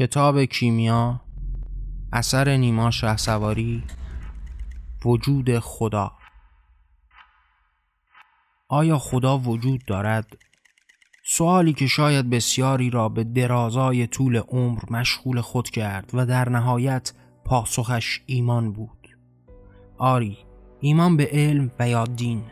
کتاب کیمیا اثر نیما شهسواری وجود خدا. آیا خدا وجود دارد؟ سوالی که شاید بسیاری را به درازای طول عمر مشغول خود کرد و در نهایت پاسخش ایمان بود. آری ایمان به علم و یا دین.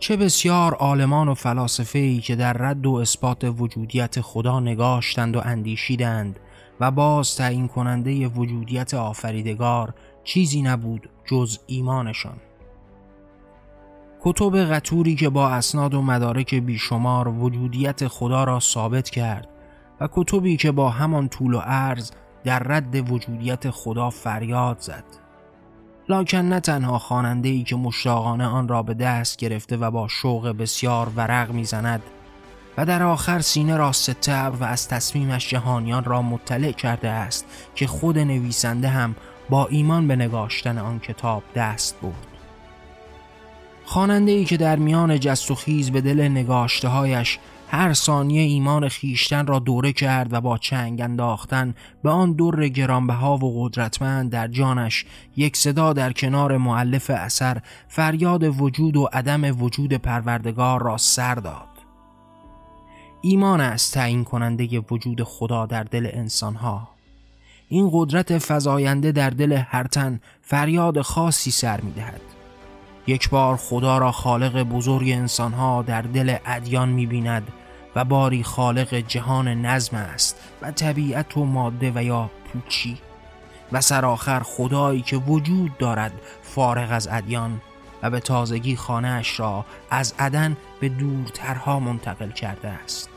چه بسیار عالمان و فلاسفه که در رد و اثبات وجودیت خدا نگاشتند و اندیشیدند و باز تعیین کننده وجودیت آفریدگار چیزی نبود جز ایمانشان. کتب قطوری که با اسناد و مدارک بیشمار وجودیت خدا را ثابت کرد و کتبی که با همان طول و عرض در رد وجودیت خدا فریاد زد. لاکن نه تنها خواننده ای که مشتاقانه آن را به دست گرفته و با شوق بسیار ورق می‌زند و در آخر سینه را ستبر و از تصمیمش جهانیان را مطلع کرده است که خود نویسنده هم با ایمان به نگاشتن آن کتاب دست برد. خواننده ای که در میان جست و خیز به دل نگاشته هایش هر ثانیه ایمان خیشتن را دوره کرد و با چنگ انداختن به آن در گرانبها و قدرتمند در جانش یک صدا در کنار معلف اثر فریاد وجود و عدم وجود پروردگار را سر داد ایمان است تعیین کننده وجود خدا در دل انسانها این قدرت فزاینده در دل هر تن فریاد خاصی سر می دهد. یک بار خدا را خالق بزرگ انسانها در دل ادیان می بیند و باری خالق جهان نظم است و طبیعت و ماده و یا پوچی. و سرآخر خدایی که وجود دارد فارغ از ادیان و به تازگی خانهاش را از عدن به دورترها منتقل کرده است.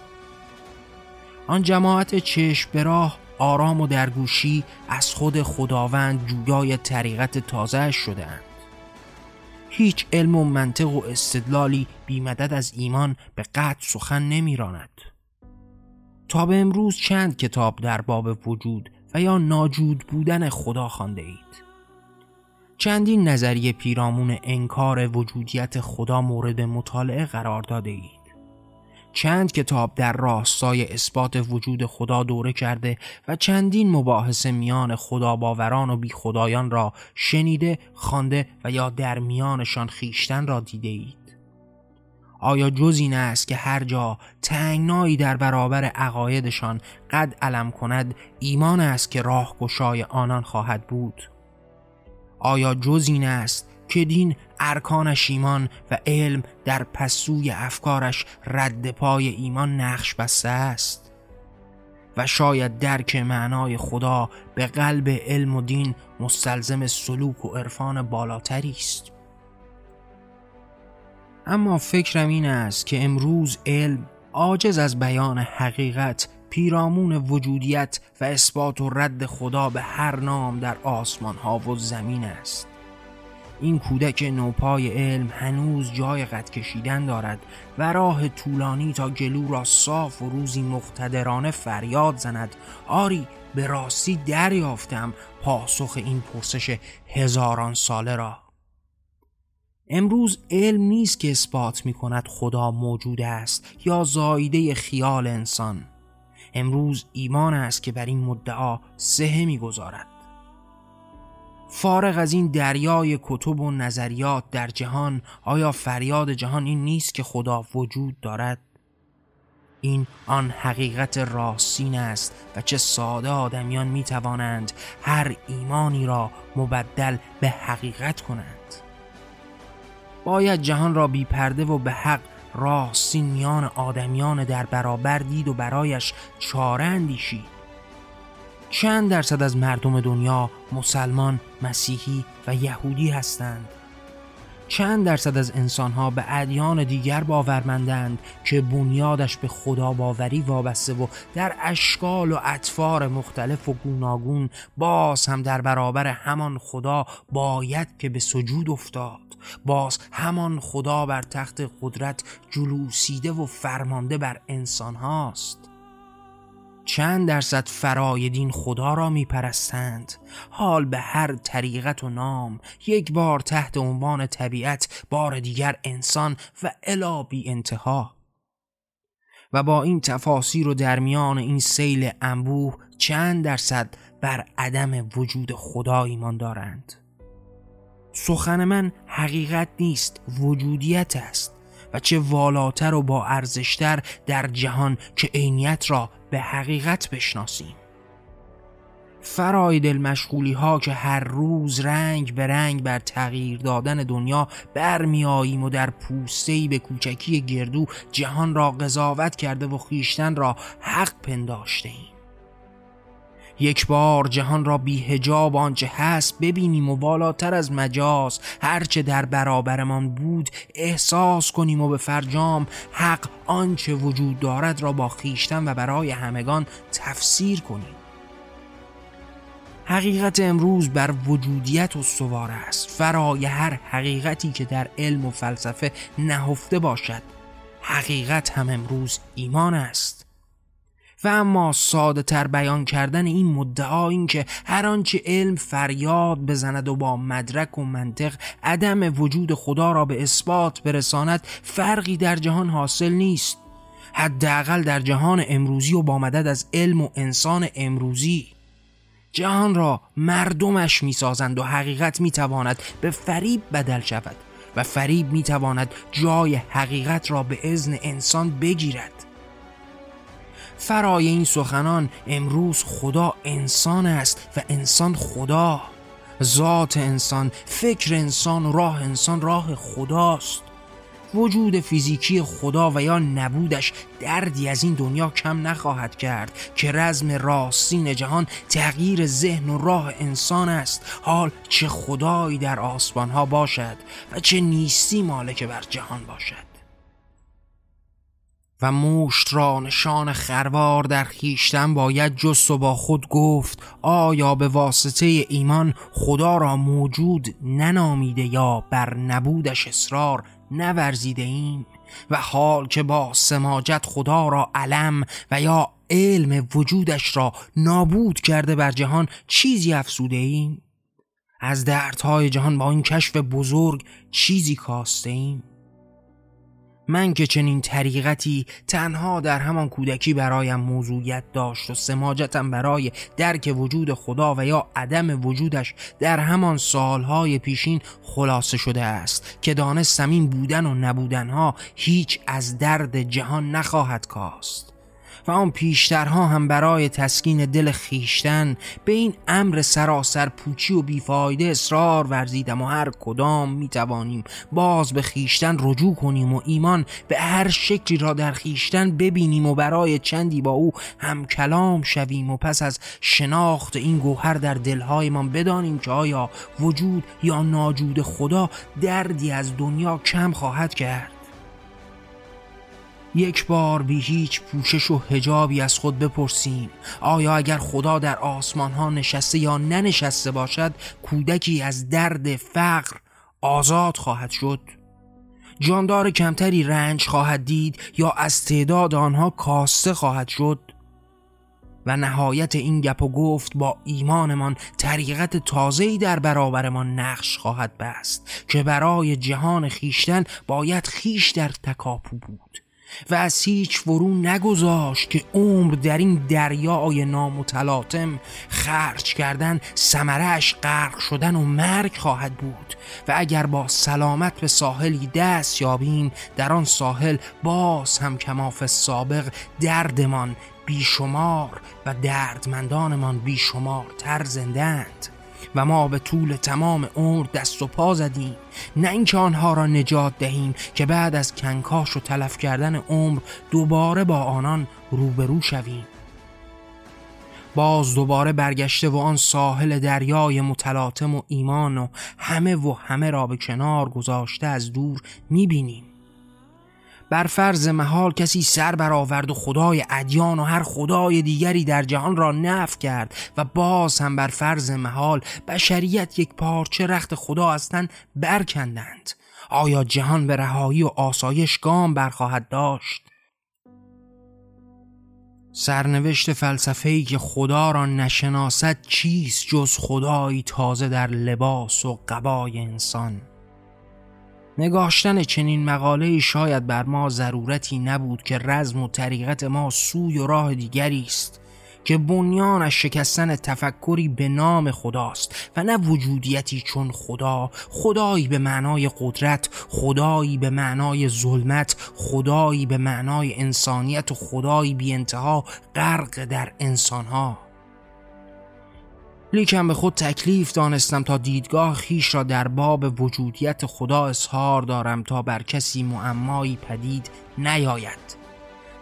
آن جماعت چشم به راه آرام و درگوشی از خود خداوند جویای طریقت تازه شدهاند هیچ علم و منطق و استدلالی بیمدد از ایمان به قطع سخن نمیراند. تا به امروز چند کتاب در باب وجود و یا ناجود بودن خدا خانده اید. چندین نظریه پیرامون انکار وجودیت خدا مورد مطالعه قرار داده اید. چند کتاب در راستای اثبات وجود خدا دوره کرده و چندین مباحثه میان خدا باوران و بی خدایان را شنیده، خوانده و یا در میانشان خیشتن را دیده اید. آیا جز این است که هر جا تنگنایی در برابر عقایدشان قد علم کند ایمان است که راه آنان خواهد بود؟ آیا جز این است که دین ارکانش ایمان و علم در پسوی افکارش رد پای ایمان نقش بسته است. و شاید درک معنای خدا به قلب علم و دین مستلزم سلوک و عرفان بالاتری است. اما فکرم این است که امروز علم عاجز از بیان حقیقت پیرامون وجودیت و اثبات و رد خدا به هر نام در آسمان ها و زمین است. این کودک نوپای علم هنوز جای قد کشیدن دارد و راه طولانی تا گلو را صاف و روزی مقتدرانه فریاد زند. آری به راستی دریافتم پاسخ این پرسش هزاران ساله را. امروز علم نیست که اثبات می کند خدا موجود است یا زایده خیال انسان. امروز ایمان است که بر این مدعا سهه می‌گذارد. فارغ از این دریای کتب و نظریات در جهان آیا فریاد جهان این نیست که خدا وجود دارد؟ این آن حقیقت راستین است و چه ساده آدمیان می توانند هر ایمانی را مبدل به حقیقت کنند باید جهان را بی پرده و به حق راستین میان آدمیان در برابر دید و برایش چاره اندیشید چند درصد از مردم دنیا مسلمان، مسیحی و یهودی هستند؟ چند درصد از انسانها به ادیان دیگر باورمندند که بنیادش به خدا باوری وابسته و در اشکال و اطفار مختلف و گوناگون باز هم در برابر همان خدا باید که به سجود افتاد باز همان خدا بر تخت قدرت جلوسیده و فرمانده بر انسان هاست چند درصد فرایدین خدا را می پرستند حال به هر طریقت و نام یک بار تحت عنوان طبیعت بار دیگر انسان و الا بی انتها. و با این تفاسیر و در میان این سیل انبوه چند درصد بر عدم وجود خدا ایمان دارند. سخن من حقیقت نیست وجودیت است. و چه والاتر و با ارزشتر در جهان که عینیت را به حقیقت بشناسیم فرای دل مشغولی ها که هر روز رنگ به رنگ بر تغییر دادن دنیا برمیاییم و در پوستهی به کوچکی گردو جهان را قضاوت کرده و خیشتن را حق پنداشته ایم. یک بار جهان را بی هجاب آنچه هست ببینیم و بالاتر از مجاز. هرچه در برابرمان بود احساس کنیم و به فرجام حق آنچه وجود دارد را با خیشتن و برای همگان تفسیر کنیم. حقیقت امروز بر وجودیت سوار است. فرای هر حقیقتی که در علم و فلسفه نهفته باشد حقیقت هم امروز ایمان است. و اما ساده تر بیان کردن این مدعا این که هر آنچه علم فریاد بزند و با مدرک و منطق عدم وجود خدا را به اثبات برساند فرقی در جهان حاصل نیست. حداقل در جهان امروزی و با مدد از علم و انسان امروزی. جهان را مردمش می‌سازند و حقیقت می‌تواند به فریب بدل شود و فریب می‌تواند جای حقیقت را به ازن انسان بگیرد. فرای این سخنان امروز خدا انسان است و انسان خدا. ذات انسان فکر انسان راه انسان راه خداست. وجود فیزیکی خدا و یا نبودش دردی از این دنیا کم نخواهد کرد که رزم راستین جهان تغییر ذهن و راه انسان است. حال چه خدایی در آسمان ها باشد و چه نیستی مالک بر جهان باشد. و موشت را نشان خروار در خیشتن باید جست و با خود گفت آیا به واسطه ایمان خدا را موجود ننامیده یا بر نبودش اصرار نورزیده ایم؟ و حال که با سماجت خدا را علم و یا علم وجودش را نابود کرده بر جهان چیزی افسوده ایم؟ از دردهای جهان با این کشف بزرگ چیزی کاسته ایم؟ من که چنین طریقتی تنها در همان کودکی برایم موضوعیت داشت و سماجتم برای درک وجود خدا و یا عدم وجودش در همان سالهای پیشین خلاصه شده است که دانستم این بودن و نبودنها هیچ از درد جهان نخواهد کاست. و آن پیشترها هم برای تسکین دل خیشتن به این امر سراسر پوچی و بیفایده اصرار ورزیدم و هر کدام می توانیم باز به خیشتن رجوع کنیم و ایمان به هر شکلی را در خیشتن ببینیم و برای چندی با او هم کلام شویم و پس از شناخت این گوهر در دلهایمان بدانیم که آیا وجود یا ناجود خدا دردی از دنیا کم خواهد کرد. یک بار بی هیچ پوشش و هجابی از خود بپرسیم. آیا اگر خدا در آسمان ها نشسته یا ننشسته باشد کودکی از درد فقر آزاد خواهد شد؟ جاندار کمتری رنج خواهد دید یا از تعداد آنها کاسته خواهد شد؟ و نهایت این گپ و گفت با ایمانمان طریقت تازه‌ای در برابرمان نقش خواهد بست که برای جهان خیشتن باید خیش در تکاپو بود. و از هیچ فرو نگذاشت که عمر در این دریای نامتلاطم خرج کردن سمرش غرق شدن و مرگ خواهد بود. و اگر با سلامت به ساحلی دست یابیم در آن ساحل باز هم کماف سابق دردمان بیشمار و دردمندانمان بیشمار تر زندند و ما به طول تمام عمر دست و پا زدیم. نه اینکه آنها را نجات دهیم که بعد از کنکاش و تلف کردن عمر دوباره با آنان روبرو شویم. باز دوباره برگشته و آن ساحل دریای متلاطم و ایمان و همه و همه را به کنار گذاشته از دور می‌بینیم. بر فرض محال کسی سر برآورد و خدای ادیان و هر خدای دیگری در جهان را نف کرد و باز هم بر فرض محال بشریت یک پارچه رخت خدا هستند برکندند. آیا جهان به رهایی و آسایش گام برخواهد داشت؟ سرنوشت فلسفه‌ای که خدا را نشناسد چیست جز خدایی تازه در لباس و قبای انسان؟ نگاشتن چنین مقاله شاید بر ما ضرورتی نبود که رزم و طریقت ما سوی و راه دیگری است که بنیانش شکستن تفکری به نام خداست و نه وجودیتی چون خدا. خدایی به معنای قدرت خدایی به معنای ظلمت خدایی به معنای انسانیت و خدایی بی انتها غرق در انسانها. لیکن به خود تکلیف دانستم تا دیدگاه خیش را در باب وجودیت خدا اظهار دارم تا بر کسی معمایی پدید نیاید.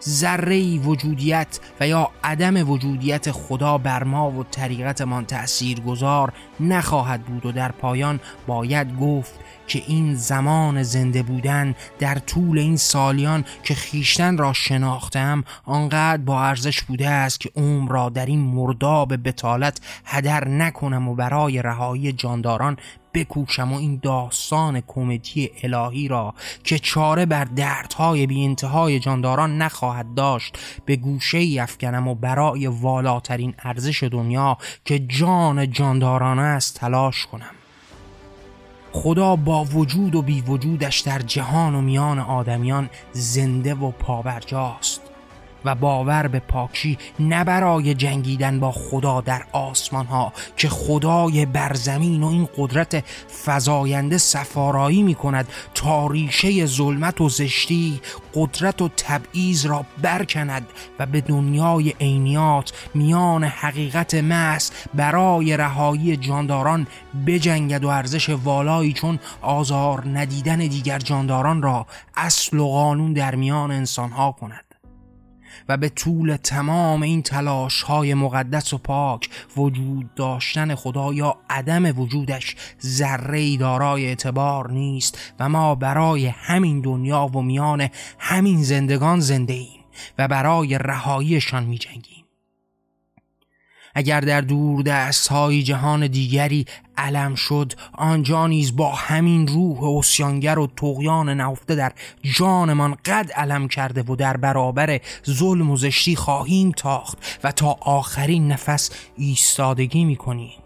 ذره وجودیت و یا عدم وجودیت خدا بر ما و طریقتمان تأثیر گذار نخواهد بود و در پایان باید گفت که این زمان زنده بودن در طول این سالیان که خیشتن را شناختم آنقدر با ارزش بوده است که عمر را در این مرداب بتالت هدر نکنم و برای رهایی جانداران بکوشم و این داستان کمدی الهی را که چاره بر دردهای بی انتهای جانداران نخواهد داشت به گوشه افکنم و برای والاترین ارزش دنیا که جان جانداران است تلاش کنم. خدا با وجود و بی وجودش در جهان و میان آدمیان زنده و پابرجاست. و باور به پاکی نه برای جنگیدن با خدا در آسمان ها که خدای برزمین و این قدرت فزاینده سفارایی می کند تا ریشه ظلمت و زشتی قدرت و تبعیض را برکند و به دنیای عینیات میان حقیقت محض برای رهایی جانداران بجنگد و ارزش والایی چون آزار ندیدن دیگر جانداران را اصل و قانون در میان انسانها کند. و به طول تمام این تلاش های مقدس و پاک وجود داشتن خدا یا عدم وجودش ذره دارای اعتبار نیست و ما برای همین دنیا و میان همین زندگان زنده ایم و برای رهاییشان می جنگیم. اگر در دور دست های جهان دیگری علم شد آنجا نیز با همین روح اسیانگر و تقیان نهفته در جانمان قد علم کرده و در برابر ظلم و زشتی خواهیم تاخت و تا آخرین نفس ایستادگی می‌کنیم.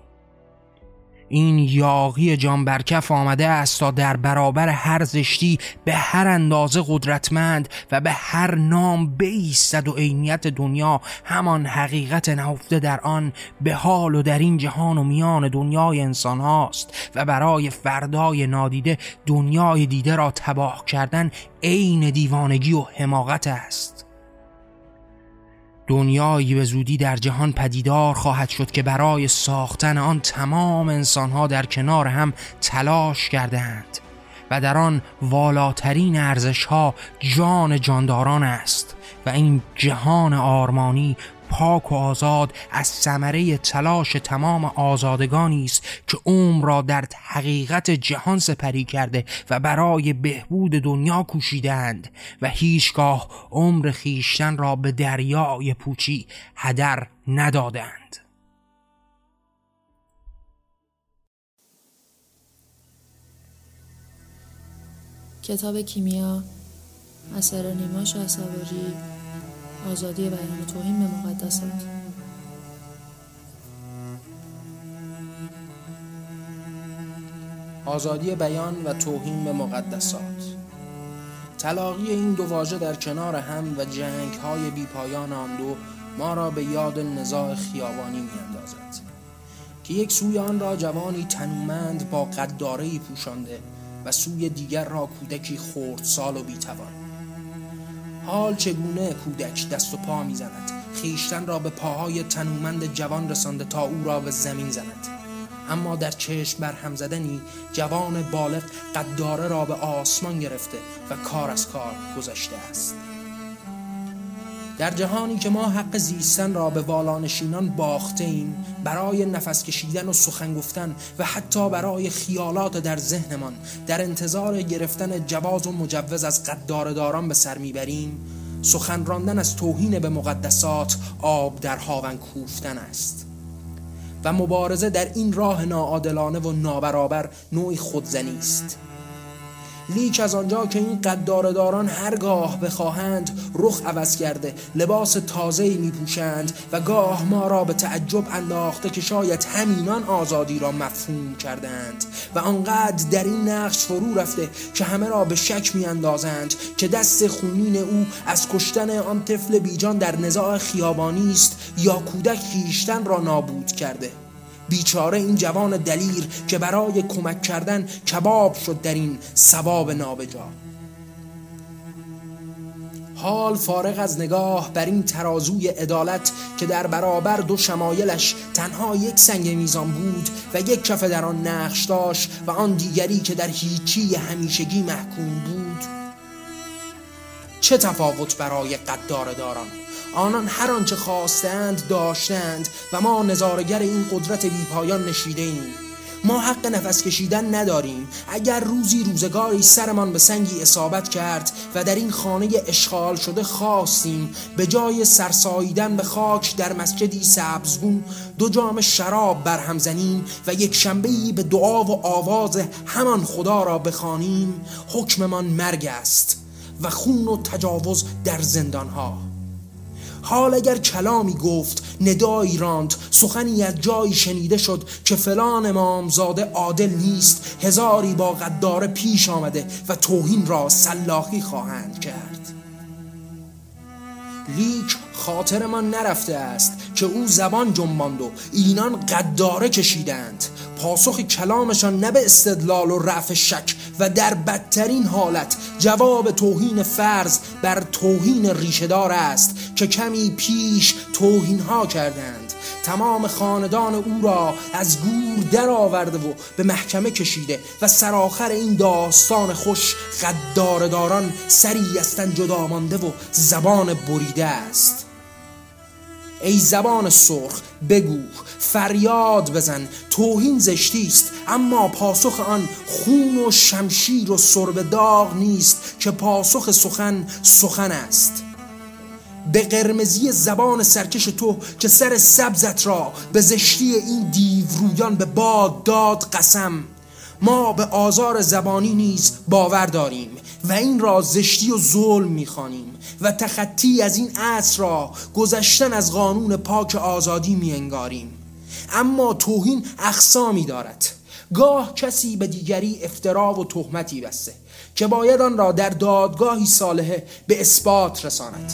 این یاقی جان برکف آمده است تا در برابر هر زشتی به هر اندازه قدرتمند و به هر نام بیستد و عینیت دنیا همان حقیقت نهفته در آن به حال و در این جهان و میان دنیای انسان هاست و برای فردای نادیده دنیای دیده را تباه کردن عین دیوانگی و حماقت است. دنیایی به زودی در جهان پدیدار خواهد شد که برای ساختن آن تمام انسانها در کنار هم تلاش کردهاند و در آن والاترین ارزشها جان جانداران است و این جهان آرمانی پاک و آزاد از ثمره تلاش تمام آزادگانی است که عمر را در حقیقت جهان سپری کرده و برای بهبود دنیا کوشیدند و هیچگاه عمر خیشتن را به دریای پوچی هدر ندادند کتاب کیمیا اثر نیما شهسواری آزادی بیان و توهین به مقدسات آزادی بیان و توهین به مقدسات تلاقی این دو واژه در کنار هم و جنگ های بیپایان آن دو ما را به یاد نزاع خیابانی می اندازد. که یک سوی آن را جوانی تنومند با قدارهی پوشانده و سوی دیگر را کودکی سال و بیتوان حال چگونه کودک دست و پا می‌زند؟ خیشتن را به پاهای تنومند جوان رسانده تا او را به زمین زند. اما در چشم بر هم زدنی جوان بالغ قداره را به آسمان گرفته و کار از کار گذشته است. در جهانی که ما حق زیستن را به والانشینان باخته ایم برای نفس کشیدن و سخن گفتن و حتی برای خیالات در ذهنمان در انتظار گرفتن جواز و مجوز از قدارداران به سر می‌بریم. سخن راندن از توهین به مقدسات آب در هاون کوفتن است. و مبارزه در این راه ناعادلانه و نابرابر نوعی خودزنی است. لیک از آنجا که این قدارداران هرگاه بخواهند رخ عوض کرده لباس تازه می پوشند و گاه ما را به تعجب انداخته که شاید همینان آزادی را مفهوم کردند و آنقدر در این نقش فرو رفته که همه را به شک می اندازند که دست خونین او از کشتن آن طفل بیجان در نزاع خیابانی است یا کودک خیشتن را نابود کرده. بیچاره این جوان دلیر که برای کمک کردن کباب شد در این سواب نابجا. حال فارغ از نگاه بر این ترازوی عدالت که در برابر دو شمایلش تنها یک سنگ میزان بود و یک کفه در آن نقش داشت و آن دیگری که در هیچی همیشگی محکوم بود. چه تفاوت برای قدار داران؟ آنان هر آنچه خواستند داشتند و ما نظارگر این قدرت بیپایان نشیده ایم ما حق نفس کشیدن نداریم. اگر روزی روزگاری سرمان به سنگی اصابت کرد و در این خانه اشغال شده خواستیم به جای سرساییدن به خاک در مسجدی سبزگون دو جام شراب برهم زنیم و یک شنبه به دعا و آواز همان خدا را بخوانیم. حکممان مرگ است و خون و تجاوز در زندانها. حال اگر کلامی گفت ندایی راند. سخنی از جایی شنیده شد که فلان امامزاده عادل نیست. هزاری با قداره پیش آمده و توهین را سلاخی خواهند کرد. لیک خاطرمان نرفته است که او زبان جنباند و اینان قداره کشیدند. پاسخ کلامشان نه به استدلال و رفع شک و در بدترین حالت جواب توهین فرض بر توهین ریشهدار است که کمی پیش توهین ها کردند. تمام خاندان او را از گور در آورده و به محکمه کشیده و سرآخر این داستان خوش قدارداران سری استن جدا مانده و زبان بریده است. ای زبان سرخ بگو فریاد بزن. توهین زشتی است اما پاسخ آن خون و شمشیر و سرب داغ نیست که پاسخ سخن سخن است. به قرمزی زبان سرکش تو که سر سبزت را به زشتی این دیورویان به باد داد قسم. ما به آزار زبانی نیز باور داریم و این را زشتی و ظلم می‌خوانیم و تخطی از این عصر را گذشتن از قانون پاک آزادی میانگاریم اما توهین اقسامی دارد. گاه کسی به دیگری افترا و تهمتی بسته که باید آن را در دادگاهی صالحه به اثبات رساند.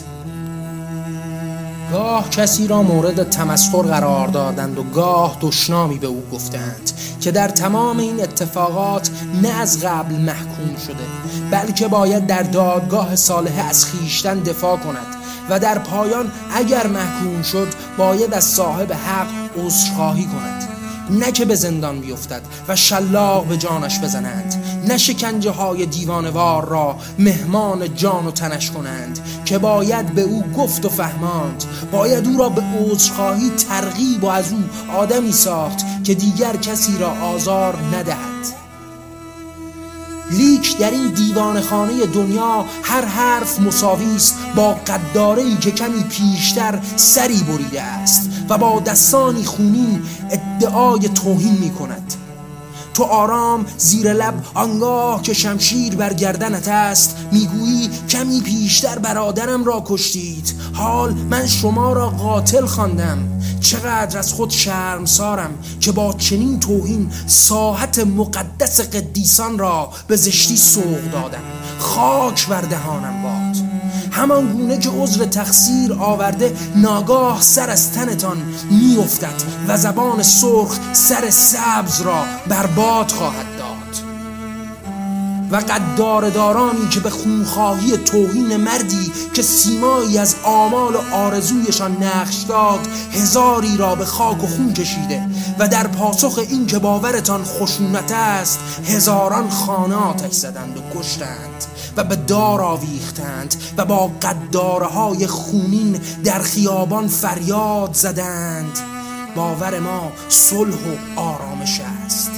گاه کسی را مورد تمسخر قرار دادند و گاه دشنامی به او گفتند که در تمام این اتفاقات نه از قبل محکوم شده بلکه باید در دادگاه صالحه از خیشتن دفاع کند و در پایان اگر محکوم شد باید از صاحب حق عذرخواهی کند. نه که به زندان بیفتد و شلاق به جانش بزنند نه شکنجه های دیوانوار را مهمان جان و تنش کنند که باید به او گفت و فهماند. باید او را به عذرخواهی ترغیب و از او آدمی ساخت که دیگر کسی را آزار ندهد. لیک در این دیوان خانه دنیا هر حرف مساوی است. با قداره که کمی پیشتر سری بریده است و با دستانی خونین ادعای توهین می کند تو آرام زیر لب آنگاه که شمشیر بر گردنت است می‌گویی کمی پیشتر برادرم را کشتید. حال من شما را قاتل خواندم. چقدر از خود شرم سارم که با چنین توهین ساحت مقدس قدیسان را به زشتی سوق دادم. خاک بر دهانم باد همان گونه که عذر تقصیر آورده ناگاه سر از تنتان میافتد و زبان سرخ سر سبز را برباد خواهد داد. و قداردارانی که به خونخواهی توهین مردی که سیمایی از آمال و آرزویشان نقش داد هزاری را به خاک و خون کشیده و در پاسخ این که باورتان خشونت است هزاران خانه آتش زدند و کشتند و به دار آویختند و با قداره های خونین در خیابان فریاد زدند. باور ما صلح و آرامش است.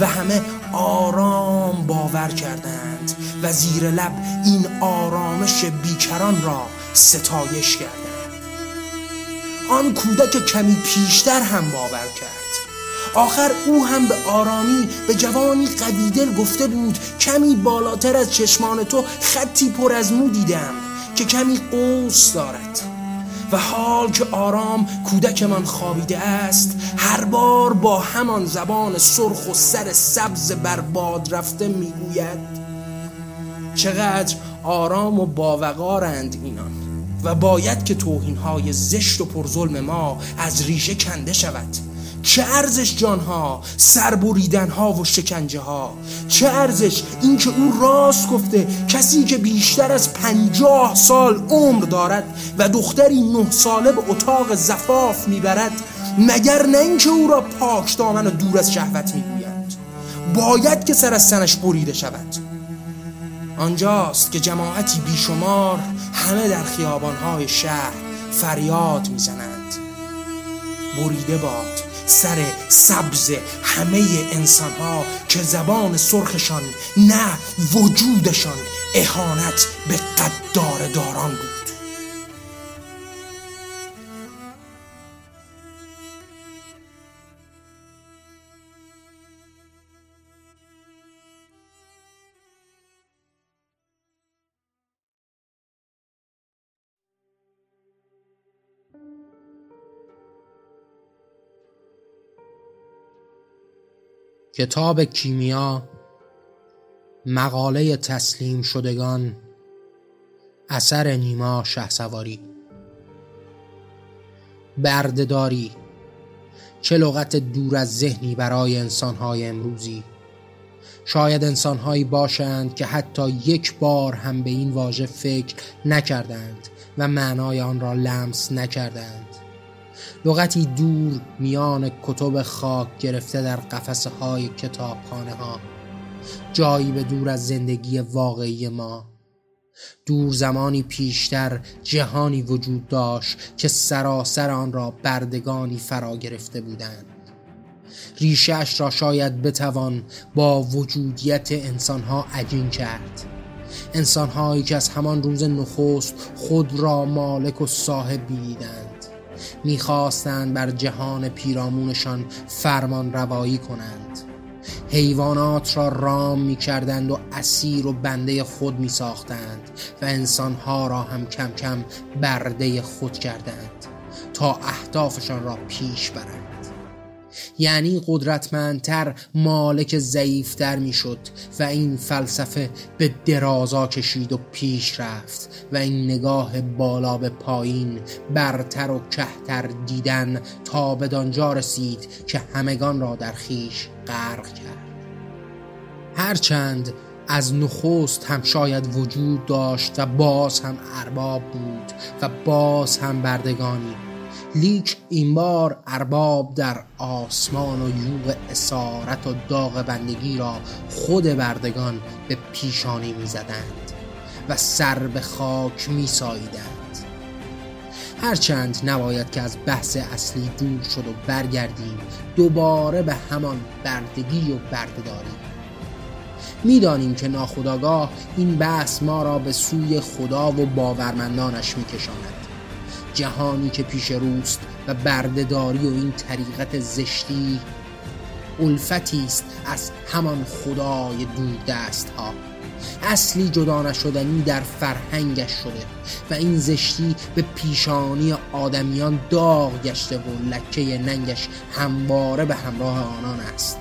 و همه آرام باور کردند. و زیر لب این آرامش بیکران را ستایش کردند. آن کودک کمی پیشتر هم باور کرد. آخر او هم به آرامی به جوانی قویدل گفته بود کمی بالاتر از چشمان تو خطی پر از مو دیدم که کمی قوس دارد. و حال که آرام کودک من خوابیده است هر بار با همان زبان سرخ و سر سبز برباد رفته می‌گوید چقدر آرام و باوقارند اینان و باید که توهین های زشت و پرظلم ما از ریشه کنده شود. چه ارزش جانها سربریدن ها و شکنجه ها چه ارزش اینکه او راست گفته کسی که بیشتر از پنجاه سال عمر دارد و دختری نه ساله به اتاق زفاف می‌برد مگر نه اینکه او را پاک دامن و دور از شهوت می‌گویند باید که سر از سنش بریده شود. آنجاست که جماعتی بیشمار همه در خیابانهای شهر فریاد می‌زنند. بریده باد. سر سبز همه انسان ها که زبان سرخشان نه وجودشان اهانت به قدار داران بود. کتاب کیمیا مقاله تسلیم شدگان اثر نیما شهسواری. بردهداری چه لغت دور از ذهنی برای انسانهای امروزی. شاید انسانهایی باشند که حتی یک بار هم به این واژه فکر نکردند و معنای آن را لمس نکردند. لغتی دور میان کتب خاک گرفته در قفسه های کتابخانه ها جایی به دور از زندگی واقعی ما. دور زمانی پیشتر جهانی وجود داشت که سراسر آن را بردگانی فرا گرفته بودند. ریشش را شاید بتوان با وجودیت انسانها عجین کرد. انسانهایی که از همان روز نخست خود را مالک و صاحب بیدند می‌خواستند بر جهان پیرامونشان فرمان روایی کنند. حیوانات را رام می کردند و اسیر و بنده خود می ساختند و انسانها را هم کم کم برده خود کردند تا اهدافشان را پیش برند. یعنی قدرتمندتر مالک ضعیفتر می‌شد و این فلسفه به درازا کشید و پیش رفت و این نگاه بالا به پایین برتر و کهتر دیدن تا به دانجا رسید که همگان را در خیش غرق کرد. هرچند از نخست هم شاید وجود داشت و باز هم ارباب بود و باز هم بردگانی لیک این بار ارباب در آسمان و یوغ اسارت و داغ بندگی را خود بردگان به پیشانی می زدند و سر به خاک می ساییدند هرچند نباید که از بحث اصلی دور شد و برگردیم دوباره به همان بردگی و بردهداری. می‌دانیم که ناخداگاه این بحث ما را به سوی خدا و باورمندانش میکشاند. جهانی که پیش روست و بردهداری و این طریقت زشتی الفتی است از همان خدای دست ها اصلی جدا نشدنی در فرهنگش شده و این زشتی به پیشانی آدمیان داغ گشته و لکه ننگش همواره به همراه آنان است.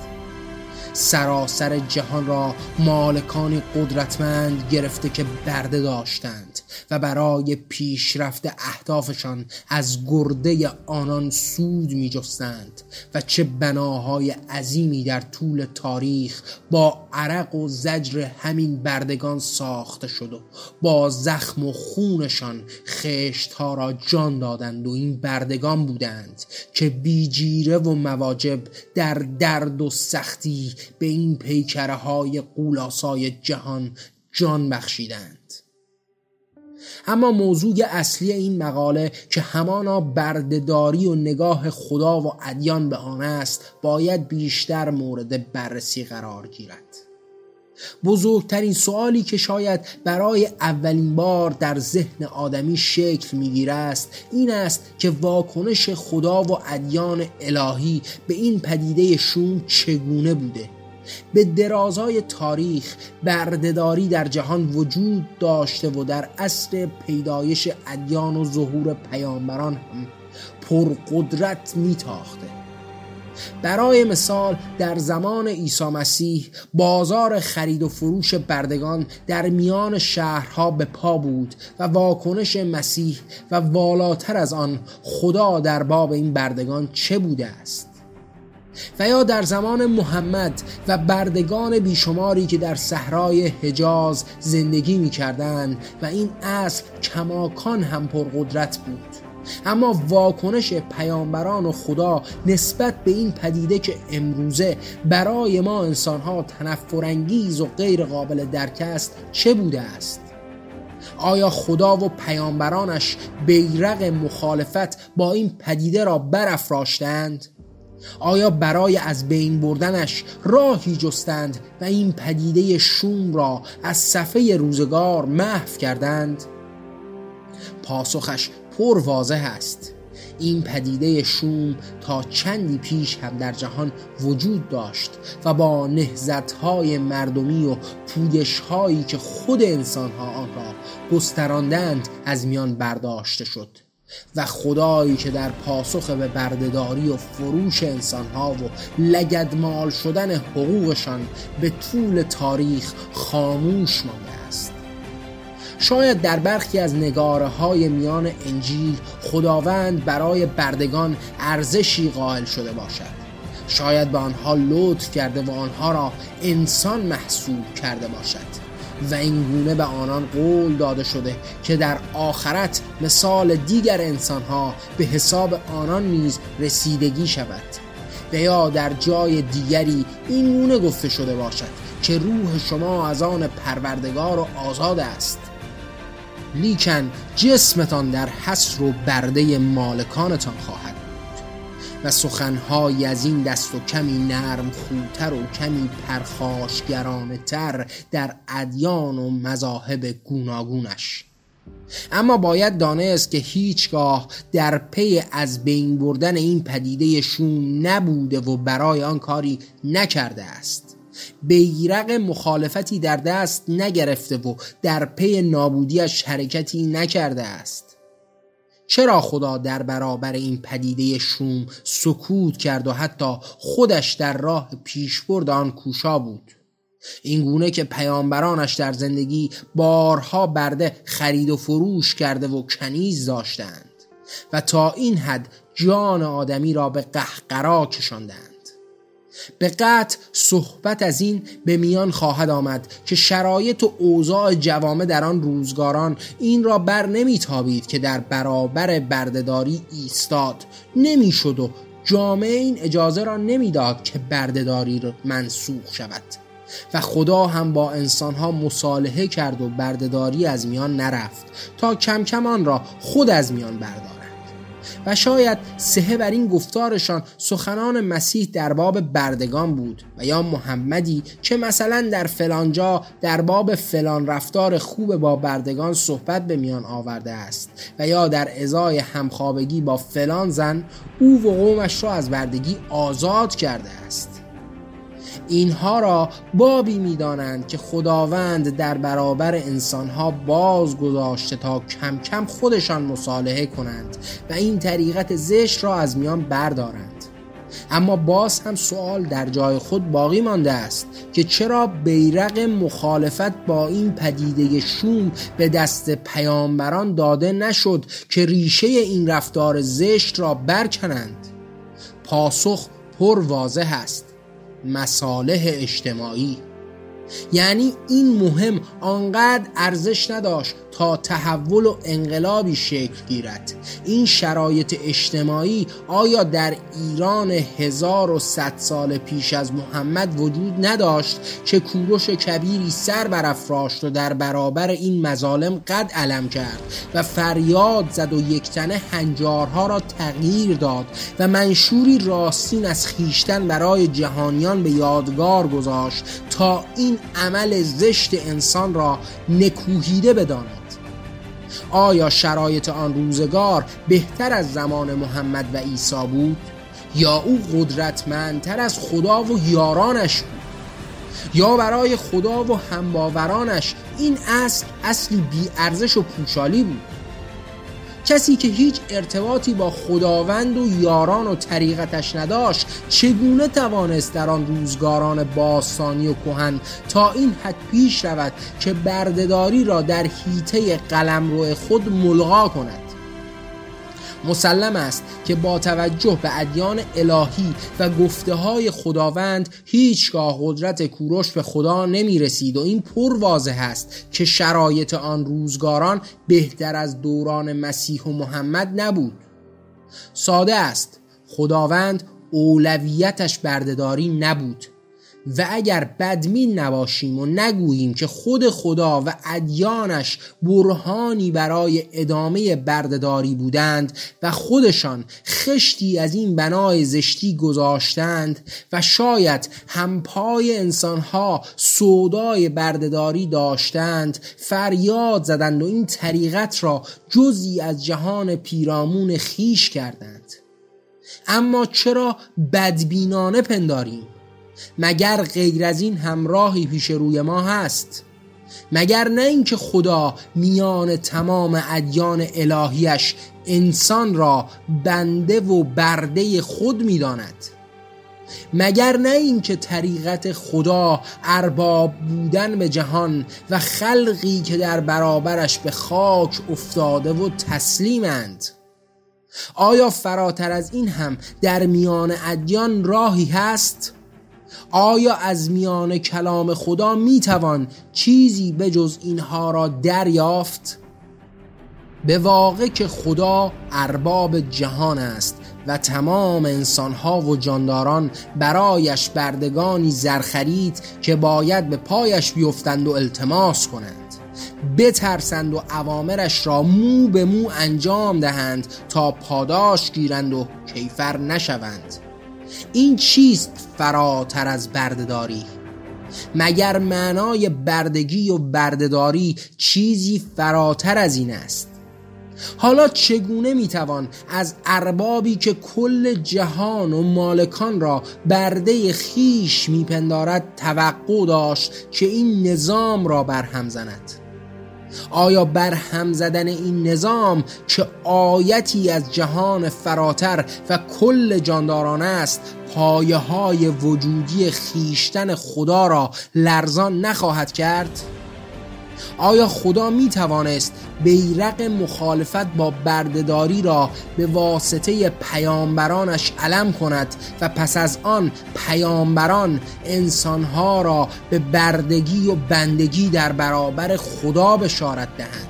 سراسر جهان را مالکانی قدرتمند گرفته که برده داشتند. و برای پیشرفت اهدافشان از گرده آنان سود می جستند و چه بناهای عظیمی در طول تاریخ با عرق و زجر همین بردگان ساخته شد و با زخم و خونشان خشت ها را جان دادند و این بردگان بودند که بیجیره و مواجب در درد و سختی به این پیکره های قولاسای جهان جان بخشیدند. اما موضوع اصلی این مقاله که همانا بردهداری و نگاه خدا و ادیان به آن است باید بیشتر مورد بررسی قرار گیرد. بزرگترین سوالی که شاید برای اولین بار در ذهن آدمی شکل می‌گیره است این است که واکنش خدا و ادیان الهی به این پدیده شوم چگونه بوده. به درازای تاریخ بردهداری در جهان وجود داشته و در اصر پیدایش ادیان و ظهور پیامبران هم پرقدرت میتاخته. برای مثال در زمان عیسی مسیح بازار خرید و فروش بردگان در میان شهرها به پا بود و واکنش مسیح و والاتر از آن خدا در باب این بردگان چه بوده است؟ و یا در زمان محمد و بردگان بیشماری که در صحرای حجاز زندگی می و این اصل کماکان هم پرقدرت بود اما واکنش پیامبران و خدا نسبت به این پدیده که امروزه برای ما انسانها تنفرانگیز و غیر قابل درک است چه بوده است؟ آیا خدا و پیامبرانش بیرق مخالفت با این پدیده را برافراشتند؟ آیا برای از بین بردنش راهی جستند و این پدیده شوم را از صفحه روزگار محو کردند؟ پاسخش پر واضح است این پدیده شوم تا چندی پیش هم در جهان وجود داشت و با نهزتهای مردمی و پودشهایی که خود انسانها آن را گستراندند از میان برداشته شد و خدایی که در پاسخ به بردهداری و فروش انسانها و لگدمال شدن حقوقشان به طول تاریخ خاموش مانده است. شاید در برخی از نگاره های میان انجیل خداوند برای بردگان ارزشی قائل شده باشد. شاید به آنها لطف کرده و آنها را انسان محسوب کرده باشد. و این گونه به آنان قول داده شده که در آخرت مثال دیگر انسانها به حساب آنان نیز رسیدگی شود. و یا در جای دیگری این گونه گفته شده باشد که روح شما از آن پروردگار و آزاد است. لیکن جسمتان در حسر و برده مالکانتان خواهد و سخنهای از این دست و کمی نرم خوتر و کمی پرخاشگرانه تر در ادیان و مذاهب گوناگونش. اما باید دانست که هیچگاه در پی از بین بردن این پدیده شوم نبوده و برای آن کاری نکرده است. بیرق مخالفتی در دست نگرفته و در پی نابودیش حرکتی نکرده است. چرا خدا در برابر این پدیده شوم سکوت کرد و حتی خودش در راه پیشبرد آن کوشا بود؟ این گونه که پیامبرانش در زندگی بارها برده خرید و فروش کرده و کنیز داشتند و تا این حد جان آدمی را به قهقرا کشاندند. به قطع صحبت از این به میان خواهد آمد که شرایط و اوضاع جوامع در آن روزگاران این را بر نمیتابید که در برابر بردهداری ایستاد. نمی‌شد و جامعه این اجازه را نمی‌داد که بردهداری را منسوخ شود. و خدا هم با انسانها مصالحه کرد و بردهداری از میان نرفت تا کم کم آن را خود از میان بردارد. و شاید سهه بر این گفتارشان سخنان مسیح در باب بردگان بود و یا محمدی که مثلا در فلانجا در باب فلان رفتار خوب با بردگان صحبت به میان آورده است و یا در ازای همخوابگی با فلان زن او و قومش را از بردگی آزاد کرده است. اینها را بابی می‌دانند که خداوند در برابر انسانها باز گذاشته تا کم کم خودشان مصالحه کنند و این طریقت زشت را از میان بردارند. اما باز هم سوال در جای خود باقی مانده است که چرا بیرق مخالفت با این پدیده شوم به دست پیامبران داده نشد که ریشه این رفتار زشت را برکنند؟ پاسخ پر واضح است. مصالح اجتماعی. یعنی این مهم آنقدر ارزش نداشت تا تحول و انقلابی شکل گیرد. این شرایط اجتماعی آیا در ایران 1100 سال پیش از محمد وجود نداشت که کوروش کبیری سر برافراشت و در برابر این مظالم قد علم کرد و فریاد زد و یک تنه هنجارها را تغییر داد و منشوری راستین از خیشتن برای جهانیان به یادگار گذاشت تا این عمل زشت انسان را نکوهیده بداند. آیا شرایط آن روزگار بهتر از زمان محمد و عیسی بود؟ یا او قدرتمندتر از خدا و یارانش بود؟ یا برای خدا و همباورانش این اصل اصلی بی ارزش و پوشالی بود؟ کسی که هیچ ارتباطی با خداوند و یاران و طریقتش نداشت چگونه توانست در آن روزگاران باستانی و کهن تا این حد پیش رود که بردهداری را در حیطه قلمرو خود ملغا کند؟ مسلم است که با توجه به ادیان الهی و گفته های خداوند هیچگاه قدرت کوروش به خدا نمی رسید و این پر واضح است که شرایط آن روزگاران بهتر از دوران مسیح و محمد نبود. ساده است. خداوند اولویتش بردهداری نبود. و اگر بدمین نباشیم و نگوییم که خود خدا و ادیانش برهانی برای ادامه بردهداری بودند و خودشان خشتی از این بنای زشتی گذاشتند و شاید همپای انسانها سودای بردهداری داشتند فریاد زدند و این طریقت را جزی از جهان پیرامون خیش کردند. اما چرا بدبینانه پنداریم؟ مگر غیر از این همراهی پیش روی ما هست؟ مگر نه اینکه خدا میان تمام ادیان الهیش انسان را بنده و برده خود می‌داند؟ مگر نه اینکه طریقت خدا ارباب بودن به جهان و خلقی که در برابرش به خاک افتاده و تسلیمند؟ آیا فراتر از این هم در میان ادیان راهی هست؟ آیا از میان کلام خدا می‌توان چیزی به جز اینها را دریافت؟ به واقع که خدا ارباب جهان است و تمام انسانها و جانداران برایش بردگانی زرخرید که باید به پایش بیفتند و التماس کنند بترسند و عوامرش را مو به مو انجام دهند تا پاداش گیرند و کیفر نشوند این چیست فراتر از بردهداری؟ مگر معنای بردگی و بردهداری چیزی فراتر از این است؟ حالا چگونه می‌توان از اربابی که کل جهان و مالکان را برده خیش میپندارد توقع داشت که این نظام را برهم زند؟ آیا بر هم زدن این نظام که آیتی از جهان فراتر و کل جانداران است پایه های وجودی خیشتن خدا را لرزان نخواهد کرد؟ آیا خدا می توانست بیرق مخالفت با بردهداری را به واسطه پیامبرانش علم کند و پس از آن پیامبران انسانها را به بردگی و بندگی در برابر خدا بشارت دهند؟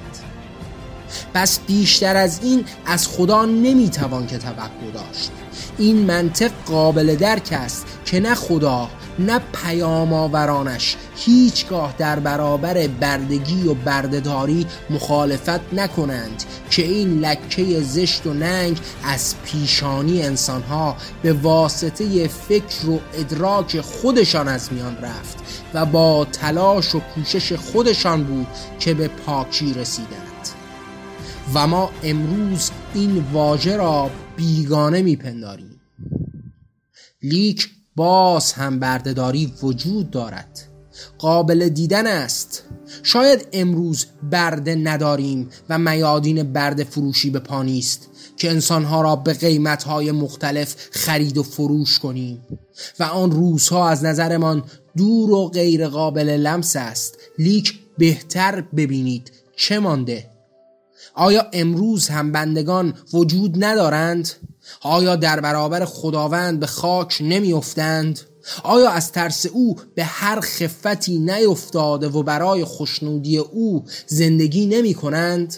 پس بیشتر از این از خدا نمی‌توان که توقع داشت. این منطق قابل درک است که نه خدا نه پیام آورانش هیچگاه در برابر بردگی و بردهداری مخالفت نکنند که این لکه زشت و ننگ از پیشانی انسانها به واسطه فکر و ادراک خودشان از میان رفت و با تلاش و کوشش خودشان بود که به پاکی رسیدند. و ما امروز این واژه را بیگانه میپنداریم. لیک باز هم بردهداری وجود دارد. قابل دیدن است. شاید امروز برده نداریم و میادین برده فروشی به پا نیست که انسانها را به قیمتهای مختلف خرید و فروش کنیم. و آن روزها از نظرمان دور و غیر قابل لمس است. لیک بهتر ببینید چه مانده. آیا امروز هم بندگان وجود ندارند؟ آیا در برابر خداوند به خاک نمیافتند؟ آیا از ترس او به هر خفتی نیفتاده و برای خوشنودی او زندگی نمی کنند؟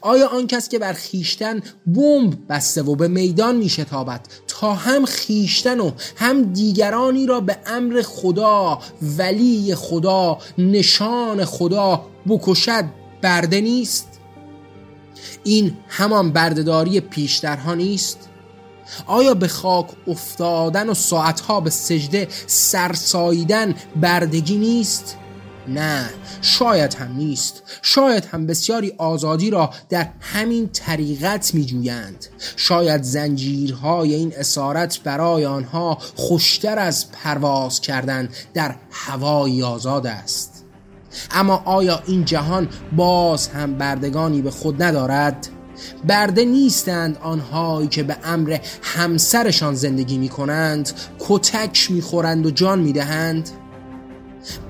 آیا آن کس که بر خیشتن بمب بسته و به میدان می شتابد تا هم خیشتن و هم دیگرانی را به امر خدا ولی خدا نشان خدا بکشد برده نیست این همان بردهداری پیشترها نیست؟ آیا به خاک افتادن و ساعتها به سجده سرساییدن بردگی نیست؟ نه شاید هم نیست. شاید هم بسیاری آزادی را در همین طریقت می جویند شاید زنجیرهای این اسارت برای آنها خوشتر از پرواز کردن در هوای آزاد است. اما آیا این جهان باز هم بردگانی به خود ندارد؟ برده نیستند آنهایی که به امر همسرشان زندگی می کنند کتک می خورند و جان می دهند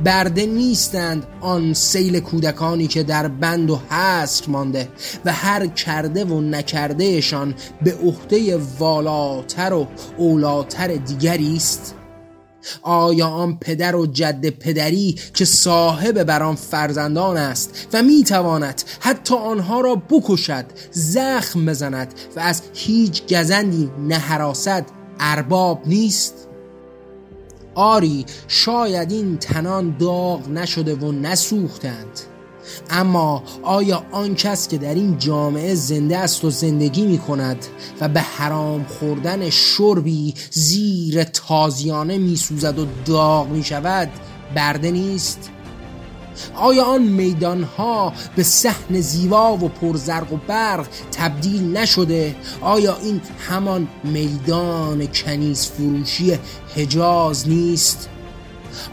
برده نیستند آن سیل کودکانی که در بند و حصر مانده و هر کرده و نکردهشان به عهده والاتر و اولاتر دیگری است آیا آن پدر و جد پدری که صاحب بر آن فرزندان است و می‌تواند حتی آنها را بکشد زخم بزند و از هیچ گزندی نهراسد ارباب نیست؟ آری شاید این تنان داغ نشده و نسوختند. اما آیا آن کس که در این جامعه زنده است و زندگی می کند و به حرام خوردن شربی زیر تازیانه می سوزد و داغ می شود برده نیست؟ آیا آن میدان ها به صحن زیبا و پرزرق و برق تبدیل نشده آیا این همان میدان کنیز فروشی حجاز نیست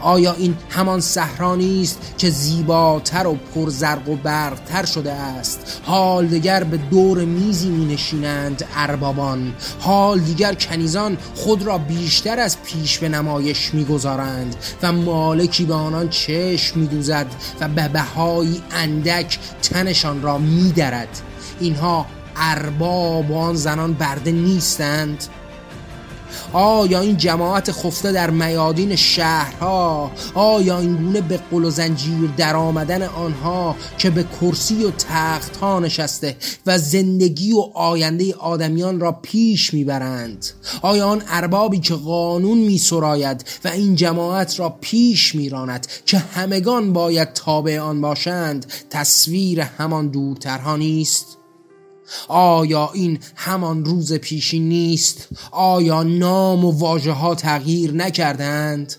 آیا این همان صحرا است که زیباتر و پرزرق و برقتر شده است؟ حال دیگر به دور میزی می نشینند اربابان. حال دیگر کنیزان خود را بیشتر از پیش به نمایش می‌گذارند و مالکی به آنان چشم میدوزد و به بهایی اندک تنشان را میدرد. اینها ارباب آن زنان برده نیستند. آیا این جماعت خفته در میادین شهرها؟ آیا این گونه به قل و زنجیر در آمدن آنها که به کرسی و تخت ها نشسته و زندگی و آینده آدمیان را پیش می‌برند؟ آیا آن اربابی که قانون می سراید و این جماعت را پیش میراند که همگان باید تابع آن باشند تصویر همان دورترها نیست؟ آیا این همان روز پیشی نیست؟ آیا نام و واژه ها تغییر نکردند؟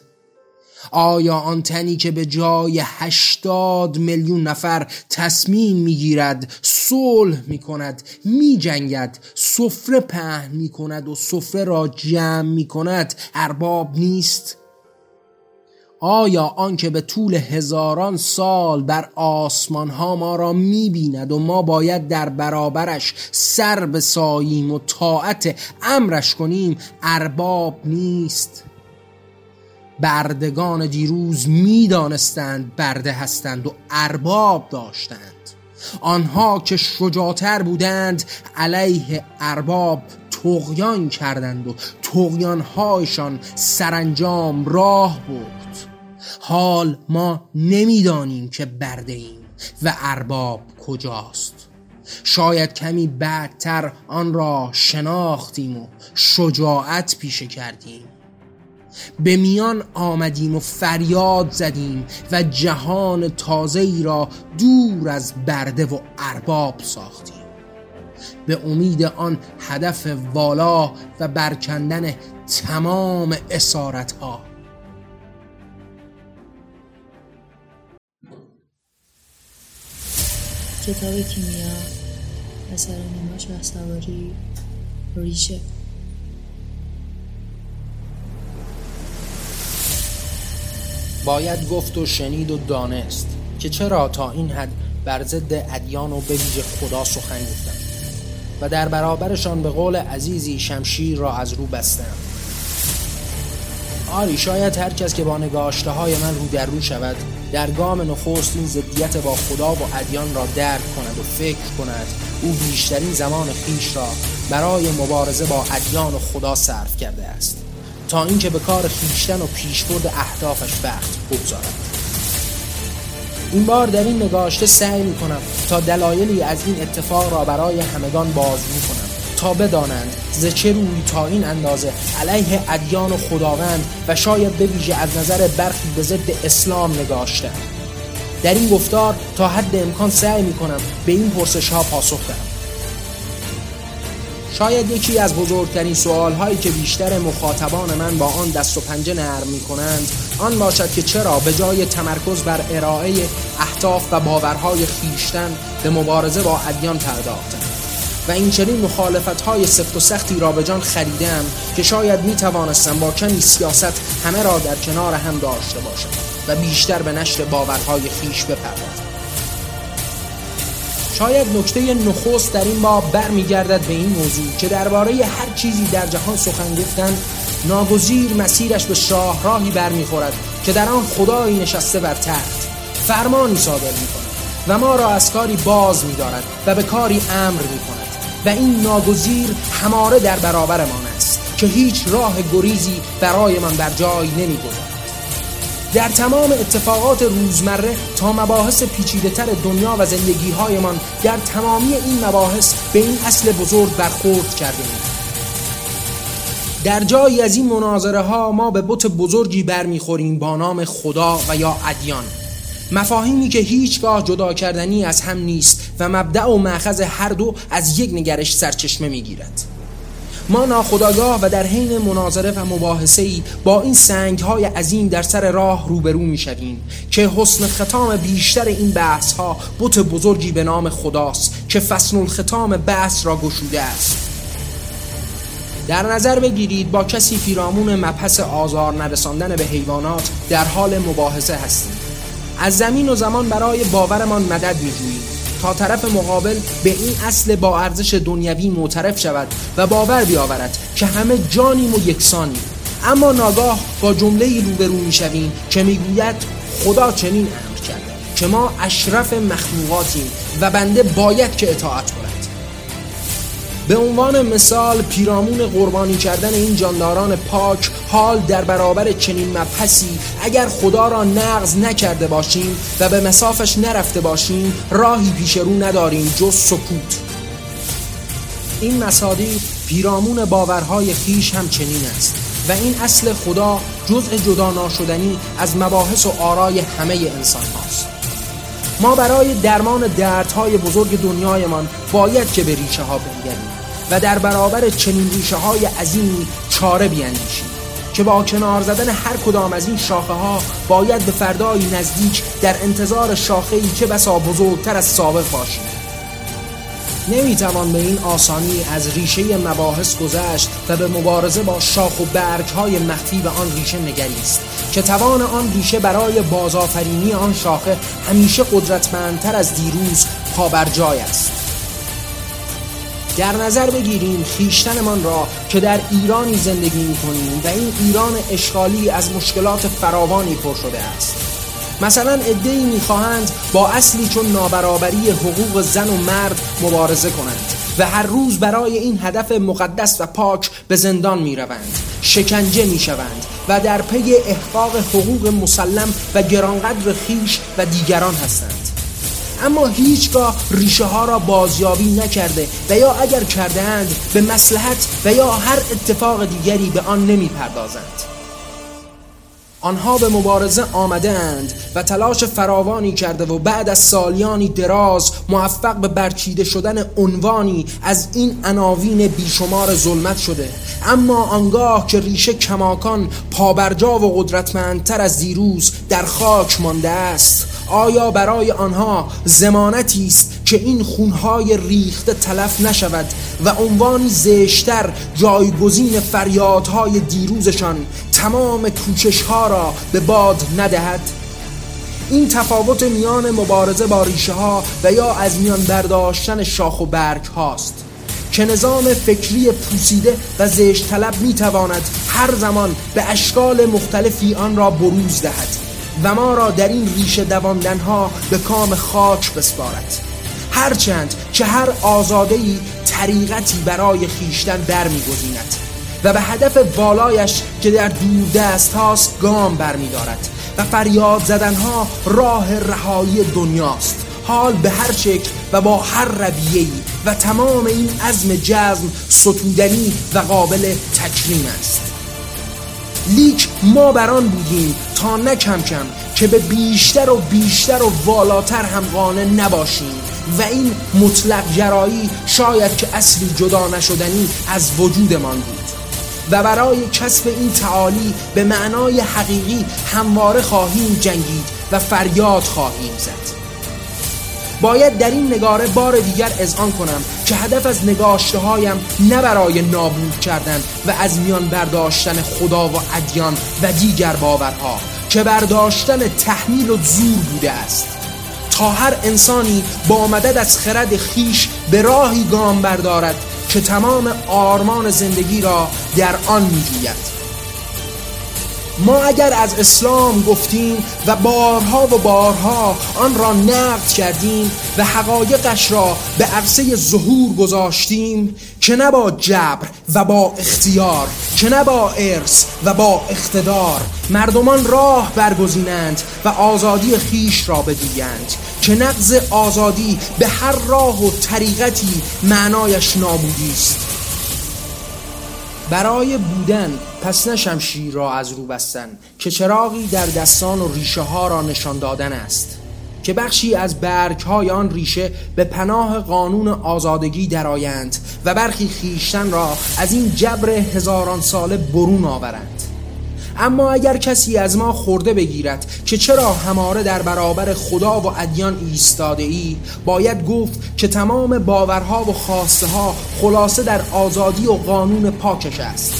آیا آن تنی که به جای هشتاد میلیون نفر تصمیم می‌گیرد صلح می‌کند میجنگد سفره پهن می‌کند و سفره را جمع می‌کند ارباب نیست؟ آیا آنکه به طول هزاران سال بر آسمان ها ما را می‌بیند و ما باید در برابرش سر بساییم و طاعت امرش کنیم ارباب نیست. بردگان دیروز می‌دانستند برده هستند و ارباب داشتند. آنها که شجاعتر بودند علیه ارباب تغیان کردند و تغیانهایشان سرانجام راه بود حال ما نمی‌دانیم که برده ایم و ارباب کجاست. شاید کمی بعدتر آن را شناختیم و شجاعت پیشه کردیم. به میان آمدیم و فریاد زدیم و جهان تازه ای را دور از برده و ارباب ساختیم. به امید آن هدف والا و برکندن تمام اسارت ها کتاب کیمیا اثر نیما شهسواری ریشه. باید گفت و شنید و دانست که چرا تا این حد بر ضد ادیان و به خدا سخن گفتم و در برابرشان به قول عزیزی شمشیر را از رو بستم. آری شاید هر کس که با نگاشته های من رو در رو شود در گام نخست این ضدیت با خدا و ادیان را درک کند و فکر کند. او بیشترین زمان خیش را برای مبارزه با ادیان و خدا صرف کرده است. تا اینکه به کار خیشتن و پیشبرد اهدافش وقت بگذارد. این بار در این نگاشته سعی می کنم تا دلایلی از این اتفاق را برای همگان باز می کنم تا بدانند ز چه روی تا این اندازه علیه ادیان و خداوند و شاید بویژه از نظر برخی به ضد اسلام نگاشتم در این گفتار تا حد امکان سعی می کنم به این پرسش ها پاسخ دهم شاید یکی از بزرگترین سوال هایی که بیشتر مخاطبان من با آن دست و پنجه نرم می کنند آن باشد که چرا به جای تمرکز بر ارائه اهداف و باورهای خیشتن به مبارزه با ادیان پرداختند. و این چنین مخالفت های سفت و سختی را به جان خریدم که شاید می توانستم با کمی سیاست همه را در کنار هم داشته باشم و بیشتر به نشر باورهای خیش بپردازم. شاید نکته نخست در این باب برمیگردد به این موضوع که درباره هر چیزی در جهان سخن گفتن ناگزیر مسیرش به شاهراهی برمیخورد که در آن خدایی نشسته بر تخت فرمانی صادر می کند و ما را از کاری باز می دارد و به کاری امر می کند و این ناگزیر هماره در برابرمان است که هیچ راه گریزی برای من بر جای نمی‌گذارد. در تمام اتفاقات روزمره تا مباحث پیچیده تر دنیا و زندگی هایمان در تمامی این مباحث به این اصل بزرگ برخورد کردیم در جایی از این مناظره ها ما به بت بزرگی برمیخوریم با نام خدا و یا ادیان. مفاهیمی که هیچگاه جدا کردنی از هم نیست و مبدع و معخذ هر دو از یک نگرش سرچشمه می‌گیرد. ما ناخداگاه و در حین مناظره و مباحثه ای با این سنگ های عظیم در سر راه روبرو می شویم که حسن ختام بیشتر این بحث ها بت بزرگی به نام خداست که فصل الختام بحث را گشوده است. در نظر بگیرید با کسی پیرامون مبحث آزار نرساندن به حیوانات در حال مباحثه هستیم. از زمین و زمان برای باورمان مدد میجوییم. تا طرف مقابل به این اصل با ارزش دنیوی معترف شود و باور بیاورد که همه جانیم و یکسانیم. اما ناگاه با جمله روبرو می‌شویم که می‌گوید خدا چنین امر کرده که ما اشرف مخلوقاتیم و بنده باید که اطاعت کنم. به عنوان مثال پیرامون قربانی کردن این جانداران پاک حال در برابر چنین مبحثی اگر خدا را نقض نکرده باشیم و به مسافش نرفته باشیم راهی پیش رو نداریم جز سکوت. این مصادیق پیرامون باورهای خیش هم چنین است و این اصل خدا جزء جدا ناشدنی از مباحث و آرای همه انسان هاست. ما برای درمان دردهای بزرگ دنیایمان باید که به ریشه ها بنگریم. و در برابر چنین ریشه های عظیمی چاره بیاندیشیم که با کنار زدن هر کدام از این شاخه ها باید به فردایی نزدیک در انتظار شاخه ای که بسا بزرگتر از سابق باشیم نمی‌توان به این آسانی از ریشه مباحث گذشت و به مبارزه با شاخ و برگ های مخفی به آن ریشه نگریست که توان آن ریشه برای بازآفرینی آن شاخه همیشه قدرتمندتر از دیروز پابرجای است. در نظر بگیریم خیشتنمان را که در ایرانی زندگی می کنیم و این ایران اشغالی از مشکلات فراوانی پر شده است. مثلا ادهی می‌خواهند با اصلی چون نابرابری حقوق زن و مرد مبارزه کنند و هر روز برای این هدف مقدس و پاک به زندان می روند شکنجه می شوند و در پی احقاق حقوق مسلم و گرانقدر خیش و دیگران هستند. اما هیچگاه ریشه ها را بازیابی نکرده و یا اگر کردهاند به مسلحت و یا هر اتفاق دیگری به آن نمی پردازند آنها به مبارزه آمده اند و تلاش فراوانی کرده و بعد از سالیانی دراز موفق به برچیده شدن عنوانی از این عناوین بیشمار ظلمت شده. اما آنگاه که ریشه کماکان پابرجا و قدرتمندتر از دیروز در خاک مانده است آیا برای آنها زمانتی است که این خونهای ریخته تلف نشود و عنوانی زشتر جایگزین فریادهای دیروزشان تمام کوشش ها را به باد ندهد؟ این تفاوت میان مبارزه با ریشه ها و یا از میان برداشتن شاخ و برگ هاست. که نظام فکری پوسیده و زشت طلب می تواند هر زمان به اشکال مختلفی آن را بروز دهد. و ما را در این ریشه ها به کام خاک بسپارد. هرچند که هر آزادهی طریقتی برای خیشتن برمیگزیند و به هدف بالایش که در دور دست هاست گام برمیدارد و فریاد زدنها راه رهایی دنیاست. حال به هر شکل و با هر رویه‌ای و تمام این عزم جزم ستودنی و قابل تکریم است. لیک ما بران بودیم تا نه کم کم که به بیشتر و بیشتر و والاتر هم قانع نباشیم و این مطلق جرایی شاید که اصلی جدا نشدنی از وجودمان بود. و برای کسب این تعالی به معنای حقیقی همواره خواهیم جنگید و فریاد خواهیم زد. باید در این نگاره بار دیگر اذعان کنم که هدف از نگاشته هایم نه برای نابود کردن و از میان برداشتن خدا و ادیان و دیگر باورها که برداشتن تحمیل و زور بوده است. تا هر انسانی با مدد از خرد خیش به راهی گام بردارد که تمام آرمان زندگی را در آن میجوید ما اگر از اسلام گفتیم و بارها و بارها آن را نقد کردیم و حقایقش را به عرصه ظهور گذاشتیم که نه با جبر و با اختیار که نه با ارث و با اقتدار مردمان راه برگزینند و آزادی خیش را بدویند که نقض آزادی به هر راه و طریقتی معنایش نابودی است. برای بودن پس نه شمشیر را از رو بستن که چراغی در دستان و ریشه ها را نشان دادن است که بخشی از برگ های آن ریشه به پناه قانون آزادگی درآیند و برخی خیشتن را از این جبر هزاران ساله برون آورند. اما اگر کسی از ما خورده بگیرد که چرا هماره در برابر خدا و ادیان ایستاده ای باید گفت که تمام باورها و خواسته ها خلاصه در آزادی و قانون پاکش است.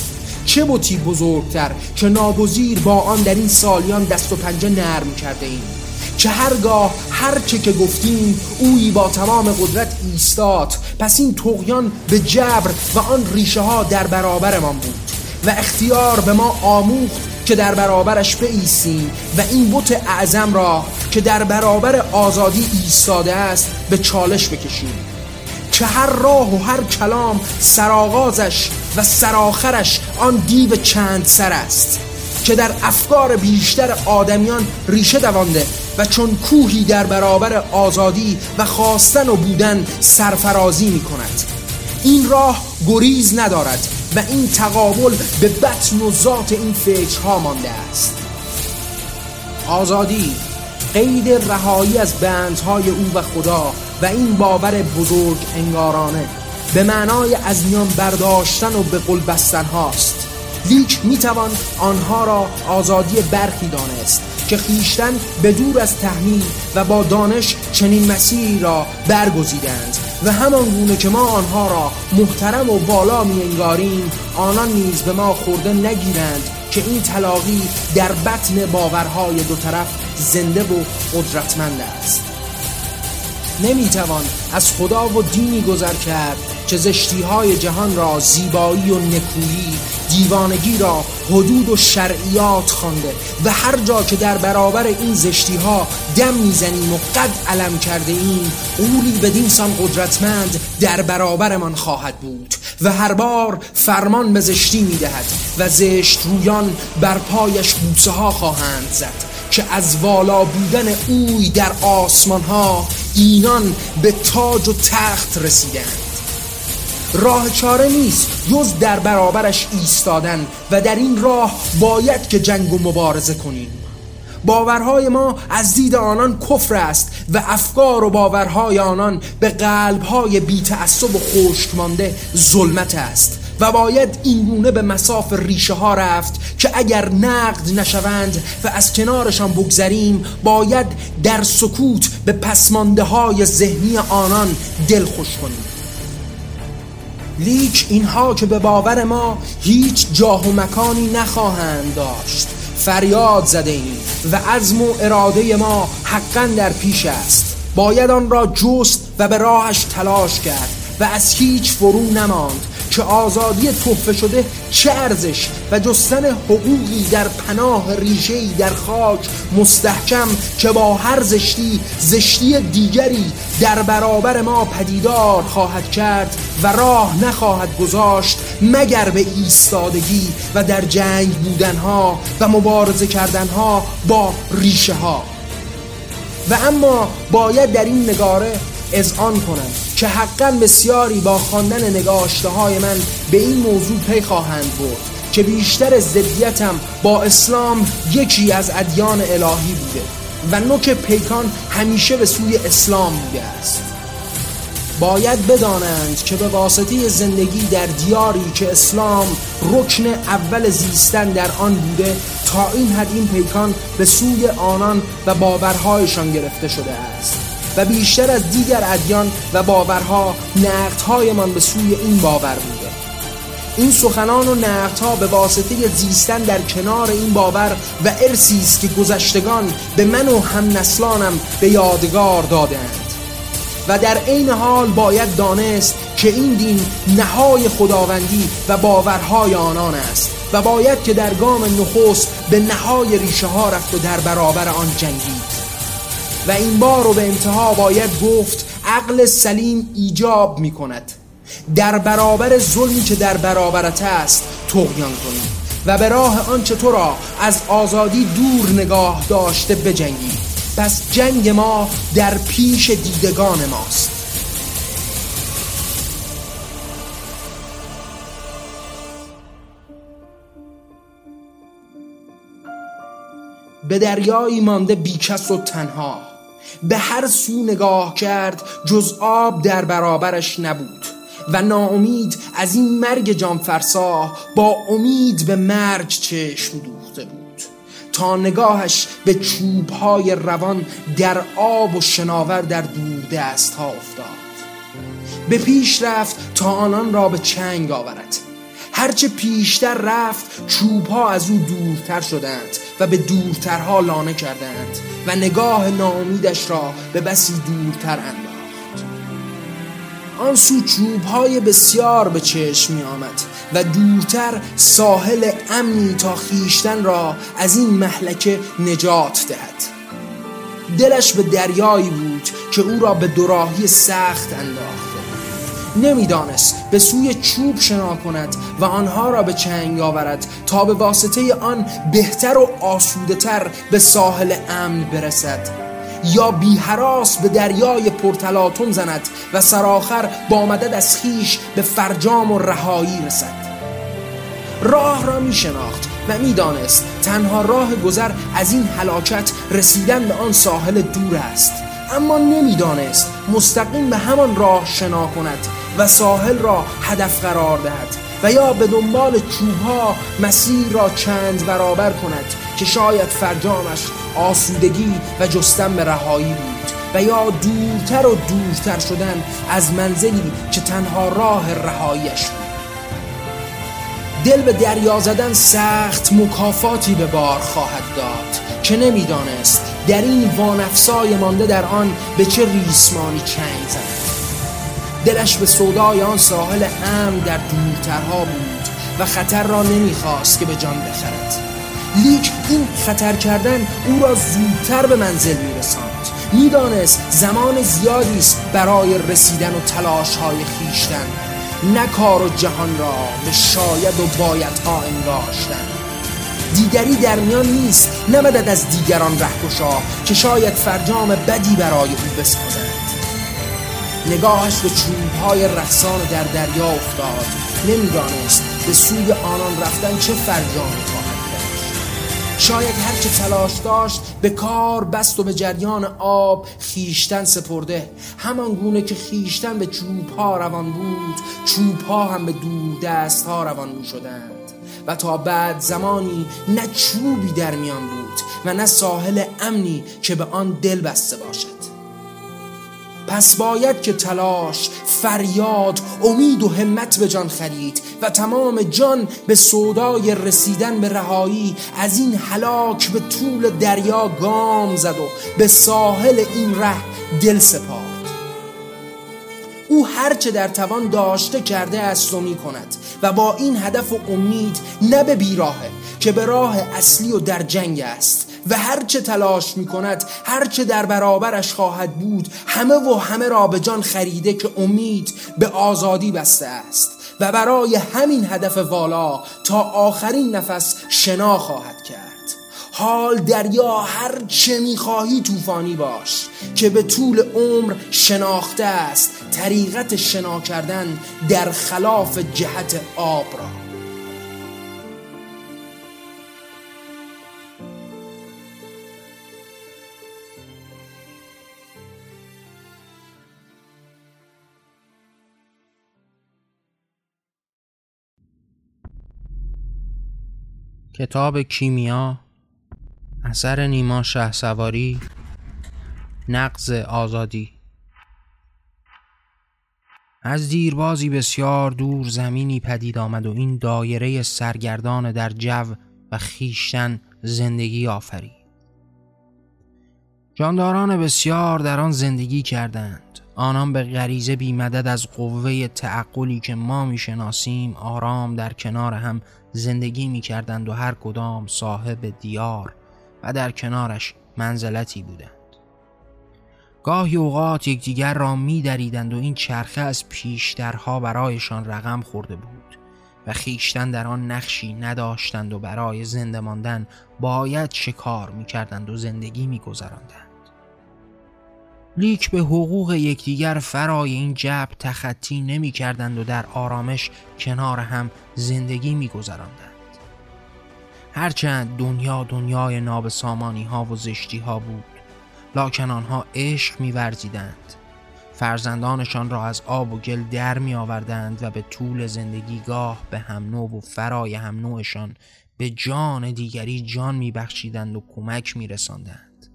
چه بوتی بزرگتر که ناگزیر با آن در این سالیان دست و پنجه نرم کرده ایم؟ که هرگاه هر چه که گفتیم اوی با تمام قدرت ایستاد پس این تقیان به جبر و آن ریشه ها در برابرمان بود و اختیار به ما آموخت که در برابرش بایستیم و این بت اعظم را که در برابر آزادی ایستاده است به چالش بکشیم. که هر راه و هر کلام سرآغازش و سرآخرش آن دیو چند سر است. که در افکار بیشتر آدمیان ریشه دوانده و چون کوهی در برابر آزادی و خواستن و بودن سرفرازی می کند این راه گریز ندارد. و این تقابل به بطن و ذات این فکرها مانده است. آزادی قید رهایی از بندهای او و خدا و این باور بزرگ انگارانه به معنای از میان برداشتن و به قل بستن هاست. لیک می‌توان آنها را آزادی برخی دانست. که خیشتن به دور از تحمیل و با دانش چنین مسیری را برگزیدند و همان گونه که ما آنها را محترم و بالا می انگاریم آنان نیز به ما خورده نگیرند که این تلاقی در بطن باورهای دو طرف زنده و قدرتمند است. نمی‌توان از خدا و دینی گذر کرد که زشتی های جهان را زیبایی و نکویی دیوانگی را حدود و شرعیات خوانده و هر جا که در برابر این زشتی ها دم می‌زنیم و قد علم کرده ایم اولی بدین سان قدرتمند در برابرمان خواهد بود و هر بار فرمان به زشتی می‌دهد و زشت رویان بر پایش بوسه ها خواهند زد که از والا بودن اوی در آسمان ها اینان به تاج و تخت رسیدند راه چاره نیست جز در برابرش ایستادن و در این راه باید که جنگ و مبارزه کنیم. باورهای ما از دید آنان کفر است و افکار و باورهای آنان به قلبهای بیتعصب و خشک مانده ظلمت است و باید این گونه به مساف ریشه ها رفت که اگر نقد نشوند و از کنارشان بگذریم باید در سکوت به پسمانده های ذهنی آنان دل خوش کنیم. لیک اینها که به باور ما هیچ جاه و مکانی نخواهند داشت. فریاد زده ایم و عزم و اراده ما حقا در پیش است. باید آن را جست و به راهش تلاش کرد و از هیچ فرو نماند. که آزادی توفه شده چه ارزش و جستن حقوقی در پناه ریشهی در خاک مستحکم که با هر زشتی زشتی دیگری در برابر ما پدیدار خواهد کرد و راه نخواهد گذاشت مگر به ایستادگی و در جنگ بودنها و مبارزه کردنها با ریشه ها و اما باید در این نگاره اذعان کنم که حقا بسیاری با خواندن نگاشته های من به این موضوع پی خواهند برد که بیشتر ضدیتم با اسلام یکی از ادیان الهی بوده و نوک پیکان همیشه به سوی اسلام بوده است. باید بدانند که به واسطه زندگی در دیاری که اسلام رکن اول زیستن در آن بوده تا این حد این پیکان به سوی آنان و باورهایشان گرفته شده است. و بیشتر از دیگر ادیان و باورها نقدهایمان به سوی این باور بوده. این سخنان و نقدها به واسطه زیستن در کنار این باور و ارسی است که گذشتگان به من و هم نسلانم به یادگار دادند و در عین حال باید دانست که این دین نهای خداوندی و باورهای آنان است و باید که در گام نخست به نهای ریشه ها رفت و در برابر آن جنگید. و این بار رو به انتها باید گفت عقل سلیم ایجاب می کند در برابر ظلمی که در برابرت است تغیان کنی و به راه آنچه تو را از آزادی دور نگاه داشته بجنگی پس جنگ ما در پیش دیدگان ماست. به دریایی مانده بیکس و تنها. به هر سو نگاه کرد جز آب در برابرش نبود. و ناامید از این مرگ جانفرسا با امید به مرگ چشم دوخته بود. تا نگاهش به چوبهای روان در آب و شناور در دور دست ها افتاد. به پیش رفت تا آنان را به چنگ آورد. هرچه پیشتر رفت چوب ها از او دورتر شدند و به دورترها لانه کردند و نگاه ناامیدش را به بسی دورتر انداخت. آن سو چوب های بسیار به چشم می آمد و دورتر ساحل امنی تا خیشتن را از این محلکه نجات دهد. دلش به دریایی بود که او را به دوراهی سخت انداخت. نمی‌دانست به سوی چوب شنا کند و آنها را به چنگ آورد تا به واسطه آن بهتر و آسوده تر به ساحل امن برسد. یا بی حراس به دریای پرتلاتون زند و سرآخر با مدد از خیش به فرجام و رهایی رسد. راه را می شناخت و می‌دانست تنها راه گذر از این هلاکت رسیدن به آن ساحل دور است. اما نمی‌دانست مستقیم به همان راه شنا کند و ساحل را هدف قرار دهد و یا به دنبال چوبها مسیر را چند برابر کند که شاید فرجامش آسودگی و جستن به رهایی بود و یا دورتر و دورتر شدن از منزلی که تنها راه رهاییش بود. دل به دریا زدن سخت مکافاتی به بار خواهد داد. که نمی‌دانست. در این وانفسای مانده در آن به چه ریسمانی چنگ زند دلش به سودای آن ساحل امن در دورترها بود و خطر را نمی‌خواست که به جان بخرد. لیک این خطر کردن او را زودتر به منزل میرساند. می‌دانست زمان زیادی است برای رسیدن و تلاش های خیشتن نه کار و جهان را به شاید و بایدها انگاشتن. دیگری در میان نیست. نه از دیگران رهکشا که شاید فرجام بدی برای او بسازند. نگاهش به های رقصان در دریا افتاد. نمی‌دانست به سوی آنان رفتن چه فرجامی خواهد شاید هرچه تلاش داشت به کار بست و به جریان آب خیشتن سپرده. همان گونه که خیشتن به چوب ها روان بود چوب ها هم به دور دست ها روان می شدند. و تا بعد زمانی نه چوبی در میان بود و نه ساحل امنی که به آن دل بسته باشد. پس باید که تلاش فریاد امید و همت به جان خرید و تمام جان به سودای رسیدن به رهایی از این هلاک به طول دریا گام زد و به ساحل این ره دل سپارد او هرچه در توان داشته کرده است و می کند و با این هدف و امید نه به بیراهه که به راه اصلی و در جنگ است. و هرچه تلاش می کند هرچه در برابرش خواهد بود همه و همه را به جان خریده که امید به آزادی بسته است. و برای همین هدف والا تا آخرین نفس شنا خواهد کرد. حال دریا هر چه می‌خواهی طوفانی باش که به طول عمر شناخته است. طریقت شنا کردن در خلاف جهت آب را. کتاب کیمیا اثر نیما شه سواری نقض آزادی. از دیربازی بسیار دور زمینی پدید آمد و این دایره سرگردان در جو و خیشتن زندگی آفرید. جانداران بسیار در آن زندگی کردند. آنان به غریزه بی مدد از قوه تعقلی که ما می‌شناسیم آرام در کنار هم زندگی می کردند و هر کدام صاحب دیار و در کنارش منزلتی بودند گاهی اوقات یکدیگر را می دریدند و این چرخه از پیشترها برایشان رقم خورده بود و خیشتن در آن نقشی نداشتند و برای زنده ماندن باید شکار می کردند و زندگی می گذراندند. لیک به حقوق یکدیگر فرای این جب تخطی نمی کردند و در آرامش کنار هم زندگی می گذراندند. هرچند دنیا دنیای نابسامانی ها و زشتی ها بود لاکن آنها عشق می ورزیدند. فرزندانشان را از آب و گل در می آوردند و به طول زندگی گاه به هم نوع و فرای هم نوعشان به جان دیگری جان می بخشیدند و کمک می رساندند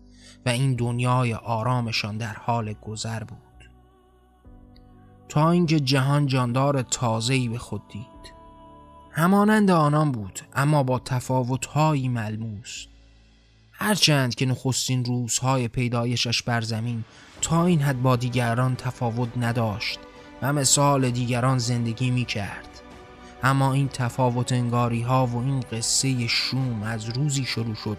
و این دنیای آرامشان در حال گذر بود تا اینکه جهان جاندار تازه‌ای به خود دید همانند آنان بود اما با تفاوتهایی ملموس. هرچند که نخستین روزهای پیدایشش بر زمین تا این حد با دیگران تفاوت نداشت و مثال دیگران زندگی می کرد اما این تفاوت انگاری ها و این قصه شوم از روزی شروع شد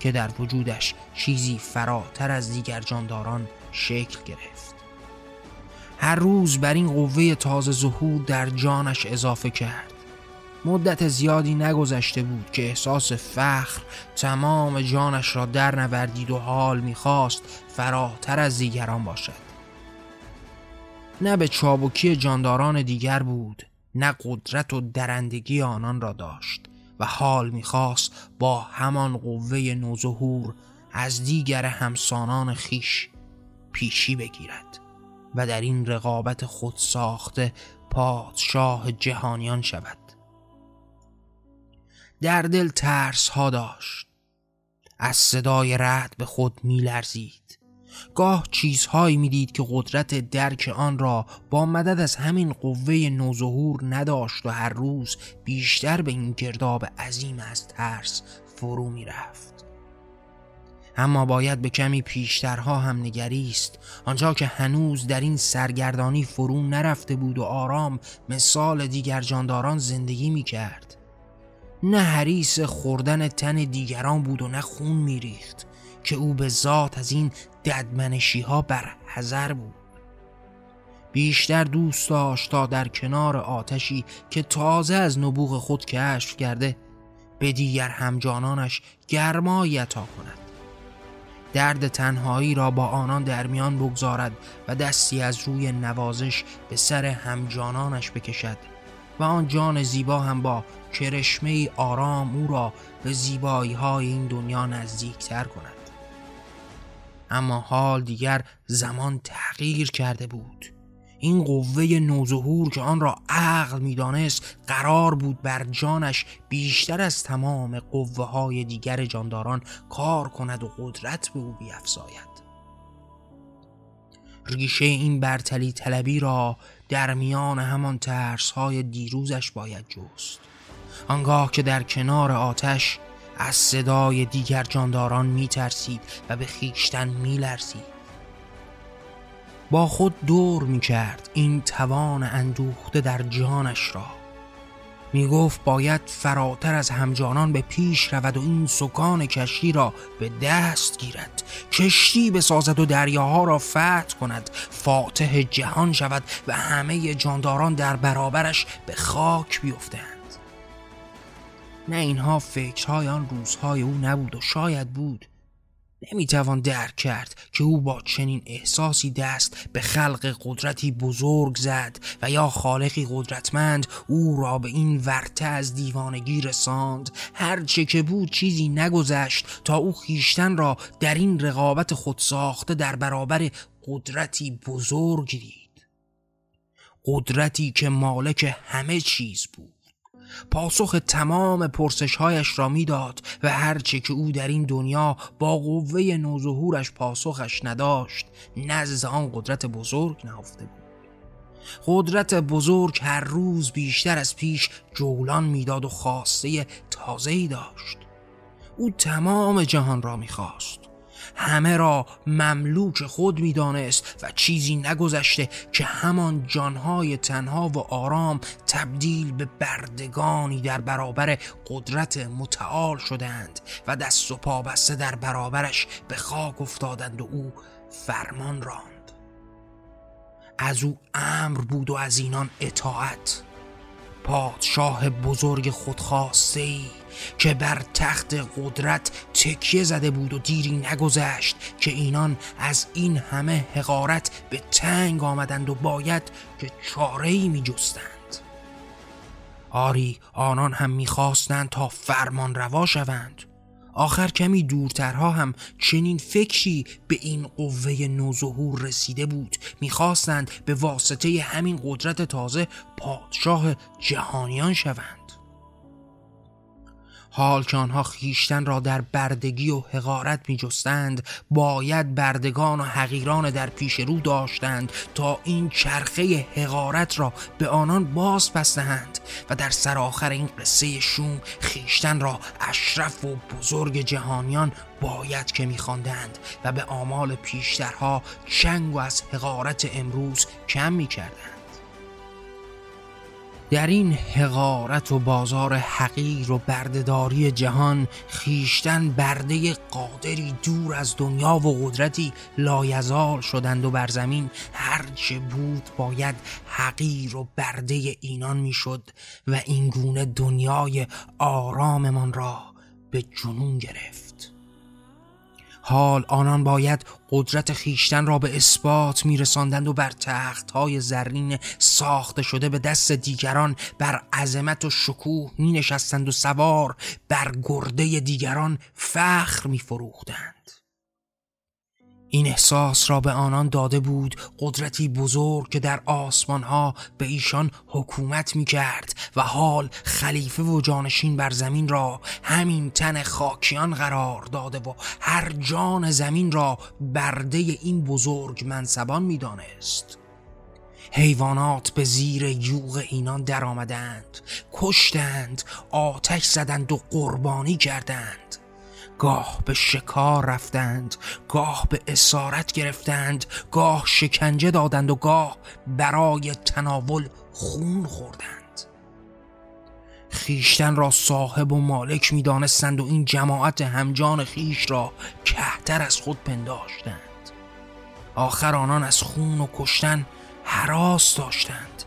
که در وجودش چیزی فراتر از دیگر جانداران شکل گرفت. هر روز بر این قوه تازه ظهور در جانش اضافه کرد. مدت زیادی نگذشته بود که احساس فخر تمام جانش را در نوردید و حال می‌خواست فراتر از دیگران باشد. نه به چابکی جانداران دیگر بود نه قدرت و درندگی آنان را داشت و حال می‌خواست با همان قوه نوظهور از دیگر همسانان خیش پیشی بگیرد و در این رقابت خود ساخته پادشاه جهانیان شود. در دل ترس ها داشت. از صدای رد به خود می لرزید گاه چیزهایی می‌دید که قدرت درک آن را با مدد از همین قوه نوظهور نداشت و هر روز بیشتر به این گرداب عظیم از ترس فرو می رفت. اما باید به کمی پیشترها هم نگریست. آنجا که هنوز در این سرگردانی فرو نرفته بود و آرام مثال دیگر جانداران زندگی می کرد نه حریس خوردن تن دیگران بود و نه خون میریخت که او به ذات از این ددمنشی ها بر حذر بود. بیشتر دوست داشت تا در کنار آتشی که تازه از نبوغ خود کشف کرده به دیگر همجانانش گرمایی عطا کند. درد تنهایی را با آنان در میان بگذارد و دستی از روی نوازش به سر همجانانش بکشد. و آن جان زیبا هم با کرشمه آرام او را به زیبایی های این دنیا نزدیکتر کند. اما حال دیگر زمان تغییر کرده بود. این قوه نوظهور که آن را عقل می‌دانست قرار بود بر جانش بیشتر از تمام قوه های دیگر جانداران کار کند و قدرت به او بیافزاید. ریشه این برتلی طلبی را در میان همان ترس های دیروزش باید جست. آنگاه که در کنار آتش از صدای دیگر جانداران می ترسید و به خیشتن می لرزید با خود دور می کرد این توان اندوخته در جانش را. می گفت باید فراتر از همجانان به پیش رود و این سکان کشتی را به دست گیرد. کشتی بسازد و دریاها را فتح کند. فاتح جهان شود و همه جانداران در برابرش به خاک بیفتند. نه اینها فکرهای آن روزهای او نبود و شاید بود نمی‌توان درک کرد که او با چنین احساسی دست به خلق قدرتی بزرگ زد و یا خالقی قدرتمند او را به این ورته از دیوانگی رساند. هرچه که بود چیزی نگذشت تا او خیشتن را در این رقابت خود ساخته در برابر قدرتی بزرگ دید. قدرتی که مالک همه چیز بود. پاسخ تمام پرسشهایش را می‌داد و هرچه که او در این دنیا با قوه نوظهورش پاسخش نداشت نزد آن قدرت بزرگ نهفته بود. قدرت بزرگ هر روز بیشتر از پیش جولان می‌داد و خواسته تازه‌ای داشت. او تمام جهان را می‌خواست. همه را مملوک خود می‌دانست و چیزی نگذشته که همان جانهای تنها و آرام تبدیل به بردگانی در برابر قدرت متعال شدند و دست و پا بسته در برابرش به خاک افتادند و او فرمان راند. از او امر بود و از اینان اطاعت. پادشاه بزرگ خودخواسته ای که بر تخت قدرت تکیه زده بود و دیری نگذشت که اینان از این همه حقارت به تنگ آمدند و باید که چاره می جستند. آری آنان هم می‌خواستند تا فرمان روا شوند. آخر کمی دورترها هم چنین فکری به این قوه نوظهور رسیده بود. می‌خواستند به واسطه همین قدرت تازه پادشاه جهانیان شوند. حال که آنها خیشتن را در بردگی و حقارت می جستند باید بردگان و حقیران در پیش رو داشتند تا این چرخه حقارت را به آنان باز پستهند و در سرآخر این قصه شوم خیشتن را اشرف و بزرگ جهانیان باید که میخواندند و به آمال پیشترها چنگ و از حقارت امروز کم می‌کردند. در این حقارت و بازار حقیر و بردهداری جهان خیشتن برده قادری دور از دنیا و قدرتی لایزال شدند و بر زمین. هرچه بود باید حقیر و برده اینان می‌شد و این گونه دنیای آراممان را به جنون گرفت. حال آنان باید قدرت خیشتن را به اثبات میرساندند و بر تخت های زرین ساخته شده به دست دیگران بر عظمت و شکوه می نشستند و سوار بر گرده دیگران فخر می فروختند. این احساس را به آنان داده بود قدرتی بزرگ که در آسمان ها به ایشان حکومت می کرد و حال خلیفه و جانشین بر زمین را همین تن خاکیان قرار داده و هر جان زمین را برده این بزرگ منصبان می دانست. حیوانات به زیر یوغ اینان در آمدند کشتند آتش زدند و قربانی کردند گاه به شکار رفتند گاه به اسارت گرفتند گاه شکنجه دادند و گاه برای تناول خون خوردند. خیشتن را صاحب و مالک می دانستند و این جماعت همجان خیش را کهتر از خود پنداشتند. آخر آنان از خون و کشتن حراس داشتند.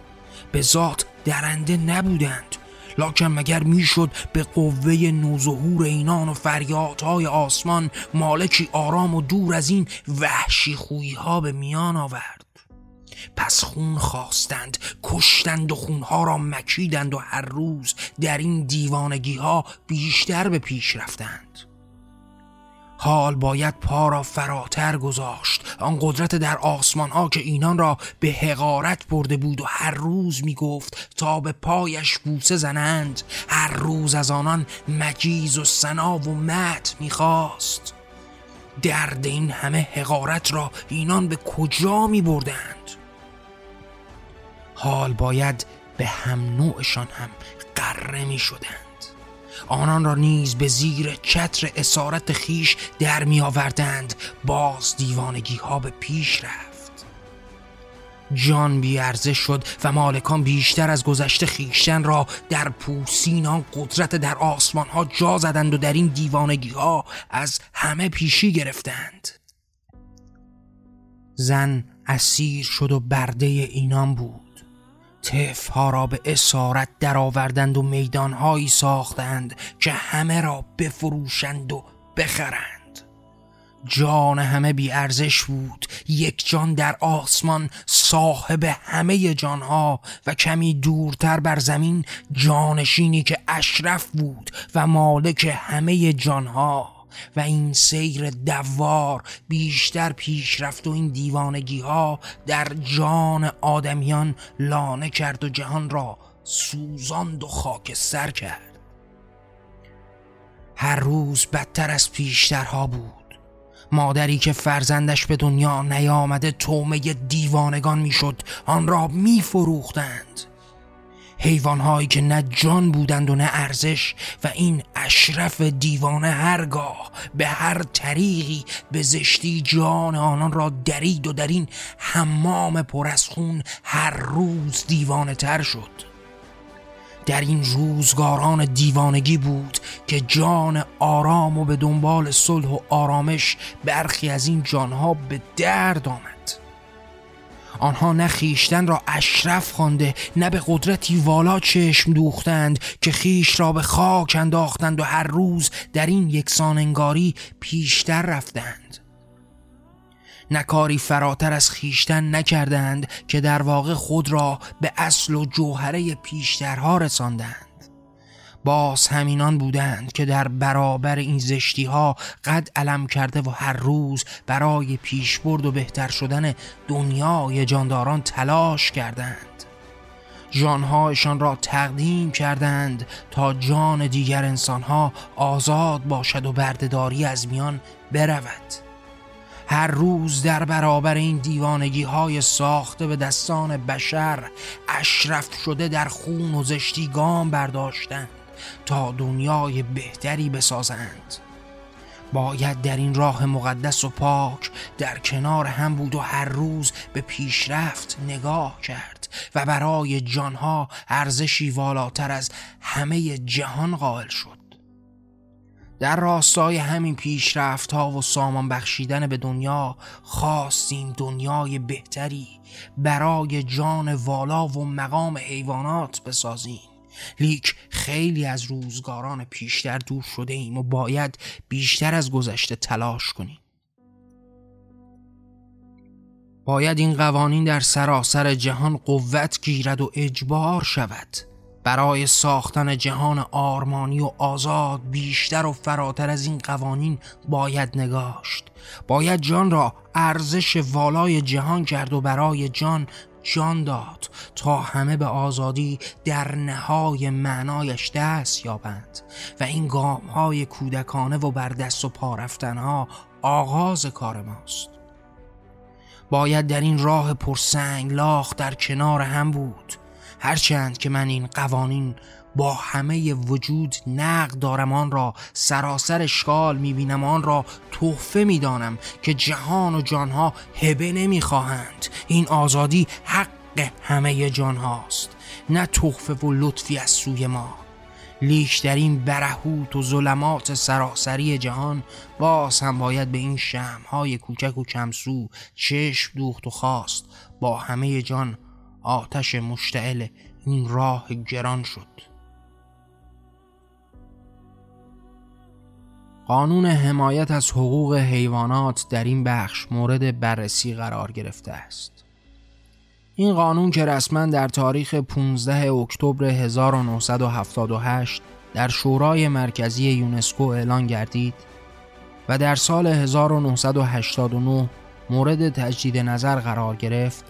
به ذات درنده نبودند. لاکن مگر می‌شد به قوه نوظهور اینان و فریادهای آسمان مالکی آرام و دور از این وحشی خویی ها به میان آورد. پس خون خواستند کشتند و خونها را مکیدند و هر روز در این دیوانگی ها بیشتر به پیش رفتند. حال باید پا را فراتر گذاشت. آن قدرت در آسمان ها که اینان را به حقارت برده بود و هر روز می گفت تا به پایش بوسه زنند هر روز از آنان مجیز و سنا و مت می خواست درد این همه حقارت را اینان به کجا می بردند حال باید به هم نوعشان هم قره می شدند آنان را نیز به زیر چتر اسارت خیش در می آوردند باز دیوانگی ها به پیش رفت. جان بیارزش شد و مالکان بیشتر از گذشته خیشتن را در پوسین آن قدرت در آسمان ها جا زدند و در این دیوانگی ها از همه پیشی گرفتند. زن اسیر شد و برده اینان بود. ها را به اسارت درآوردند و میدانهایی ساختند که همه را بفروشند و بخرند. جان همه بی ارزش بود. یک جان در آسمان صاحب همه جانها و کمی دورتر بر زمین جانشینی که اشرف بود و مالک همه جانها. و این سیر دوار بیشتر پیش رفت و این دیوانگی ها در جان آدمیان لانه کرد و جهان را سوزاند و سر کرد. هر روز بدتر از پیشترها بود. مادری که فرزندش به دنیا نیامده تومه دیوانگان می‌شد آن را میفروختند. حیوانهایی که نه جان بودند و نه ارزش و این اشرف دیوانه هرگاه به هر طریقی به زشتی جان آنان را درید و در این حمام پر از خون هر روز دیوانه تر شد. در این روزگاران دیوانگی بود که جان آرام و به دنبال صلح و آرامش برخی از این جانها به درد آمد. آنها نه خیشتن را اشرف خوانده نه به قدرتی والا چشم دوختند که خیش را به خاک انداختند و هر روز در این یکسان انگاری پیشتر رفتند. نه کاری فراتر از خیشتن نکردند که در واقع خود را به اصل و جوهره پیشترها رساندند. باز همینان بودند که در برابر این زشتی ها قد علم کرده و هر روز برای پیشبرد و بهتر شدن دنیای جانداران تلاش کردند. جانهایشان را تقدیم کردند تا جان دیگر انسانها آزاد باشد و بردهداری از میان برود. هر روز در برابر این دیوانگی های ساخته به دستان بشر اشرف شده در خون و زشتی گام برداشتند. تا دنیای بهتری بسازند. باید در این راه مقدس و پاک در کنار هم بود و هر روز به پیشرفت نگاه کرد و برای جانها ارزشی والاتر از همه جهان قائل شد. در راستای همین پیشرفت ها و سامان بخشیدن به دنیا خواستیم دنیای بهتری برای جان والا و مقام حیوانات بسازیم. لیک خیلی از روزگاران پیشتر دور شده ایم و باید بیشتر از گذشته تلاش کنیم. باید این قوانین در سراسر جهان قوت گیرد و اجبار شود. برای ساختن جهان آرمانی و آزاد بیشتر و فراتر از این قوانین باید نگاشت. باید جان را ارزش والای جهان کرد و برای جان جان داد تا همه به آزادی در نهای معنایش دست یابند و این گام های کودکانه و بر دست و پا ها آغاز کار ماست. باید در این راه پرسنگ لاخ در کنار هم بود هرچند که من این قوانین با همه وجود نقد دارم آن را سراسر اشکال می‌بینم آن را تحفه می‌دانم که جهان و جانها هبه نمی‌خواهند. این آزادی حق همه جان هاست نه تحفه و لطفی از سوی ما. لیش در این برهوت و ظلمات سراسری جهان باز هم باید به این های کوچک و کمسو چشم دوخت و خواست. با همه جان آتش مشتعل این راه گران شد. قانون حمایت از حقوق حیوانات در این بخش مورد بررسی قرار گرفته است. این قانون که رسما در تاریخ 15 اکتبر 1978 در شورای مرکزی یونسکو اعلان گردید و در سال 1989 مورد تجدید نظر قرار گرفت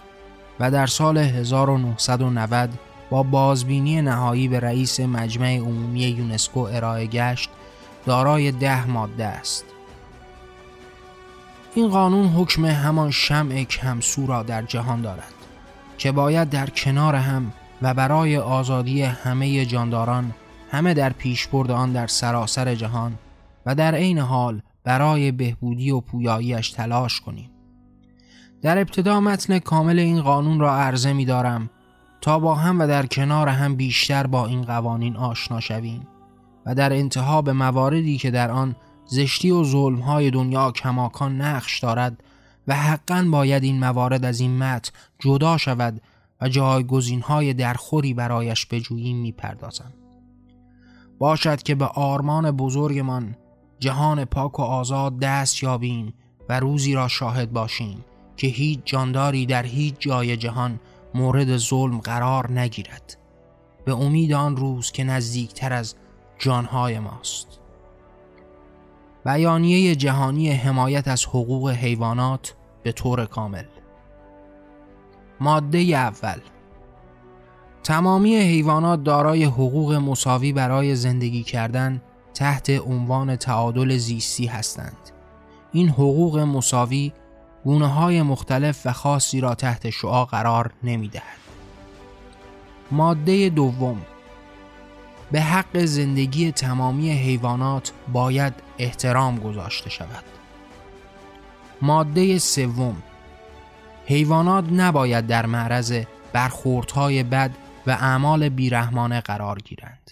و در سال 1990 با بازبینی نهایی به رئیس مجمع عمومی یونسکو ارائه گشت دارای ده ماده است. این قانون حکم همان شمع کمسو را در جهان دارد که باید در کنار هم و برای آزادی همه جانداران همه در پیشبرد آن در سراسر جهان و در عین حال برای بهبودی و پویاییش تلاش کنیم. در ابتدا متن کامل این قانون را عرضه می دارم تا با هم و در کنار هم بیشتر با این قوانین آشنا شویم. و در انتها به مواردی که در آن زشتی و ظلمهای دنیا کماکان نقش دارد و حقا باید این موارد از این متن جدا شود و جایگزین های درخوری برایش بجوییم می‌پردازم باشد که به آرمان بزرگمان جهان پاک و آزاد دست یابیم و روزی را شاهد باشیم که هیچ جانداری در هیچ جای جهان مورد ظلم قرار نگیرد. به امید آن روز که نزدیکتر از جانهای ماست بیانیه جهانی حمایت از حقوق حیوانات به طور کامل ماده اول تمامی حیوانات دارای حقوق مساوی برای زندگی کردن تحت عنوان تعادل زیستی هستند. این حقوق مساوی گونه های مختلف و خاصی را تحت شعا قرار نمی دهد. ماده دوم به حق زندگی تمامی حیوانات باید احترام گذاشته شود. ماده سوم حیوانات نباید در معرض برخوردهای بد و اعمال بیرحمانه قرار گیرند.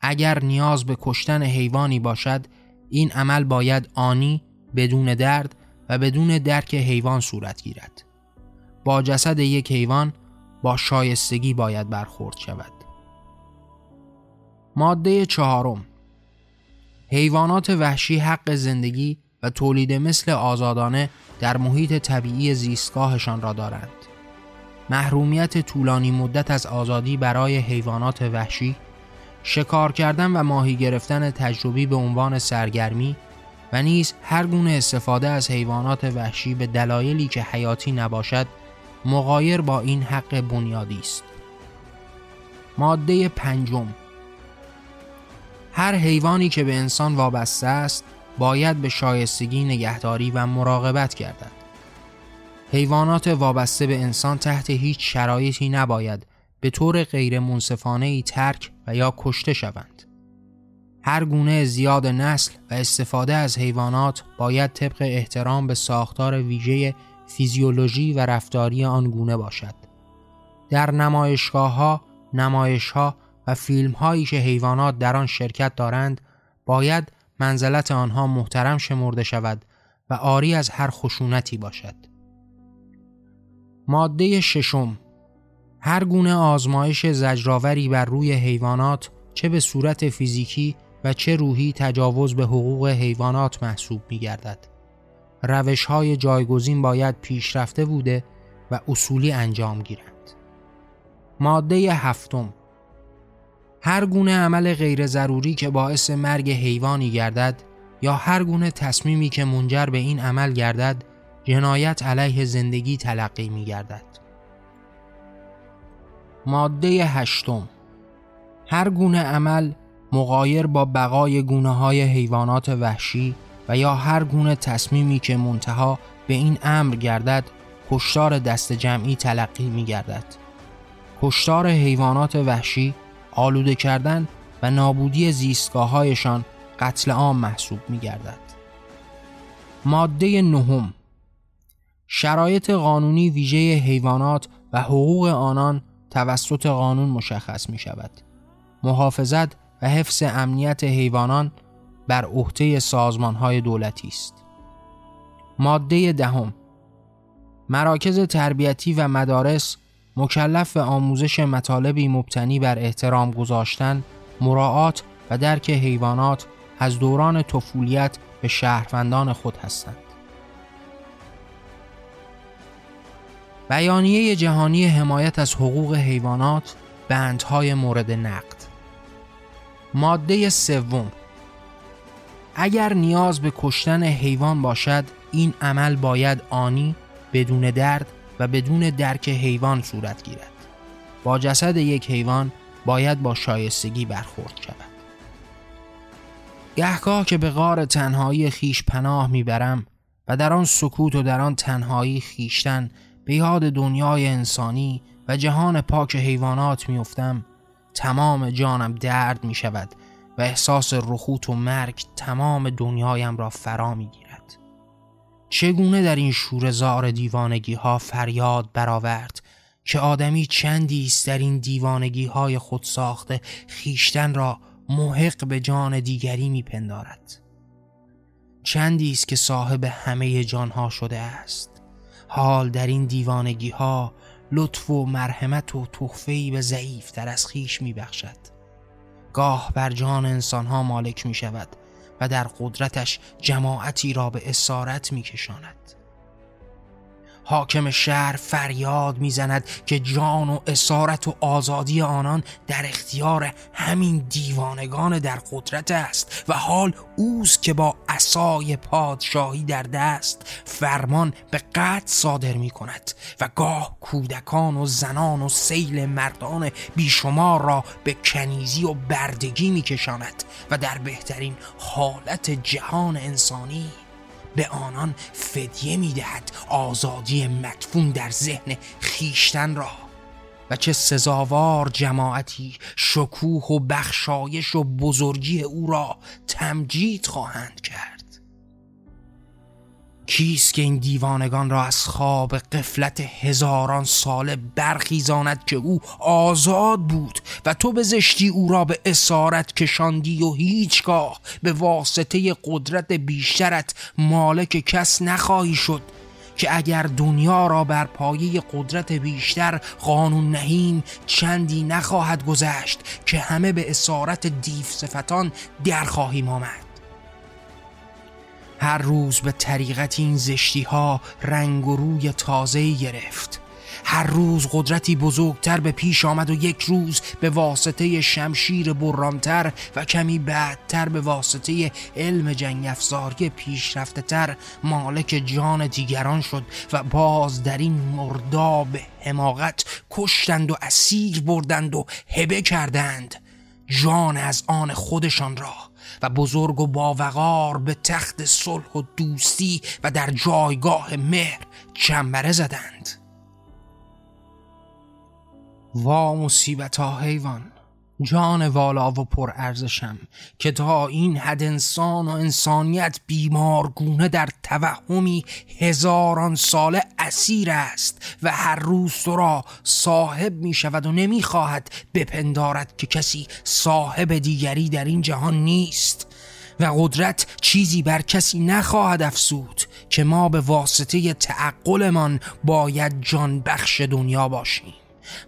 اگر نیاز به کشتن حیوانی باشد این عمل باید آنی بدون درد و بدون درک حیوان صورت گیرد. با جسد یک حیوان با شایستگی باید برخورد شود. ماده چهارم حیوانات وحشی حق زندگی و تولید مثل آزادانه در محیط طبیعی زیستگاهشان را دارند. محرومیت طولانی مدت از آزادی برای حیوانات وحشی، شکار کردن و ماهی گرفتن تجربی به عنوان سرگرمی و نیز هر گونه استفاده از حیوانات وحشی به دلایلی که حیاتی نباشد مغایر با این حق بنیادی است. ماده پنجم هر حیوانی که به انسان وابسته است باید به شایستگی نگهداری و مراقبت گردد. حیوانات وابسته به انسان تحت هیچ شرایطی نباید به طور غیر منصفانه ای ترک و یا کشته شوند. هر گونه زیاد نسل و استفاده از حیوانات باید طبق احترام به ساختار ویژه فیزیولوژی و رفتاری آن گونه باشد. در نمایشگاه ها، نمایش ها و فیلم هایی که حیوانات در آن شرکت دارند باید منزلت آنها محترم شمرده شود و آری از هر خشونتی باشد. ماده ششم هر گونه آزمایش زجرآوری بر روی حیوانات چه به صورت فیزیکی و چه روحی تجاوز به حقوق حیوانات محسوب می گردد. روش های جایگزین باید پیشرفته بوده و اصولی انجام گیرند. ماده هفتم هر گونه عمل غیر ضروری که باعث مرگ حیوانی گردد یا هر گونه تصمیمی که منجر به این عمل گردد جنایت علیه زندگی تلقی می گردد. ماده هشتم هر گونه عمل مقایر با بقای گونه های حیوانات وحشی و یا هر گونه تصمیمی که منتها به این امر گردد کشتار دست جمعی تلقی می گردد. کشتار حیوانات وحشی آلوده کردن و نابودی زیستگاههایشان قتل عام محسوب می گردد. ماده نهم شرایط قانونی ویژه حیوانات و حقوق آنان توسط قانون مشخص می شود. محافظت و حفظ امنیت حیوانان بر عهده سازمان های دولتی است. ماده دهم مراکز تربیتی و مدارس مکلف به آموزش مطالبی مبتنی بر احترام گذاشتن، مراعات و درک حیوانات از دوران طفولیت به شهروندان خود هستند. بیانیه جهانی حمایت از حقوق حیوانات بندهای مورد نقد ماده سوم اگر نیاز به کشتن حیوان باشد این عمل باید آنی بدون درد و بدون درک حیوان صورت گیرد با جسد یک حیوان باید با شایستگی برخورد شود گهگاه که به غار تنهایی خیش پناه می‌برم و در آن سکوت و در آن تنهایی خیشتن به یاد دنیای انسانی و جهان پاک حیوانات میافتم تمام جانم درد می شود و احساس رخوت و مرگ تمام دنیایم را فرا می گیرد. چگونه در این شور زار دیوانگی ها فریاد برآورد که آدمی چندی است در این دیوانگی های خود ساخته خیشتن را محق به جان دیگری میپندارد. چندی است که صاحب همه جانها شده است. حال در این دیوانگی ها لطف و مرحمت و تحفهی به ضعیف تر از خیش میبخشد. گاه بر جان انسانها مالک می شود و در قدرتش جماعتی را به اسارت می کشاند. حاکم شهر فریاد می‌زند که جان و اسارت و آزادی آنان در اختیار همین دیوانگان در قدرت است و حال اوست که با اسای پادشاهی در دست فرمان به قطع صادر می کند و گاه کودکان و زنان و سیل مردان بیشمار را به کنیزی و بردگی می کشاند و در بهترین حالت جهان انسانی به آنان فدیه می‌دهد آزادی مدفون در ذهن خیشتن را. و چه سزاوار جماعتی شکوه و بخشایش و بزرگی او را تمجید خواهند کرد. کیست که این دیوانگان را از خواب قفلت هزاران ساله برخیزاند که او آزاد بود و تو به زشتی او را به اسارت کشاندی و هیچگاه به واسطه قدرت بیشترت مالک کس نخواهی شد که اگر دنیا را بر پایه قدرت بیشتر قانون نهیم چندی نخواهد گذشت که همه به اسارت دیف صفتان در خواهیم آمد. هر روز به طریقت این زشتی ها رنگ و روی تازه گرفت. هر روز قدرتی بزرگتر به پیش آمد و یک روز به واسطه شمشیر برانتر و کمی بعدتر به واسطه علم جنگ افزاری پیشرفته تر مالک جان دیگران شد و باز در این مرداب حماقت کشتند و اسیر بردند و هبه کردند. جان از آن خودشان را و بزرگ و باوقار به تخت صلح و دوستی و در جایگاه مهر چنبره زدند. وا مصیبت ها حیوان. جان والا و پر ارزشم که تا این حد انسان و انسانیت بیمارگونه در توهمی هزاران ساله اسیر است و هر روز تو را صاحب می شود و نمی خواهد بپندارد که کسی صاحب دیگری در این جهان نیست و قدرت چیزی بر کسی نخواهد افسود که ما به واسطه تعقلمان باید جان بخش دنیا باشیم.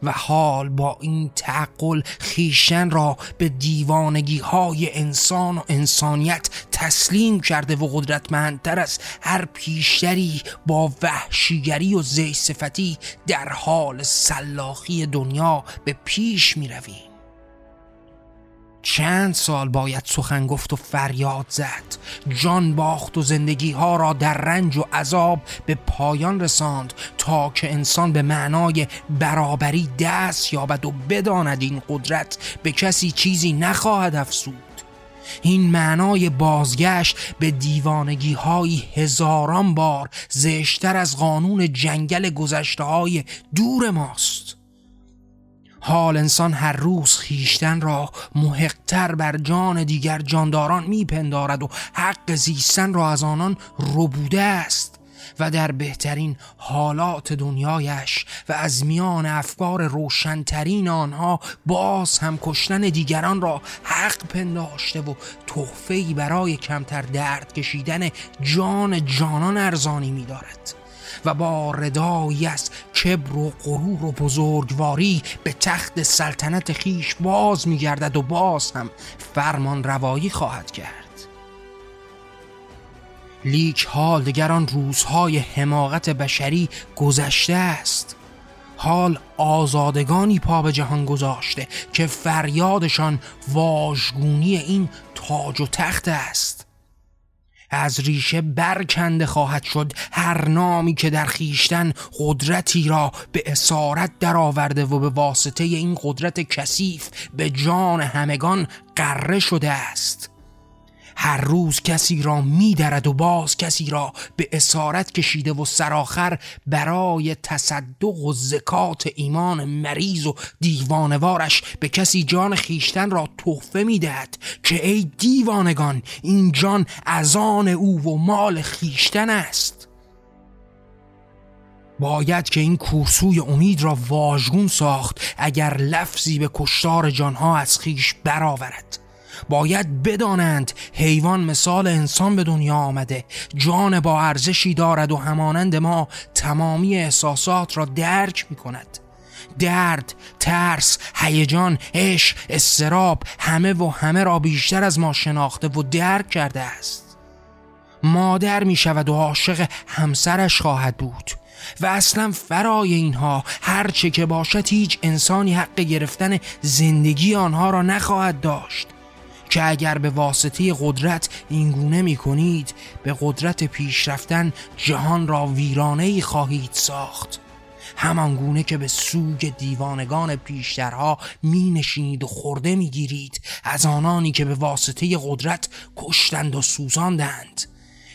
و حال با این تعقل خیشن را به دیوانگی های انسان و انسانیت تسلیم کرده و قدرتمندتر از هر پیشتری با وحشیگری و زیصفتی در حال سلاخی دنیا به پیش می رویم. چند سال باید سخن گفت و فریاد زد. جان باخت و زندگی ها را در رنج و عذاب به پایان رساند تا که انسان به معنای برابری دست یابد و بداند این قدرت. به کسی چیزی نخواهد افسود این معنای بازگشت به دیوانگی های هزاران بار زشتر از قانون جنگل گذشته های دور ماست. حال انسان هر روز خیشتن را محقتر بر جان دیگر جانداران میپندارد و حق زیستن را از آنان ربوده است و در بهترین حالات دنیایش و از میان افکار روشنترین آنها باز هم کشتن دیگران را حق پنداشته و تحفهی برای کمتر درد کشیدن جان جانان ارزانی میدارد. و با ردایی از کبر و غرور و بزرگواری به تخت سلطنت خیش باز میگردد و باز هم فرمان روایی خواهد کرد. لیک حال دیگر آن روزهای حماقت بشری گذشته است. حال آزادگانی پا به جهان گذاشته که فریادشان واژگونی این تاج و تخت است. از ریشه برکنده خواهد شد هر نامی که در خیشتن قدرتی را به اسارت درآورده و به واسطه این قدرت کثیف به جان همگان قره شده است. هر روز کسی را میدرد و باز کسی را به اسارت کشیده و سراخر برای تصدق و زکات ایمان مریض و دیوانوارش به کسی جان خیشتن را تحفه می‌دهد که ای دیوانگان این جان از آن او و مال خیشتن است. باید که این کورسوی امید را واژگون ساخت اگر لفظی به کشتار جانها از خیش برآورد. باید بدانند حیوان مثال انسان به دنیا آمده. جان با ارزشی دارد و همانند ما تمامی احساسات را درک می کند. درد، ترس، هیجان، عشق، استراب همه و همه را بیشتر از ما شناخته و درک کرده است. مادر می شود و عاشق همسرش خواهد بود و اصلا فرای اینها هرچه که باشد هیچ انسانی حق گرفتن زندگی آنها را نخواهد داشت. که اگر به واسطه قدرت اینگونه می کنید به قدرت پیشرفتن جهان را ویرانه ای خواهید ساخت. همانگونه که به سوگ دیوانگان پیشترها می نشینید و خورده می گیرید از آنانی که به واسطه قدرت کشتند و سوزاندند.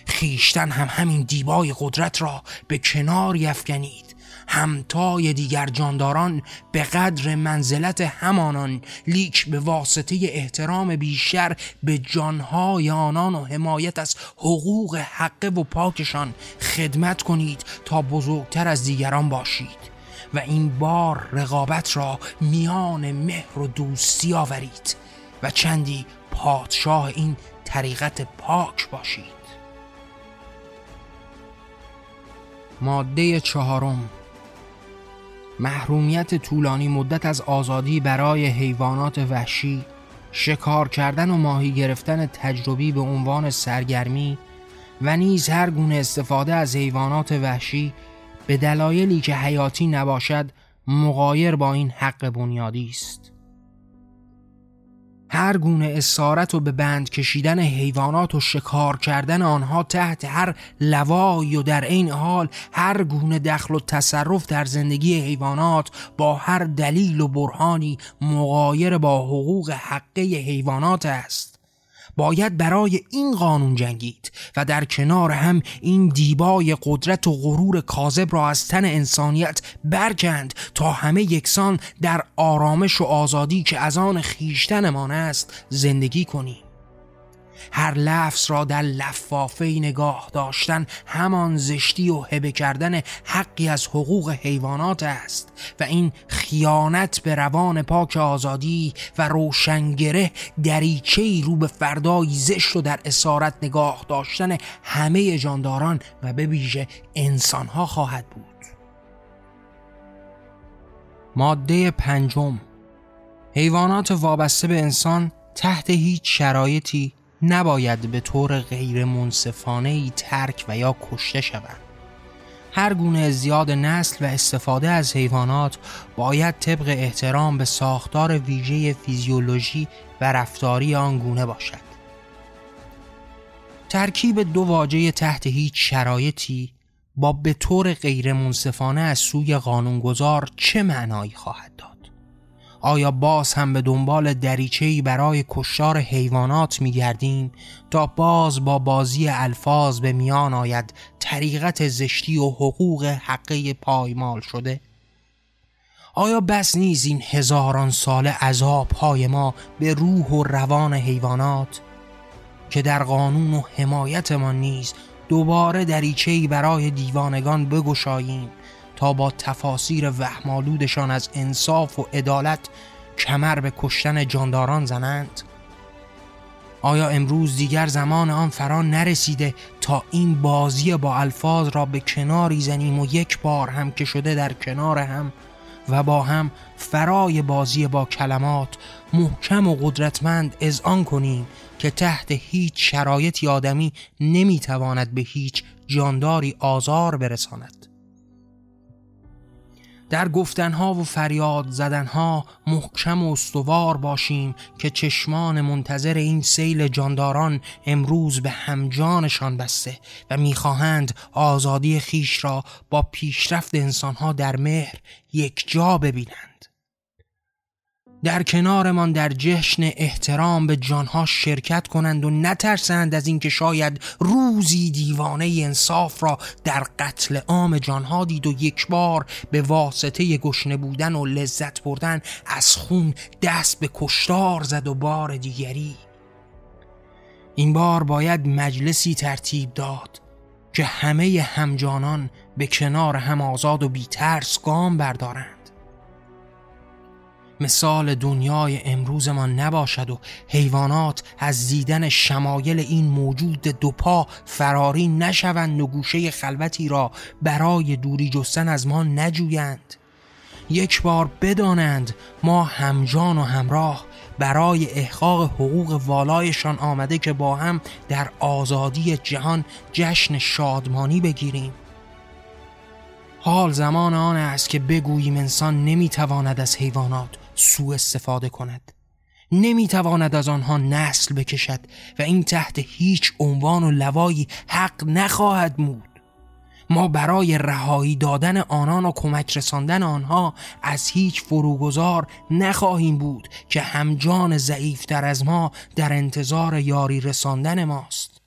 خیشتن هم همین دیبای قدرت را به کنار یفکنید همتای دیگر جانداران به قدر منزلت همانان لیک به واسطه احترام بیشتر به جانهای آنان و حمایت از حقوق حقه و پاکشان خدمت کنید تا بزرگتر از دیگران باشید و این بار رقابت را میان مهر و دوستی آورید و چندی پادشاه این طریقت پاک باشید. ماده چهارم. محرومیت طولانی مدت از آزادی برای حیوانات وحشی شکار کردن و ماهی گرفتن تجربی به عنوان سرگرمی و نیز هر گونه استفاده از حیوانات وحشی به دلایلی که حیاتی نباشد مقایر با این حق بنیادی است. هر گونه اسارت و به بند کشیدن حیوانات و شکار کردن آنها تحت هر لوایی و در این حال هر گونه دخل و تصرف در زندگی حیوانات با هر دلیل و برهانی مغایر با حقوق حقه حیوانات است. باید برای این قانون جنگید و در کنار هم این دیبای قدرت و غرور کاذب را از تن انسانیت برکند تا همه یکسان در آرامش و آزادی که از آن خیشتنمان است زندگی کنیم. هر لفظ را در لفافه نگاه داشتن همان زشتی و هبه کردن حقی از حقوق حیوانات است و این خیانت به روان پاک آزادی و روشنگره دریچه رو به فردایی زشت و در اسارت نگاه داشتن همه جانداران و به ویژه انسانها خواهد بود. ماده پنجم حیوانات وابسته به انسان تحت هیچ شرایطی نباید به طور غیر منصفانه ای ترک و یا کشته شوند. هر گونه زیاد نسل و استفاده از حیوانات باید طبق احترام به ساختار ویژه فیزیولوژی و رفتاری آن گونه باشد. ترکیب دو واژه تحت هیچ شرایطی با به طور غیر منصفانه از سوی قانونگذار چه معنایی خواهد داد؟ آیا باز هم به دنبال دریچه‌ای برای کشتار حیوانات می گردیم تا باز با بازی الفاظ به میان آید طریقت زشتی و حقوق حقه پایمال شده؟ آیا بس نیز این هزاران سال عذاب های ما به روح و روان حیوانات که در قانون و حمایتمان نیز دوباره دریچه‌ای برای دیوانگان بگشاییم تا با تفاسیر وحمالودشان از انصاف و عدالت کمر به کشتن جانداران زنند؟ آیا امروز دیگر زمان آن فرا نرسیده تا این بازی با الفاظ را به کناری زنیم و یک بار هم که شده در کنار هم و با هم فرای بازی با کلمات محکم و قدرتمند آن کنیم که تحت هیچ شرایطی آدمی نمی‌تواند به هیچ جانداری آزار برساند در گفتنها و فریاد زدنها محکم و استوار باشیم که چشمان منتظر این سیل جانداران امروز به همجانشان بسته و می‌خواهند آزادی خیش را با پیشرفت انسانها در مهر یک جا ببینند. در کنارمان در جشن احترام به جانها شرکت کنند و نترسند از اینکه شاید روزی دیوانه انصاف را در قتل عام جانها دید و یک بار به واسطه گشنه بودن و لذت بردن از خون دست به کشتار زد و بار دیگری. این بار باید مجلسی ترتیب داد که همه همجانان به کنار هم آزاد و بیترس گام بردارند. مثال دنیای امروزمان نباشد و حیوانات از دیدن شمایل این موجود دوپا فراری نشوند و گوشه خلوتی را برای دوری جستن از ما نجویند. یک بار بدانند ما همجان و همراه برای احقاق حقوق والایشان آمده که با هم در آزادی جهان جشن شادمانی بگیریم. حال زمان آن است که بگوییم انسان نمی‌تواند از حیوانات سوء استفاده کند. نمی‌تواند از آنها نسل بکشد و این تحت هیچ عنوان و لوایی حق نخواهد بود. ما برای رهایی دادن آنان و کمک رساندن آنها از هیچ فروگذار نخواهیم بود که همجان ضعیفتر از ما در انتظار یاری رساندن ماست.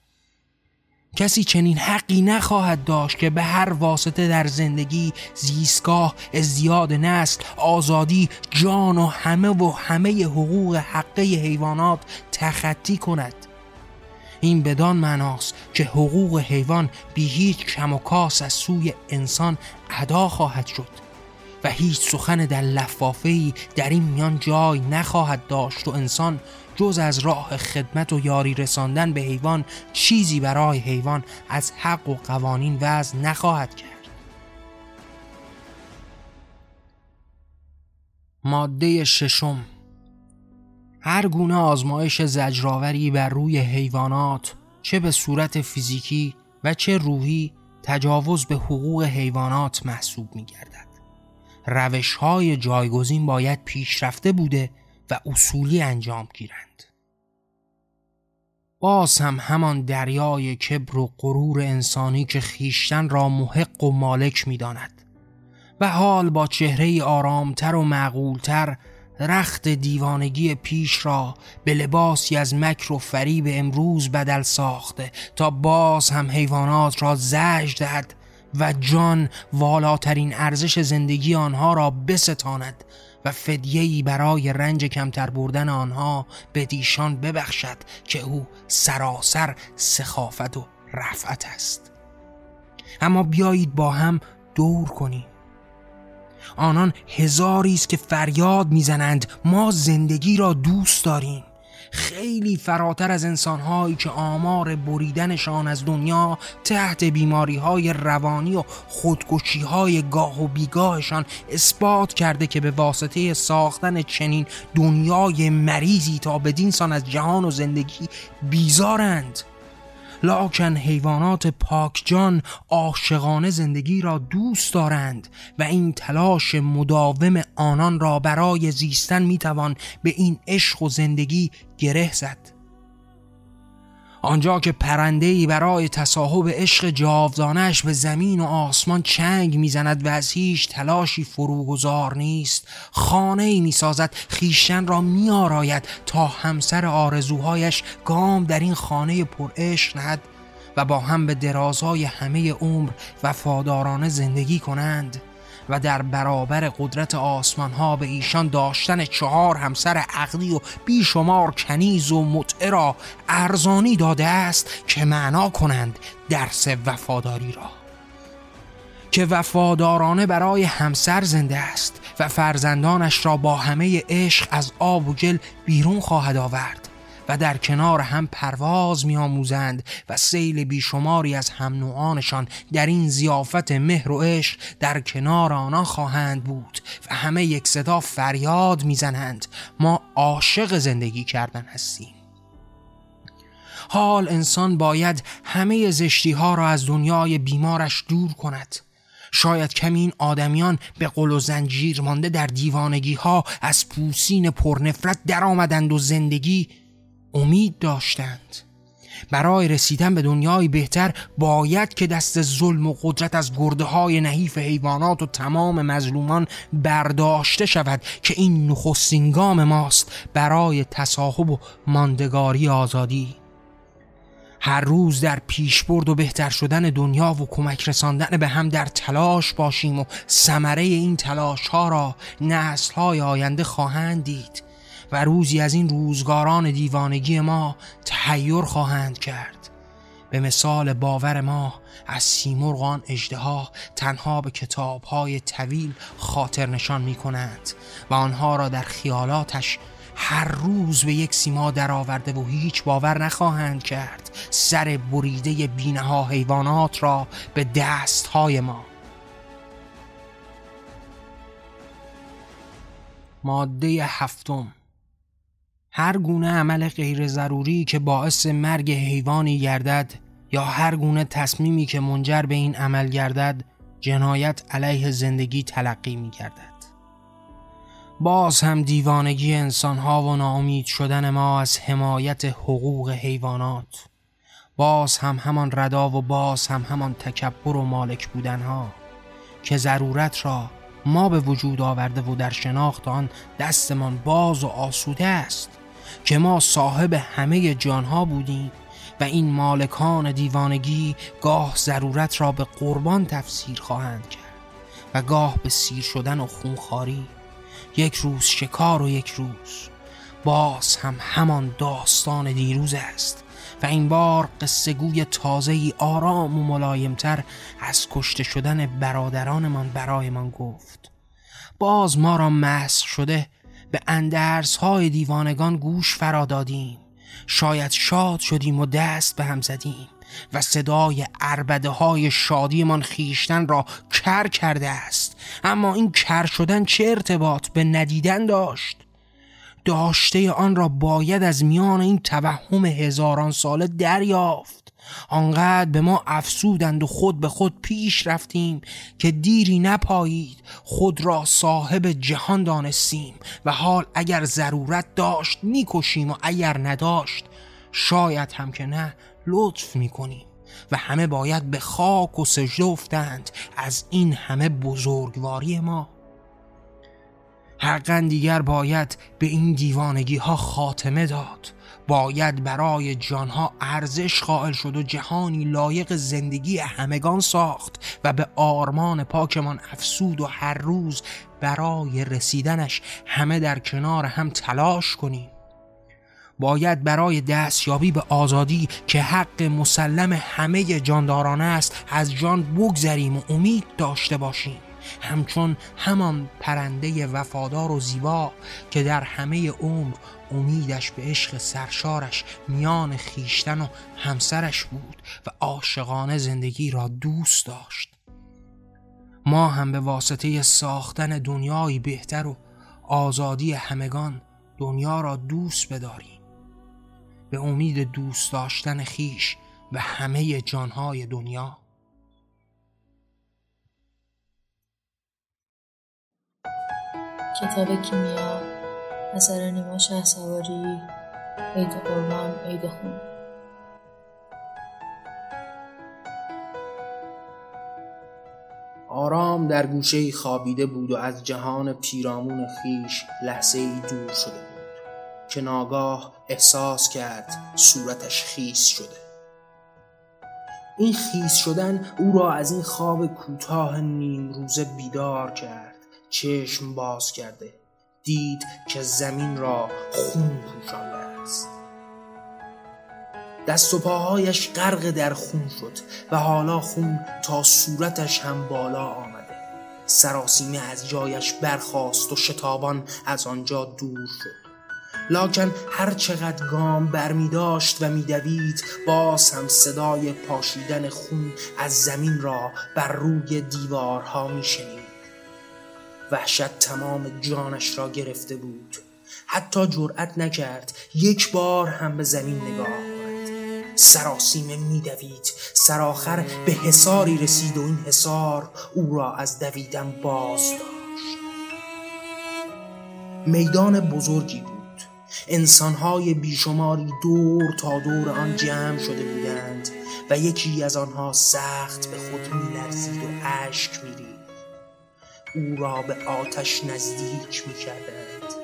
کسی چنین حقی نخواهد داشت که به هر واسطه در زندگی زیستگاه ازدیاد نسل آزادی جان و همه و همه حقوق حقه حیوانات تخطی کند. این بدان معناست که حقوق حیوان بی هیچ کم و کاس از سوی انسان ادا خواهد شد و هیچ سخن در لفافهی در این میان جای نخواهد داشت و انسان جز از راه خدمت و یاری رساندن به حیوان چیزی برای حیوان از حق و قوانین وضع نخواهد کرد ماده ششم هر گونه آزمایش زجرآوری بر روی حیوانات چه به صورت فیزیکی و چه روحی تجاوز به حقوق حیوانات محسوب می گردد. روش های جایگزین باید پیشرفته بوده و اصولی انجام گیرند. باز هم همان دریای کبر و غرور انسانی که خیشتن را محق و مالک می داند و حال با چهره آرامتر و معقولتر رخت دیوانگی پیش را به لباسی از مکر و فریب امروز بدل ساخته تا باز هم حیوانات را زج دهد و جان والاترین ارزش زندگی آنها را بستاند و فدیهی برای رنج کمتر بردن آنها به دیشان ببخشد که او سراسر سخافت و رفعت است. اما بیایید با هم دور کنیم. آنان هزاری است که فریاد می‌زنند ما زندگی را دوست داریم. خیلی فراتر از انسانهایی که آمار بریدنشان از دنیا تحت بیماری های روانی و خودکشی های گاه و بیگاهشان اثبات کرده که به واسطه ساختن چنین دنیای مریضی تا بدین سان از جهان و زندگی بیزارند. لاکن حیوانات پاکجان عاشقانه زندگی را دوست دارند و این تلاش مداوم آنان را برای زیستن می‌توان به این عشق و زندگی گره زد. آنجا که پرندهی برای تصاحب عشق جاودانش به زمین و آسمان چنگ می‌زند و از هیچ تلاشی فروگذار نیست. خانه ای می‌سازد خیشن را میآراید تا همسر آرزوهایش گام در این خانه پر عشق نهد و با هم به درازای همه عمر وفادارانه زندگی کنند. و در برابر قدرت آسمان ها به ایشان داشتن چهار همسر عقلی و بیشمار کنیز و متعه را ارزانی داده است که معنا کنند درس وفاداری را. که وفادارانه برای همسر زنده است و فرزندانش را با همه عشق از آب و گل بیرون خواهد آورد. و در کنار هم پرواز میآموزند و سیل بیشماری از هم نوعانشان در این زیافت مهر و عشق در کنار آنان خواهند بود و همه یک صدا فریاد می‌زنند. ما عاشق زندگی کردن هستیم. حال انسان باید همه زشتی ها را از دنیای بیمارش دور کند. شاید کمی این آدمیان به قل و زنجیر مانده در دیوانگی ها از پوسین پرنفرت در آمدند و زندگی امید داشتند. برای رسیدن به دنیای بهتر باید که دست ظلم و قدرت از گرده های نحیف حیوانات و تمام مظلومان برداشته شود که این نخستینگام ماست برای تصاحب و ماندگاری آزادی. هر روز در پیشبرد و بهتر شدن دنیا و کمک رساندن به هم در تلاش باشیم و ثمره این تلاش ها را نسل های آینده خواهند دید. و روزی از این روزگاران دیوانگی ما تحیر خواهند کرد. به مثال باور ما از سیمرغ آن اجدها تنها به کتابهای طویل خاطر نشان می کند و آنها را در خیالاتش هر روز به یک سیما درآورده و هیچ باور نخواهند کرد. سر بریده بینها حیوانات را به دستهای ما. ماده هفتم. هر گونه عمل غیر ضروری که باعث مرگ حیوانی گردد یا هر گونه تصمیمی که منجر به این عمل گردد جنایت علیه زندگی تلقی می گردد. باز هم دیوانگی انسانها و ناامید شدن ما از حمایت حقوق حیوانات باز هم همان ردا و باز هم همان تکبر و مالک بودنها که ضرورت را ما به وجود آورده و در شناخت آن دستمان باز و آسوده است که ما صاحب همه جانها بودیم و این مالکان دیوانگی گاه ضرورت را به قربان تفسیر خواهند کرد و گاه به سیر شدن و خونخاری یک روز شکار و یک روز. باز هم همان داستان دیروز است و این بار قصه گوی تازه ای آرام و ملایمتر از کشته شدن برادرانمان برایمان گفت. باز ما را مسخ شده به اندرس های دیوانگان گوش فرا دادیم. شاید شاد شدیم و دست به هم زدیم و صدای عربده های شادیمان خیشتن را کر کرده است. اما این کر شدن چه ارتباط به ندیدن داشت؟ داشته آن را باید از میان این توهم هزاران ساله دریافت. آنقدر به ما افسودند و خود به خود پیش رفتیم که دیری نپایید خود را صاحب جهان دانستیم و حال اگر ضرورت داشت می‌کشیم و اگر نداشت شاید هم که نه لطف می‌کنیم. و همه باید به خاک و سجده افتند. از این همه بزرگواری ما. حقا دیگر باید به این دیوانگی ها خاتمه داد. باید برای جانها ارزش قائل شد و جهانی لایق زندگی همگان ساخت و به آرمان پاکمان افسود و هر روز برای رسیدنش همه در کنار هم تلاش کنیم. باید برای دستیابی به آزادی که حق مسلم همه جانداران است از جان بگذریم و امید داشته باشیم. همچون همان پرنده وفادار و زیبا که در همه عمر امیدش به عشق سرشارش میان خیشتن و همسرش بود و عاشقانه زندگی را دوست داشت. ما هم به واسطه ساختن دنیایی بهتر و آزادی همگان دنیا را دوست بداریم. به امید دوست داشتن خیش و همه جانهای دنیا. کتاب کیمیا اثر نیما شه سواری عید قربان عید خون. آرام در گوشه خوابیده بود و از جهان پیرامون خیش لحظه ای دور شده بود که ناگاه احساس کرد صورتش خیس شده. این خیس شدن او را از این خواب کوتاه نیم روزه بیدار کرد. چشم باز کرده. دید که زمین را خون پوشانده است. دست و پاهایش غرق در خون شد و حالا خون تا صورتش هم بالا آمده. سراسیمه از جایش برخاست و شتابان از آنجا دور شد. لاکن هر چقدر گام برمی داشت و میدوید باز هم صدای پاشیدن خون از زمین را بر روی دیوارها میشنید وحشت تمام جانش را گرفته بود. حتی جرأت نکرد یک بار هم به زمین نگاه کند سراسیمه میدوید. سرآخر به حساری رسید و این حسار او را از دویدن باز داشت. میدان بزرگی بود. انسانهای بیشماری دور تا دور آن جمع شده بودند و یکی از آنها سخت به خود میلرزید و اشک میرید او را به آتش نزدیک می کردند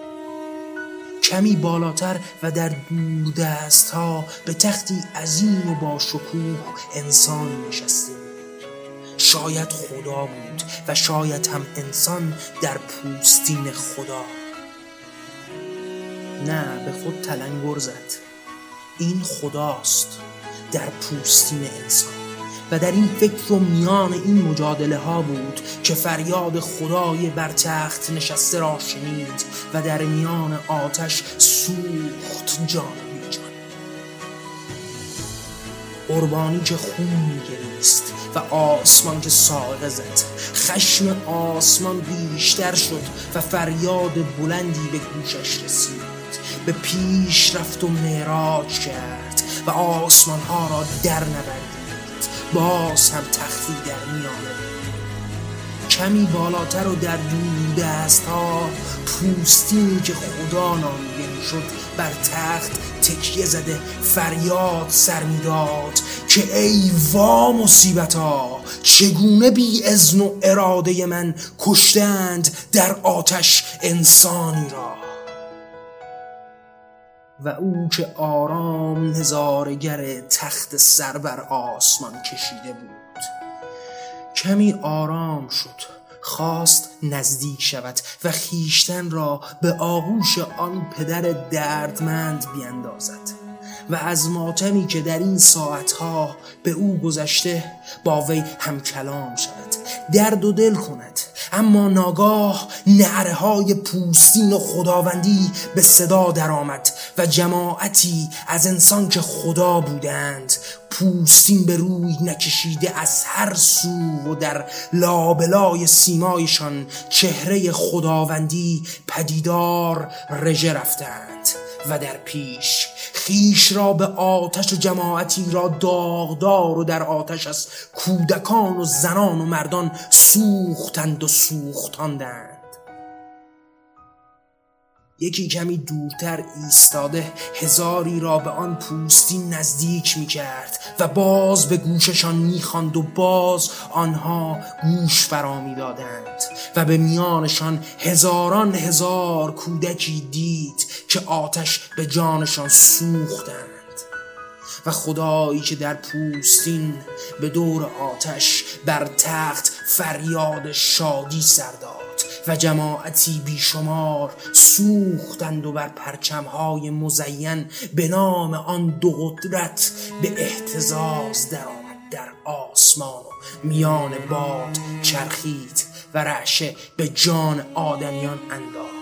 کمی بالاتر و در دور دست ها به تختی عظیم و با شکوه انسان نشسته شاید خدا بود و شاید هم انسان در پوستین خدا. نه به خود تلنگر زد. این خداست در پوستین انسان. و در این فکر و میان این مجادله ها بود که فریاد خدای بر تخت نشسته را شنید و در میان آتش سوخت جان جان قربانی که خون میگریست و آسمان که ساقه زد. خشم آسمان بیشتر شد و فریاد بلندی به گوشش رسید. به پیش رفت و معراج کرد و آسمان ها را در نوردید باز هم تختی در میانه کمی بالاتر و در دور دست ها پوستینی که خدا نامیده شد بر تخت تکیه زده فریاد سر می‌داد که ای وا مصیبت ها چگونه بی ازن و اراده من کشتند در آتش انسانی را؟ و او که آرام نظارگر تخت سر بر آسمان کشیده بود. کمی آرام شد خواست نزدیک شود و خیشتن را به آغوش آن پدر دردمند بیندازد. و از ماتمی که در این ساعتها به او گذشته با وی هم کلام شود. درد و دل کند. اما ناگاه نعره های پوستین و خداوندی به صدا درآمد و جماعتی از انسان که خدا بودند پوستین به روی نکشیده از هر سو و در لابلای سیمایشان چهره خداوندی پدیدار رژه رفتند. و در پیش. خیش را به آتش و جماعتی را داغدار و در آتش از کودکان و زنان و مردان سوختند و سوختاندند. یکی کمی دورتر ایستاده هزاری را به آن پوستین نزدیک می کرد و باز به گوششان می‌خواند و باز آنها گوش فرا می دادند و به میانشان هزاران هزار کودکی دید که آتش به جانشان سوختند. و خدایی که در پوستین به دور آتش بر تخت فریاد شادی سرداد و جماعتی بیشمار سوختند و بر پرچمهای مزین به نام آن دو قدرت به احتزاز درآمد در آسمان و میان باد چرخید و رعشه به جان آدمیان انداخت.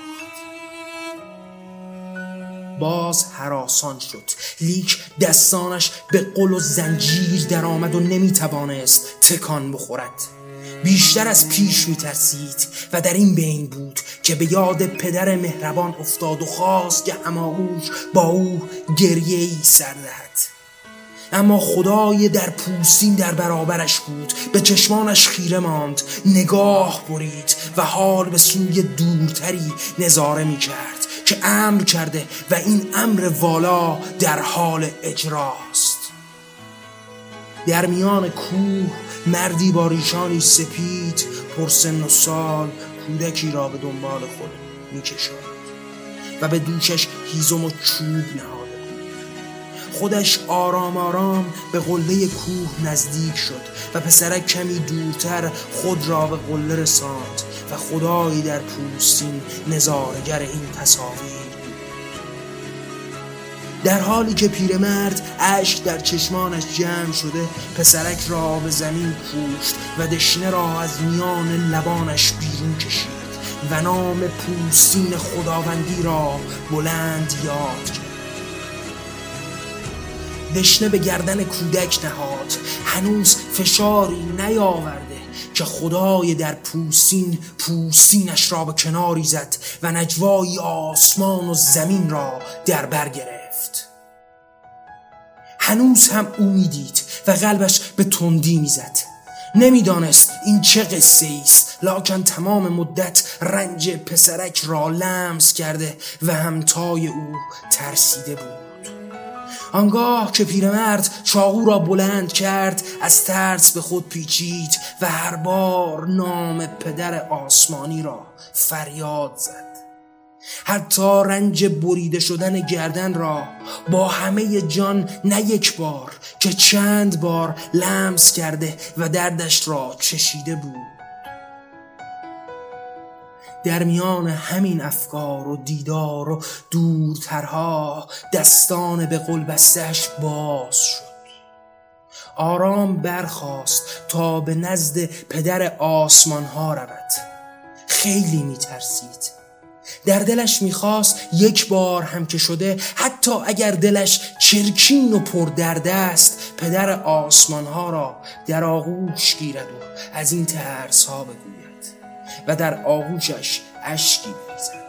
باز حراسان شد. لیک دستانش به قل و زنجیر درآمد و نمی‌توانست تکان بخورد. بیشتر از پیش میترسید و در این بین بود که به یاد پدر مهربان افتاد و خواست که هماغوش با او گریه ای سر دهد. اما خدای در پوستین در برابرش بود. به چشمانش خیره ماند نگاه برید و حال به سوی دورتری نظاره می کرد که امر کرده و این امر والا در حال اجراست. در میان کوه مردی با ریشانی سپید پرسن و سال کودکی را به دنبال خود میکشاند و به دوشش هیزم و چوب نهاده. خودش آرام آرام به قله کوه نزدیک شد و پسرک کمی دورتر خود را به قله رساند و خدایی در پوستین نظارگر این تصاویر. در حالی که پیرمرد اشک در چشمانش جمع شده پسرک را به زمین پوشت و دشنه را از میان لبانش بیرون کشید و نام پوستین خداوندی را بلند یاد کرد. دشنه به گردن کودک نهاد. هنوز فشاری نیاورده. که خدای در پوستین پوستینش را به کناری زد و نجوایی آسمان و زمین را در بر هنوز هم او می‌دید و قلبش به تندی می‌زد. نمی‌دانست این چه قصه است لاکن تمام مدت رنج پسرک را لمس کرده و همتای او ترسیده بود. آنگاه که پیرمرد چاقو را بلند کرد از ترس به خود پیچید و هر بار نام پدر آسمانی را فریاد زد. حتی رنج بریده شدن گردن را با همه جان نه یک بار که چند بار لمس کرده و دردش را چشیده بود. در میان همین افکار و دیدار و دورترها دستان به قلبستش باز شد. آرام برخاست تا به نزد پدر آسمان ها رود. خیلی میترسید. در دلش می‌خواست یک بار هم که شده حتی اگر دلش چرکین و پردرد است پدر آسمان ها را در آغوش گیرد و از این ترس ها بگوید و در آغوشش اشکی بریزد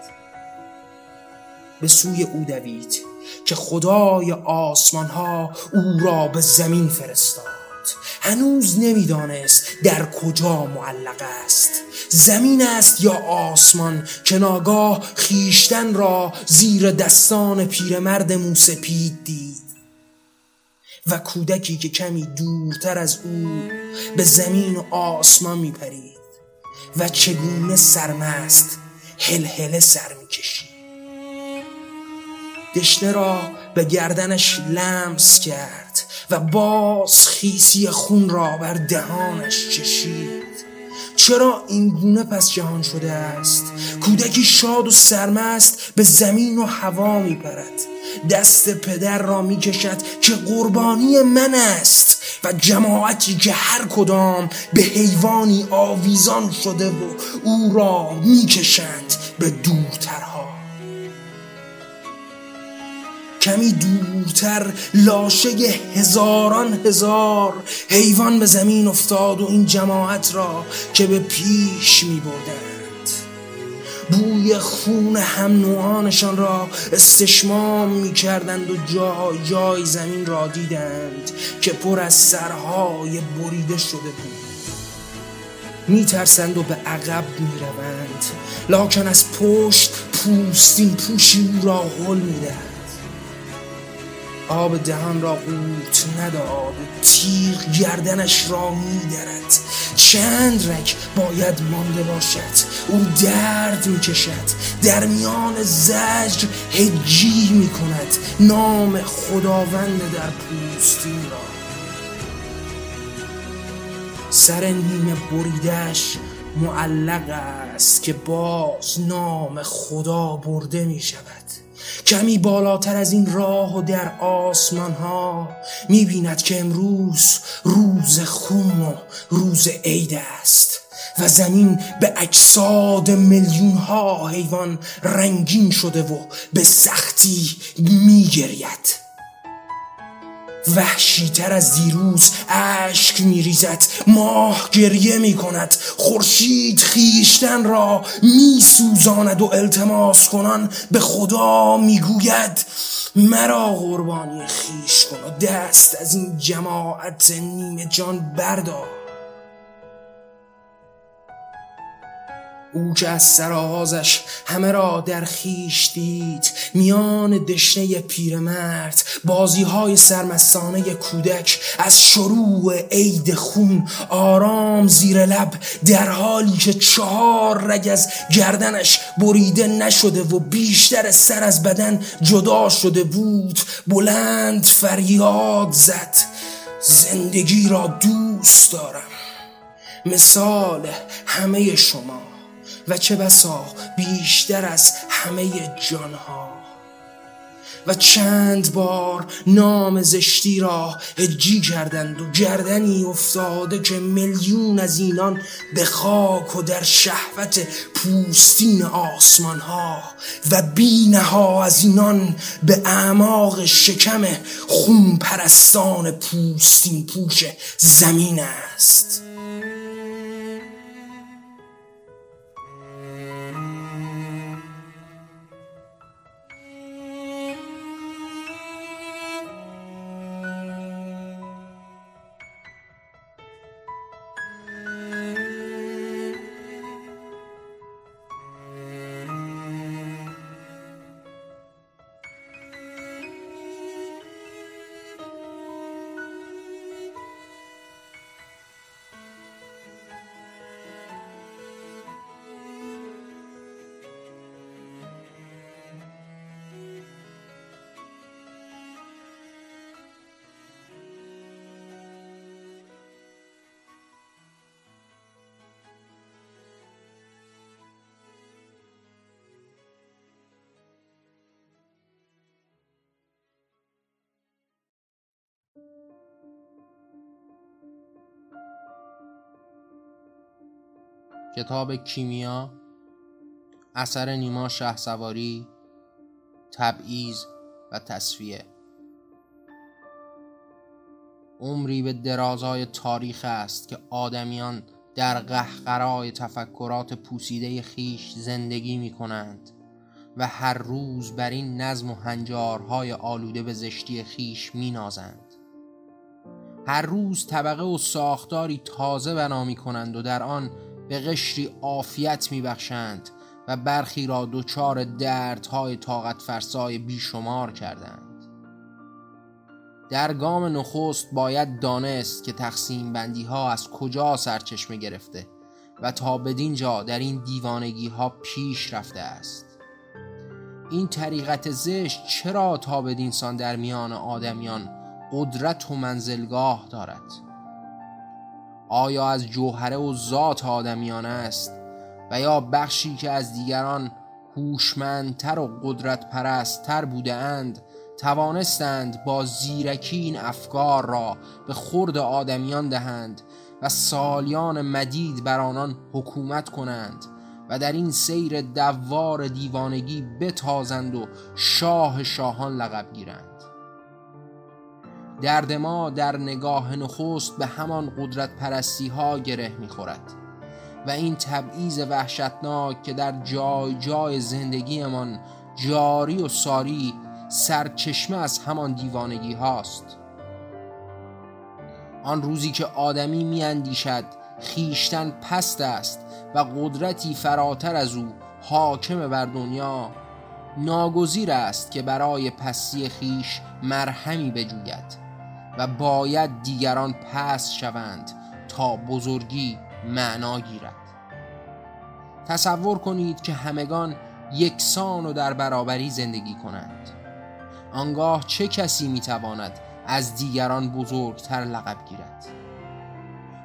به سوی او دوید که خدای آسمان ها او را به زمین فرستاد. هنوز نمی‌دانست در کجا معلق است. زمین است یا آسمان که ناگاه خیشتن را زیر دستان پیرمرد موسپید دید. و کودکی که کمی دورتر از او به زمین و آسمان میپرید. و چگونه سرمست هلهله سر می‌کشید دشنه را به گردنش لمس کرد و باز خیسی خون را بر دهانش چشید. چرا این گونه پس جهان شده است؟ کودکی شاد و سرمست به زمین و هوا می پرد دست پدر را می کشد که قربانی من است و جماعتی که هر کدام به حیوانی آویزان شده و او را می کشند به دورترها. کمی دورتر لاشه هزاران هزار حیوان به زمین افتاد و این جماعت را که به پیش می بردند بوی خون هم نوعانشان را استشمام می کردند و جای جای زمین را دیدند که پر از سرهای بریده شده بود. می ترسند و به عقب می روند لاکن از پشت پوستین پوشی او را حل می دهند آب دهان را قوت نداد تیغ گردنش را میدرد. چند رک باید مانده باشد او درد می‌کشد. در میان زجر هجی می‌کند. نام خداوند در پوستین را. سر نیمه بریدش معلق است که باز نام خدا برده می شود کمی بالاتر از این راه و در آسمان ها می بیند که امروز روز خون و روز عید است و زمین به اجساد میلیون ها حیوان رنگین شده و به سختی می گرید وحشیتر از دیروز اشک میریزد ماه گریه می کند خورشید خیشتن را می سوزاند و التماس کنان به خدا می‌گوید مرا قربانی خیش کن و دست از این جماعت نیمه جان بردار. او که از سرآغازش همه را در خیش دید. میان دشنه پیرمرد بازی های سرمستانه کودک از شروع عید خون آرام زیر لب در حالی که چهار رگ از گردنش بریده نشده و بیشتر سر از بدن جدا شده بود بلند فریاد زد. زندگی را دوست دارم. مثال همه شما. و چه بسا بیشتر از همه جانها. و چند بار نام زشتی را هجی کردند و گردنی افتاده که میلیون از اینان به خاک و در شهوت پوستین آسمان ها و بینه ها از اینان به اعماق شکم خون پرستان پوستین پوش زمین است. کتاب کیمیا اثر نیما شه سواری تبعیض و تصفیه عمری به درازای تاریخ است که آدمیان در قهقرای تفکرات پوسیده خیش زندگی می کنند و هر روز بر این نظم و هنجارهای آلوده به زشتی خیش می نازند. هر روز طبقه و ساختاری تازه بنا می کنند و در آن به قشری عافیت می بخشند و برخی را دچار دردهای طاقت فرسای بیشمار کردند. در گام نخست باید دانست که تقسیم بندی ها از کجا سرچشمه گرفته و تا بدین جا در این دیوانگی ها پیش رفته است این طریقت زشت چرا تا بدینسان در میان آدمیان قدرت و منزلگاه دارد آیا از جوهره و ذات آدمیان است؟ و یا بخشی که از دیگران هوشمندتر و قدرت پرستتر بوده اند توانستند با زیرکی این افکار را به خورد آدمیان دهند و سالیان مدید بر آنان حکومت کنند و در این سیر دوار دیوانگی بتازند و شاه شاهان لقب گیرند؟ درد ما در نگاه نخست به همان قدرت پرستی ها گره می‌خورد و این تبعیض وحشتناک که در جای جای زندگیمان جاری و ساری سرچشمه از همان دیوانگی هاست. آن روزی که آدمی میاندیشد خیشتن پست است و قدرتی فراتر از او حاکم بر دنیا ناگزیر است که برای پستی خیش مرهمی بجوید. و باید دیگران پست شوند تا بزرگی معنا گیرد. تصور کنید که همگان یکسان و در برابری زندگی کنند. آنگاه چه کسی می‌تواند از دیگران بزرگتر لقب گیرد؟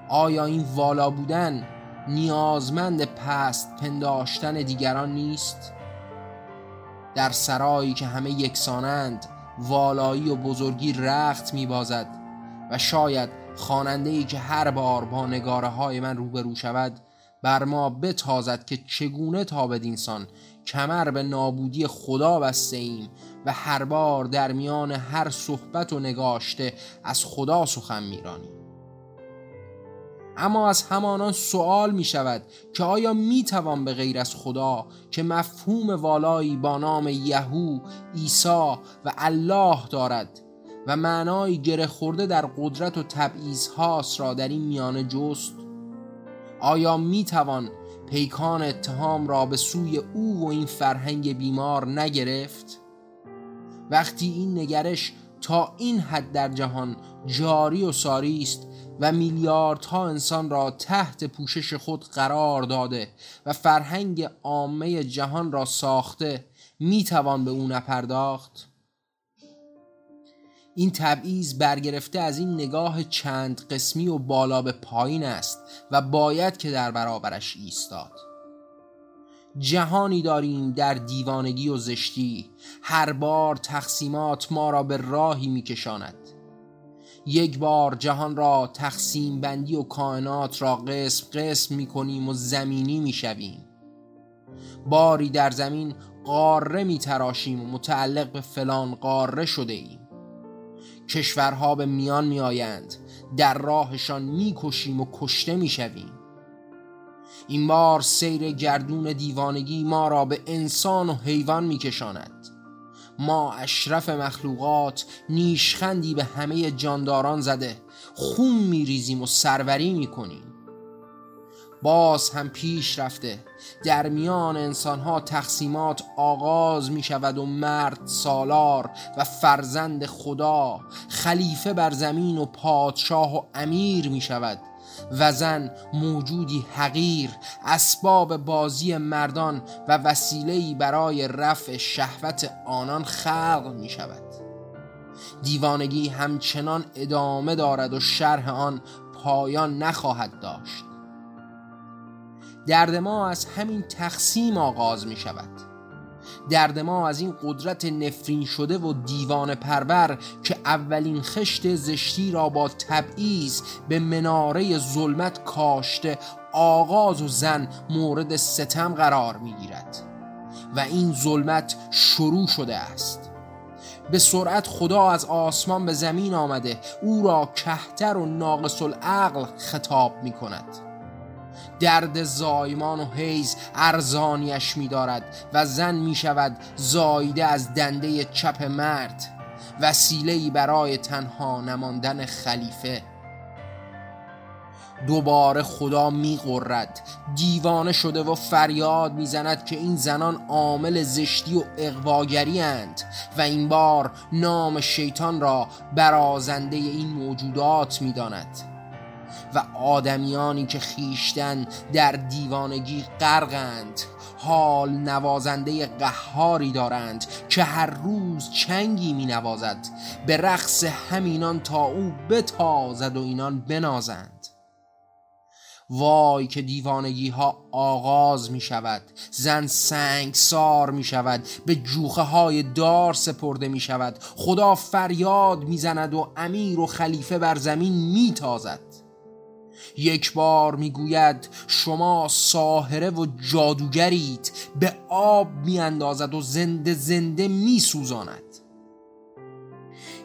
آیا این والا بودن نیازمند پست پنداشتن دیگران نیست؟ در سرایی که همه یکسانند والایی و بزرگی رخت میبازد و شاید خاننده ای که هر بار با نگاره های من روبرو شود بر ما بتازد که چگونه تا بدینسان کمر به نابودی خدا بسته ایم و هر بار در میان هر صحبت و نگاشته از خدا سخن میرانیم. اما از همانان سوال می شود که آیا می توان به غیر از خدا که مفهوم والایی با نام یهو، عیسی و الله دارد و معنای گره خورده در قدرت و تبعیض هاست را در این میانه جست آیا می توان پیکان اتهام را به سوی او و این فرهنگ بیمار نگرفت؟ وقتی این نگرش تا این حد در جهان جاری و ساری است و میلیاردها انسان را تحت پوشش خود قرار داده و فرهنگ عامه جهان را ساخته می‌توان به او نپرداخت؟ این تبعیض برگرفته از این نگاه چند قسمی و بالا به پایین است و باید که در برابرش ایستاد. جهانی داریم در دیوانگی و زشتی. هر بار تقسیمات ما را به راهی میکشاند. یک بار جهان را تقسیم بندی و کائنات را قسم قسم می کنیم و زمینی می شویم باری در زمین قاره می تراشیم و متعلق به فلان قاره شده ایم کشورها به میان می آیند در راهشان می کشیم و کشته می شویم این بار سیر گردون دیوانگی ما را به انسان و حیوان می کشاند ما اشرف مخلوقات نیشخندی به همه جانداران زده خون میریزیم و سروری می‌کنیم. باز هم پیش رفته در میان انسانها تقسیمات آغاز می شود و مرد سالار و فرزند خدا خلیفه بر زمین و پادشاه و امیر می شود و زن موجودی حقیر اسباب بازی مردان و وسیله‌ای برای رفع شهوت آنان خلق می شود دیوانگی همچنان ادامه دارد و شرح آن پایان نخواهد داشت. درد ما از همین تقسیم آغاز می شود درد ما از این قدرت نفرین شده و دیوان پرور که اولین خشت زشتی را با تبعیض به مناره ظلمت کاشته آغاز و زن مورد ستم قرار می گیرد و این ظلمت شروع شده است. به سرعت خدا از آسمان به زمین آمده او را کهتر و ناقص العقل خطاب می کند درد زایمان و حیز ارزانیش می دارد و زن می شود زایده از دنده چپ مرد وسیله‌ای برای تنها نماندن خلیفه. دوباره خدا میقرد دیوانه شده و فریاد می‌زند که این زنان عامل زشتی و اقواگری اند و این بار نام شیطان را برازنده این موجودات می‌داند. و آدمیانی که خیشتن در دیوانگی غرقند. حال نوازنده قهاری دارند که هر روز چنگی می نوازد به رقص همینان تا او بتازد و اینان بنازند. وای که دیوانگی ها آغاز می شود زن سنگ سار می شود به جوخه های دار سپرده می شود خدا فریاد می زند و امیر و خلیفه بر زمین می تازد یک بار می‌گوید شما ساهره و جادوگرید به آب میاندازد و زنده زنده میسوزاند.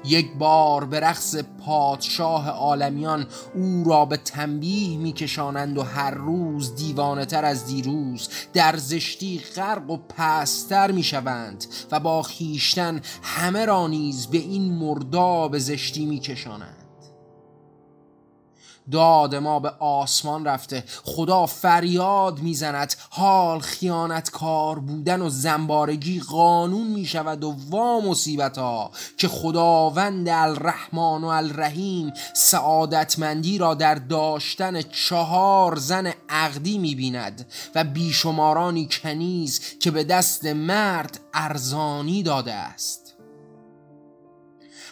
یک بار به رقص پادشاه عالمیان او را به تنبیه میکشانند و هر روز دیوانه تر از دیروز در زشتی غرق و پستر می‌شوند و با خیشتن همه را نیز به این مرداب زشتی میکشانند. داد ما به آسمان رفته. خدا فریاد می‌زند. حال خیانت کار بودن و زنبارگی قانون می شود و وا مصیبت ها که خداوند الرحمن و الرحیم سعادتمندی را در داشتن چهار زن عقدی می بیند و بیشمارانی کنیز که به دست مرد ارزانی داده است.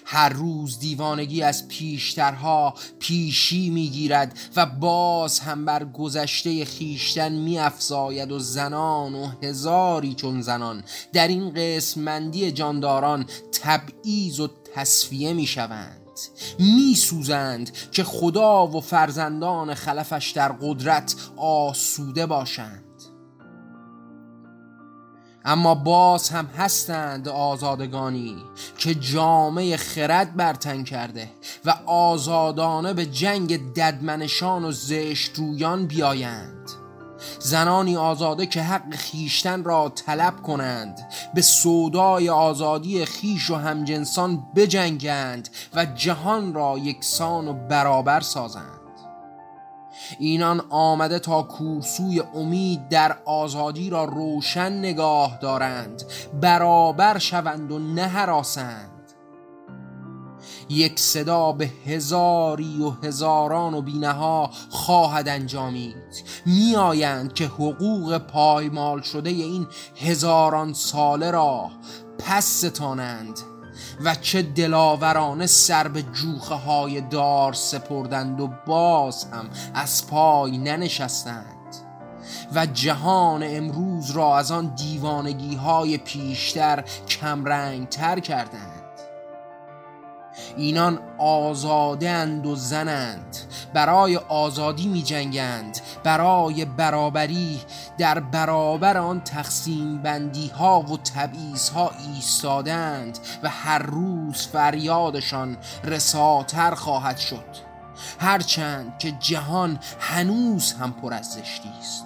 هر روز دیوانگی از پیشترها پیشی می‌گیرد و باز هم بر گذشته خیشتن میافزاید و زنان و هزاری چون زنان. در این قسمندی جانداران تبعیض و تصفیه می‌شوند. میسوزند که خدا و فرزندان خلفش در قدرت آسوده باشند. اما باز هم هستند آزادگانی که جامعه خرد برتن کرده و آزادانه به جنگ ددمنشان و زشت رویان بیایند. زنانی آزاده که حق خیشتن را طلب کنند به سودای آزادی خیش و همجنسان بجنگند و جهان را یکسان و برابر سازند. اینان آمده تا کورسوی امید در آزادی را روشن نگاه دارند برابر شوند و نهراسند. یک صدا به هزاری و هزاران و بینها خواهد انجامید. میآیند که حقوق پایمال شده این هزاران ساله را پس ستانند و چه دلاورانه سر به جوخه های دار سپردند و باز هم از پای ننشستند. و جهان امروز را از آن دیوانگی های پیشتر کمرنگ تر کردند. اینان آزادند و زنند. برای آزادی می جنگند برای برابری در برابر آن تقسیم بندی ها و تبعیض ها ایستادند و هر روز فریادشان رساتر خواهد شد. هرچند که جهان هنوز هم پر از زشتی است.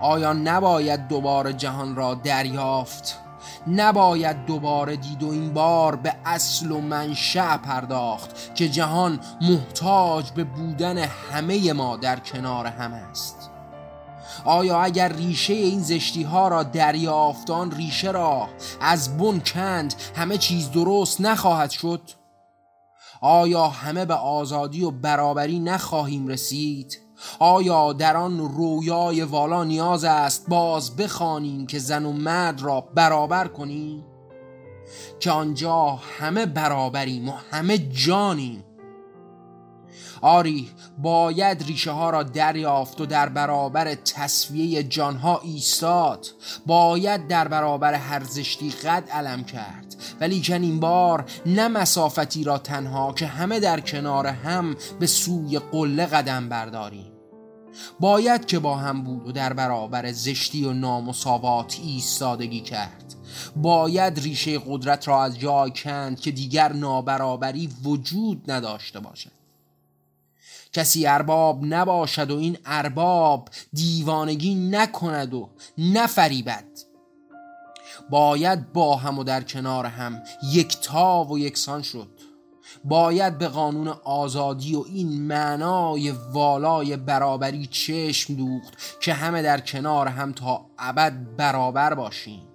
آیا نباید دوباره جهان را دریافت؟ نباید دوباره دید و این بار به اصل و منشأ پرداخت که جهان محتاج به بودن همه ما در کنار هم است آیا اگر ریشه این زشتی ها را دریافتان ریشه را از بن کند همه چیز درست نخواهد شد؟ آیا همه به آزادی و برابری نخواهیم رسید؟ آیا در آن رویای والا نیاز است باز بخوانیم که زن و مرد را برابر کنیم؟ که آنجا همه برابریم و همه جانیم. آری باید ریشه ها را دریافت و در برابر تصویه جانها ایستاد. باید در برابر هر زشتی قد علم کرد. ولی این بار نه مسافتی را تنها که همه در کنار هم به سوی قله قدم برداریم. باید که با هم بود و در برابر زشتی و نامساوات ایستادگی کرد. باید ریشه قدرت را از جای کند که دیگر نابرابری وجود نداشته باشد. کسی ارباب نباشد و این ارباب دیوانگی نکند و نفریبد. باید با هم و در کنار هم یکتا و یکسان شد. باید به قانون آزادی و این معنای والای برابری چشم دوخت که همه در کنار هم تا ابد برابر باشیم.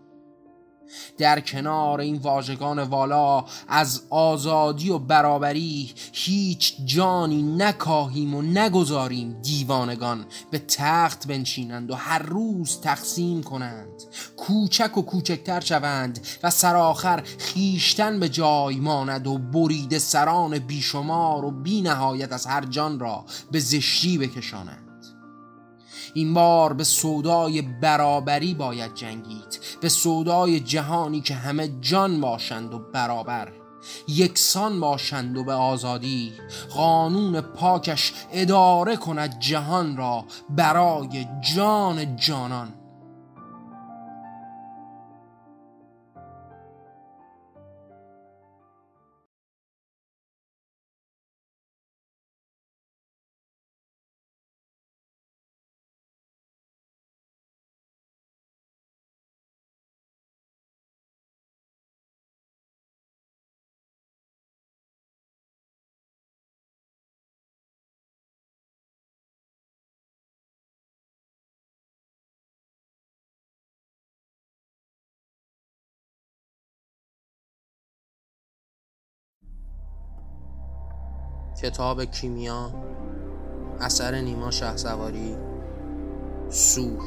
در کنار این واژگان والا از آزادی و برابری هیچ جانی نکاهیم و نگذاریم دیوانگان به تخت بنشینند و هر روز تقسیم کنند. کوچک و کوچکتر شوند و سرآخر خیشتن به جای ماند و برید سران بیشمار و بی نهایت از هر جان را به زشتی بکشانند. این بار به سودای برابری باید جنگید به سودای جهانی که همه جان باشند و برابر. یکسان باشند و به آزادی. قانون پاکش اداره کند جهان را برای جان جانان. کتاب کیمیا اثر نیما شه سواری سور.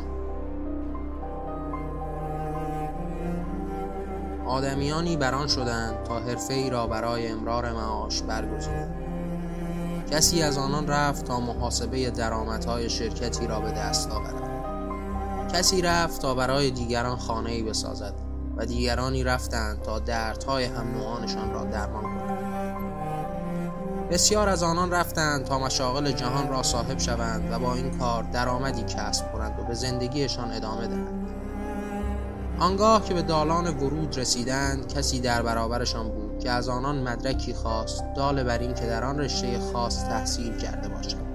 آدمیانی بران شدند تا حرفه ای را برای امرار معاش برگزینند. کسی از آنان رفت تا محاسبه درآمدهای شرکتی را به دست آورد. کسی رفت تا برای دیگران خانه ای بسازد و دیگرانی رفتند تا دردهای هم نوعانشان را درمان کنند. بسیار از آنان رفتند تا مشاغل جهان را صاحب شوند و با این کار درآمدی کسب کنند و به زندگیشان ادامه دهند. آنگاه که به دالان ورود رسیدند کسی در برابرشان بود که از آنان مدرکی خواست دال بر این که در آن رشته خاص تحصیل کرده باشند.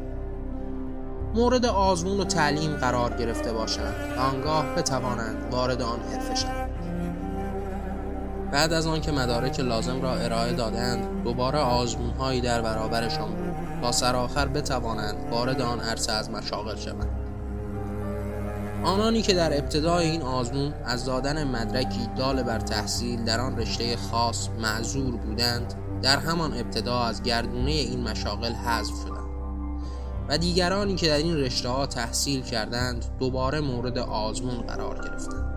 مورد آزمون و تعلیم قرار گرفته باشند و آنگاه بتوانند وارد آن حرفه شوند. بعد از آنکه مدارک لازم را ارائه دادند دوباره آزمون هایی در برابرشان بود تا سرآخر بتوانند وارد آن عرصه از مشاغل شوند. آنانی که در ابتدای این آزمون از دادن مدرکی دال بر تحصیل در آن رشته خاص معذور بودند در همان ابتدا از گردونه این مشاغل حذف شدند و دیگرانی که در این رشته ها تحصیل کردند دوباره مورد آزمون قرار گرفتند.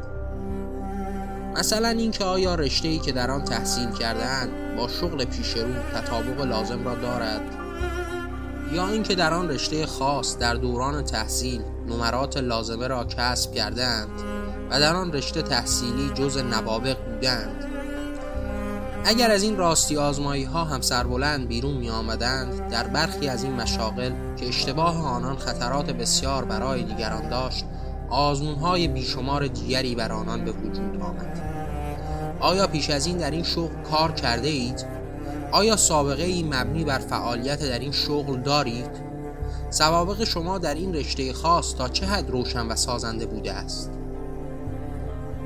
مثلا اینکه آیا رشته ای که در آن تحصیل کردهاند با شغل پیش رو تطابق لازم را دارد؟ یا اینکه در آن رشته خاص در دوران تحصیل نمرات لازمه را کسب کردند و در آن رشته تحصیلی جز نوابق بودند اگر از این راستی آزمایی ها هم سربلند بیرون می آمدند در برخی از این مشاغل که اشتباه آنان خطرات بسیار برای دیگران داشت آزمون های بیشمار دیگری بر آنان به وجود آمد آیا پیش از این در این شغل کار کرده اید؟ آیا سابقه ای مبنی بر فعالیت در این شغل دارید؟ سوابق شما در این رشته خاص تا چه حد روشن و سازنده بوده است؟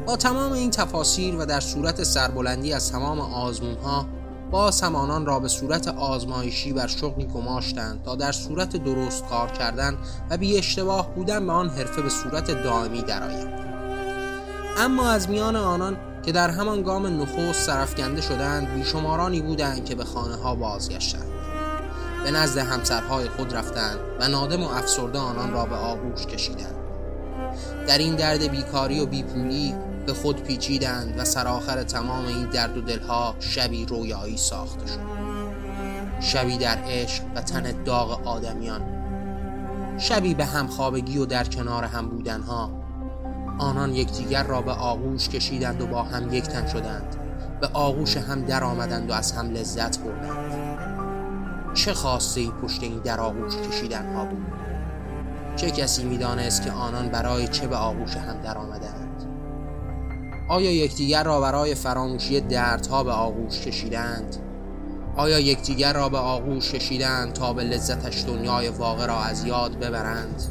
با تمام این تفاصیل و در صورت سربلندی از تمام آزمون ها باز هم آنان را به صورت آزمایشی بر شغلی گماشتند تا در صورت درست کار کردن و بی اشتباه بودن به آن حرفه به صورت دائمی درآیند. اما از میان آنان که در همان گام نخست سرفکنده شدند بیشمارانی بودند که به خانه ها بازگشتند. به نزد همسرهای خود رفتند و نادم و افسرده آنان را به آغوش کشیدند. در این درد بیکاری و بیپولی به خود پیچیدند و سرآخر تمام این درد و دلها شبی رویایی ساخته شد. شبی در عشق و تن داغ آدمیان. شبی به همخوابگی و در کنار هم بودنها. آنان یکدیگر را به آغوش کشیدند و با هم یک تن شدند به آغوش هم در آمدند و از هم لذت بردند. چه خواسته ای پشت این در آغوش کشیدن ها بود؟ چه کسی می‌دانست که آنان برای چه به آغوش هم در آمدند؟ آیا یکدیگر را برای فراموشی دردها به آغوش کشیدند؟ آیا یکدیگر را به آغوش کشیدند تا به لذتش دنیای واقع را از یاد ببرند؟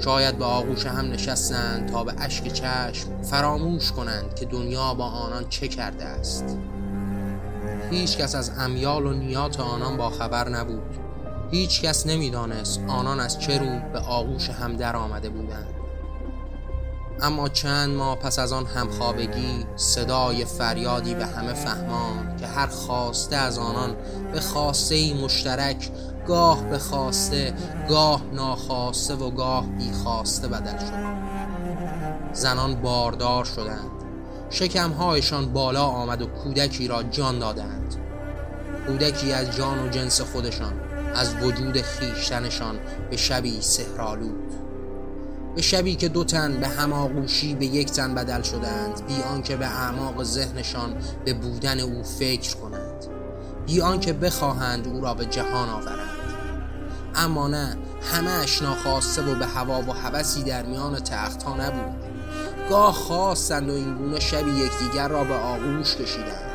شاید به آغوش هم نشستند تا به اشک چشم فراموش کنند که دنیا با آنان چه کرده است. هیچ کس از امیال و نیات آنان با خبر نبود. هیچ کس نمی‌دانست آنان از چه رو به آغوش هم در آمده بودند. اما چند ماه پس از آن همخوابگی صدای فریادی به همه فهمان که هر خواسته از آنان به خواسته مشترک گاه به خواسته گاه ناخواسته و گاه بیخواسته بدل شد. زنان باردار شدند. شکمهایشان بالا آمد و کودکی را جان دادند. کودکی از جان و جنس خودشان از وجود خیشتنشان به شبی سهرالود به شبی که دو تن به هماغوشی به یک تن بدل شدند بی آنکه به اعماق ذهنشان به بودن او فکر کنند. بی آنکه بخواهند او را به جهان آورند. اما نه همه ناخواسته و به هوا و هوسی در میان تختها نبود. گاه خواستند و اینگونه شبی یکدیگر را به آغوش کشیدند.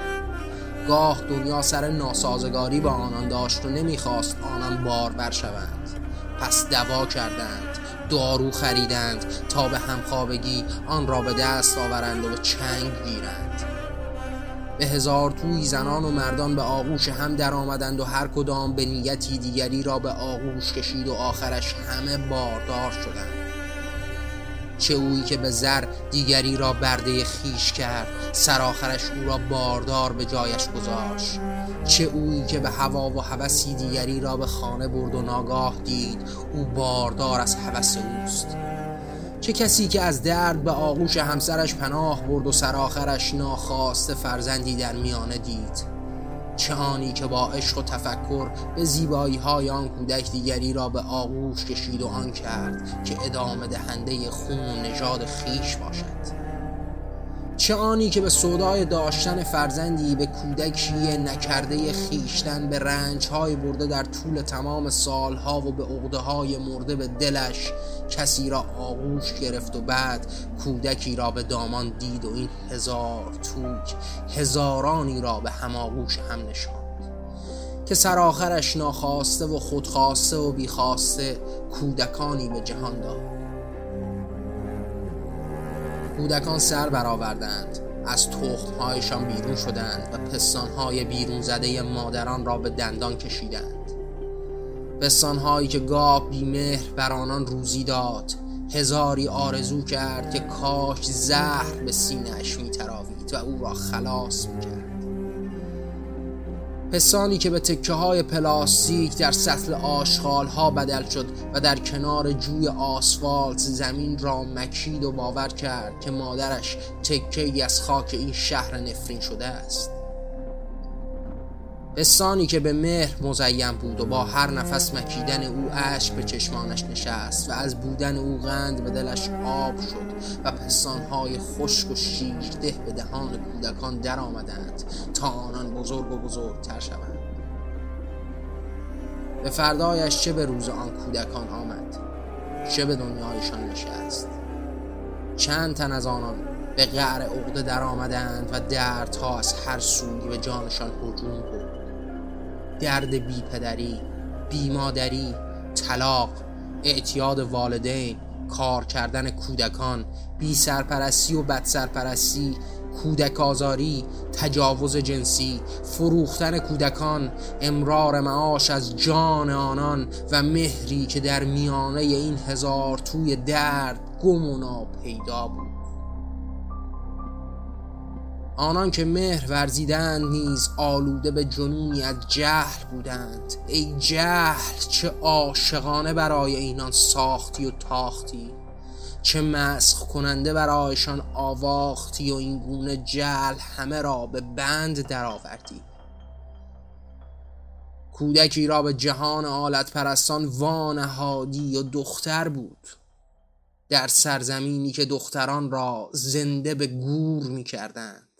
گاه دنیا سر ناسازگاری با آنان داشت و نمی‌خواست آنان باربر شوند. پس دوا کردند. دارو خریدند تا به همخوابگی آن را به دست آورند و چنگ گیرند. به هزار توی زنان و مردان به آغوش هم در آمدند و هر کدام به نیتی دیگری را به آغوش کشید و آخرش همه باردار شدند. چه اویی که به زر دیگری را برده خیش کرد سرآخرش او را باردار به جایش گذاشت. چه اویی که به هوا و هوسی دیگری را به خانه برد و ناگاه دید او باردار از هوس اوست. چه کسی که از درد به آغوش همسرش پناه برد و سرآخرش ناخواسته فرزندی در میانه دید. چه آنی که با عشق و تفکر به زیبایی های آن کودک دیگری را به آغوش کشید و آن کرد که ادامه دهنده خون و نژاد خیش باشد. چه آنی که به صدای داشتن فرزندی به کودکی نکرده خیشتن به رنج های برده در طول تمام سالها و به عقده های مرده به دلش کسی را آغوش گرفت و بعد کودکی را به دامان دید و این هزار توک هزارانی را به هم آغوش هم نشاند. که سرآخرش ناخواسته و خودخواسته و بیخواسته کودکانی به جهان داد. کودکان سر برآوردند. از تخمهایشان بیرون شدند و پستانهای بیرون زده مادران را به دندان کشیدند. پستانهایی که گاه بیمهر بر آنان روزی داد هزاری آرزو کرد که کاش زهر به سینهش میتراوید و او را خلاص می‌کرد. پسانی که به تکه های پلاستیک در سطل آشغال ها بدل شد و در کنار جوی آسفالت زمین را مکید و باور کرد که مادرش تکه از خاک این شهر نفرین شده است. پسانی که به مهر مزین بود و با هر نفس مکیدن او اشک به چشمانش نشست و از بودن او غند به دلش آب شد و پستانهای خشک و شیرده به دهان کودکان در آمدند تا آنان بزرگ و بزرگتر شوند. به فردایش چه به روز آن کودکان آمد؟ چه به دنیایشان نشست؟ چند تن از آنان به قعر عقده در آمدند و دردها از هر سوی به جانشان برد درد بی پدری بی مادری طلاق اعتیاد والدین کار کردن کودکان بی سرپرستی و بد سرپرستی کودک آزاری تجاوز جنسی فروختن کودکان امرار معاش از جان آنان و مهری که در میانه این هزار توی درد گم و ناپیدا بود. آنان که مهر ورزیدند نیز آلوده به جنونی از جهل بودند. ای جهل چه عاشقانه برای اینان ساختی و تاختی. چه مسخ کننده برایشان آواختی و این گونه جهل همه را به بند درآوردی. کودکی را به جهان آلت پرستان وانهادی و دختر بود. در سرزمینی که دختران را زنده به گور می کردند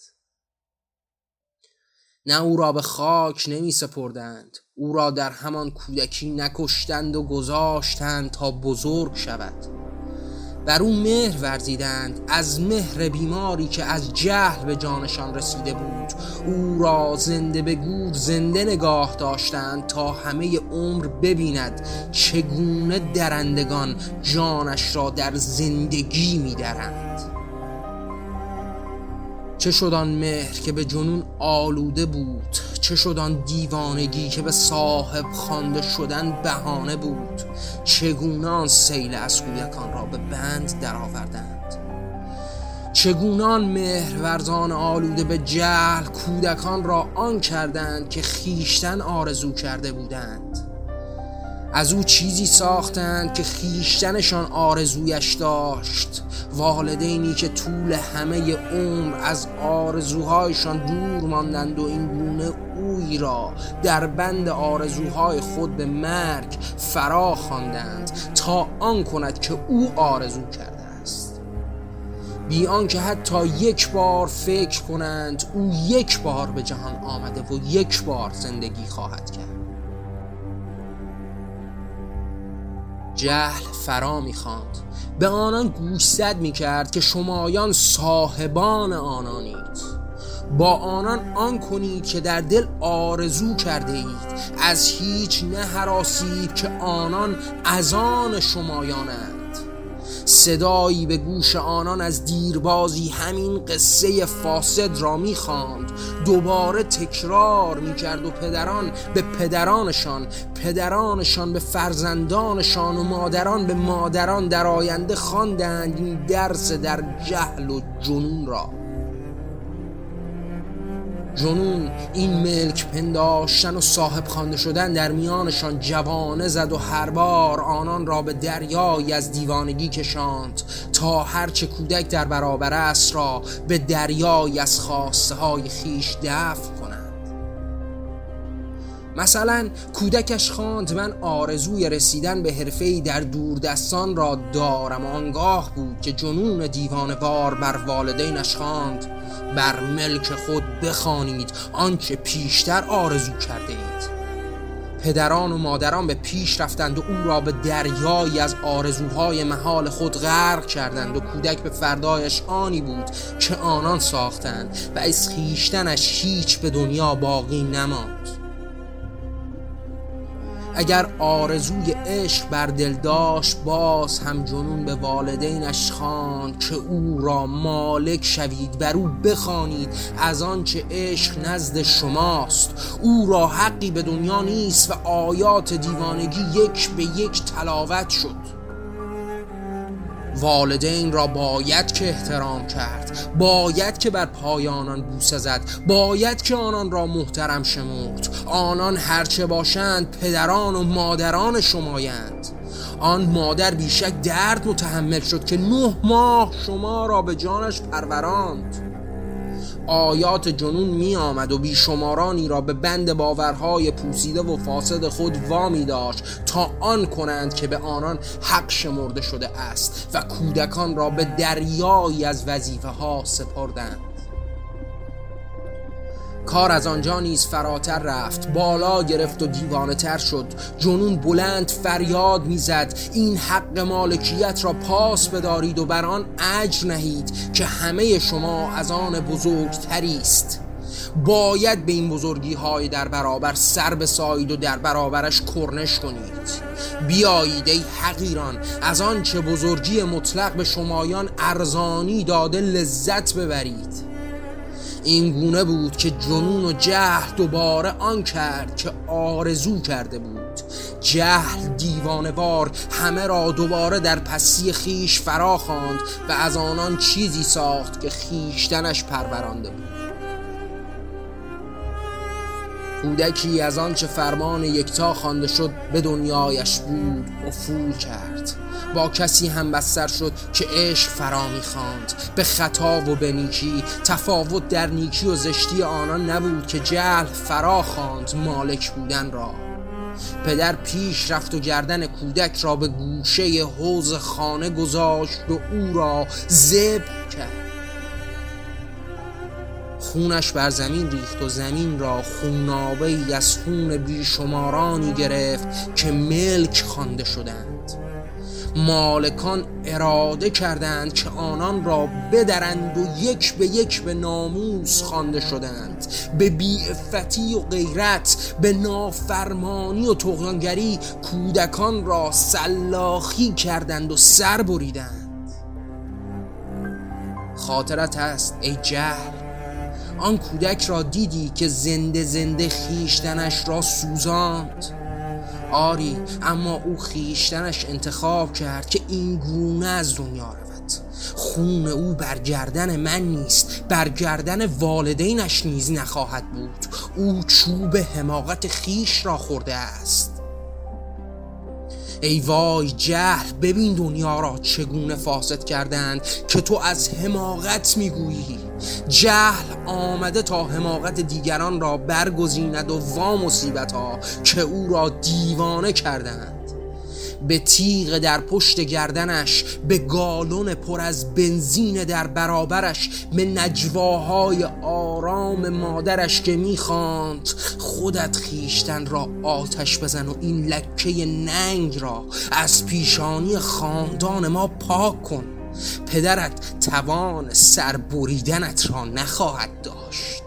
نه او را به خاک نمی سپردند او را در همان کودکی نکشتند و گذاشتند تا بزرگ شود. بر او مهر ورزیدند از مهر بیماری که از جهل به جانشان رسیده بود. او را زنده به گور زنده نگاه داشتند تا همه عمر ببیند چگونه درندگان جانش را در زندگی میدرند. چه شد آن مهر که به جنون آلوده بود؟ چه شد آن دیوانگی که به صاحب خوانده شدن بهانه بود؟ چگونه آن سیل از کودکان را به بند درآوردند؟ چگونه آن مهرورزان آلوده به جهل کودکان را آن کردند که خیشتن آرزو کرده بودند؟ از او چیزی ساختند که خیشتنشان آرزویش داشت. والدینی که طول همه عمر از آرزوهایشان دور ماندند و این گونه اوی را در بند آرزوهای خود به مرگ فرا خواندند تا آن کند که او آرزو کرده است. بی که حتی یک بار فکر کنند او یک بار به جهان آمده و یک بار زندگی خواهد کرد. جهل فرا می‌خواند. به آنان گوشزد می‌کرد که شمایان صاحبان آنانید. با آنان آن کنید که در دل آرزو کرده اید. از هیچ نه که آنان از آن شمایانند. صدایی به گوش آنان از دیربازی همین قصه فاسد را می‌خواند. دوباره تکرار می‌کرد و پدران به پدرانشان پدرانشان به فرزندانشان و مادران به مادران در آینده خواندند این درس در جهل و جنون را. جنون این ملک پنداشتن و صاحب خانده شدن در میانشان جوانه زد و هر بار آنان را به دریایی از دیوانگی کشاند تا هرچه کودک در برابر است را به دریایی از خواسته های خیش دفع کنند مثلا کودکش خواند من آرزوی رسیدن به حرفه‌ای در دوردستان را دارم آنگاه بود که جنون دیوانوار بر والدینش خواند. بر ملک خود بخوانید آنچه پیشتر آرزو کرده اید. پدران و مادران به پیش رفتند و او را به دریایی از آرزوهای محال خود غرق کردند و کودک به فردایش آنی بود که آنان ساختند و از خیشتنش هیچ به دنیا باقی نماند. اگر آرزوی عشق بر دل داشت باز هم جنون به والدینش خان که او را مالک شوید بر او بخوانید. از آنچه عشق نزد شماست. او را حقی به دنیا نیست و آیات دیوانگی یک به یک تلاوت شد. والدین را باید که احترام کرد. باید که بر پای آنان بوسه زد. باید که آنان را محترم شمرد. آنان هرچه باشند پدران و مادران شمایند. آن مادر بیشک درد متحمل شد که نه ماه شما را به جانش پروراند آیات جنون می آمد و بیشمارانی را به بند باورهای پوسیده و فاسد خود وامی داشت تا آن کنند که به آنان حق شمرده شده است و کودکان را به دریایی از وظیفه ها سپردند. کار از آنجا نیز فراتر رفت. بالا گرفت و دیوانه تر شد. جنون بلند فریاد می‌زد. این حق مالکیت را پاس بدارید و بر آن اجر نهید که همه شما از آن بزرگتری است. باید به این بزرگی های در برابر سر بسایید و در برابرش کرنش کنید. بیایید ای حقیران از آن چه بزرگی مطلق به شمایان ارزانی داده لذت ببرید. این گونه بود که جنون و جهل دوباره آن کرد که آرزو کرده بود. جهل دیوانوار همه را دوباره در پسی خیش فرا خواند و از آنان چیزی ساخت که خیشتنش پرورانده بود. کودکی از آنچه فرمان یکتا خوانده شد به دنیایش بود افول کرد. با کسی هم بستر شد که عشق فرا می‌خواند. به خطا و به نیکی تفاوت در نیکی و زشتی آنان نبود که جهل فرا خواند مالک بودن را. پدر پیش رفت و گردن کودک را به گوشه حوز خانه گذاشت و او را زب کرد. خونش بر زمین ریخت و زمین را خونابه ای از خون بیشمارانی گرفت که ملک خوانده شدند. مالکان اراده کردند که آنان را بدرند و یک به یک به ناموس خوانده شدند. به بیعفتی و غیرت به نافرمانی و تغیانگری کودکان را سلاخی کردند و سر بریدند. خاطرت است ای جهل. آن کودک را دیدی که زنده زنده خیشتنش را سوزاند؟ آری اما او خیشتنش انتخاب کرد که این گونه از دنیا رود. خون او بر گردن من نیست بر گردن والدینش نیز نخواهد بود. او چوب حماقت خیش را خورده است. ای وای جهل ببین دنیا را چگونه فاسد کردند که تو از حماقت می‌گویی. جهل آمده تا حماقت دیگران را برگزیند و وا مصیبت ها که او را دیوانه کردند. به تیغ در پشت گردنش به گالون پر از بنزین در برابرش به نجواهای آرام مادرش که می‌خواند خودت خیشتن را آتش بزن و این لکه ننگ را از پیشانی خاندان ما پاک کن. پدرت توان سربریدنت را نخواهد داشت.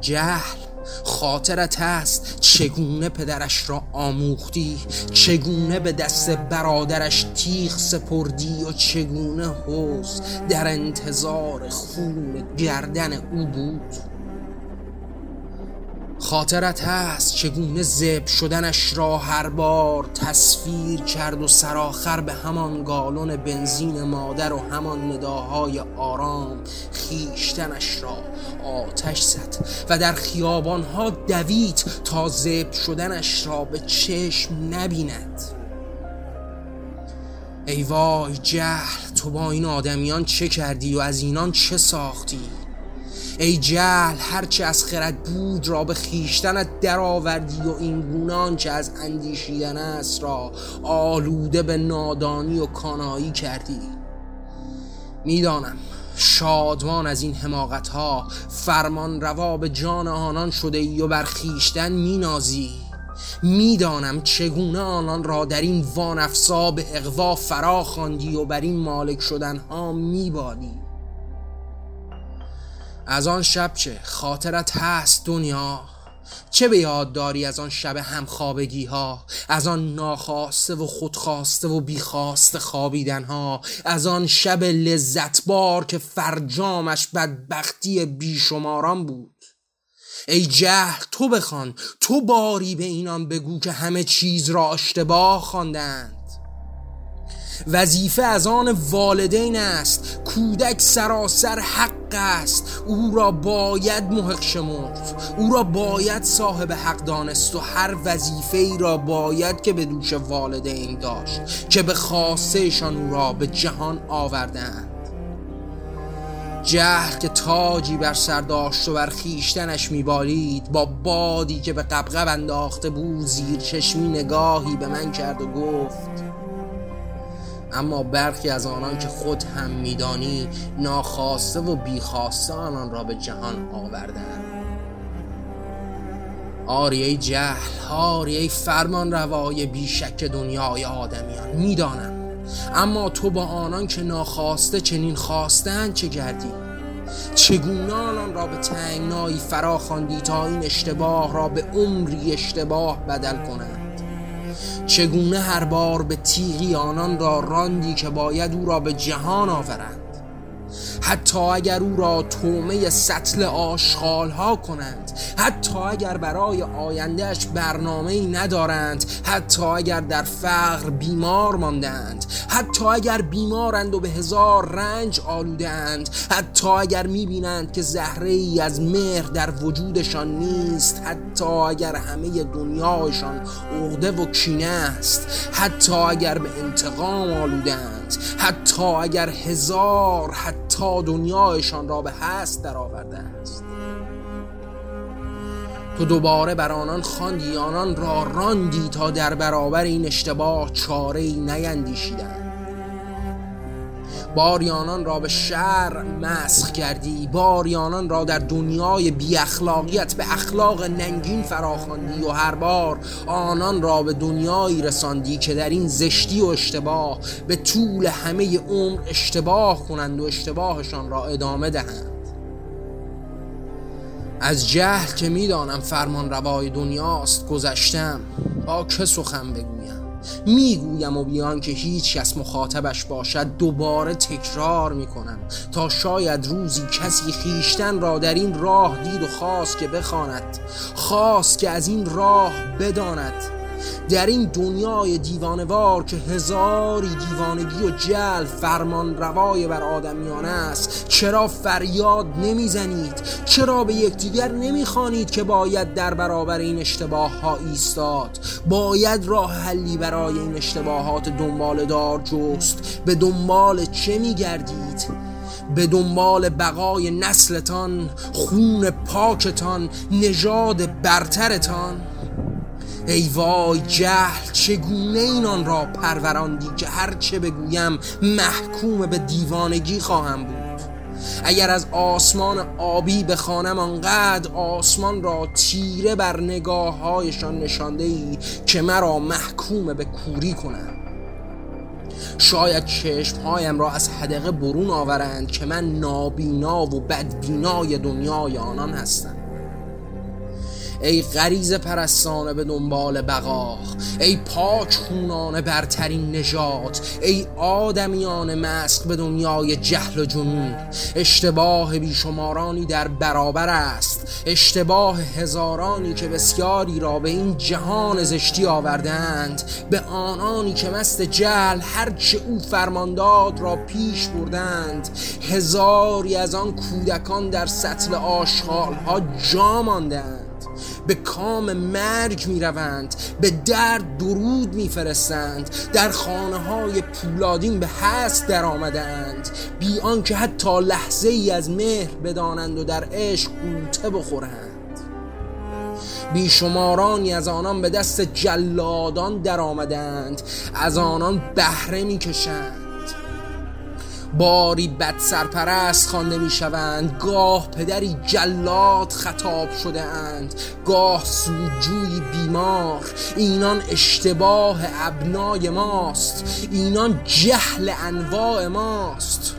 جهل خاطرت هست چگونه پدرش را آموختی؟ چگونه به دست برادرش تیغ سپردی؟ و چگونه حوز در انتظار خون گردن او بود؟ خاطرت هست چگونه زب شدنش را هر بار تصویر کرد و سراخر به همان گالون بنزین مادر و همان نداهای آرام خیشتنش را آتش زد و در خیابانها دوید تا زب شدنش را به چشم نبیند. ای وای جهل تو با این آدمیان چه کردی و از اینان چه ساختی؟ ای جهل هرچه از خرد بود را به خیشتنت درآوردی و این گونان که از اندیشیدن است را آلوده به نادانی و کانایی کردی. می‌دانم شادمان از این حماقت ها فرمان روا به جان آنان شده ای و بر خیشتن مینازی. می‌دانم چگونه آنان را در این وانفسا به اقوا فرا خواندی و بر این مالک شدن ها میبادی. از آن شب چه خاطرت هست دنیا؟ چه به یاد داری از آن شب همخوابگی ها از آن ناخواسته و خودخواسته و بیخواسته خوابیدن ها از آن شب لذتبار که فرجامش بدبختی بیشماران بود؟ ای جهل تو بخوان تو باری به اینان بگو که همه چیز را اشتباه خواندند وظیفه از آن والدین است. کودک سراسر حق است. او را باید محق شمرد. او را باید صاحب حق دانست و هر وظیفه ای را باید که به دوش والدین داشت که به خاصهشان او را به جهان آوردند. جهل که تاجی بر سر داشت و بر خیشتنش میبالید با بادی که به قبقب انداخته بود زیر چشمی نگاهی به من کرد و گفت اما برخی از آنان که خود هم میدانی ناخواسته و بیخواسته آنان را به جهان آوردند آری جهل آری فرمان روای بیشک دنیای آدمیان می‌دانم. اما تو با آنان که ناخواسته چنین خواستند چه کردی چگونه آنان را به تنگنایی فرا خواندی تا این اشتباه را به عمری اشتباه بدل کنند؟ چگونه هر بار به تیغی آنان را راندی که باید او را به جهان آورند؟ حتی اگر او را تومه سطل آشغال ها کنند حتی اگر برای آیندهش برنامه ای ندارند حتی اگر در فقر بیمار ماندند حتی اگر بیمارند و به هزار رنج آلودند حتی اگر می‌بینند که زهره ای از مهر در وجودشان نیست حتی اگر همه دنیایشان عقده و کینه است حتی اگر به انتقام آلودند حتی اگر هزار حتی دنیایشان را به هست درآورده است. تو دوباره بر آنان خواندی آنان را راندی تا در برابر این اشتباه چاره ای نیندیشیدند. باریانان را به شر مسخ کردی. باریانان را در دنیای بی اخلاقیت به اخلاق ننگین فراخواندی و هر بار آنان را به دنیایی رساندی که در این زشتی و اشتباه به طول همه عمر اشتباه کنند و اشتباهشان را ادامه دهند. از جهل که می‌دانم فرمان روای دنیاست گذشتم. با که سخن بگویم؟ می‌گویم و بیان که هیچ کس مخاطبش باشد دوباره تکرار می‌کنم تا شاید روزی کسی خیشتن را در این راه دید و خواست که بخواند خواست که از این راه بداند. در این دنیای دیوانوار که هزاری دیوانگی و جل فرمان روای بر آدمیان است چرا فریاد نمی‌زنید؟ چرا به یکدیگر نمی‌خوانید که باید در برابر این اشتباه ها ایستاد؟ باید راه حلی برای این اشتباهات دنبال دار جست؟ به دنبال چه میگردید؟ به دنبال بقای نسلتان خون پاکتان نژاد برترتان؟ ای وای جهل چگونه اینان را پروراندی که هرچه بگویم محکوم به دیوانگی خواهم بود. اگر از آسمان آبی بخوانم آنقدر آسمان را تیره بر نگاه هایشان نشانده ای که مرا محکوم به کوری کنم شاید چشمهایم را از حدقه برون آورند که من نابینا و بدبینای دنیای آنان هستم. ای غریز پرستانه به دنبال بقا ای پاک خونانه برترین نجات ای آدمیان مسق به دنیای جهل و جنون. اشتباه بیشمارانی در برابر است اشتباه هزارانی که بسیاری را به این جهان زشتی آوردند به آنانی که مست جهل هرچه او فرمانداد را پیش بردند. هزاری از آن کودکان در سطل آشغال ها جا ماندند. به کام مرگ می روند به درد درود می فرستند در خانه های پولادین به هست در آمدند بی آنکه حتی لحظه ای از مهر بدانند و در عشق قوطه بخورند. بیشمارانی از آنان به دست جلادان در آمدند از آنان بهره می‌کشند. باری بد سرپرست خوانده می شوند گاه پدری جلاد خطاب شده اند گاه سوجوی بیمار. اینان اشتباه ابنای ماست. اینان جهل انواع ماست.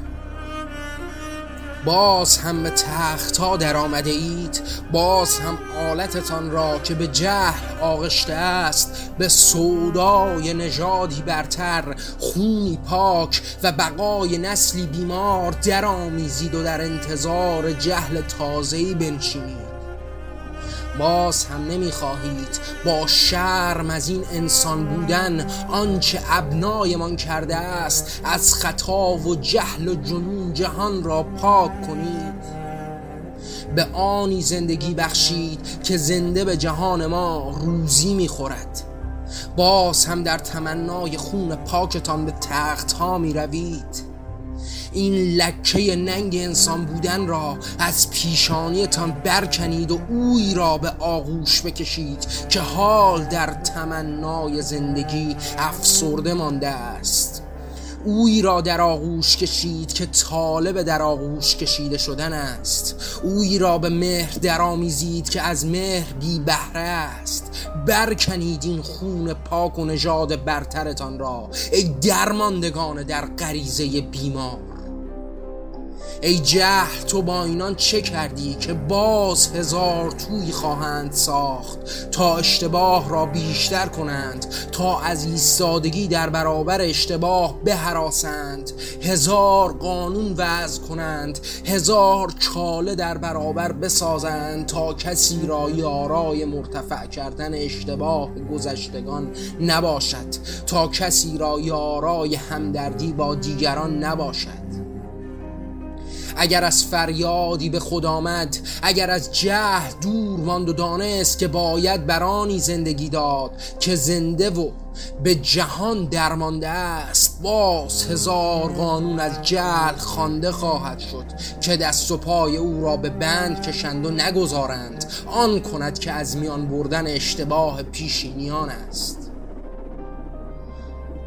باز هم به تخت ها در آمده اید باز هم آلتتان را که به جهل آغشته است به سودای نژادی برتر خونی پاک و بقای نسلی بیمار در آمیزید و در انتظار جهل تازهی بنشینید. باز هم نمی‌خواهید با شرم از این انسان بودن آنچه ابنایمان کرده است از خطا و جهل و جنون جهان را پاک کنید. به آنی زندگی بخشید که زنده به جهان ما روزی می‌خورد. باز هم در تمنای خون پاکتان به تخت ها می روید این لکه ننگ انسان بودن را از پیشانیتان برکنید و اوی را به آغوش بکشید که حال در تمنای زندگی افسرده مانده است. اوی را در آغوش کشید که طالب در آغوش کشیده شدن است. اوی را به مهر درآمیزید که از مهر بی بهره است. برکنید این خون پاک و نژاد برترتان را ای درماندگان در غریزه بیمار. ای جهل تو با اینان چه کردی که باز هزار توی خواهند ساخت؟ تا اشتباه را بیشتر کنند تا از ایستادگی در برابر اشتباه بهراسند. هزار قانون وضع کنند هزار چاله در برابر بسازند تا کسی را یارای مرتفع کردن اشتباه گذشتگان نباشد تا کسی را یارای همدردی با دیگران نباشد. اگر از فریادی به خود آمد اگر از جهل دور ماند و دانست که باید برانی زندگی داد که زنده و به جهان درمانده است باز هزار قانون از جهل خوانده خواهد شد که دست و پای او را به بند کشند و نگذارند. آن کند که از میان بردن اشتباه پیشینیان است.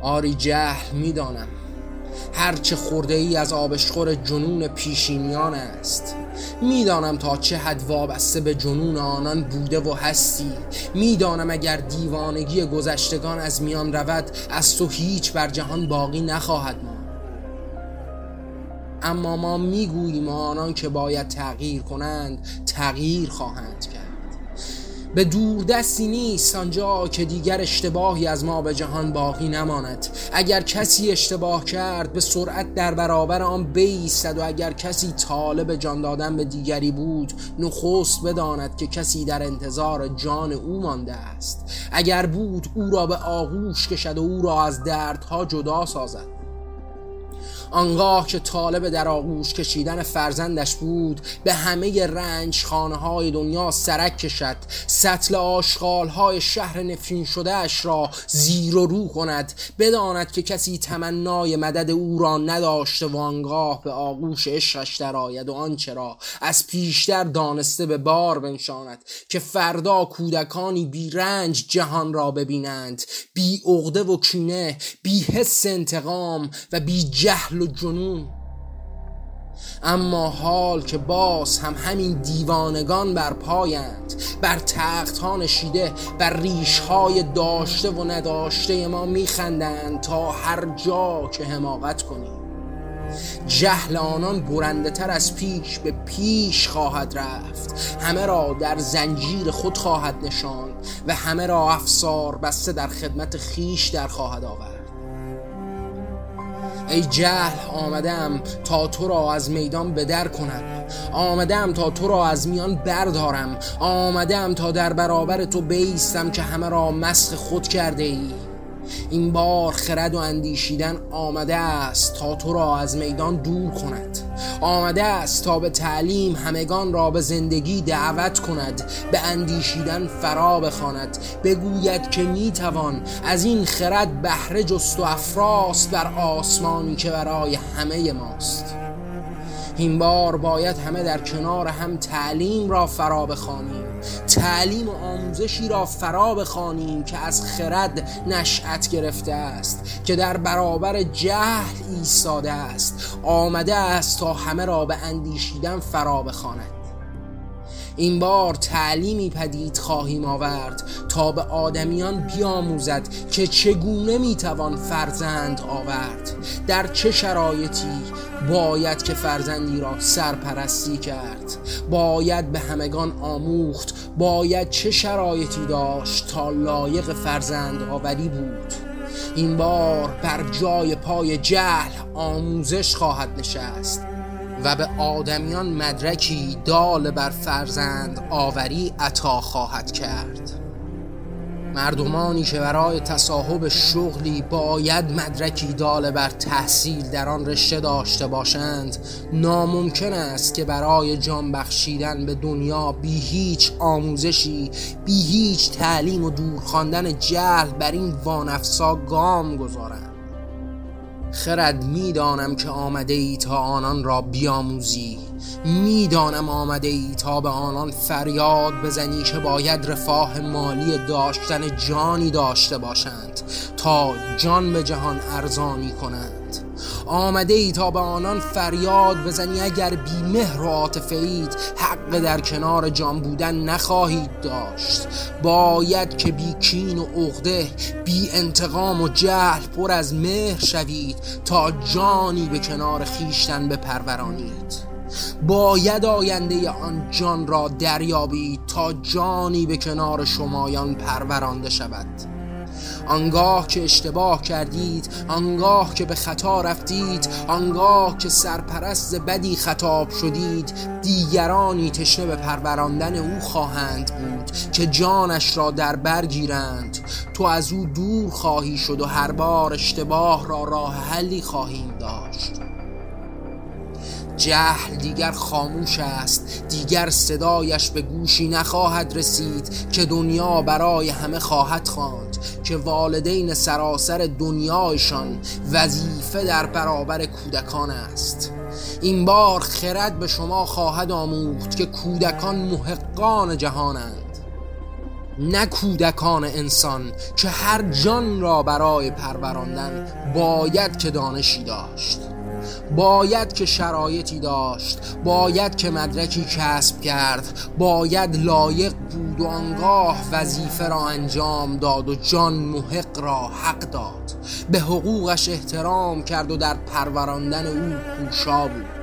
آری جهل می‌دانم هرچه خورده ای از آبشخور جنون پیشینیان است. می‌دانم تا چه حد وابسته به جنون آنان بوده و هستی. می‌دانم اگر دیوانگی گذشتگان از میان رود از تو هیچ بر جهان باقی نخواهد ماند. اما ما می‌گوییم آنان که باید تغییر کنند تغییر خواهند کرد. به دور دستی نیست آنجا که دیگر اشتباهی از ما به جهان باقی نماند. اگر کسی اشتباه کرد به سرعت در برابر آن بیستد و اگر کسی طالب جان دادن به دیگری بود نخست بداند که کسی در انتظار جان او مانده است. اگر بود او را به آغوش کشد و او را از دردها جدا سازد. آنگاه که طالب در آغوش کشیدن فرزندش بود به همه رنج خانه های دنیا سرک کشد. سطل آشغال های شهر نفرین شده اش را زیر و رو کند. بداند که کسی تمنای مدد او را نداشته و آنگاه به آغوش عشقش درآید و آنچه را از پیشتر دانسته به بار بنشاند که فردا کودکانی بی رنج جهان را ببینند. بی عقده و کینه بی حس انتقام و بی جهل و جنون. اما حال که باز هم همین دیوانگان بر پایند بر تخت ها نشیده بر ریش های داشته و نداشته ما میخندند تا هر جا که حماقت کنیم. جهل آنان برنده تر از پیش به پیش خواهد رفت. همه را در زنجیر خود خواهد نشان و همه را افسار بسته در خدمت خیش در خواهد آورد. ای جهل آمدم تا تو را از میدان بدر کنم. آمدم تا تو را از میان بردارم. آمدم تا در برابر تو بیستم که همه را مسخ خود کرده ای. این بار خرد و اندیشیدن آمده است تا تو را از میدان دور کند. آمده است تا به تعلیم همگان را به زندگی دعوت کند به اندیشیدن فرا بخواند. بگوید که می‌توان از این خرد بهره جست و افراست بر آسمانی که برای همه ماست. این بار باید همه در کنار هم تعلیم را فرا بخوانیم. تعلیم و آموزشی را فرا بخوانیم که از خرد نشأت گرفته است که در برابر جهل ایستاده است. آمده است تا همه را به اندیشیدن فرا بخواند. این بار تعلیمی پدید خواهیم آورد تا به آدمیان بیاموزد که چگونه می‌توان فرزند آورد. در چه شرایطی باید که فرزندی را سرپرستی کرد؟ باید به همگان آموخت؟ باید چه شرایطی داشت تا لایق فرزند آوری بود؟ این بار بر جای پای جهل آموزش خواهد نشست. و به آدمیان مدرکی دال بر فرزند آوری عطا خواهد کرد. مردمانی که برای تصاحب شغلی باید مدرکی دال بر تحصیل در آن رشته داشته باشند ناممکن است که برای جان بخشیدن به دنیا بی هیچ آموزشی بی هیچ تعلیم و دور خواندن جهل بر این وانفسا گام گذارند. خرد می‌دانم که آمده ای تا آنان را بیاموزی. می‌دانم آمده ای تا به آنان فریاد بزنی که باید رفاه مالی داشتن جانی داشته باشند تا جان به جهان ارزانی کنند. آمده ای تا به آنان فریاد بزنی اگر بی مهر و عاطفه حق در کنار جان بودن نخواهید داشت. باید که بی کین و عقده بی انتقام و جهل پر از مهر شوید تا جانی به کنار خیشتن بپرورانید. باید آینده آن جان را دریابید تا جانی به کنار شمایان پرورانده شود. آنگاه که اشتباه کردید آنگاه که به خطا رفتید آنگاه که سرپرست بدی خطاب شدید دیگرانی تشنه به پروراندن او خواهند بود که جانش را در بر گیرند. تو از او دور خواهی شد و هر بار اشتباه را راه حلی خواهیم داشت. جهل دیگر خاموش است دیگر صدایش به گوشی نخواهد رسید که دنیا برای همه خواهد خواند که والدین سراسر دنیایشان وظیفه در برابر کودکان است. این بار خرد به شما خواهد آموخت که کودکان محقان جهانند نه کودکان انسان که هر جان را برای پروراندن باید که دانشی داشت. باید که شرایطی داشت باید که مدرکی کسب کرد باید لایق بود و آنگاه وظیفه را انجام داد و جان محق را حق داد. به حقوقش احترام کرد و در پروراندن او کوشا بود.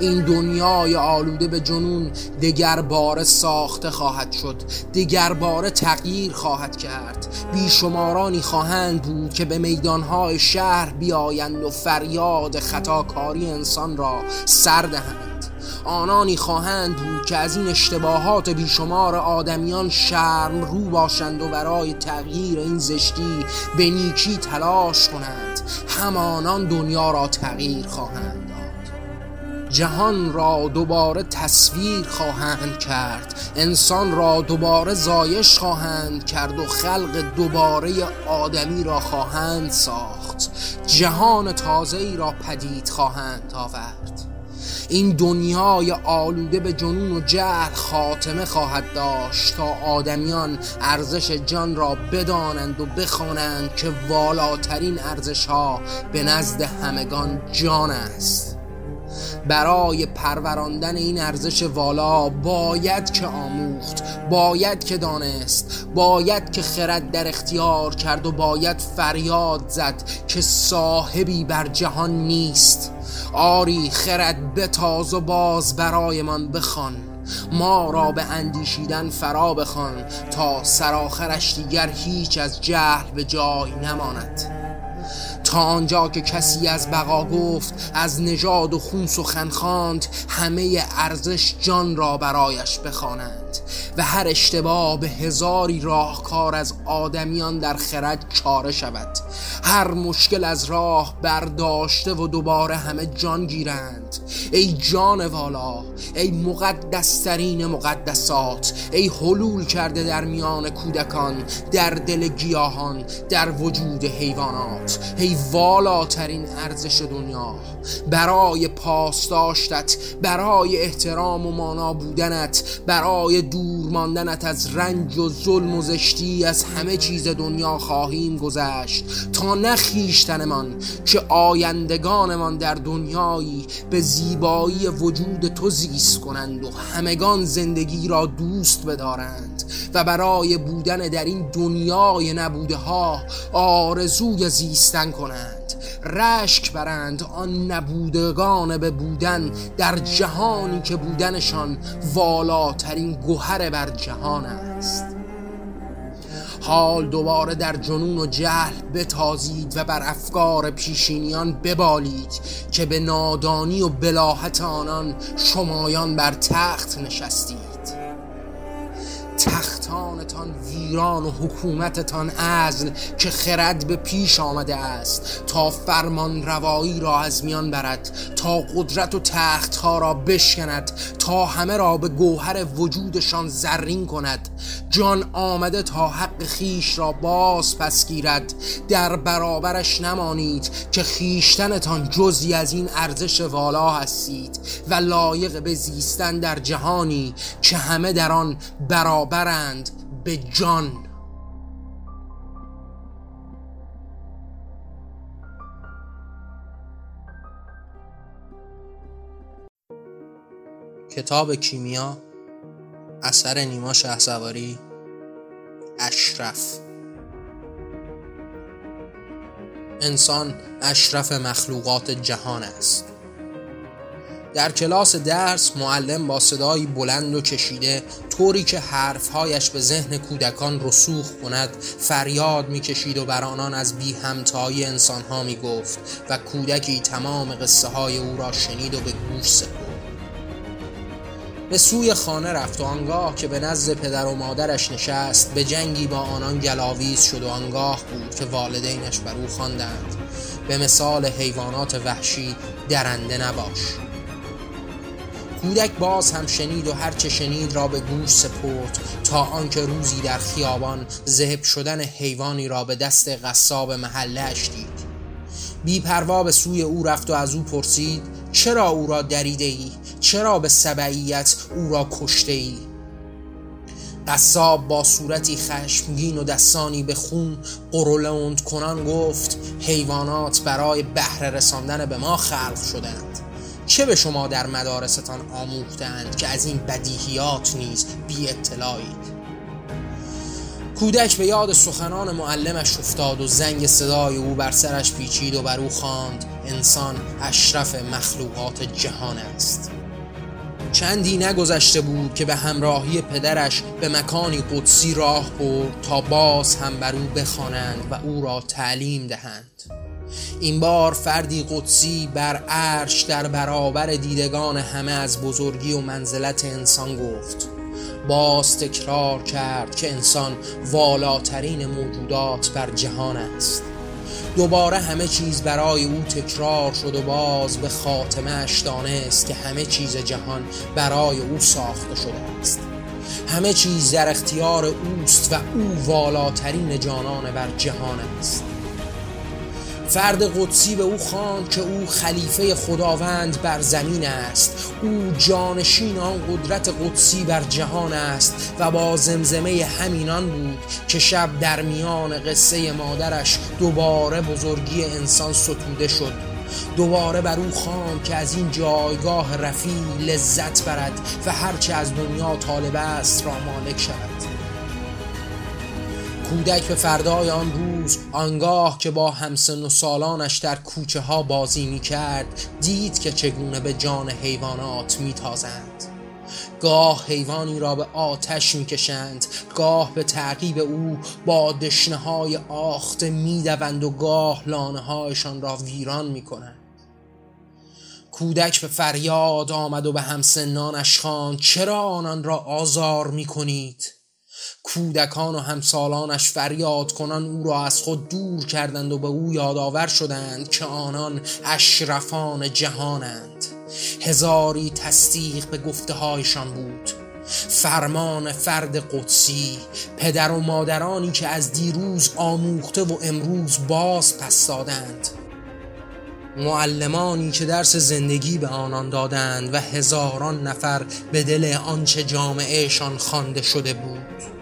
این دنیای آلوده به جنون دگر بار ساخته خواهد شد دگر بار تغییر خواهد کرد. بیشمارانی خواهند بود که به میدانهای شهر بیایند و فریاد خطاکاری انسان را سر دهند. آنانی خواهند بود که از این اشتباهات بیشمار آدمیان شرم رو باشند و برای تغییر این زشتی به نیکی تلاش کنند. همانان دنیا را تغییر خواهند. جهان را دوباره تصویر خواهند کرد. انسان را دوباره زایش خواهند کرد و خلق دوباره آدمی را خواهند ساخت. جهان تازه ای را پدید خواهند آورد. این دنیای آلوده به جنون و جهل خاتمه خواهد داشت تا آدمیان ارزش جان را بدانند و بخوانند که والاترین ارزش ها به نزد همگان جان است. برای پروراندن این ارزش والا باید که آموخت باید که دانست باید که خرد در اختیار کرد و باید فریاد زد که صاحبی بر جهان نیست. آری خرد بتاز و باز برایمان بخوان. ما را به اندیشیدن فرا بخوان تا سرآخرش دیگر هیچ از جهل به جای نماند. تا آنجا که کسی از بقا گفت از نژاد و خون سخن خواند همه ارزش جان را برایش بخوانند و هر اشتباه به هزاری راهکار از آدمیان در خرد چاره شود. هر مشکل از راه برداشته و دوباره همه جان گیرند. ای جان والا ای مقدسترین مقدسات ای حلول کرده در میان کودکان در دل گیاهان در وجود حیوانات. ای والاترین ارزش دنیا برای پاسداشتت برای احترام و مانا بودنت برای دور ماندنت از رنج و ظلم و زشتی از همه چیز دنیا خواهیم گذشت تا نخیشتنمان که آیندگانمان در دنیایی به زیبایی وجود تو زیست کنند و همگان زندگی را دوست بدارند. و برای بودن در این دنیای نبوده ها آرزوی زیستن کنند. رشک برند آن نبودگان به بودن در جهانی که بودنشان والاترین گوهر بر جهان است. حال دوباره در جنون و جهل بتازید و بر افکار پیشینیان ببالید که به نادانی و بلاحت آنان شمایان بر تخت نشستید. تختانتان ویران و حکومتتان ازل که خرد به پیش آمده است. تا فرمان روایی را از میان برد تا قدرت و تختها را بشکند تا همه را به گوهر وجودشان زرین کند. جان آمده تا حق خیش را باز پس گیرد. در برابرش نمانید که خیشتنتان جزی از این ارزش والا هستید و لایق به زیستن در جهانی که همه در آن برابرند به جان. کتاب کیمیا اثر نیما شهسواری اشرف. انسان اشرف مخلوقات جهان است. در کلاس درس معلم با صدایی بلند و کشیده طوری که حرفهایش به ذهن کودکان رسوخ کند فریاد می‌کشید و بر آنان از بی همتایی انسانها می گفت و کودکی تمام قصه های او را شنید و به گوش سپرد. به سوی خانه رفت و آنگاه که به نزد پدر و مادرش نشست به جنگی با آنان گلاویز شد و آنگاه بود که والدینش بر او خواندند. به مثال حیوانات وحشی درنده نباش. کودک باز هم شنید و هرچه شنید را به گوش سپرد تا آنکه روزی در خیابان ذهب شدن حیوانی را به دست قصاب محله دید بیپروا به سوی او رفت و از او پرسید چرا او را دریده ای؟ چرا به سبعیت او را کشته ای؟ قصاب با صورتی خشمگین و دستانی به خون قرولوند کنان گفت حیوانات برای بهره رساندن به ما خلق شدند چه به شما در مدارستان آموختند که از این بدیهیات نیز بی اطلاعید کودک به یاد سخنان معلمش افتاد و زنگ صدای او بر سرش پیچید و بر او خواند انسان اشرف مخلوقات جهان است. چندی نگذشته بود که به همراهی پدرش به مکانی قدسی راه برد تا باز هم بر او بخوانند و او را تعلیم دهند. این بار فردی قدسی بر عرش در برابر دیدگان همه از بزرگی و منزلت انسان گفت. باز تکرار کرد که انسان والاترین موجودات بر جهان است. دوباره همه چیز برای او تکرار شد و باز به خاتمش دانست که همه چیز جهان برای او ساخته شده است. همه چیز در اختیار اوست و او والاترین جانان بر جهان است. فرد قدسی به او خواند که او خلیفه خداوند بر زمین است. او جانشین آن قدرت قدسی بر جهان است و با زمزمه همینان بود که شب در میان قصه مادرش دوباره بزرگی انسان ستوده شد. دوباره بر او خواند که از این جایگاه رفیع لذت برد و هرچه از دنیا طالب است را مالک شود. کودک به فردای آن روز آنگاه که با همسن و سالانش در کوچه ها بازی می کرد دید که چگونه به جان حیوانات می تازند. گاه حیوانی را به آتش می‌کشند گاه به تعقیب او با دشنه های آخته می‌دوند و گاه لانه هایشان را ویران می‌کنند کودک به فریاد آمد و به همسنانش خواند چرا آنان را آزار می‌کنید کودکان و همسالانش فریاد کنان او را از خود دور کردند و به او یادآور شدند که آنان اشرفان جهانند. هزاری تصدیق به گفته هایشان بود. فرمان فرد قدسی پدر و مادرانی که از دیروز آموخته و امروز باز پس دادند. معلمانی که درس زندگی به آنان دادند و هزاران نفر به دل آنچه جامعهشان خوانده شده بود.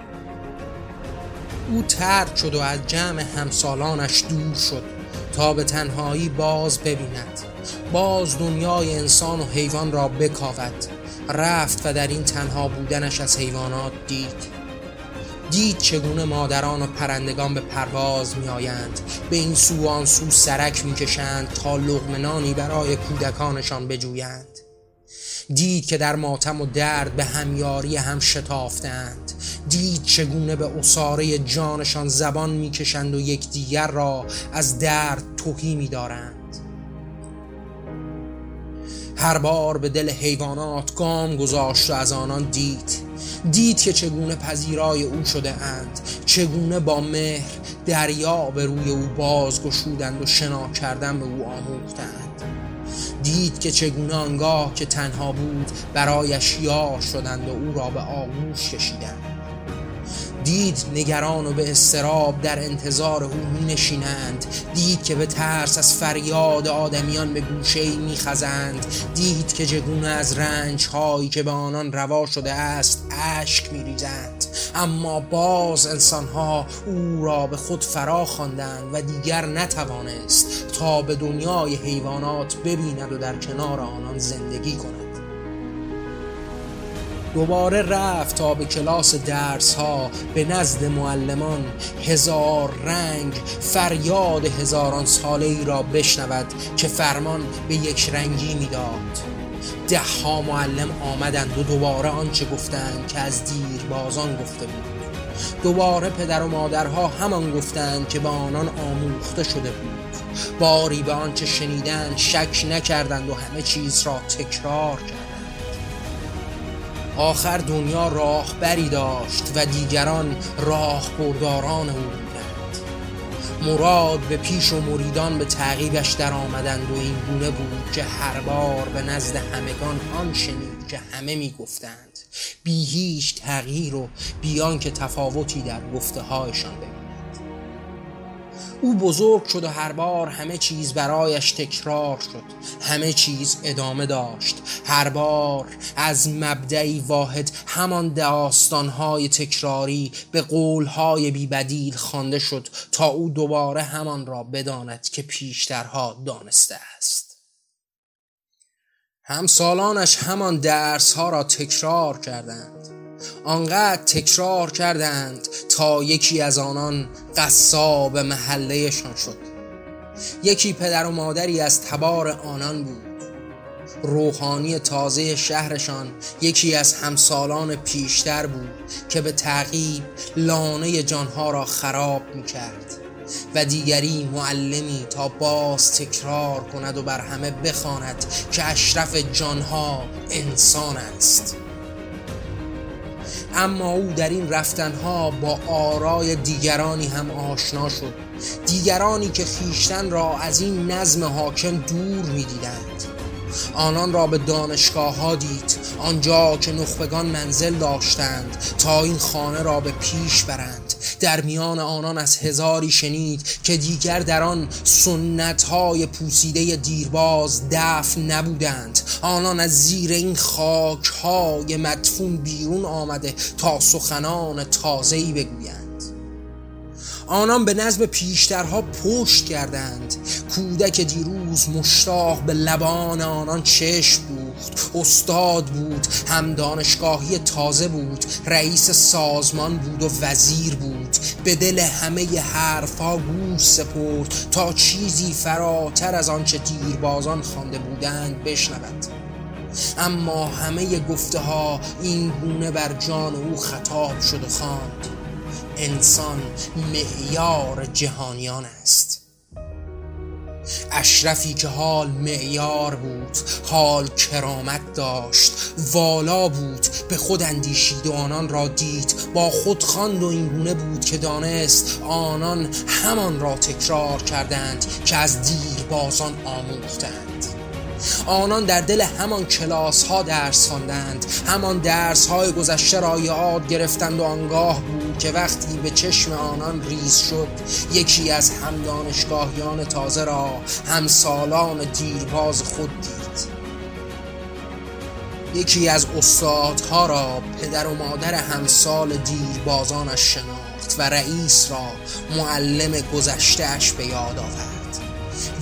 او ترد شد و از جمع همسالانش دور شد تا به تنهایی باز ببیند. باز دنیای انسان و حیوان را بکاود. رفت و در این تنها بودنش از حیوانات دید. دید چگونه مادران و پرندگان به پرواز می آیند به این سو آن سو سرک می کشند تا لغمنانی برای کودکانشان بجویند. دید که در ماتم و درد به همیاری هم شتافتند. دید چگونه به اصاره جانشان زبان می‌کشند و یکدیگر را از درد توهی میدارند. هر بار به دل حیوانات گام گذاشت و از آنان دید. دید که چگونه پذیرای او شده اند چگونه با مهر دریا به روی او باز گشودند و شنا کردن به او آموختند. دید که چگونه آنگاه که تنها بود برایش یار شدند و او را به آغوش کشیدند. دید نگران و به استراب در انتظار او می نشینند. دید که به ترس از فریاد آدمیان به گوشه می خزند. دید که جگونه از رنج هایی که به آنان روا شده است اشک می ریزند. اما باز انسانها او را به خود فرا خواندند و دیگر نتوانست تا به دنیای حیوانات ببیند و در کنار آنان زندگی کند. دوباره رفت تا به کلاس درس ها به نزد معلمان. هزار رنگ فریاد هزاران ساله ای را بشنود که فرمان به یک رنگی می‌داد. ده ها معلم آمدند و دوباره آنچه گفتند که از دیر بازان گفته بود. دوباره پدر و مادرها همان گفتند که به آنان آموخته شده بود. باری به آنچه شنیدند شک نکردند و همه چیز را تکرار کردند. آخر دنیا راهبری داشت و دیگران راه برداران او بودند. مراد به پیش و مریدان به تعقیبش در آمدند و این گونه بود که هر بار به نزد همگان آن شنید که همه می گفتند بی هیچ تغییر و بیان که تفاوتی در گفته هایشان ببیند او بزرگ شد و هر بار همه چیز برایش تکرار شد. همه چیز ادامه داشت. هر بار از مبدعی واحد همان داستانهای تکراری به قولهای بیبدیل خوانده شد تا او دوباره همان را بداند که پیشترها دانسته است. همسالانش همان درس ها را تکرار کردند. آنقدر تکرار کردند تا یکی از آنان قصاب محلهشان شد. یکی پدر و مادری از تبار آنان بود. روحانی تازه شهرشان یکی از همسالان پیشتر بود که به تعقیب لانه جانها را خراب می کرد و دیگری معلمی تا باز تکرار کند و بر همه بخواند که اشرف جانها انسان است. اما او در این رفتنها با آرای دیگرانی هم آشنا شد. دیگرانی که خیشتن را از این نظم حاکم دور می‌دیدند. آنان را به دانشگاه ها دید آنجا که نخبگان منزل داشتند تا این خانه را به پیش برند. در میان آنان از هزاری شنید که دیگر در آن سنت های پوسیده دیرباز دف نبودند. آنان از زیر این خاک های مدفون بیرون آمده تا سخنان تازه‌ای بگویند. آنان به نظم پیشترها پشت کردند کودک دیروز مشتاق به لبان آنان چشم دوخت استاد بود هم دانشگاهی تازه بود رئیس سازمان بود و وزیر بود. به دل همه حرفها گوش سپرد تا چیزی فراتر از آنچه دیربازان خوانده بودند بشنود. اما همه گفته ها این گونه بر جان او خطاب شد و خواند. انسان معیار جهانیان است. اشرفی که حال معیار بود حال کرامت داشت والا بود به خود اندیشید و آنان را دید با خود خواند و اینگونه بود که دانست آنان همان را تکرار کردند که از دیر بازان آموختند. آنان در دل همان کلاس ها درس خواندند. همان درس های گذشته را یاد گرفتند و آنگاه بود که وقتی به چشم آنان ریز شد یکی از هم دانشگاهیان تازه را هم سالان دیرباز خود دید. یکی از استادها را پدر و مادر همسال دیربازانش شناخت و رئیس را معلم گذشتهش به یاد آورد.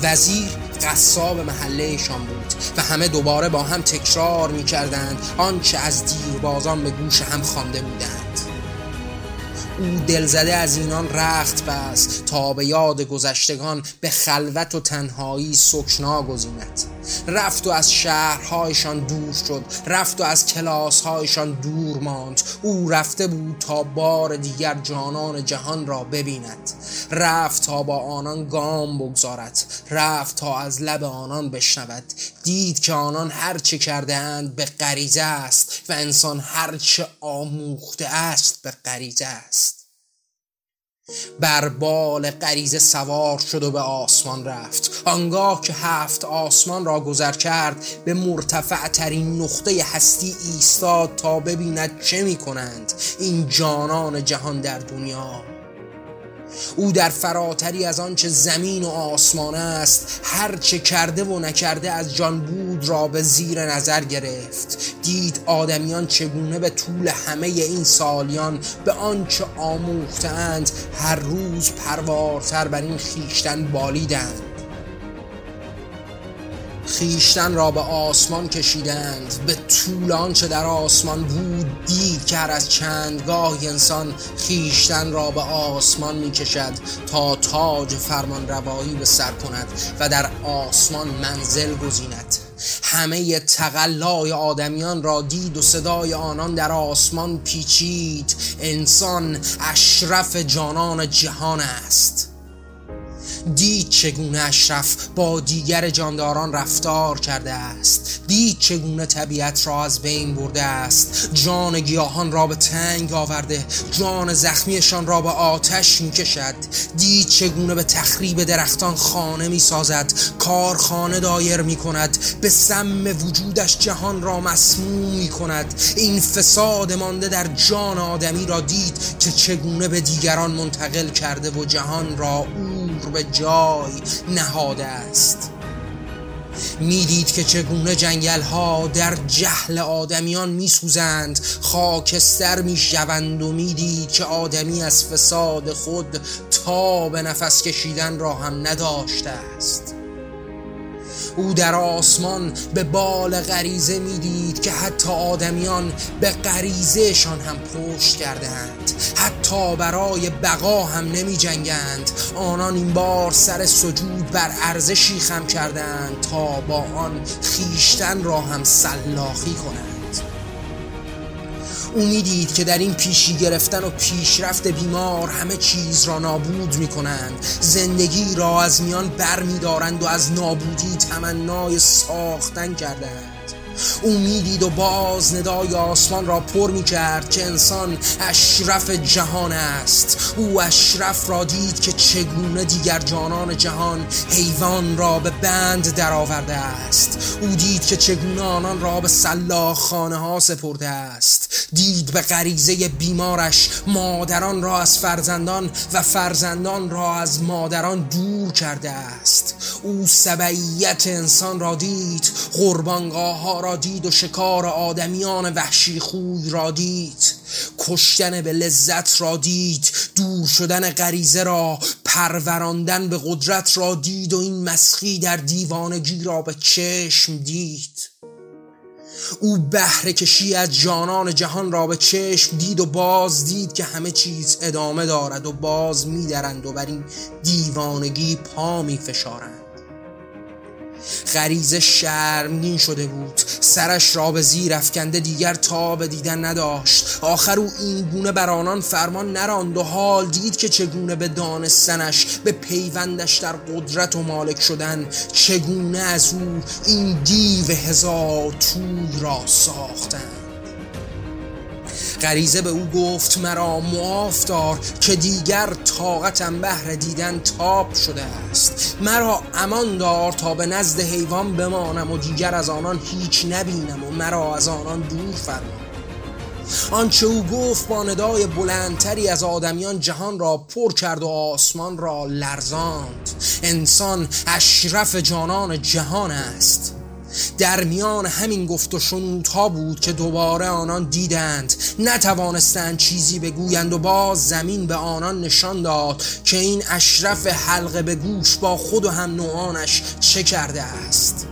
وزیر قصاب محلهشان بود و همه دوباره با هم تکرار می کردند آنچه از دیربازان به گوش هم خوانده بودند. او دلزده از اینان رخت بست تا به یاد گذشتگان به خلوت و تنهایی سکنا گزیند. رفت و از شهرهایشان دور شد رفت و از کلاسهایشان دور ماند. او رفته بود تا بار دیگر جانان جهان را ببیند. رفت تا با آنان گام بگذارد رفت تا از لب آنان بشنود. دید که آنان هرچه کرده اند به غریزه است و انسان هرچه آموخته است به غریزه است. بر بال غریزه سوار شد و به آسمان رفت. آنگاه که هفت آسمان را گذر کرد به مرتفع ترین نقطه هستی ایستاد تا ببیند چه می کنند این جانان جهان در دنیا. او در فراتری از آنچه زمین و آسمان است هر چه کرده و نکرده از جان بود را به زیر نظر گرفت. دید آدمیان چگونه به طول همه این سالیان به آنچه آموختند هر روز پروارتر بر این خیشتن بالیدند. خیشتن را به آسمان کشیدند به طول آنچه در آسمان بود دید که هر از چندگاه انسان خیشتن را به آسمان می کشد تا تاج فرمان روایی به سر کند و در آسمان منزل گزیند. همه تقلای آدمیان را دید و صدای آنان در آسمان پیچید. انسان اشرف جانان جهان است. دید چگونه اشرف با دیگر جانداران رفتار کرده است. دید چگونه طبیعت را از بین برده است. جان گیاهان را به تنگ آورده جان زخمیشان را به آتش می کشد دید چگونه به تخریب درختان خانه می سازد کارخانه دایر می کند به سم وجودش جهان را مسموم می کند این فساد مانده در جان آدمی را دید که چگونه به دیگران منتقل کرده و جهان را او عمر به جای نهاده است. می‌دید که چگونه جنگل ها در جهل آدمیان میسوزند خاکستر می‌شوند و می‌دید که آدمی از فساد خود تا به نفس کشیدن را هم نداشته است. او در آسمان به بال غریزه می‌دید که حتی آدمیان به غریزهشان هم پشت کردند حتی برای بقا هم نمی جنگند آنان این بار سر سجود بر ارزشی خم کردند تا با آن خیشتن را هم سلاخی کنند. او می‌دید که در این پیشی گرفتن و پیشرفت بیمار همه چیز را نابود می کنند زندگی را از میان بر می دارند و از نابودی تمنای ساختن کردند او می‌دید و باز ندای آسمان را پر می کرد که انسان اشرف جهان است. او اشرف را دید که چگونه دیگر جانان جهان حیوان را به بند درآورده است. او دید که چگونه آنان را به سلاخ خانه ها سپرده است. دید به غریزه بیمارش مادران را از فرزندان و فرزندان را از مادران دور کرده است. او سبعیت انسان را دید. قربانگاه ها را دید و شکار آدمیان وحشی خوی را دید. کشتن به لذت را دید. دور شدن غریزه را. پروراندن به قدرت را دید و این مسخی در دیوانگی را به چشم دید. او بهره کشی از جانان جهان را به چشم دید و باز دید که همه چیز ادامه دارد و باز میدرند و بر این دیوانگی پا می غریزه شرمگین شده بود. سرش را به زیر افکنده دیگر تا به دیدن نداشت. آخر او این گونه بر آنان فرمان نراند و حال دید که چگونه به دانستنش به پیوندش در قدرت و مالک شدن. چگونه از او این دیو هزار توی را ساختند غریزه به او گفت مرا معاف دار که دیگر طاقتم بهر دیدن تاب شده است. مرا امان دار تا به نزد حیوان بمانم و دیگر از آنان هیچ نبینم و مرا از آنان دور فرما آنچه او گفت با ندای بلندتری از آدمیان جهان را پر کرد و آسمان را لرزاند. انسان اشرف جانان جهان است. در میان همین گفت و شنودها بود که دوباره آنان دیدند. نتوانستند چیزی بگویند و باز زمین به آنان نشان داد که این اشرف حلقه به گوش با خود و هم نوعانش چه کرده است.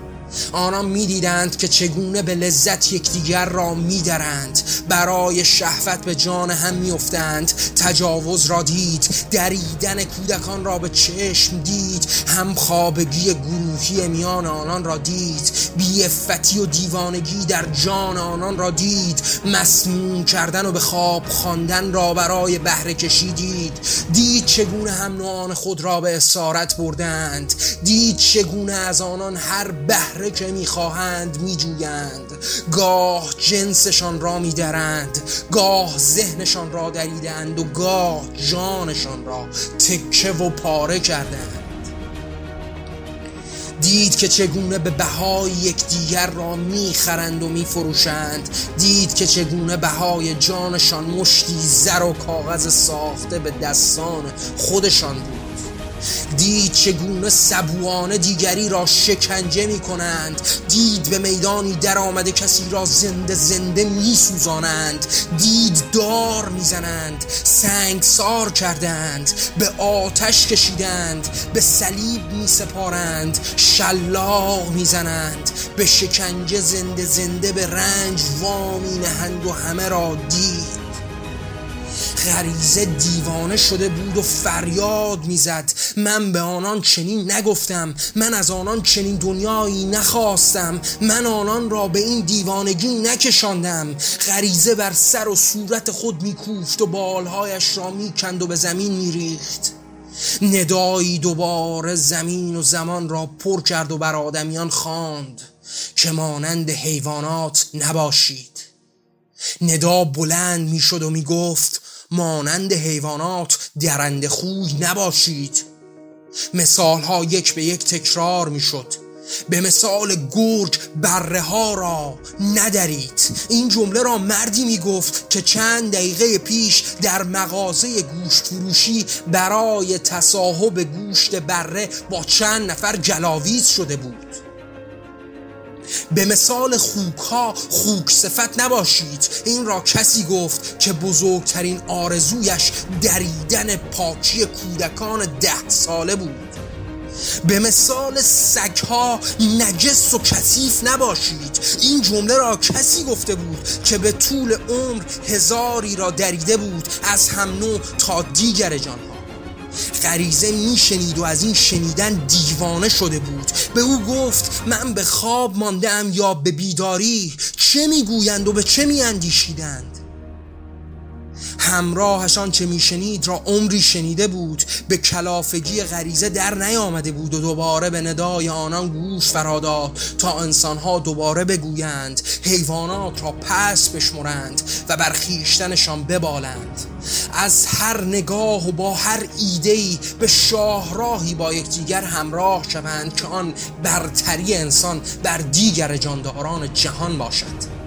آنان می‌دیدند که چگونه به لذت یکدیگر را میدرند. برای شهوت به جان هم میافتند. تجاوز را دید. دریدن کودکان را به چشم دید. هم خوابگی گروهی میان آنان را دید. بیفتی و دیوانگی در جان آنان را دید. مسموم کردن و به خواب خواندن را برای بهره کشی دید دید چگونه هم نوعان خود را به اسارت بردند. دید چگونه از آنان هر بهره که می‌خواهند میجویند. گاه جنسشان را میدرند. گاه ذهنشان را دریدند و گاه جانشان را تکه و پاره کردند. دید که چگونه به بهای یکدیگر را می‌خرند و میفروشند. دید که چگونه بهای جانشان مشتی زر و کاغذ ساخته به دستان خودشان بود. دید چگونه سبوانه دیگری را شکنجه می کنند دید به میدانی در آمده کسی را زنده زنده می سوزانند دید دار می زنند سنگسار کردند. به آتش کشیدند. به صلیب می سپارند شلاق می زنند به شکنجه زنده زنده به رنج وامی نهند و همه را دید. غریزه دیوانه شده بود و فریاد می‌زد. من به آنان چنین نگفتم. من از آنان چنین دنیایی نخواستم. من آنان را به این دیوانگی نکشاندم. غریزه بر سر و صورت خود میکوفت و بالهایش را می‌کند و به زمین میریخت. ندایی دوباره زمین و زمان را پر کرد و بر آدمیان خواند که مانند حیوانات نباشید. ندا بلند می‌شد و می‌گفت مانند حیوانات درنده خوی نباشید. مثال ها یک به یک تکرار می شد به مثال گرگ بره ها را ندارید این جمله را مردی می گفت که چند دقیقه پیش در مغازه گوشت فروشی برای تصاحب گوشت بره با چند نفر جلاویز شده بود. به مثال خوک ها خوک صفت نباشید. این را کسی گفت که بزرگترین آرزویش دریدن پاکی کودکان ده ساله بود. به مثال سگها نجس و کثیف نباشید. این جمله را کسی گفته بود که به طول عمر هزاری را دریده بود از هم نوع تا دیگر جانها. غریزه میشنید و از این شنیدن دیوانه شده بود. به او گفت من به خواب ماندم یا به بیداری؟ چه می‌گویند و به چه میاندیشیدند؟ همراهشان چه میشنید را عمری شنیده بود. به کلافگی غریزه در نیامده بود و دوباره به ندای آنان گوش فراداد تا انسانها دوباره بگویند حیوانات را پس بشمرند و بر خیشتنشان ببالند. از هر نگاه و با هر ایدهی به شاهراهی با یکدیگر همراه شوند که آن برتری انسان بر دیگر جانداران جهان باشد.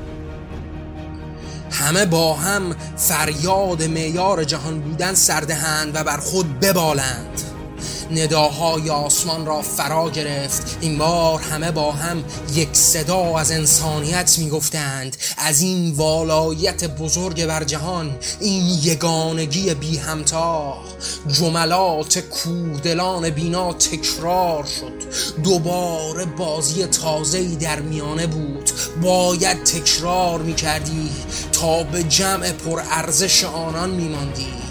همه با هم فریاد معیار جهان بودن سردهند و بر خود ببالند. نداهای آسمان را فرا گرفت. این بار همه با هم یک صدا از انسانیت می‌گفتند. از این والایت بزرگ بر جهان این یگانگی بی همتا جملات کوردلان بینا تکرار شد. دوباره بازی تازه‌ای در میانه بود. باید تکرار می‌کردی تا به جمع پر ارزش آنان میماندی.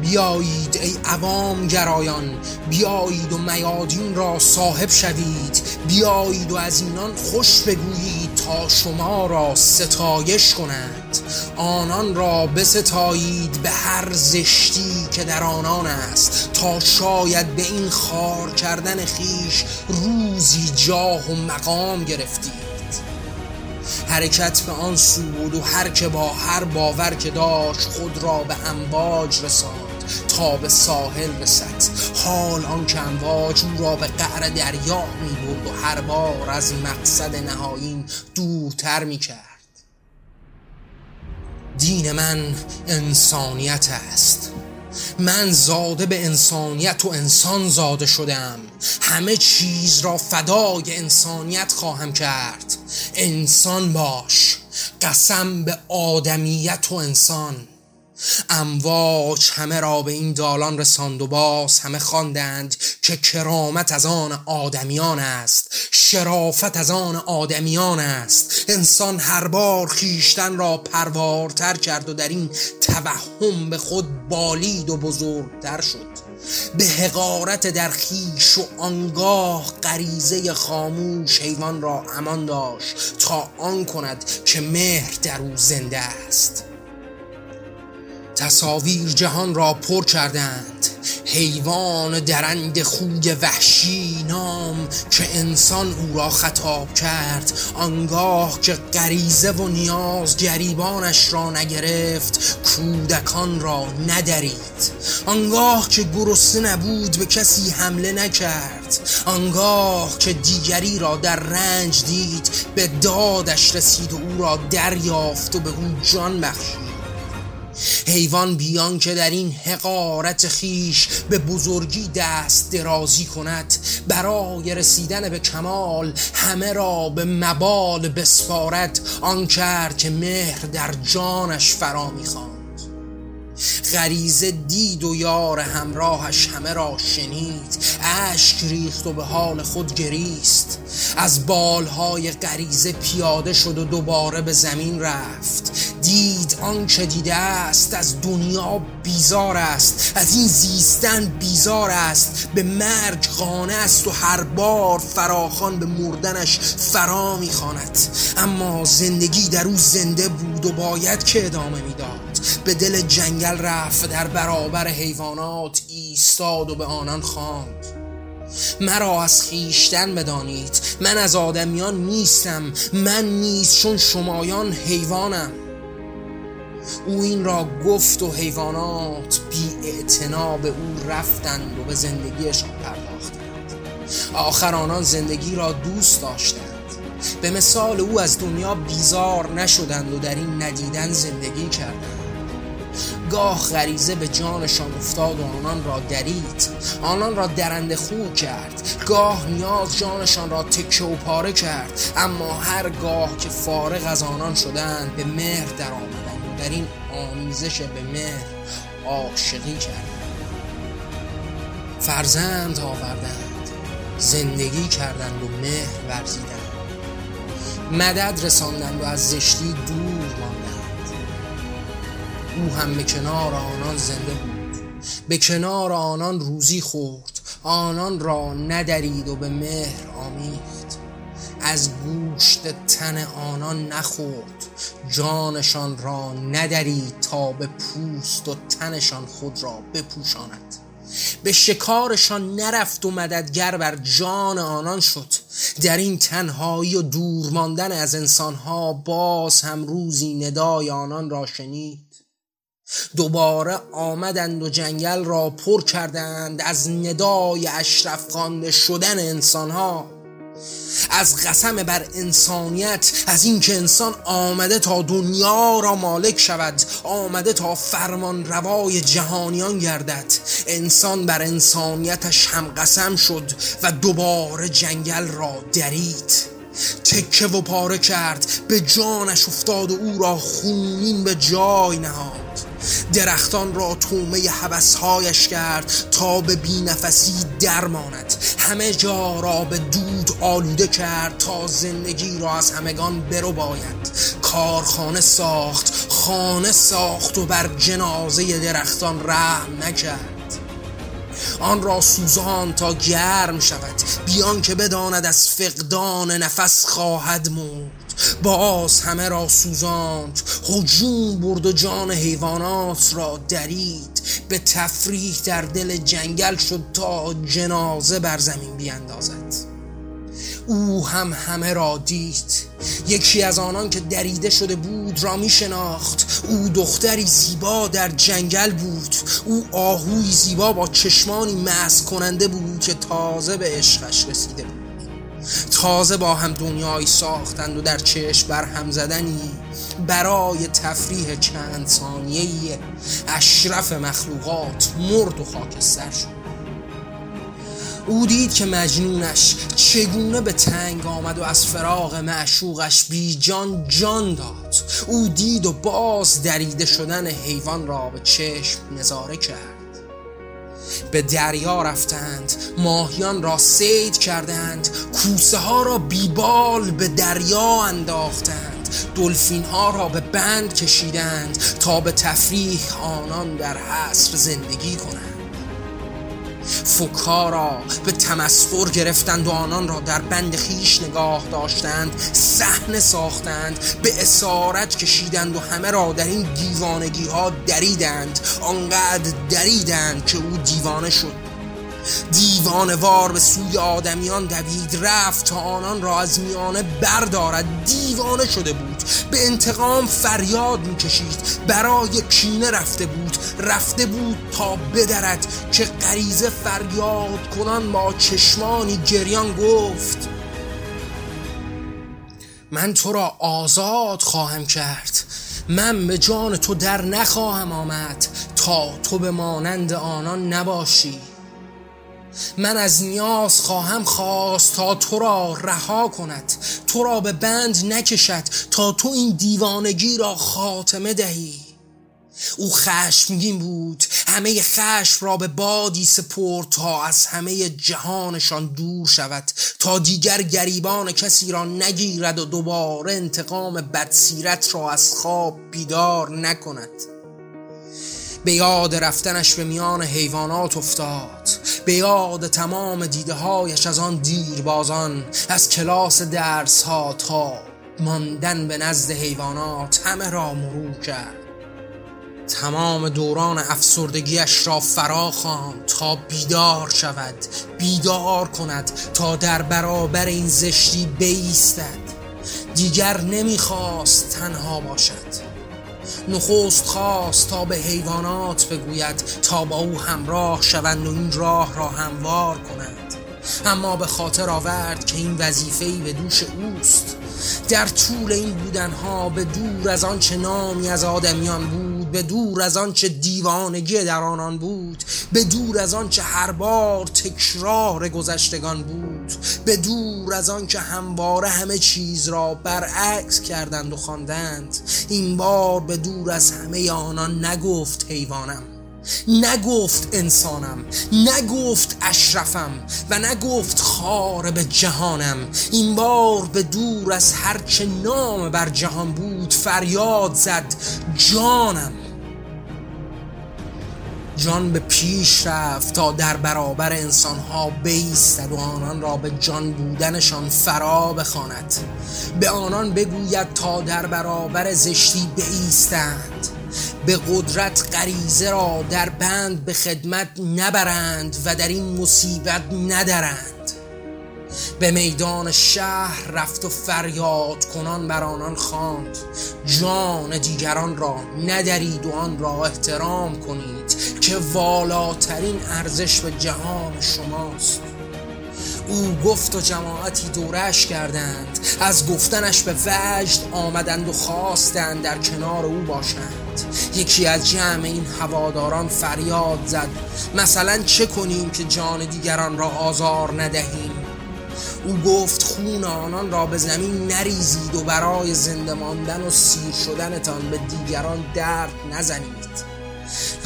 بیایید ای عوام گرایان بیایید و میادین را صاحب شوید. بیایید و از اینان خوش بگویید تا شما را ستایش کنند آنان را بستایید به هر زشتی که در آنان است تا شاید به این خار کردن خیش روزی جاه و مقام گرفتید. حرکت به آن سو بود و هر که با هر باور که داشت خود را به امواج رساند تا به ساحل رسد. حال آن که امواج او را به قعر دریا می برد و هر بار از مقصد نهایین دورتر می کرد. دین من انسانیت است. من زاده به انسانیت و انسان زاده شدم. همه چیز را فدای انسانیت خواهم کرد. انسان باش. قسم به آدمیت و انسان. امواج همه را به این دالان رساند و باز همه خواندند که کرامت از آن آدمیان است شرافت از آن آدمیان است. انسان هر بار خیشتن را پروارتر کرد و در این توهم به خود بالید و بزرگتر شد. به حقارت در خیش و آنگاه غریزه خاموش حیوان را امان داشت تا آن کند که مهر در او زنده است. تصاویر جهان را پر کردند. حیوان درند خوی وحشی نام که انسان او را خطاب کرد. آنگاه که غریزه و نیاز گریبانش را نگرفت کودکان را ندرید. آنگاه که گرسنه نبود به کسی حمله نکرد. آنگاه که دیگری را در رنج دید به دادش رسید و او را دریافت و به او جان بخشید. حیوان بیان که در این حقارت خیش به بزرگی دست درازی کند. برای رسیدن به کمال همه را به مبال بسپارد آن کرد که مهر در جانش فرا می‌خواند. غریزه دید و یار همراهش همه را شنید. اشک ریخت و به حال خود گریست. از بالهای غریزه پیاده شد و دوباره به زمین رفت. دید آنچه دیده است از دنیا بیزار است. از این زیستن بیزار است. به مرگ قانه است و هر بار فراخان به مردنش فرا می‌خواند. اما زندگی در او زنده بود و باید که ادامه می‌داد. به دل جنگل رفت در برابر حیوانات ایستاد و به آنان خواند. مرا از خیشتن بدانید من از آدمیان نیستم من نیست چون شمایان حیوانم. او این را گفت و حیوانات بی به او رفتند و به زندگیشان پرداختند. آخر آنان زندگی را دوست داشتند. به مثال او از دنیا بیزار نشدند و در این ندیدن زندگی کردند. گاه غریزه به جانشان افتاد و آنان را درید. آنان را درنده خو کرد. گاه نیاز جانشان را تکه و پاره کرد. اما هرگاه که فارغ از آنان شدند به مهر در آمدند و در این آمیزش به مهر عاشقی کردند. فرزند آوردند. زندگی کردند و مهر ورزیدند. مدد رساندند و از زشتی دور او هم به کنار آنان زنده بود. به کنار آنان روزی خورد. آنان را ندرید و به مهر آمیخت از گوشت تن آنان نخورد. جانشان را ندرید تا به پوست و تنشان خود را بپوشاند. به شکارشان نرفت و مددگر بر جان آنان شد. در این تنهایی و دور ماندن از انسانها باز هم روزی ندای آنان را شنید. دوباره آمدند و جنگل را پر کردند از ندای اشرف خوانده شدن انسانها. از قسم بر انسانیت از اینکه انسان آمده تا دنیا را مالک شود آمده تا فرمان روای جهانیان گردد. انسان بر انسانیتش هم قسم شد و دوباره جنگل را درید. تکه و پاره کرد به جانش افتاد و او را خونین به جای نهاد. درختان را تومه حبسهایش کرد تا به بینفسی درماند همه جا را به دود آلوده کرد تا زندگی را از همگان برو باید کارخانه ساخت خانه ساخت و بر جنازه درختان رحم نکرد. آن را سوزان تا گرم شود. بیان که بداند از فقدان نفس خواهد مرد. باز همه را سوزاند. هجوم برد و جان حیوانات را درید. به تفریح در دل جنگل شد تا جنازه بر زمین بیاندازد او هم همه را دید. یکی از آنان که دریده شده بود را می شناخت. او دختری زیبا در جنگل بود. او آهوی زیبا با چشمانی مس کننده بود که تازه به عشقش رسیده بود. تازه با هم دنیایی ساختند و در چشم بر هم زدنی. برای تفریح چند ثانیه اشرف مخلوقات مرد و خاکستر شد. او دید که مجنونش چگونه به تنگ آمد و از فراغ معشوقش بی جان جان داد. او دید و باز دریده شدن حیوان را به چشم نظاره کرد. به دریا رفتند ماهیان را سید کردند کوسه ها را بیبال به دریا انداختند دلفین ها را به بند کشیدند تا به تفریح آنان در حصر زندگی کنند. فوکها را به تمسخر گرفتند و آنان را در بند خیش نگاه داشتند صحنه ساختند به اسارت کشیدند و همه را در این دیوانگی ها دریدند آنقدر دریدند که او دیوانه شد. دیوان وار به سوی آدمیان دوید رفت تا آنان را از میانه بردارد. دیوانه شده بود. به انتقام فریاد می‌کشید. برای کینه رفته بود. رفته بود تا بدرد که غریزه فریاد کنان با چشمانی گریان گفت من تو را آزاد خواهم کرد. من به جان تو در نخواهم آمد. تا تو به مانند آنان نباشی. من از نیاز خواهم خواست تا تو را رها کند. تو را به بند نکشد تا تو این دیوانگی را خاتمه دهی. او خشمگین بود. همه خشم را به بادی سپرد تا از همه جهانشان دور شود تا دیگر گریبان کسی را نگیرد و دوباره انتقام بدسیرت را از خواب بیدار نکند. به یاد رفتنش به میان حیوانات افتاد. به یاد تمام دیده هایش از آن دیربازان از کلاس درس ها تا ماندن به نزد حیوانات همه را مرور کرد. تمام دوران افسردگیش را فرا خواند تا بیدار شود بیدار کند تا در برابر این زشتی بیستد. دیگر نمی‌خواست تنها باشد. نخست خواست تا به حیوانات بگوید تا با او همراه شوند و این راه را هموار کنند اما به خاطر آورد که این وظیفه‌ای به دوش اوست. در طول این بودنها به دور از آن چه نامی از آدمیان بود به دور از آن چه دیوانگی در آنان بود به دور از آن چه هر بار تکرار گذشتگان بود به دور از آن که همواره همه چیز را برعکس کردند و خواندند. این بار به دور از همه آنان نگفت حیوانم. نگفت انسانم نگفت اشرفم و نگفت خار به جهانم. این بار به دور از هرچه نام بر جهان بود فریاد زد جانم. جان به پیش رفت تا در برابر انسانها بیستد و آنان را به جان بودنشان فرا بخواند. به آنان بگوید تا در برابر زشتی بیستند. به قدرت غریزه را در بند به خدمت نبرند و در این مصیبت ندرند. به میدان شهر رفت و فریاد کنان بر آنان خواند. جان دیگران را ندرید و آن را احترام کنید که والاترین ارزش به جهان شماست. او گفت و جماعتی دورش کردند. از گفتنش به وجد آمدند و خواستند در کنار او باشند. یکی از جمع این هواداران فریاد زد. مثلا چه کنیم که جان دیگران را آزار ندهیم؟ او گفت خون آنان را به زمین نریزید و برای زنده ماندن و سیر شدنتان به دیگران درد نزنید.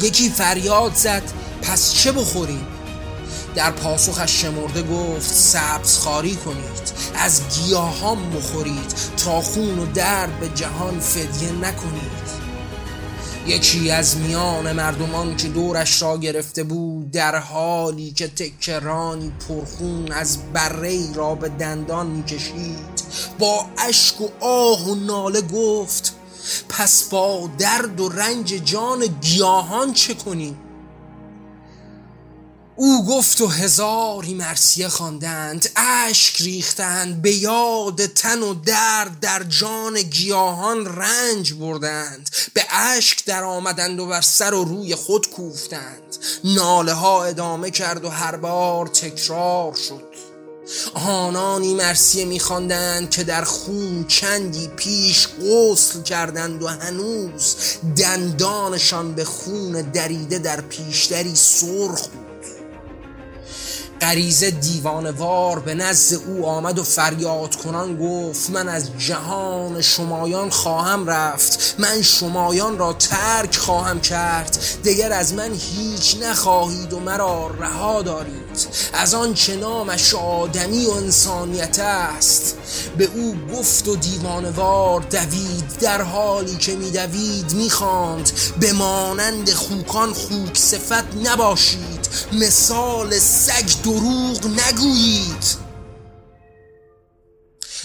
یکی فریاد زد پس چه بخوریم؟ در پاسخش شمرده گفت سبز خاری کنید از گیاهان بخورید تا خون و درد به جهان فدیه نکنید. یکی از میان مردمان که دورش را گرفته بود در حالی که تکرانی پرخون از بره را به دندان می‌کشید با اشک و آه و ناله گفت پس با درد و رنج جان گیاهان چه کنیم؟ او گفت و هزاری مرسیه خواندند اشک ریختند به یاد تن و درد در جان گیاهان رنج بردند به اشک در آمدند و بر سر و روی خود کوفتند. ناله ها ادامه کرد و هر بار تکرار شد. آنانی مرسیه میخواندند که در خون چندی پیش غسل کردند و هنوز دندانشان به خون دریده در پیشتری سرخ بود. غریزه دیوانوار به نزد او آمد و فریاد کنان گفت من از جهان شمایان خواهم رفت من شمایان را ترک خواهم کرد دیگر از من هیچ نخواهید و مرا رها دارید. از آن چه نامش آدمی و انسانیت است. به او گفت و دیوانوار دوید در حالی که میدوید می‌خواند به مانند خوکان خوک صفت نباشید مثال سگ دروغ نگویید.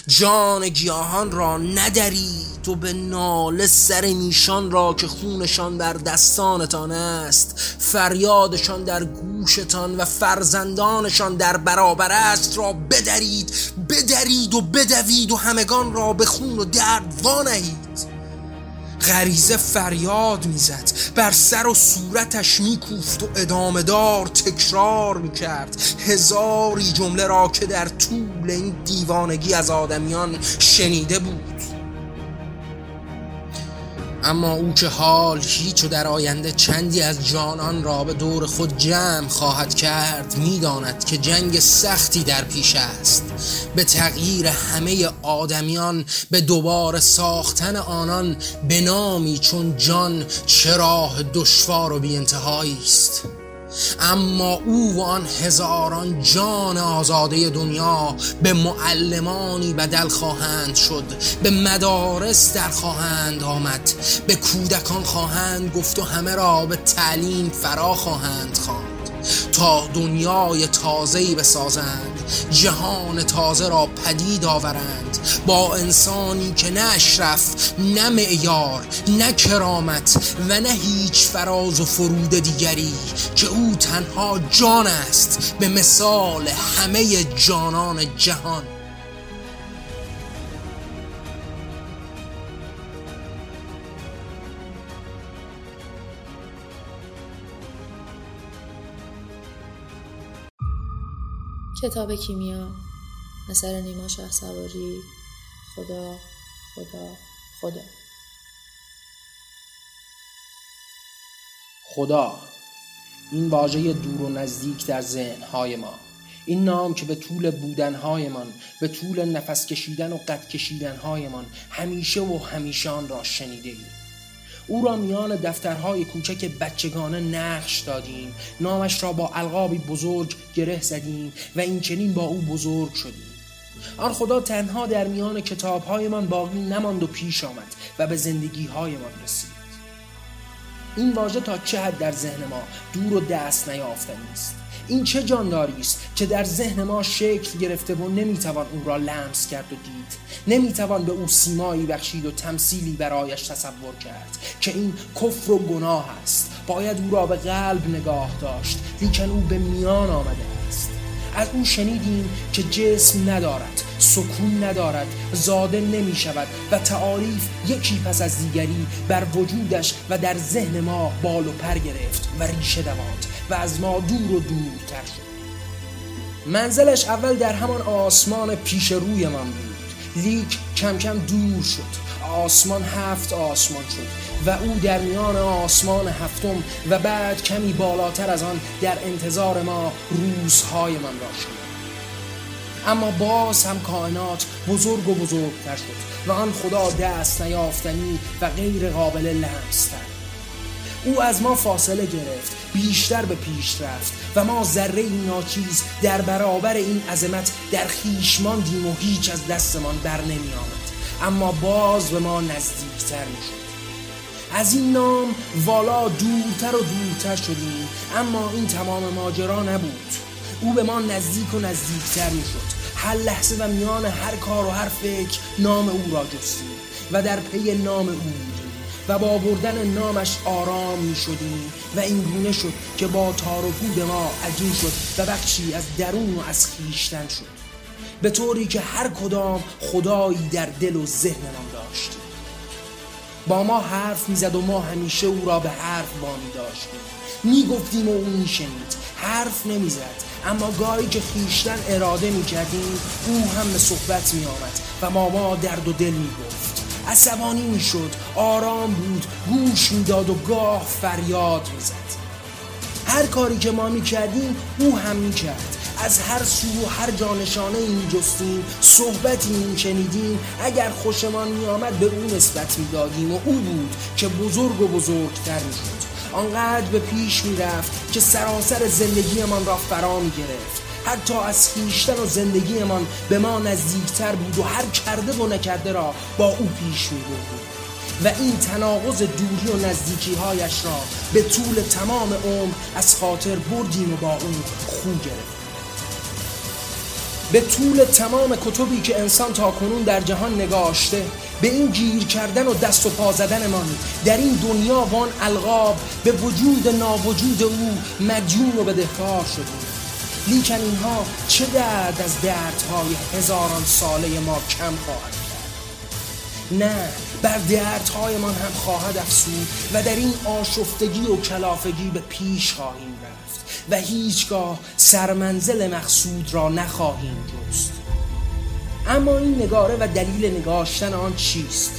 جان گیاهان را ندرید و به ناله سر نیشان را که خونشان در دستانتان است فریادشان در گوشتان و فرزندانشان در برابر است را بدرید بدرید و بدوید و همگان را به خون و درد وانهید. غریزه فریاد می‌زد. بر سر و صورتش میکوفت و ادامه دار تکرار می‌کرد. هزاری جمله را که در طول این دیوانگی از آدمیان شنیده بود. اما او که حال هیچ و در آینده چندی از جانان را به دور خود جمع خواهد کرد می‌داند که جنگ سختی در پیش است. به تغییر همه آدمیان به دوباره ساختن آنان به نامی چون جان چراه دشوار و بی است. اما او و آن هزاران جان آزاده دنیا به معلمانی بدل خواهند شد به مدارس در خواهند آمد به کودکان خواهند گفت و همه را به تعلیم فرا خواهند خواند. تا دنیای تازه‌ای بسازند. جهان تازه را پدید آورند. با انسانی که نه اشرف نه معیار نه کرامت و نه هیچ فراز و فرود دیگری که او تنها جان است. به مثال همه جانان جهان. کتاب کیمیا اثر نیما شه سواری خدا خدا خدا. خدا این واژه دور و نزدیک در ذهنهای ما این نام که به طول بودنهایمان به طول نفس کشیدن و قد کشیدنهایمان همیشه و همیشه آن را شنیده ایم او را میان دفترهای کوچک بچگانه نقش دادیم. نامش را با القابی بزرگ گره زدیم و این چنین با او بزرگ شدیم. آن خدا تنها در میان کتابهایمان باقی نماند و پیش آمد و به زندگیهایمان رسید. این واژه تا چه حد در ذهن ما دور و دست نیافتنی است؟ این چه جانداری است که در ذهن ما شکل گرفته و نمی‌توان او را لمس کرد و دید. نمی‌توان به او سیمایی بخشید و تمثیلی برایش تصور کرد که این کفر و گناه است. باید او را به قلب نگاه داشت لیکن او به میان آمده است. از او شنیدیم که جسم ندارد سکون ندارد زاده نمی شود و تعاریف یکی پس از دیگری بر وجودش و در ذهن ما بال و پر گرفت و ریشه دواند و از ما دور و دورتر شد. منزلش اول در همان آسمان پیش روی من بود. لیک کم کم دور شد. آسمان هفت آسمان شد و او در میان آسمان هفتم و بعد کمی بالاتر از آن در انتظار ما روزهای من را شد. اما باز هم کائنات بزرگ و بزرگتر شد و آن خدا دست نیافتنی و غیر قابل لمستر او از ما فاصله گرفت بیشتر به پیش رفت و ما ذره ناچیز در برابر این عظمت در خیش ماندیم و هیچ از دستمان بر نمی آمد اما باز به ما نزدیکتر می شد از این نام والا دورتر و دورتر شدیم اما این تمام ماجرا نبود. او به ما نزدیک و نزدیکتر می شد هر لحظه و میان هر کار و هر فکر نام او را جستیم و در پی نام او و با بردن نامش آرام می شدیم و این گونه شد که با تار و پود ما عجین شد و بخشی از درون و از خیشتن شد. به طوری که هر کدام خدایی در دل و ذهنمان داشتیم با ما حرف می‌زد و ما همیشه او را به حرف وامی داشتیم. می‌گفتیم و او میشنید. حرف نمی‌زد. اما گاهی که خیشتن اراده می‌کردیم او هم به صحبت میآمد و ما ما درد و دل می‌گفت. عصبانی می‌شد. آرام بود. گوش می‌داد و گاه فریاد می‌زد. هر کاری که ما می‌کردیم او هم می‌کرد. از هر سو و هر جانشانه این جستیم صحبتی این شنیدیم اگر خوشمان میآمد به او نسبت می‌دادیم و او بود که بزرگ و بزرگتر می‌شد. آنقدر به پیش می‌رفت که سراسر زندگیمان را فرا می گرفت حتی از خیشتن و زندگیمان به ما نزدیکتر بود و هر کرده و نکرده را با او پیش می بود و این تناقض دوری و نزدیکی هایش را به طول تمام عمر از خاطر بردیم و با اون خو گرفت به طول تمام کتبی که انسان تا کنون در جهان نگاشته به این گیر کردن و دست و پا زدنمان در این دنیا وان القاب به وجود ناوجود او مدیون و بدهکار شدیم لیکن اینها چه درد از دردهای هزاران ساله ما کم خواهد کرد نه بر دردهایمان هم خواهد افسود و در این آشفتگی و کلافگی به پیش خواهیم رفت و هیچگاه سرمنزل مقصود را نخواهیم جست اما این نگاره و دلیل نگاشتن آن چیست؟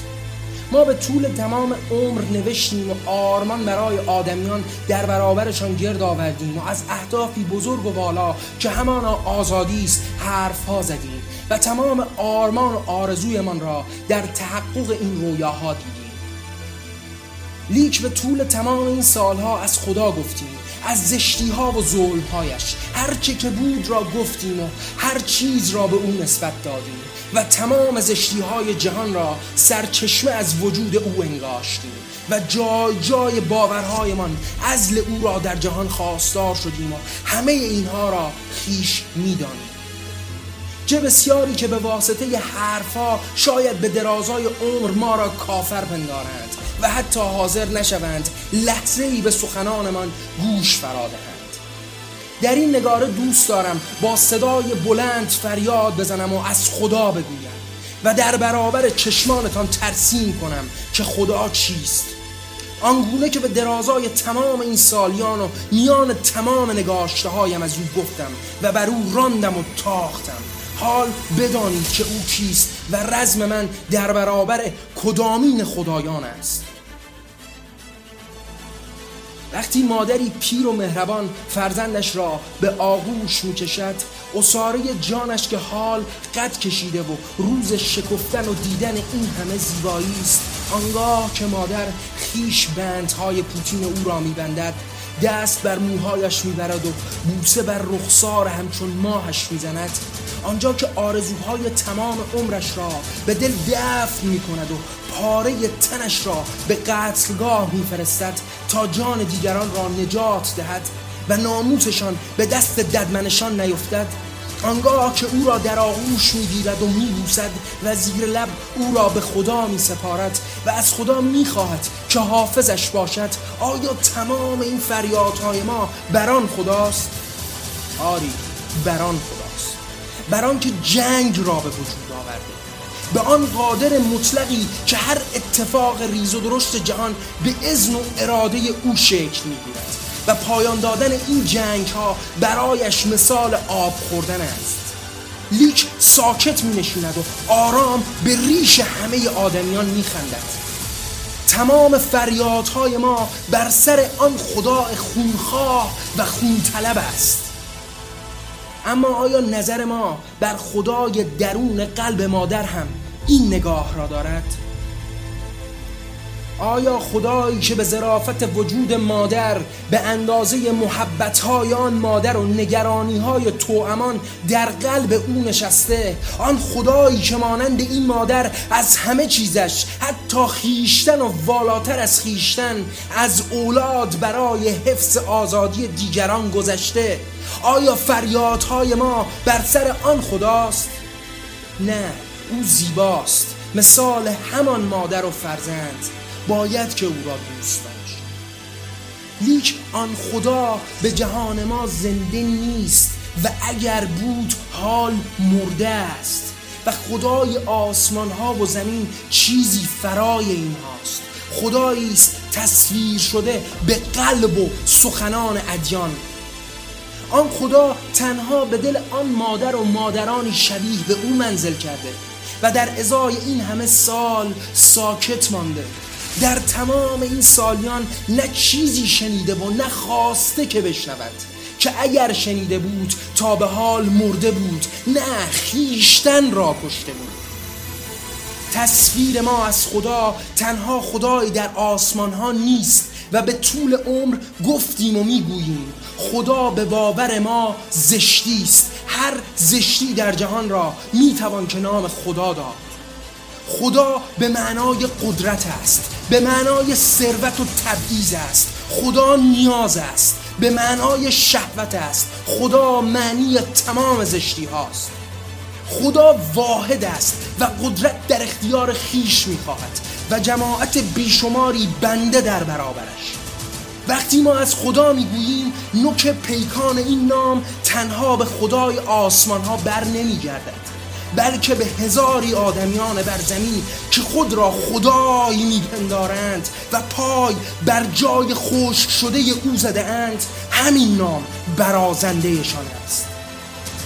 ما به طول تمام عمر نوشتیم و آرمان برای آدمیان در برابرشان گرد آوردیم و از اهدافی بزرگ و بالا که همانا آزادی است حرفها زدیم و تمام آرمان و آرزویمان را در تحقق این رویاها دیدیم. لیک به طول تمام این سالها از خدا گفتیم از زشتی ها و ظلم هایش هر چه که بود را گفتیم و هر چیز را به او نسبت دادیم. و تمام زشتی های جهان را سرچشمه از وجود او انگاشتیم و جای جای باورهایمان ازل او را در جهان خواستار شدیم و همه اینها را خیش می‌دانیم. چه بسیاری که به واسطه حرفها شاید به درازای عمر ما را کافر پندارند و حتی حاضر نشوند لحظه ای به سخنانمان گوش فرادهند در این نگاره دوست دارم با صدای بلند فریاد بزنم و از خدا بگویم و در برابر چشمانتان ترسیم کنم که خدا چیست. آنگونه که به درازای تمام این سالیان و میان تمام نگاشته هایم از او گفتم و بر او راندم و تاختم. حال بدانید که او کیست و رزم من در برابر کدامین خدایان است. وقتی مادری پیر و مهربان فرزندش را به آغوش می‌کشد اصاره جانش که حال قد کشیده و روز شکفتن و دیدن این همه زیبایی است. آنگاه که مادر خیش بندهای پوتین او را میبندد دست بر موهایش می‌برد و بوسه بر رخسار همچون ماهش می‌زند. آنجا که آرزوهای تمام عمرش را به دل دفن می‌کند و پاره تنش را به قتلگاه میفرستد تا جان دیگران را نجات دهد و ناموسشان به دست ددمنشان نیفتد. آنگاه که او را در آغوش می‌گیرد و میبوسد و زیر لب او را به خدا میسپارد و از خدا می‌خواهد که حافظش باشد آیا تمام این فریادهای ما بران خداست؟ آری بران خداست. بران که جنگ را به وجود آورده. به آن قادر مطلقی که هر اتفاق ریز و درشت جهان به اذن و اراده او شکل می‌گیرد. و پایان دادن این جنگ ها برایش مثال آب خوردن است. لیک ساکت می نشیند و آرام به ریش همه آدمیان می خندد تمام فریادهای ما بر سر آن خدا خونخواه و خونطلب است. اما آیا نظر ما بر خدای درون قلب مادر هم این نگاه را دارد؟ آیا خدایی که به ظرافت وجود مادر به اندازه محبتهای آن مادر و نگرانی های توامان در قلب او نشسته؟ آن خدایی که مانند این مادر از همه چیزش حتی خیشتن و والاتر از خیشتن از اولاد برای حفظ آزادی دیگران گذشته؟ آیا فریادهای ما بر سر آن خداست؟ نه او زیباست. مثال همان مادر و فرزند. باید که او را دوست داشت. لیک آن خدا به جهان ما زنده نیست و اگر بود حال مرده است. و خدای آسمان ها و زمین چیزی فرای این هاست. خدایی است تصویر شده به قلب و سخنان ادیان. آن خدا تنها به دل آن مادر و مادرانی شبیه به او منزل کرده و در ازای این همه سال ساکت مانده. در تمام این سالیان نه چیزی شنیده و نه خواسته که بشنود که اگر شنیده بود تا به حال مرده بود نه خیشتن را کشته بود. تصویر ما از خدا تنها خدای در آسمان ها نیست و به طول عمر گفتیم و می‌گوییم خدا به باور ما زشتی است. هر زشتی در جهان را می‌توان که نام خدا داد. خدا به معنای قدرت است. به معنای ثروت و تبعیض است. خدا نیاز است. به معنای شهوت است. خدا معنی تمام زشتی هاست. خدا واحد است و قدرت در اختیار خیش می‌خواهد و جماعت بیشماری بنده در برابرش. وقتی ما از خدا می‌گوییم نوک پیکان این نام تنها به خدای آسمان ها بر نمیگردد. بلکه به هزاری آدمیان بر زمین که خود را خدایی میپندارند و پای بر جای خشک شده او زده اند همین نام برازندهشان است.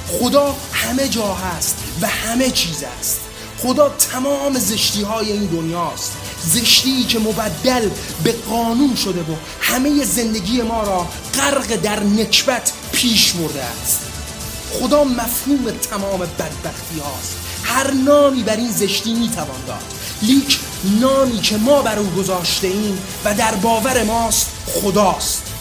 خدا همه جا هست و همه چیز است. خدا تمام زشتی های این دنیاست زشتی که مبدل به قانون شده و همه زندگی ما را غرق در نکبت پیش برده است. خدا مفهوم تمام بدبختی هاست. هر نامی بر این زشتی می‌توان داد. لیک نامی که ما بر او گذاشته ایم و در باور ماست خداست.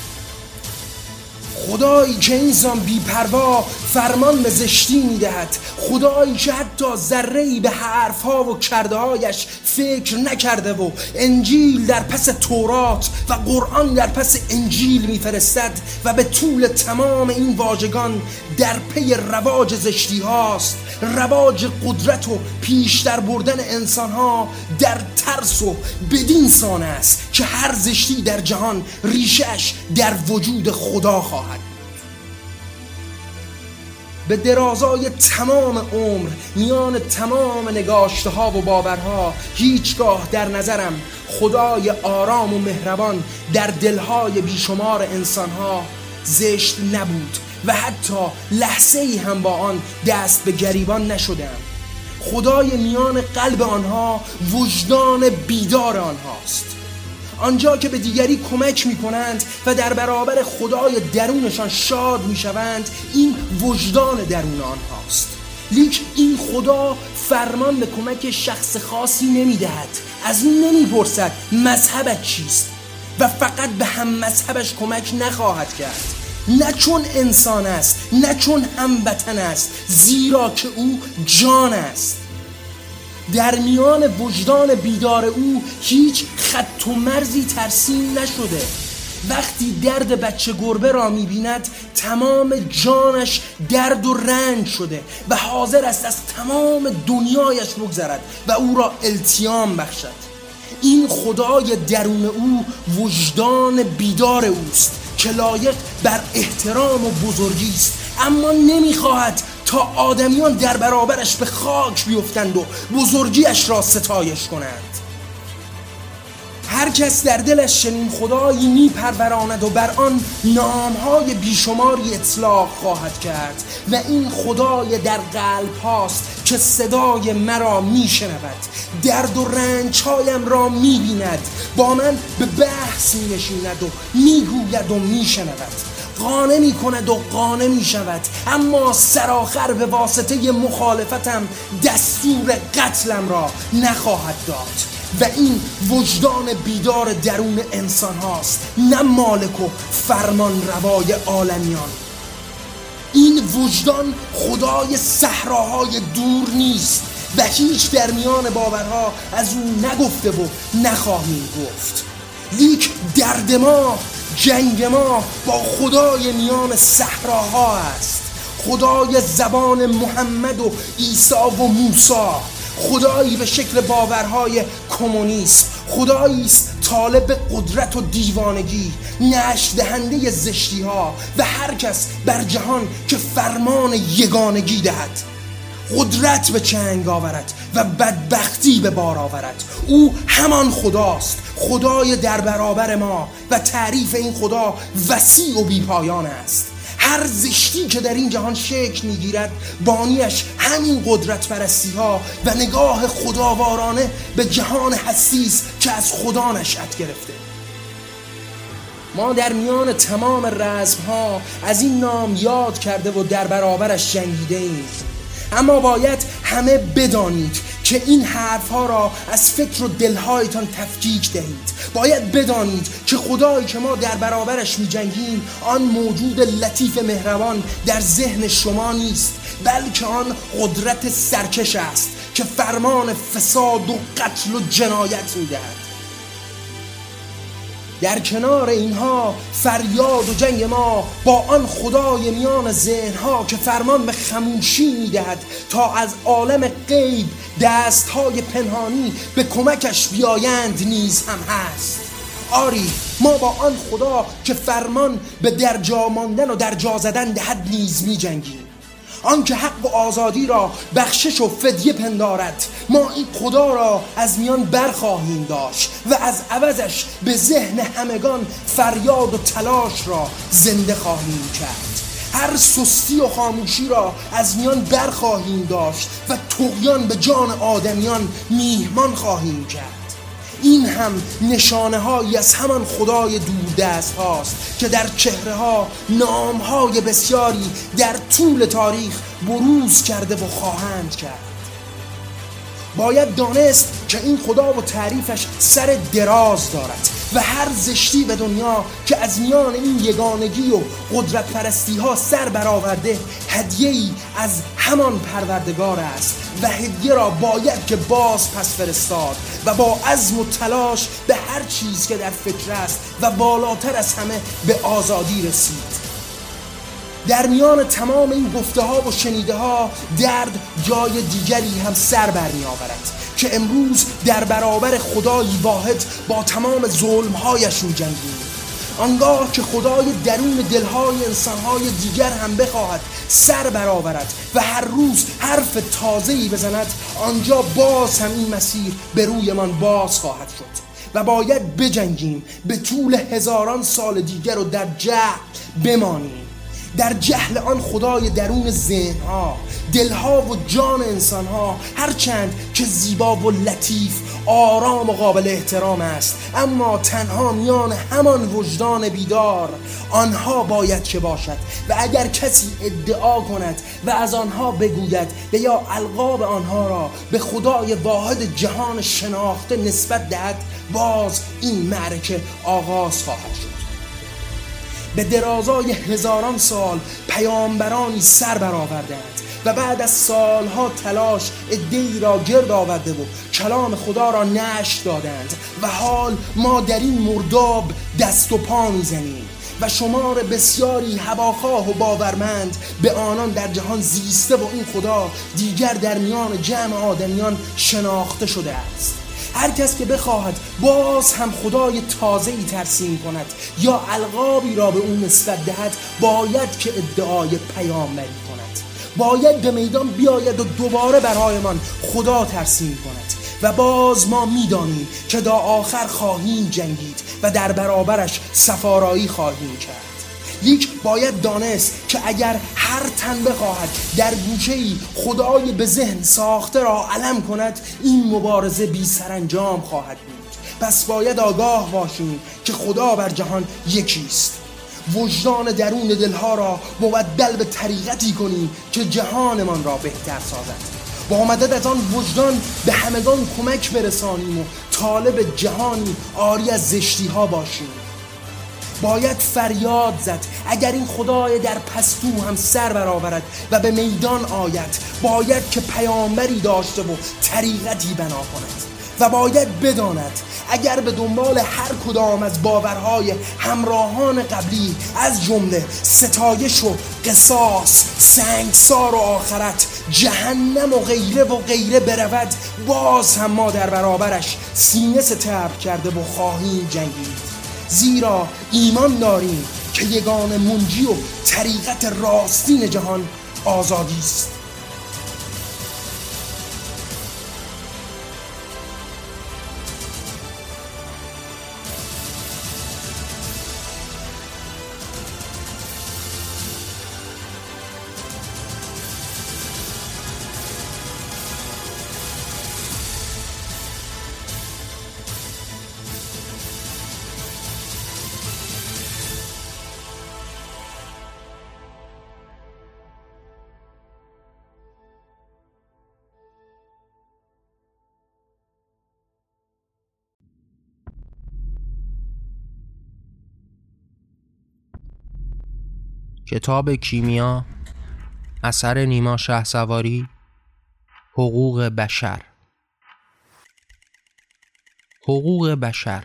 خدایی که زن بیپروا فرمان به زشتی می‌دهد. خدایی که حتی ذره به حرفها و کردههایش فکر نکرده و انجیل در پس تورات و قرآن در پس انجیل میفرستد و به طول تمام این واژگان در پی رواج زشتی هاست. رواج قدرت و پیشتر بردن انسان ها در ترس و بدین سانه است که هر زشتی در جهان ریشش در وجود خدا خواهد. به درازای تمام عمر میان تمام نگاشته ها و باورها هیچگاه در نظرم خدای آرام و مهربان در دلهای بیشمار انسانها زشت نبود و حتی لحظه ای هم با آن دست به گریبان نشدم. خدای میان قلب آنها وجدان بیدار آنهاست. آنجا که به دیگری کمک می کنند و در برابر خدای درونشان شاد می شوند این وجدان درون آنهاست. لیک این خدا فرمان به کمک شخص خاصی نمی دهد از این نمی پرسد مذهبت چیست و فقط به هم مذهبش کمک نخواهد کرد. نه چون انسان است نه چون هموطن است زیرا که او جان است. در میان وجدان بیدار او هیچ خط و مرزی ترسیم نشده. وقتی درد بچه گربه را می‌بیند تمام جانش درد و رنج شده و حاضر است از تمام دنیایش بگذرد و او را التیام بخشد. این خدای درون او وجدان بیدار اوست که لایق بر احترام و بزرگی است. اما نمی‌خواهد تا آدمیان در برابرش به خاک بیفتند و بزرگیش را ستایش کنند. هر کس در دلش چنین خدایی میپروراند و بر آن نامهای بیشماری اطلاق خواهد کرد و این خدای در قلب هاست که صدای مرا میشنود. درد و رنجهایم را می‌بیند. با من به بحث مینشیند و می‌گوید و میشنود. قانه می کند و قانه می شود اما سراخر به واسطه مخالفتم دستور قتلم را نخواهد داد. و این وجدان بیدار درون انسان هاست نه مالک و فرمان روای عالمیان. این وجدان خدای صحراهای دور نیست و هیچ در میان باورها از او نگفته و نخواهیم گفت. لیک درد ما جنگ ما با خدای میان صحراها است. خدای زبان محمد و عیسی و موسی. خدایی به شکل باورهای کمونیست. خدایی است طالب قدرت و دیوانگی نشت دهنده زشتی ها و هر کس بر جهان که فرمان یگانگی دهد. قدرت به چنگ آورد و بدبختی به بار آورد. او همان خداست خدای در برابر ما و تعریف این خدا وسیع و بیپایان است. هر زشتی که در این جهان شکل می‌گیرد بانیش همین قدرت پرستی ها و نگاه خداوارانه به جهان حسیس که از خدا نشأت گرفته. ما در میان تمام رزم ها از این نام یاد کرده و در برابرش جنگیده ایم. اما باید همه بدانید که این حرف ها را از فکر و دلهایتان تفکیک دهید. باید بدانید که خدایی که ما در برابرش می جنگیم آن موجود لطیف مهربان در ذهن شما نیست بلکه آن قدرت سرکش است که فرمان فساد و قتل و جنایت می دهد در کنار اینها فریاد و جنگ ما با آن خدای میان ذهنها که فرمان به خموشی می‌دهد تا از عالم غیب دستهای پنهانی به کمکش بیایند نیز هم هست. آری ما با آن خدا که فرمان به درجا ماندن و درجا زدن دهد نیز می جنگیم آنکه حق و آزادی را بخشش و فدیه پندارد. ما این خدا را از میان برخواهیم داشت و از عوضش به ذهن همگان فریاد و تلاش را زنده خواهیم کرد. هر سستی و خاموشی را از میان برخواهیم داشت و تقیان به جان آدمیان میهمان خواهیم کرد. این هم نشانه هایی از همان خدای دوردست هاست که در چهره ها نام های بسیاری در طول تاریخ بروز کرده و خواهند کرد. باید دانست که این خدا و تعریفش سر دراز دارد و هر زشتی به دنیا که از میان این یگانگی و قدرت پرستی ها سر برآورده هدیه ای از همان پروردگار است و هدیه را باید که باز پس فرستاد و با عزم و تلاش به هر چیز که در فکر است و بالاتر از همه به آزادی رسید. در میان تمام این گفته ها و شنیده ها درد جای دیگری هم سر برمی آورد که امروز در برابر خدای واحد با تمام ظلمهایش می جنگیم. آنگاه که خدای درون دلهای انسانهای دیگر هم بخواهد سر برآورد و هر روز حرف تازه‌ای بزند آنجا باز هم این مسیر به رویمان باز خواهد شد و باید بجنگیم به طول هزاران سال دیگر و در جهل بمانیم. در جهل آن خدای درون ذهنها دلها و جان انسانها هرچند که زیبا و لطیف آرام و قابل احترام است. اما تنها میان همان وجدان بیدار آنها باید که باشد. و اگر کسی ادعا کند و از آنها بگوید و یا القاب آنها را به خدای واحد جهان شناخته نسبت دهد باز این معرکه آغاز خواهد شد. به درازای هزاران سال پیامبرانی سر برآوردند و بعد از سالها تلاش ادهی را گرد آورده و کلام خدا را نشر دادند و حال ما در این مرداب دست و پا می‌زنیم و شمار بسیاری هواخواه و باورمند به آنان در جهان زیسته و این خدا دیگر در میان جمع آدمیان شناخته شده است. هر کس که بخواهد باز هم خدای تازه ای ترسیم کند یا القابی را به اون نسبت دهد باید که ادعای پیامبری کند. باید به میدان بیاید و دوباره برایمان خدا ترسیم کند. و باز ما می‌دانیم که دا آخر خواهیم جنگید و در برابرش سفارایی خواهیم کرد. لیک باید دانست که اگر هر تن بخواهد در گوشه خدای به ذهن ساخته را علم کند این مبارزه بی سرانجام خواهد بود. پس باید آگاه باشیم که خدا بر جهان یکیست وجدان درون دلها را مبدل به طریقتی کنیم که جهانمان را بهتر سازد. با مدد از آن وجدان به همگان کمک برسانیم و طالب جهانی آری از زشتی ها باشیم. باید فریاد زد. اگر این خدای در پستو هم سر برآورد و به میدان آید باید که پیامبری داشته و طریقتی بنا کند و باید بداند. اگر به دنبال هر کدام از باورهای همراهان قبلی از جمله ستایش و قصاص سنگسار و آخرت جهنم و غیره و غیره برود باز هم ما در برابرش سینه ستبر کرده و خواهیم جنگید. زیرا ایمان داریم که یگان منجی و طریقت راستین جهان آزادی است. کتاب کیمیا اثر نیما شه سواری حقوق بشر. حقوق بشر.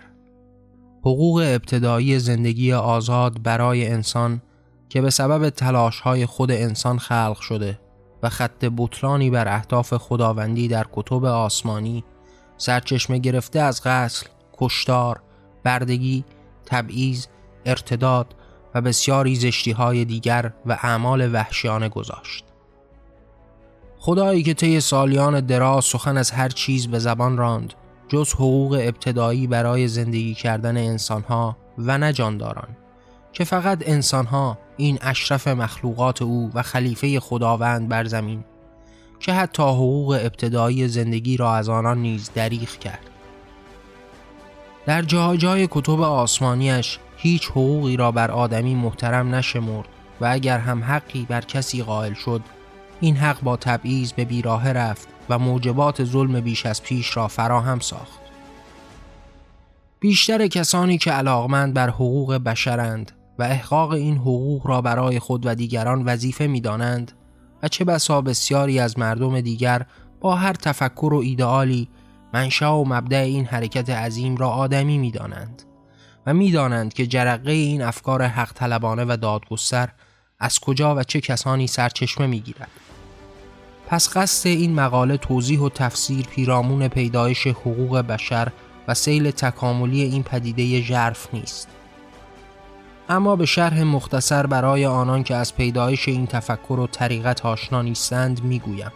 حقوق ابتدایی زندگی آزاد برای انسان که به سبب تلاش های خود انسان خلق شده و خط بطلانی بر اهداف خداوندی در کتب آسمانی سرچشمه گرفته از قتل، کشتار، بردگی، تبعیض، ارتداد و بسیاری زشتی های دیگر و اعمال وحشیانه گذاشت. خدایی که طی سالیان دراز سخن از هر چیز به زبان راند جز حقوق ابتدایی برای زندگی کردن انسانها و نه جانداران که فقط انسانها این اشرف مخلوقات او و خلیفه خداوند بر زمین که حتی حقوق ابتدایی زندگی را از آنان نیز دریغ کرد در جای جای کتب آسمانیش هیچ حقوقی را بر آدمی محترم نشمرد و اگر هم حقی بر کسی قائل شد این حق با تبعیض به بیراه رفت و موجبات ظلم بیش از پیش را فراهم ساخت بیشتر کسانی که علاقمند بر حقوق بشرند و احقاق این حقوق را برای خود و دیگران وظیفه می دانند و چه بسا بسیاری از مردم دیگر با هر تفکر و ایدئالی منشأ و مبدع این حرکت عظیم را آدمی می دانند. و می‌دانند که جرقه این افکار حق طلبانه و دادگستر از کجا و چه کسانی سرچشمه می‌گیرد. پس قصد این مقاله توضیح و تفسیر پیرامون پیدایش حقوق بشر و سیل تکاملی این پدیده ژرف نیست. اما به شرح مختصر برای آنان که از پیدایش این تفکر و طریقت آشنا نیستند می‌گویم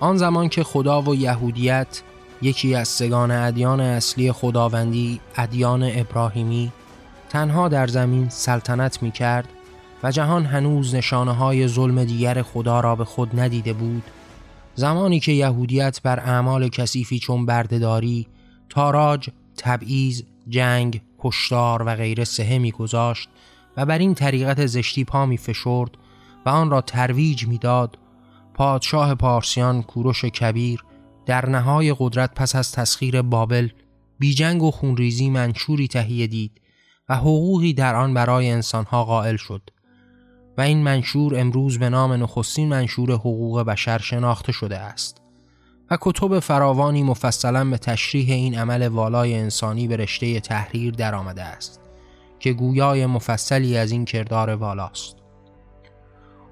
آن زمان که خدا و یهودیت یکی از سگان ادیان اصلی خداوندی ادیان ابراهیمی تنها در زمین سلطنت می کرد و جهان هنوز نشانه های ظلم دیگر خدا را به خود ندیده بود. زمانی که یهودیت بر اعمال کثیفی چون بردهداری، تاراج، تبعیض، جنگ، کشتار و غیره سهه میگذاشت و بر این طریقت زشتی پا می فشرد و آن را ترویج می‌داد پادشاه پارسیان کوروش کبیر در نهای قدرت پس از تسخیر بابل بیجنگ و خونریزی منشوری تهیه دید و حقوقی در آن برای انسانها قائل شد و این منشور امروز به نام نخستین منشور حقوق بشر شناخته شده است و کتب فراوانی مفصلا به تشریح این عمل والای انسانی به رشته تحریر درآمده است که گویای مفصلی از این کردار والاست.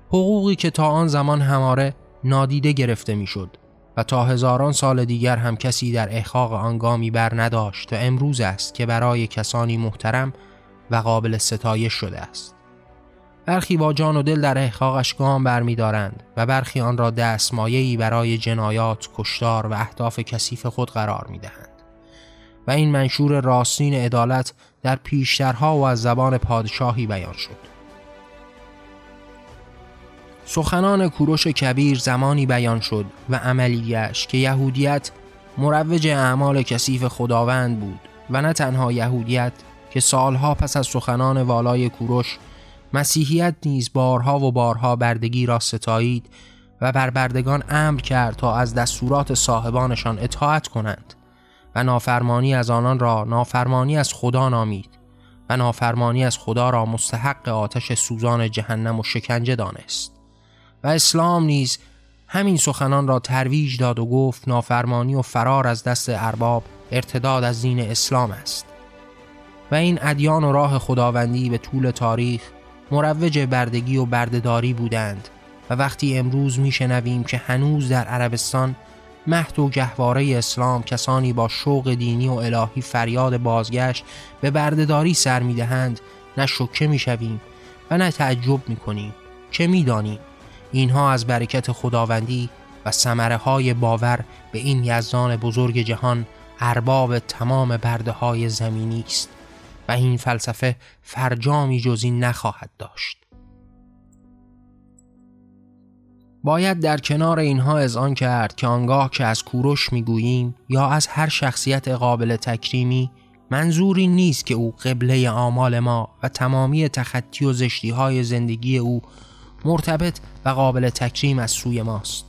حقوقی که تا آن زمان هماره نادیده گرفته می‌شد. و تا هزاران سال دیگر هم کسی در احقاق آن گامی بر نداشت و امروز است که برای کسانی محترم و قابل ستایش شده است. برخی با جان و دل در احقاقش گام برمیدارند و برخی آن را دستمایه‌ای برای جنایات، کشتار و اهداف کثیف خود قرار می‌دهند. و این منشور راستین عدالت در پیشترها و از زبان پادشاهی بیان شد. سخنان کوروش کبیر زمانی بیان شد و عملیش که یهودیت مروج اعمال کثیف خداوند بود و نه تنها یهودیت که سالها پس از سخنان والای کوروش مسیحیت نیز بارها و بارها بردگی را ستایید و بر بردگان امر کرد تا از دستورات صاحبانشان اطاعت کنند و نافرمانی از آنان را نافرمانی از خدا نامید و نافرمانی از خدا را مستحق آتش سوزان جهنم و شکنجه دانست. و اسلام نیز همین سخنان را ترویج داد و گفت نافرمانی و فرار از دست ارباب ارتداد از دین اسلام است. و این ادیان و راه خداوندی به طول تاریخ مروج بردگی و بردهداری بودند و وقتی امروز میشنویم که هنوز در عربستان مهد و گهواره اسلام کسانی با شوق دینی و الهی فریاد بازگشت به بردهداری سر می‌دهند نه شکه می‌شویم و نه تعجب می‌کنیم که می‌دانیم اینها از برکت خداوندی و سمره های باور به این یزدان بزرگ جهان ارباب تمام برده های زمینی است و این فلسفه فرجامی جز این نخواهد داشت. باید در کنار اینها آن کرد که آنگاه که از کوروش می‌گوییم یا از هر شخصیت قابل تکریمی منظوری نیست که او قبله آمال ما و تمامی تخطی و زشتی های زندگی او مرتبط و قابل تکریم از سوی ماست.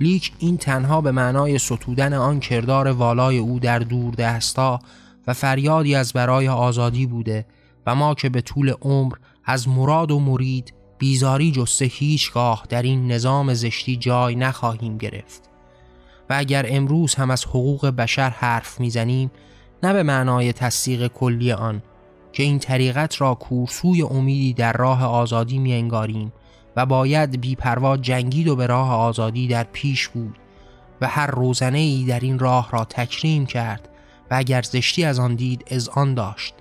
لیک این تنها به معنای ستودن آن کردار والای او در دور دستا و فریادی از برای آزادی بوده و ما که به طول عمر از مراد و مرید بیزاری جسته هیچگاه در این نظام زشتی جای نخواهیم گرفت. و اگر امروز هم از حقوق بشر حرف می‌زنیم نه به معنای تصدیق کلی آن که این طریقت را کورسوی امیدی در راه آزادی می انگاریم و باید بیپروا جنگید و به راه آزادی در پیش بود و هر روزنه ای در این راه را تکریم کرد و اگر زشتی از آن دید از آن داشت.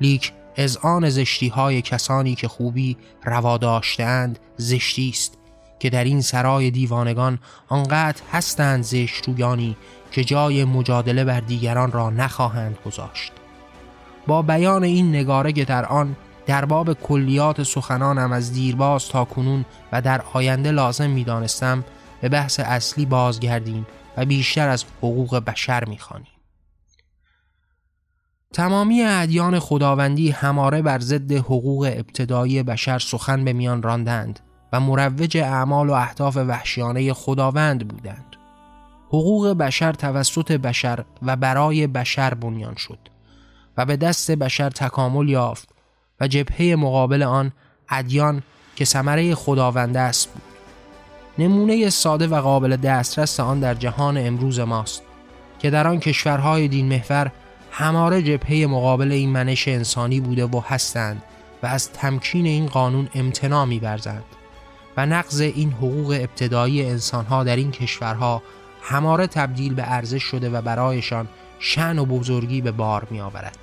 لیک از آن زشتی های کسانی که خوبی روا داشتند زشتی است که در این سرای دیوانگان آنقدر هستند زشت رویانی که جای مجادله بر دیگران را نخواهند گذاشت. با بیان این نگاره که در آن در باب کلیات سخنانم از دیرباز تا کنون و در آینده لازم می دانستم به بحث اصلی بازگردیم و بیشتر از حقوق بشر می خانیم. تمامی ادیان خداوندی هماره بر ضد حقوق ابتدایی بشر سخن به میان راندند و مروج اعمال و اهداف وحشیانه خداوند بودند. حقوق بشر توسط بشر و برای بشر بنیان شد و به دست بشر تکامل یافت و جبهه مقابل آن ادیان که ثمره خداونده است بود نمونه ساده و قابل دسترس آن در جهان امروز ماست که در آن کشورهای دین محور هماره جبهه مقابل این منش انسانی بوده و هستند و از تمکین این قانون امتناع می‌ورزند و نقض این حقوق ابتدایی انسانها در این کشورها هماره تبدیل به ارزش شده و برایشان شن و بزرگی به بار می آورد.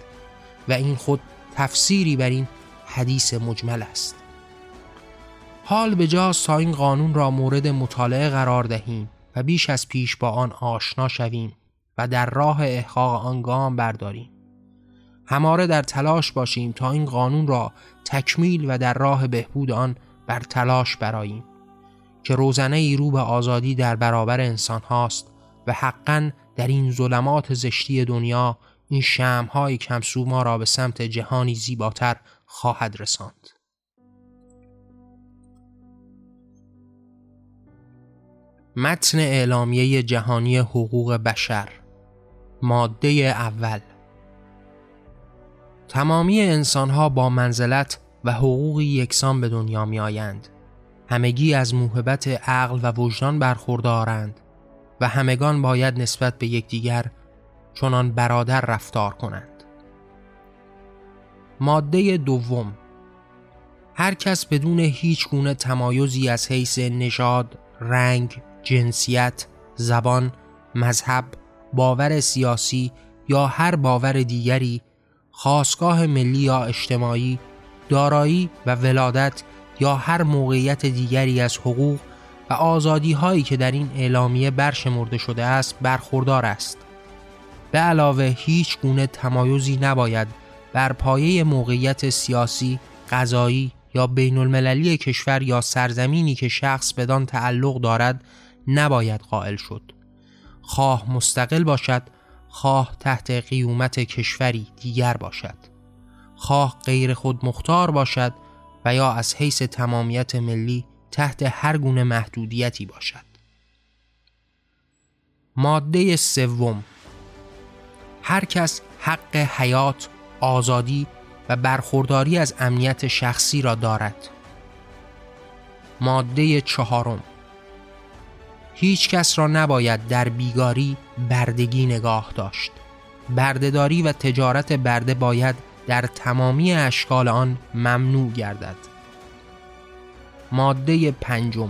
و این خود تفسیری بر این حدیث مجمل است. حال به جاست تا این قانون را مورد مطالعه قرار دهیم و بیش از پیش با آن آشنا شویم و در راه احقاق آن گام برداریم. هماره در تلاش باشیم تا این قانون را تکمیل و در راه بهبود آن بر تلاش براییم که روزنه ای رو به آزادی در برابر انسان هاست و حقا در این ظلمات زشتی دنیا این شمهای کمسو ما را به سمت جهانی زیباتر خواهد رساند. متن اعلامیه جهانی حقوق بشر ماده اول تمامی انسانها با منزلت و حقوقی یکسان به دنیا می آیند. همگی از موهبت عقل و وجدان برخوردارند و همگان باید نسبت به یکدیگر چنان برادر رفتار کنند. ماده دوم هر کس بدون هیچ گونه تمایزی از حیث نژاد، رنگ، جنسیت، زبان، مذهب، باور سیاسی یا هر باور دیگری خواستگاه ملی یا اجتماعی دارایی و ولادت یا هر موقعیت دیگری از حقوق و آزادی هایی که در این اعلامیه برشمرده شده است برخوردار است به علاوه هیچ گونه تمایزی نباید بر پایه موقعیت سیاسی، قضایی یا بین المللی کشور یا سرزمینی که شخص بدان تعلق دارد نباید قائل شد. خواه مستقل باشد خواه تحت قیومت کشوری دیگر باشد. خواه غیر خود مختار باشد و یا از حیث تمامیت ملی تحت هر گونه محدودیتی باشد. ماده سوم هر کس حق حیات، آزادی و برخورداری از امنیت شخصی را دارد. ماده چهارم. هیچ کس را نباید در بیگاری بردگی نگاه داشت. بردهداری و تجارت برده باید در تمامی اشکال آن ممنوع گردد. ماده پنجم.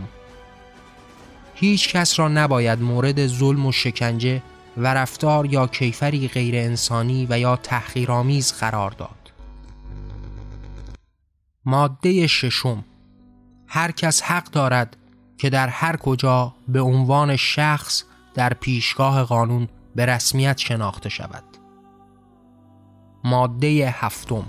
هیچ کس را نباید مورد ظلم و شکنجه و رفتار یا کیفری غیر انسانی و یا تحقیرآمیز قرار داد. ماده ششم. هر کس حق دارد که در هر کجا به عنوان شخص در پیشگاه قانون به رسمیت شناخته شود. ماده هفتم.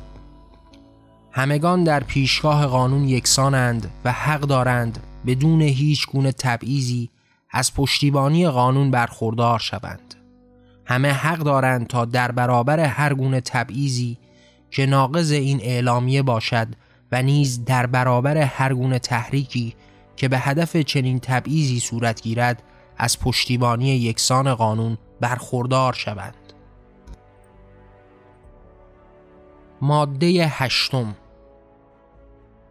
همگان در پیشگاه قانون یکسانند و حق دارند بدون هیچ گونه تبعیضی از پشتیبانی قانون برخوردار شوند. همه حق دارند تا در برابر هر گونه تبعیضی که ناقض این اعلامیه باشد و نیز در برابر هر گونه تحریکی که به هدف چنین تبعیضی صورت گیرد از پشتیبانی یکسان قانون برخوردار شوند. ماده هشتم.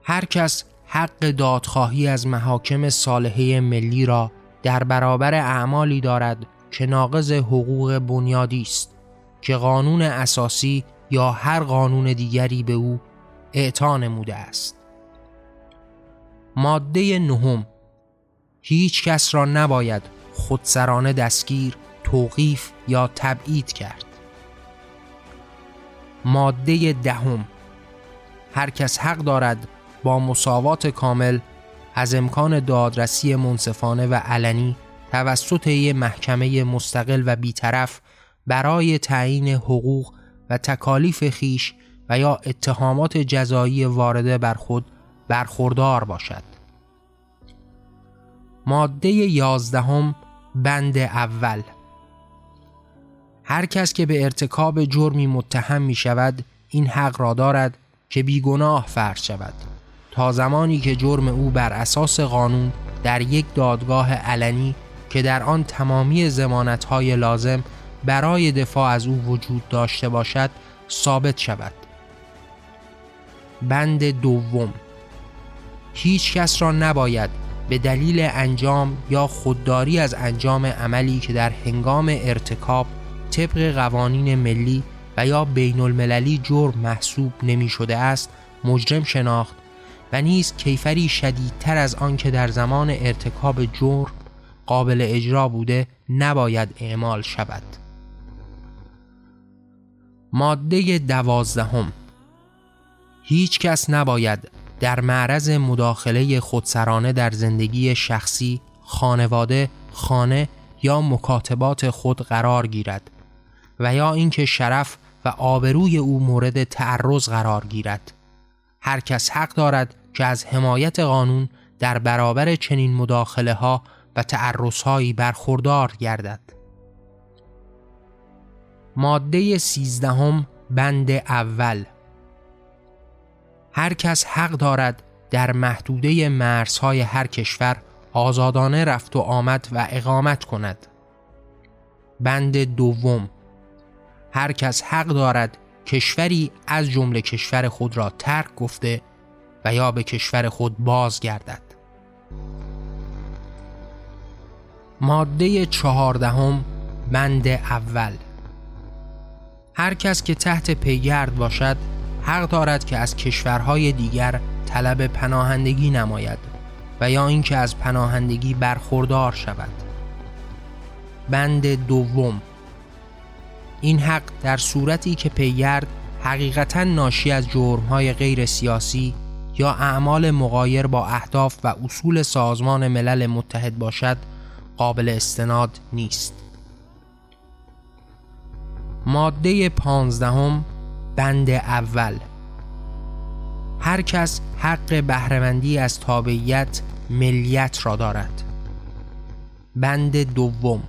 هر کس حق دادخواهی از محاکم صالحه ملی را در برابر اعمالی دارد که ناقض حقوق بنیادی است که قانون اساسی یا هر قانون دیگری به او اعطا نموده است. ماده نهم. هیچ کس را نباید خودسرانه دستگیر، توقیف یا تبعید کرد. ماده دهم. هر کس حق دارد با مساوات کامل از امکان دادرسی منصفانه و علنی توسط یک محکمه مستقل و بیطرف برای تعیین حقوق و تکالیف خیش و یا اتهامات جزایی وارده بر خود برخوردار باشد. ماده یازدهم بند اول. هر کس که به ارتکاب جرمی متهم می شود این حق را دارد که بیگناه فرض شود. تا زمانی که جرم او بر اساس قانون در یک دادگاه علنی که در آن تمامی های لازم برای دفاع از او وجود داشته باشد ثابت شود. بند دوم. هیچ کس را نباید به دلیل انجام یا خودداری از انجام عملی که در هنگام ارتکاب طبق قوانین ملی و یا بین المللی جرم محسوب نمی شده است مجرم شناخت و نیز کیفری شدیدتر از آن که در زمان ارتکاب جرم قابل اجرا بوده نباید اعمال شود ماده دوازدهم هیچ کس نباید در معرض مداخله خودسرانه در زندگی شخصی، خانواده، خانه یا مکاتبات خود قرار گیرد و یا اینکه شرف و آبروی او مورد تعرض قرار گیرد. هر کس حق دارد که از حمایت قانون در برابر چنین مداخله ها و تعرض هایی برخوردار گردد. ماده سیزدهم بند اول هر کس حق دارد در محدوده مرزهای هر کشور آزادانه رفت و آمد و اقامت کند. بند دوم هر کس حق دارد کشوری از جمله کشور خود را ترک گفته و یا به کشور خود بازگردد. ماده چهاردهم بند اول. هر کس که تحت پیگرد باشد حق دارد که از کشورهای دیگر طلب پناهندگی نماید و یا اینکه از پناهندگی برخوردار شود. بند دوم. این حق در صورتی که پیگرد حقیقتا ناشی از جرمهای غیر سیاسی یا اعمال مغایر با اهداف و اصول سازمان ملل متحد باشد قابل استناد نیست. ماده پانزدهم بند اول. هر کس حق بهرهمندی از تابعیت ملیت را دارد. بند دوم.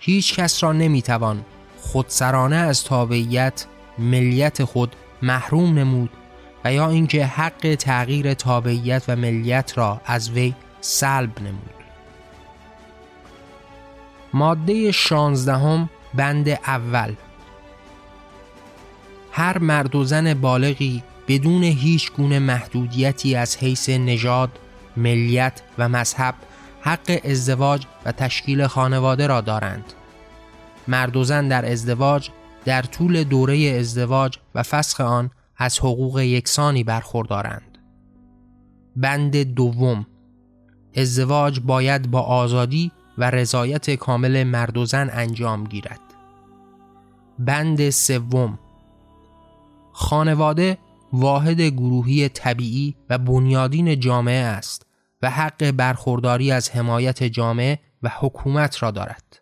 هیچ کس را نمی‌توان خودسرانه از تابعیت ملیت خود محروم نمود و یا اینکه حق تغییر تابعیت و ملیت را از وی سلب نمود ماده شانزدهم بند اول هر مرد و زن بالغی بدون هیچ گونه محدودیتی از حیث نژاد، ملیت و مذهب حق ازدواج و تشکیل خانواده را دارند. مرد و زن در ازدواج در طول دوره ازدواج و فسخ آن از حقوق یکسانی برخوردارند. بند دوم ازدواج باید با آزادی و رضایت کامل مرد و زن انجام گیرد. بند سوم خانواده واحد گروهی طبیعی و بنیادین جامعه است و حق برخورداری از حمایت جامعه و حکومت را دارد.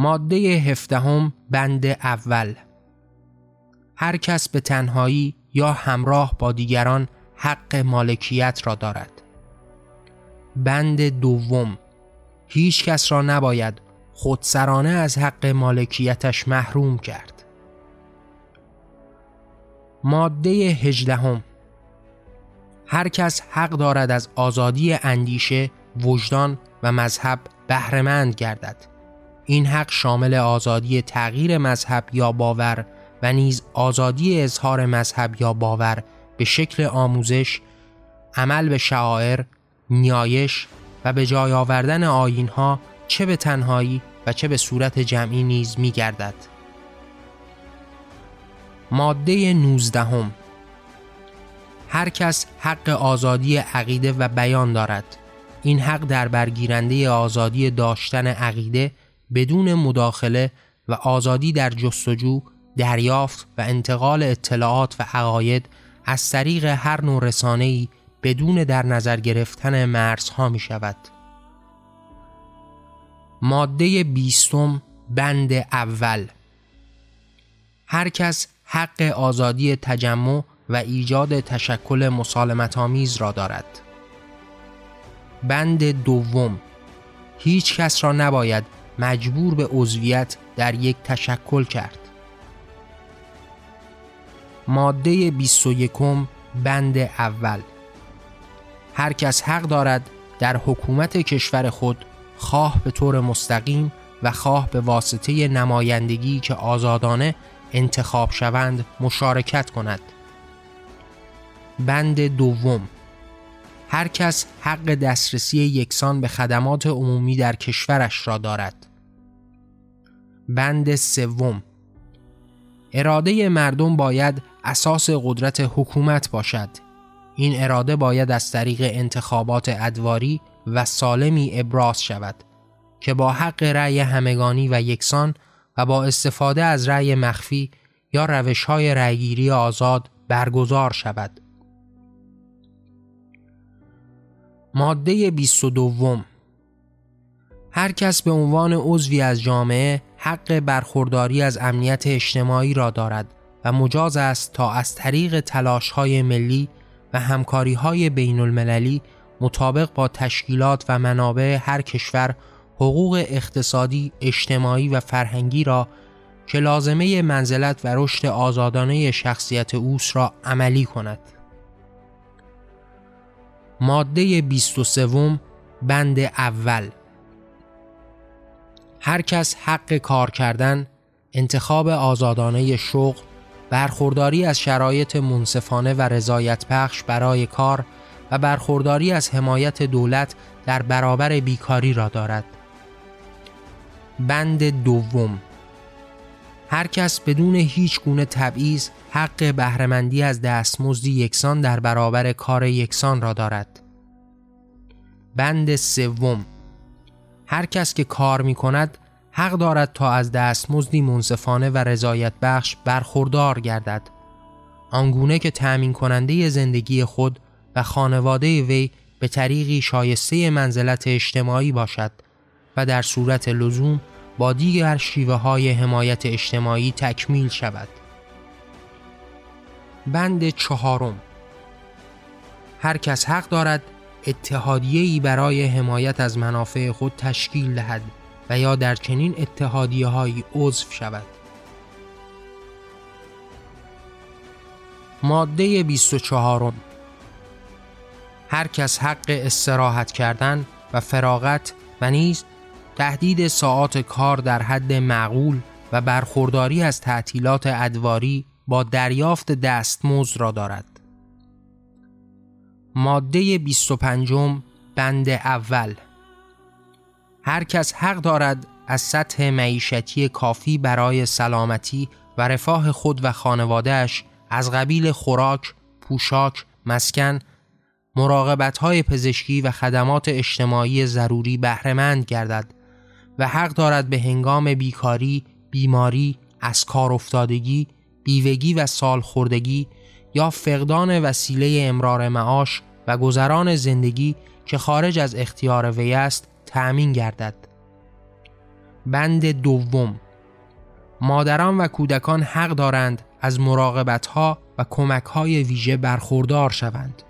ماده هفدهم بند اول هر کس به تنهایی یا همراه با دیگران حق مالکیت را دارد. بند دوم هیچ کس را نباید خودسرانه از حق مالکیتش محروم کرد. ماده هجدهم هر کس حق دارد از آزادی اندیشه، وجدان و مذهب بهرهمند گردد. این حق شامل آزادی تغییر مذهب یا باور و نیز آزادی اظهار مذهب یا باور به شکل آموزش، عمل به شعائر، نیایش و به جای آوردن آینها چه به تنهایی و چه به صورت جمعی نیز می گردد. ماده 19 هر کس حق آزادی عقیده و بیان دارد. این حق در برگیرنده آزادی داشتن عقیده بدون مداخله و آزادی در جستجو، دریافت و انتقال اطلاعات و عقاید از طریق هر نوع رسانه‌ای بدون در نظر گرفتن مرزها می شود. ماده بیستم بند اول هر کس حق آزادی تجمع و ایجاد تشکل مسالمت آمیز را دارد. بند دوم هیچ کس را نباید مجبور به عضویت در یک تشکل کرد. ماده 21 بند اول. هر کس حق دارد در حکومت کشور خود خواه به طور مستقیم و خواه به واسطه نمایندگی که آزادانه انتخاب شوند مشارکت کند. بند دوم. هر کس حق دسترسی یکسان به خدمات عمومی در کشورش را دارد. بند سوم. اراده مردم باید اساس قدرت حکومت باشد. این اراده باید از طریق انتخابات ادواری و سالمی ابراز شود که با حق رأی همگانی و یکسان و با استفاده از رأی مخفی یا روش های رأیگیری آزاد برگزار شود. ماده 22 هر کس به عنوان عضوی از جامعه حق برخورداری از امنیت اجتماعی را دارد و مجاز است تا از طریق تلاش های ملی و همکاری های بین المللی مطابق با تشکیلات و منابع هر کشور حقوق اقتصادی، اجتماعی و فرهنگی را که لازمه منزلت و رشد آزادانه شخصیت اوس را عملی کند. ماده 23 بند اول هر کس حق کار کردن، انتخاب آزادانه شغل، برخورداری از شرایط منصفانه و رضایت پخش برای کار و برخورداری از حمایت دولت در برابر بیکاری را دارد. بند دوم هر کس بدون هیچ گونه تبعیض حق بهرهمندی از دستمزدی یکسان در برابر کار یکسان را دارد. بند سوم هر کس که کار می کند حق دارد تا از دستمزدی منصفانه و رضایت بخش برخوردار گردد. آنگونه که تأمین کننده زندگی خود و خانواده وی به طریقی شایسته منزلت اجتماعی باشد و در صورت لزوم با دیگر شیوه های حمایت اجتماعی تکمیل شود. بند چهارم. هر کس حق دارد اتحادیه‌ای برای حمایت از منافع خود تشکیل دهد و یا در چنین اتحادیه هایی عضو شود ماده 24 هر کس حق استراحت کردن و فراغت و نیز تهدید ساعات کار در حد معقول و برخورداری از تعطیلات ادواری با دریافت دستمزد را دارد. ماده 25 بند اول. هر کس حق دارد از سطح معیشتی کافی برای سلامتی و رفاه خود و خانوادهش از قبیل خوراک، پوشاک، مسکن، مراقبت های پزشکی و خدمات اجتماعی ضروری بهرهمند گردد و حق دارد به هنگام بیکاری، بیماری، از کار افتادگی، بیوگی و سالخوردگی یا فقدان وسیله امرار معاش و گذران زندگی که خارج از اختیار وی است تأمین گردد. بند دوم. مادران و کودکان حق دارند از مراقبت ها و کمک های ویژه برخوردار شوند.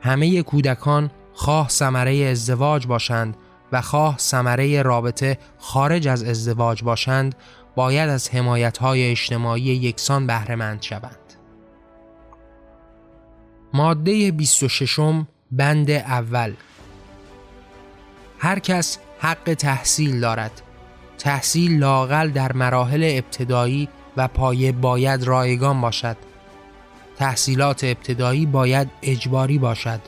همه کودکان خواه ثمره ازدواج باشند و خواه ثمره رابطه خارج از ازدواج باشند باید از حمایت های اجتماعی یکسان بهرهمند شوند. ماده 26 بند اول. هر کس حق تحصیل دارد. تحصیل لاقل در مراحل ابتدایی و پایه باید رایگان باشد. تحصیلات ابتدایی باید اجباری باشد.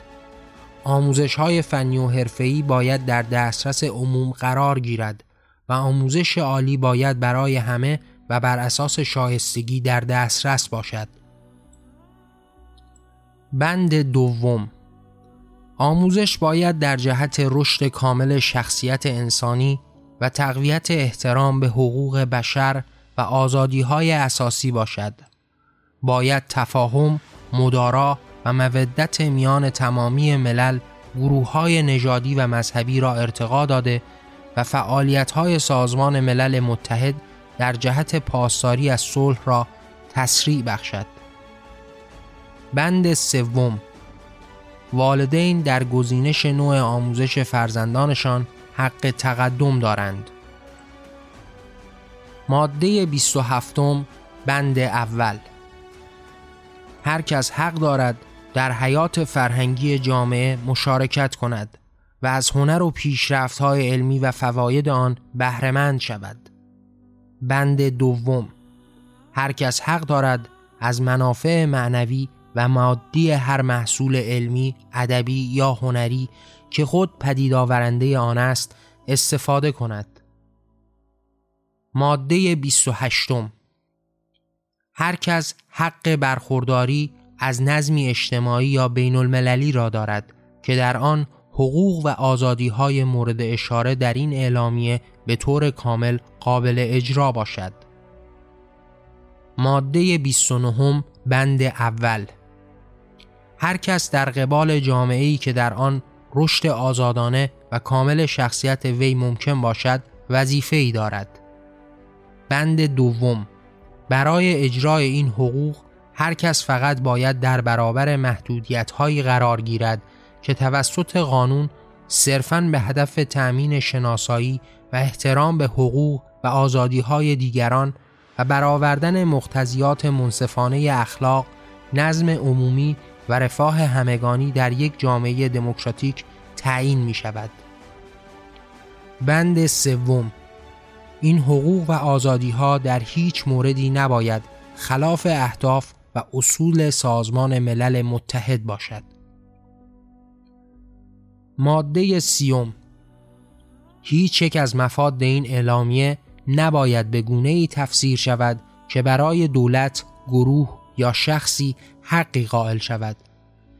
آموزش های فنی و حرفه‌ای باید در دسترس عموم قرار گیرد و آموزش عالی باید برای همه و بر اساس شایستگی در دسترس باشد. بند دوم آموزش باید در جهت رشد کامل شخصیت انسانی و تقویت احترام به حقوق بشر و آزادی های اساسی باشد. باید تفاهم، مدارا و مودت میان تمامی ملل گروه های نژادی و مذهبی را ارتقا داده و فعالیت های سازمان ملل متحد در جهت پاسداری از صلح را تسریع بخشد. بند سوم والدین در گزینش نوع آموزش فرزندانشان حق تقدم دارند. ماده 27 بند اول هر کس حق دارد در حیات فرهنگی جامعه مشارکت کند و از هنر و پیشرفت های علمی و فواید آن بهرهمند شود. بند دوم هر کس حق دارد از منافع معنوی و مادی هر محصول علمی، ادبی یا هنری که خود پدید آورنده آن است استفاده کند. ماده 28 هر کس حق برخورداری از نظمی اجتماعی یا بین المللی را دارد که در آن حقوق و آزادی های مورد اشاره در این اعلامیه به طور کامل قابل اجرا باشد. ماده 29 بند اول. هر کس در قبال جامعه‌ای که در آن رشد آزادانه و کامل شخصیت وی ممکن باشد وظیفه ای دارد. بند دوم برای اجرای این حقوق هر کس فقط باید در برابر محدودیت هایی قرار گیرد که توسط قانون صرفاً به هدف تأمین شناسایی و احترام به حقوق و آزادی های دیگران و برآوردن مقتضیات منصفانه اخلاق، نظم عمومی و رفاه همگانی در یک جامعه دموکراتیک تعیین می شود. بند سوم این حقوق و آزادی ها در هیچ موردی نباید خلاف اهداف و اصول سازمان ملل متحد باشد. ماده سیوم هیچ یک از مفاد این اعلامیه نباید به گونه ای تفسیر شود که برای دولت، گروه یا شخصی حقی قائل شود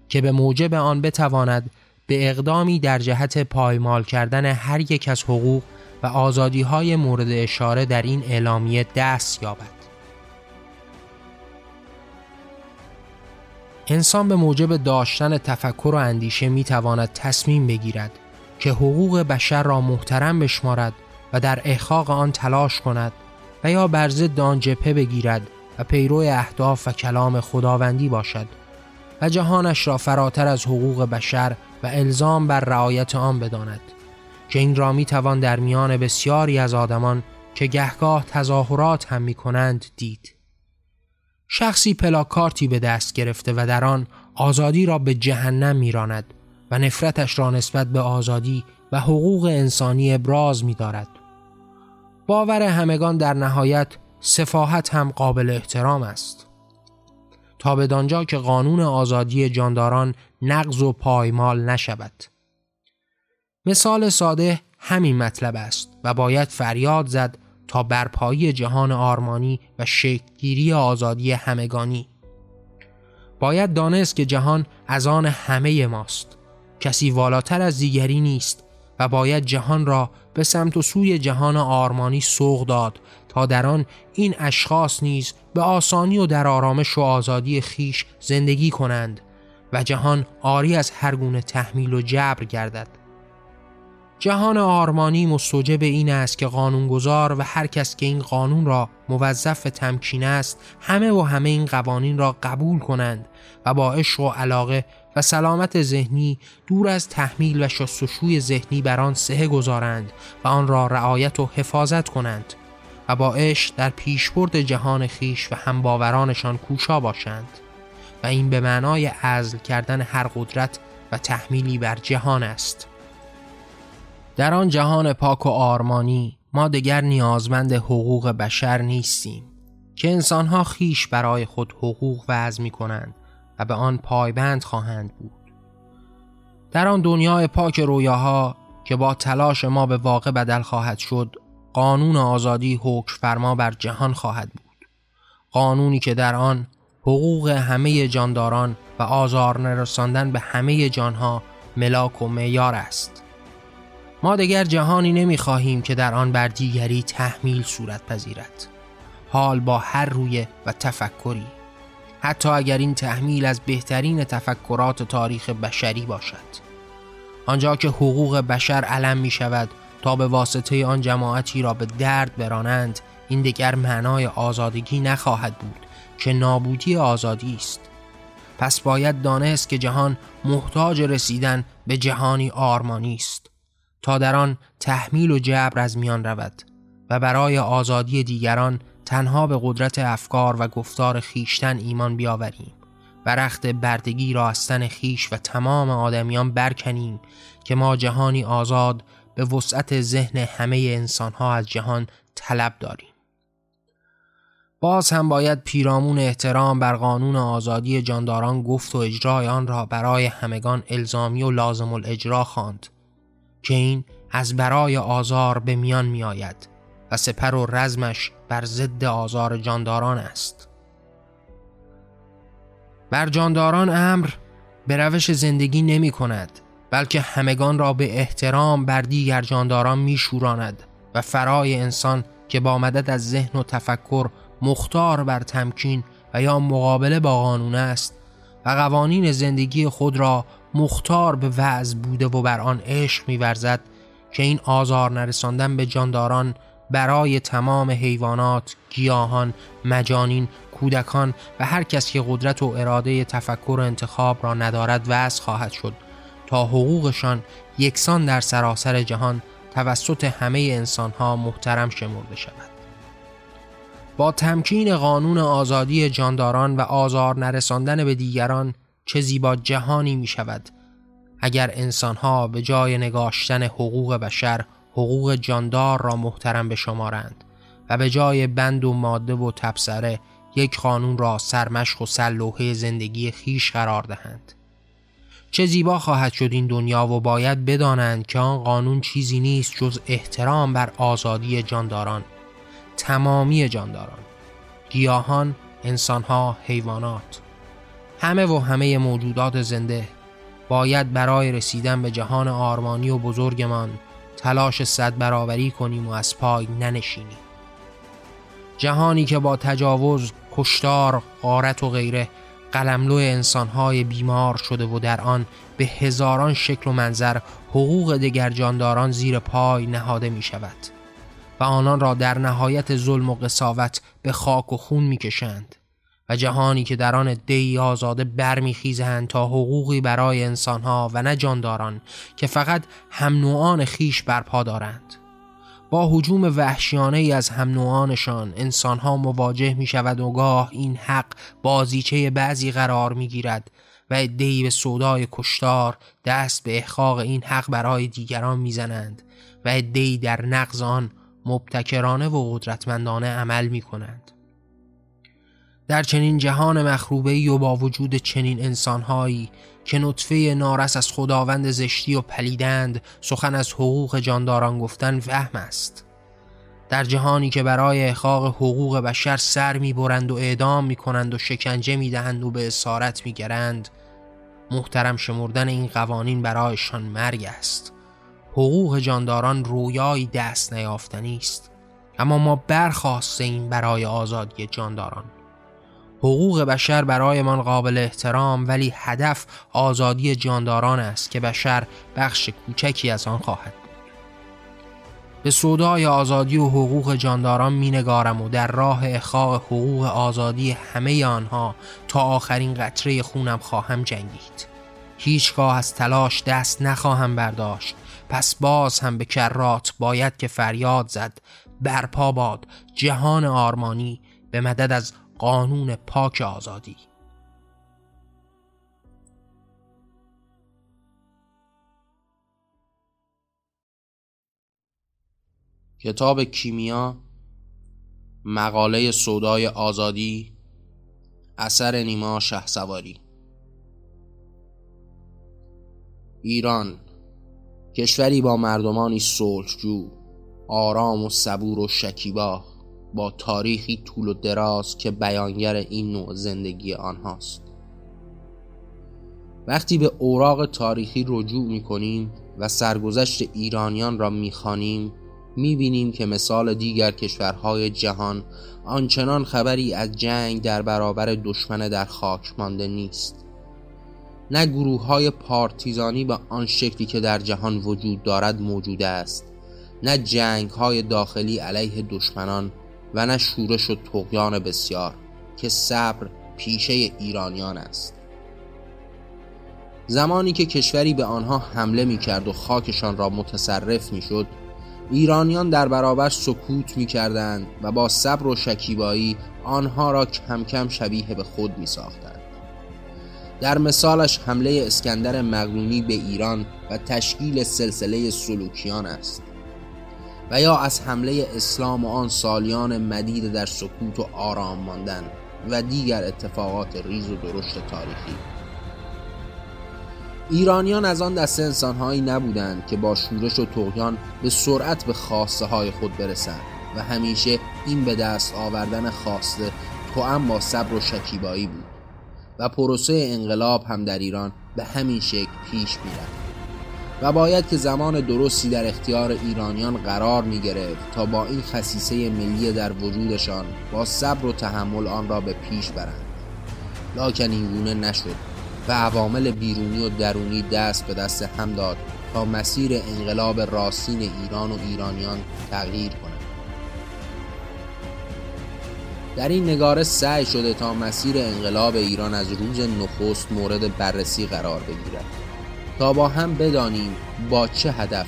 که به موجب آن بتواند به اقدامی در جهت پایمال کردن هر یک از حقوق و آزادی های مورد اشاره در این اعلامیه دست یابد. انسان به موجب داشتن تفکر و اندیشه می تواند تصمیم بگیرد که حقوق بشر را محترم بشمارد و در احقاق آن تلاش کند و یا بر ضد آن جبهه بگیرد و پیرو اهداف و کلام خداوندی باشد و جهانش را فراتر از حقوق بشر و الزام بر رعایت آن بداند که این را می توان در میان بسیاری از آدمان که گهگاه تظاهرات هم می کنند دید شخصی پلاکارتی به دست گرفته و در آن آزادی را به جهنم میراند و نفرتش را نسبت به آزادی و حقوق انسانی ابراز می دارد. باور همگان در نهایت سفاحت هم قابل احترام است. تا به دانجا که قانون آزادی جانداران نقض و پایمال نشود. مثال ساده همین مطلب است و باید فریاد زد تا برپایی جهان آرمانی و شکلگیری آزادی همگانی باید دانست که جهان از آن همه ماست کسی والاتر از دیگری نیست و باید جهان را به سمت و سوی جهان آرمانی سوق داد تا در آن این اشخاص نیز به آسانی و در آرامش و آزادی خیش زندگی کنند و جهان آری از هر گونه تحمیل و جبر گردد. جهان آرمانی مستوجب این است که قانونگذار و هر کس که این قانون را موظف تمکین است همه و همه این قوانین را قبول کنند و با عشق و علاقه و سلامت ذهنی دور از تحمیل و شستشوی ذهنی بر آن سه گذارند و آن را رعایت و حفاظت کنند. و با عشق در پیشبرد جهان خیش و همباورانشان کوشا باشند و این به معنای عزل کردن هر قدرت و تحمیلی بر جهان است. در آن جهان پاک و آرمانی ما دگر نیازمند حقوق بشر نیستیم که انسانها خیش برای خود حقوق وضع می کنند و به آن پایبند خواهند بود. در آن دنیای پاک رویاها که با تلاش ما به واقع بدل خواهد شد قانون آزادی حکم فرما بر جهان خواهد بود. قانونی که در آن حقوق همه جانداران و آزار نرساندن به همه جانها ملاک و معیار است. ما دیگر جهانی نمی خواهیم که در آن بر دیگری تحمیل صورت پذیرد. حال با هر روی و تفکری. حتی اگر این تحمیل از بهترین تفکرات تاریخ بشری باشد. آنجا که حقوق بشر علم می شود تا به واسطه آن جماعتی را به درد برانند این دیگر معنای آزادگی نخواهد بود که نابودی آزادی است. پس باید دانست که جهان محتاج رسیدن به جهانی آرمانی است. تا در آن تحمیل و جبر از میان رود و برای آزادی دیگران تنها به قدرت افکار و گفتار خیشتن ایمان بیاوریم و رخت بردگی را از خیش و تمام آدمیان برکنیم که ما جهانی آزاد به وسعت ذهن همه انسانها از جهان طلب داریم. باز هم باید پیرامون احترام بر قانون آزادی جانداران گفت و اجرای آن را برای همگان الزامی و لازم الاجرا خواند که این از برای آزار به میان می آید و سپر و رزمش بر ضد آزار جانداران است. بر جانداران امر به روش زندگی نمی کند بلکه همگان را به احترام بر دیگر جانداران می شوراند و فرای انسان که با مدد از ذهن و تفکر مختار بر تمکین و یا مقابله با قانون است و قوانین زندگی خود را مختار به وضع بوده و بر آن عشق میورزد که این آزار نرساندن به جانداران برای تمام حیوانات، گیاهان، مجانین، کودکان و هر کس که قدرت و اراده تفکر و انتخاب را ندارد وضع خواهد شد. تا حقوقشان یکسان در سراسر جهان توسط همه انسانها محترم شمرده شود. با تمکین قانون آزادی جانداران و آزار نرساندن به دیگران چه زیبا جهانی می شود اگر انسانها به جای نگاشتن حقوق بشر حقوق جاندار را محترم به شمارند و به جای بند و ماده و تبصره یک قانون را سرمشق و سلوحه زندگی خیش قرار دهند چه زیبا خواهد شد این دنیا و باید بدانند که آن قانون چیزی نیست جز احترام بر آزادی جانداران تمامی جانداران گیاهان، انسانها، حیوانات. همه و همه موجودات زنده باید برای رسیدن به جهان آرمانی و بزرگمان تلاش صد برابری کنیم و از پای ننشینیم. جهانی که با تجاوز، کشتار، غارت و غیره قلملو انسانهای بیمار شده و در آن به هزاران شکل و منظر حقوق دگر جانداران زیر پای نهاده می شود و آنان را در نهایت ظلم و قصاوت به خاک و خون می کشند و جهانی که در آن دی آزاده برمیخیزند تا حقوقی برای انسانها و نه جانداران که فقط هم نوعان خیش برپا دارند. با حجوم وحشیانه ای از هم نوعانشان انسانها مواجه می شود و گاه این حق بازیچه بعضی قرار می گیرد و دی به صدای کشتار دست به احقاق این حق برای دیگران می‌زنند و دی در نقض آن مبتکرانه و قدرتمندانه عمل می کنند. در چنین جهان مخروبه و با وجود چنین انسانهایی که نطفه نارس از خداوند زشتی و پلیدند سخن از حقوق جانداران گفتن وهم است. در جهانی که برای احقاق حقوق بشر سر می‌برند و اعدام می‌کنند و شکنجه می‌دهند و به اسارت میگرند محترم شمردن این قوانین برایشان مرگ است. حقوق جانداران رویایی دست نیافتنی است. اما ما برخواسته این برای آزادی جانداران. حقوق بشر برایمان قابل احترام ولی هدف آزادی جانداران است که بشر بخش کوچکی از آن خواهد. بود به سودای آزادی و حقوق جانداران می نگارم و در راه اخاق حقوق آزادی همه آنها تا آخرین قطره خونم خواهم جنگید. هیچگاه از تلاش دست نخواهم برداشت. پس باز هم به کرات باید که فریاد زد. برپا باد. جهان آرمانی به مدد از قانون پاک آزادی. کتاب کیمیا مقاله سودای آزادی اثر نیما سواری ایران کشوری با مردمانی صلحجو آرام و صبور و شکیبا. با تاریخی طول و دراز که بیانگر این نوع زندگی آنهاست. وقتی به اوراق تاریخی رجوع می کنیم و سرگذشت ایرانیان را می خانیم می بینیم که مثال دیگر کشورهای جهان آنچنان خبری از جنگ در برابر دشمن در خاک مانده نیست. نه گروه های پارتیزانی به آن شکلی که در جهان وجود دارد موجود است نه جنگ های داخلی علیه دشمنان و نه شورش و تقیان بسیار که صبر پیشه ایرانیان است زمانی که کشوری به آنها حمله می کرد و خاکشان را متصرف می شد ایرانیان در برابر سکوت می کردند و با صبر و شکیبایی آنها را کم کم شبیه به خود می ساختند. در مثالش حمله اسکندر مغلومی به ایران و تشکیل سلسله سلوکیان است و یا از حمله اسلام و آن سالیان مدید در سکوت و آرام ماندن و دیگر اتفاقات ریز و درشت تاریخی. ایرانیان از آن دسته انسانهایی نبودند که با شورش و تغیان به سرعت به خواسته های خود برسند و همیشه این به دست آوردن خواسته هم با صبر و شکیبایی بود و پروسه انقلاب هم در ایران به همین شکل پیش می‌رفت. و باید که زمان درستی در اختیار ایرانیان قرار می گرفت تا با این خصیصه ملی در وجودشان با صبر و تحمل آن را به پیش برند. لاکن این گونه نشد و عوامل بیرونی و درونی دست به دست هم داد تا مسیر انقلاب راستین ایران و ایرانیان تغییر کند. در این نگاره سعی شده تا مسیر انقلاب ایران از روز نخست مورد بررسی قرار بگیرد. تا با هم بدانیم با چه هدف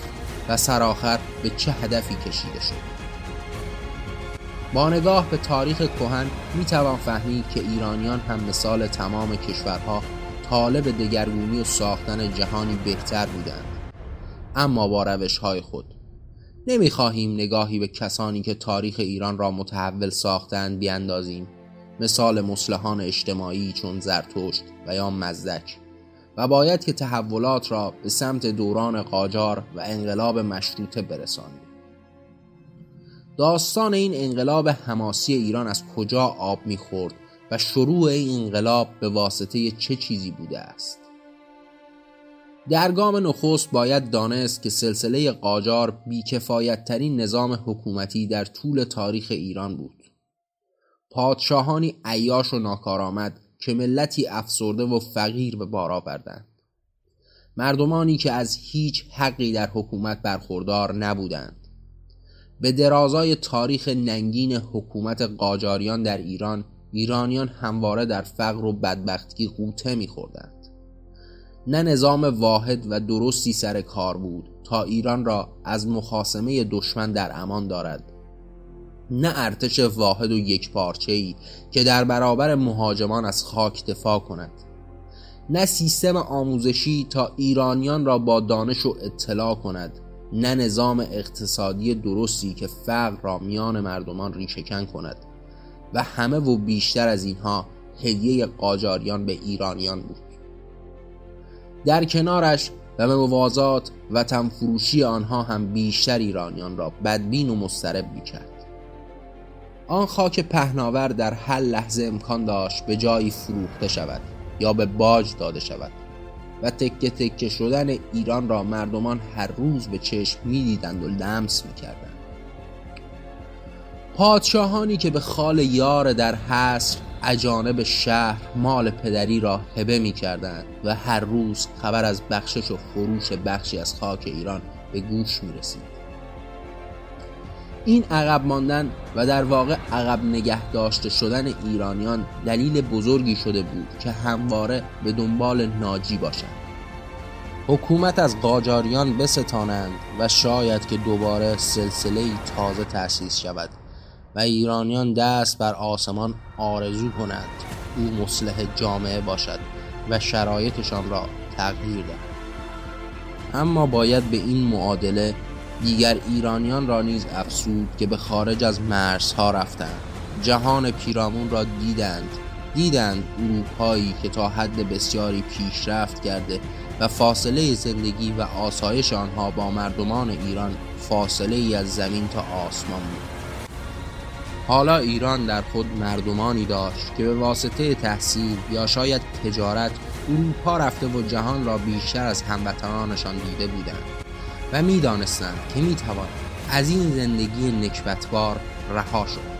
و سرآخر به چه هدفی کشیده شد. با نگاه به تاریخ کهن می توان فهمید که ایرانیان هم مثال تمام کشورها طالب دگرگونی و ساختن جهانی بهتر بودند. اما با روش های خود نمی‌خواهیم نگاهی به کسانی که تاریخ ایران را متحول ساختند بیاندازیم. مثال مسلحان اجتماعی چون زرتشت و یا مزدک. و باید که تحولات را به سمت دوران قاجار و انقلاب مشروطه برسانیم. داستان این انقلاب حماسی ایران از کجا آب می‌خورد و شروع این انقلاب به واسطه چه چیزی بوده است؟ در گام نخست باید دانست که سلسله قاجار بیکفایت ترین نظام حکومتی در طول تاریخ ایران بود. پادشاهانی عیاش و ناکارآمد که ملتی افسرده و فقیر به بار آوردند. مردمانی که از هیچ حقی در حکومت برخوردار نبودند. به درازای تاریخ ننگین حکومت قاجاریان در ایران ایرانیان همواره در فقر و بدبختی قوطه میخوردند. نه نظام واحد و درستی سر کار بود تا ایران را از مخاسمه دشمن در امان دارد. نه ارتش واحد و یک پارچه ای که در برابر مهاجمان از خاک دفاع کند نه سیستم آموزشی تا ایرانیان را با دانش و اطلاع کند نه نظام اقتصادی درستی که فقر را میان مردمان ریشهکن کند و همه و بیشتر از اینها هدیه قاجاریان به ایرانیان بود. در کنارش و به موازات و تنفروشی آنها هم بیشتر ایرانیان را بدبین و مسترب کرد آن خاک پهناور در هر لحظه امکان داشت به جایی فروخته شود یا به باج داده شود و تکه تکه شدن ایران را مردمان هر روز به چشم می‌دیدند و لمس می‌کردند پادشاهانی که به خال یار در حصر اجانب شهر مال پدری را هبه می کردند و هر روز خبر از بخشش و فروش بخشی از خاک ایران به گوش می رسید. این عقب ماندن و در واقع عقب نگه داشته شدن ایرانیان دلیل بزرگی شده بود که همواره به دنبال ناجی باشند. حکومت از قاجاریان بستانند و شاید که دوباره سلسله تازه تأسیس شود و ایرانیان دست بر آسمان آرزو کنند او مصلح جامعه باشد و شرایطشان را تغییر دهد. اما باید به این معادله دیگر ایرانیان را نیز افسود که به خارج از مرزها رفتند. جهان پیرامون را دیدند. دیدند اروپایی که تا حد بسیاری پیشرفت کرده و فاصله زندگی و آسایش آنها با مردمان ایران فاصله ای از زمین تا آسمان بود. حالا ایران در خود مردمانی داشت که به واسطه تحصیل یا شاید تجارت اروپا رفته و جهان را بیشتر از هموطنانشان دیده بودند. و می‌دانستند که می‌توان از این زندگی نکبتبار رها شد.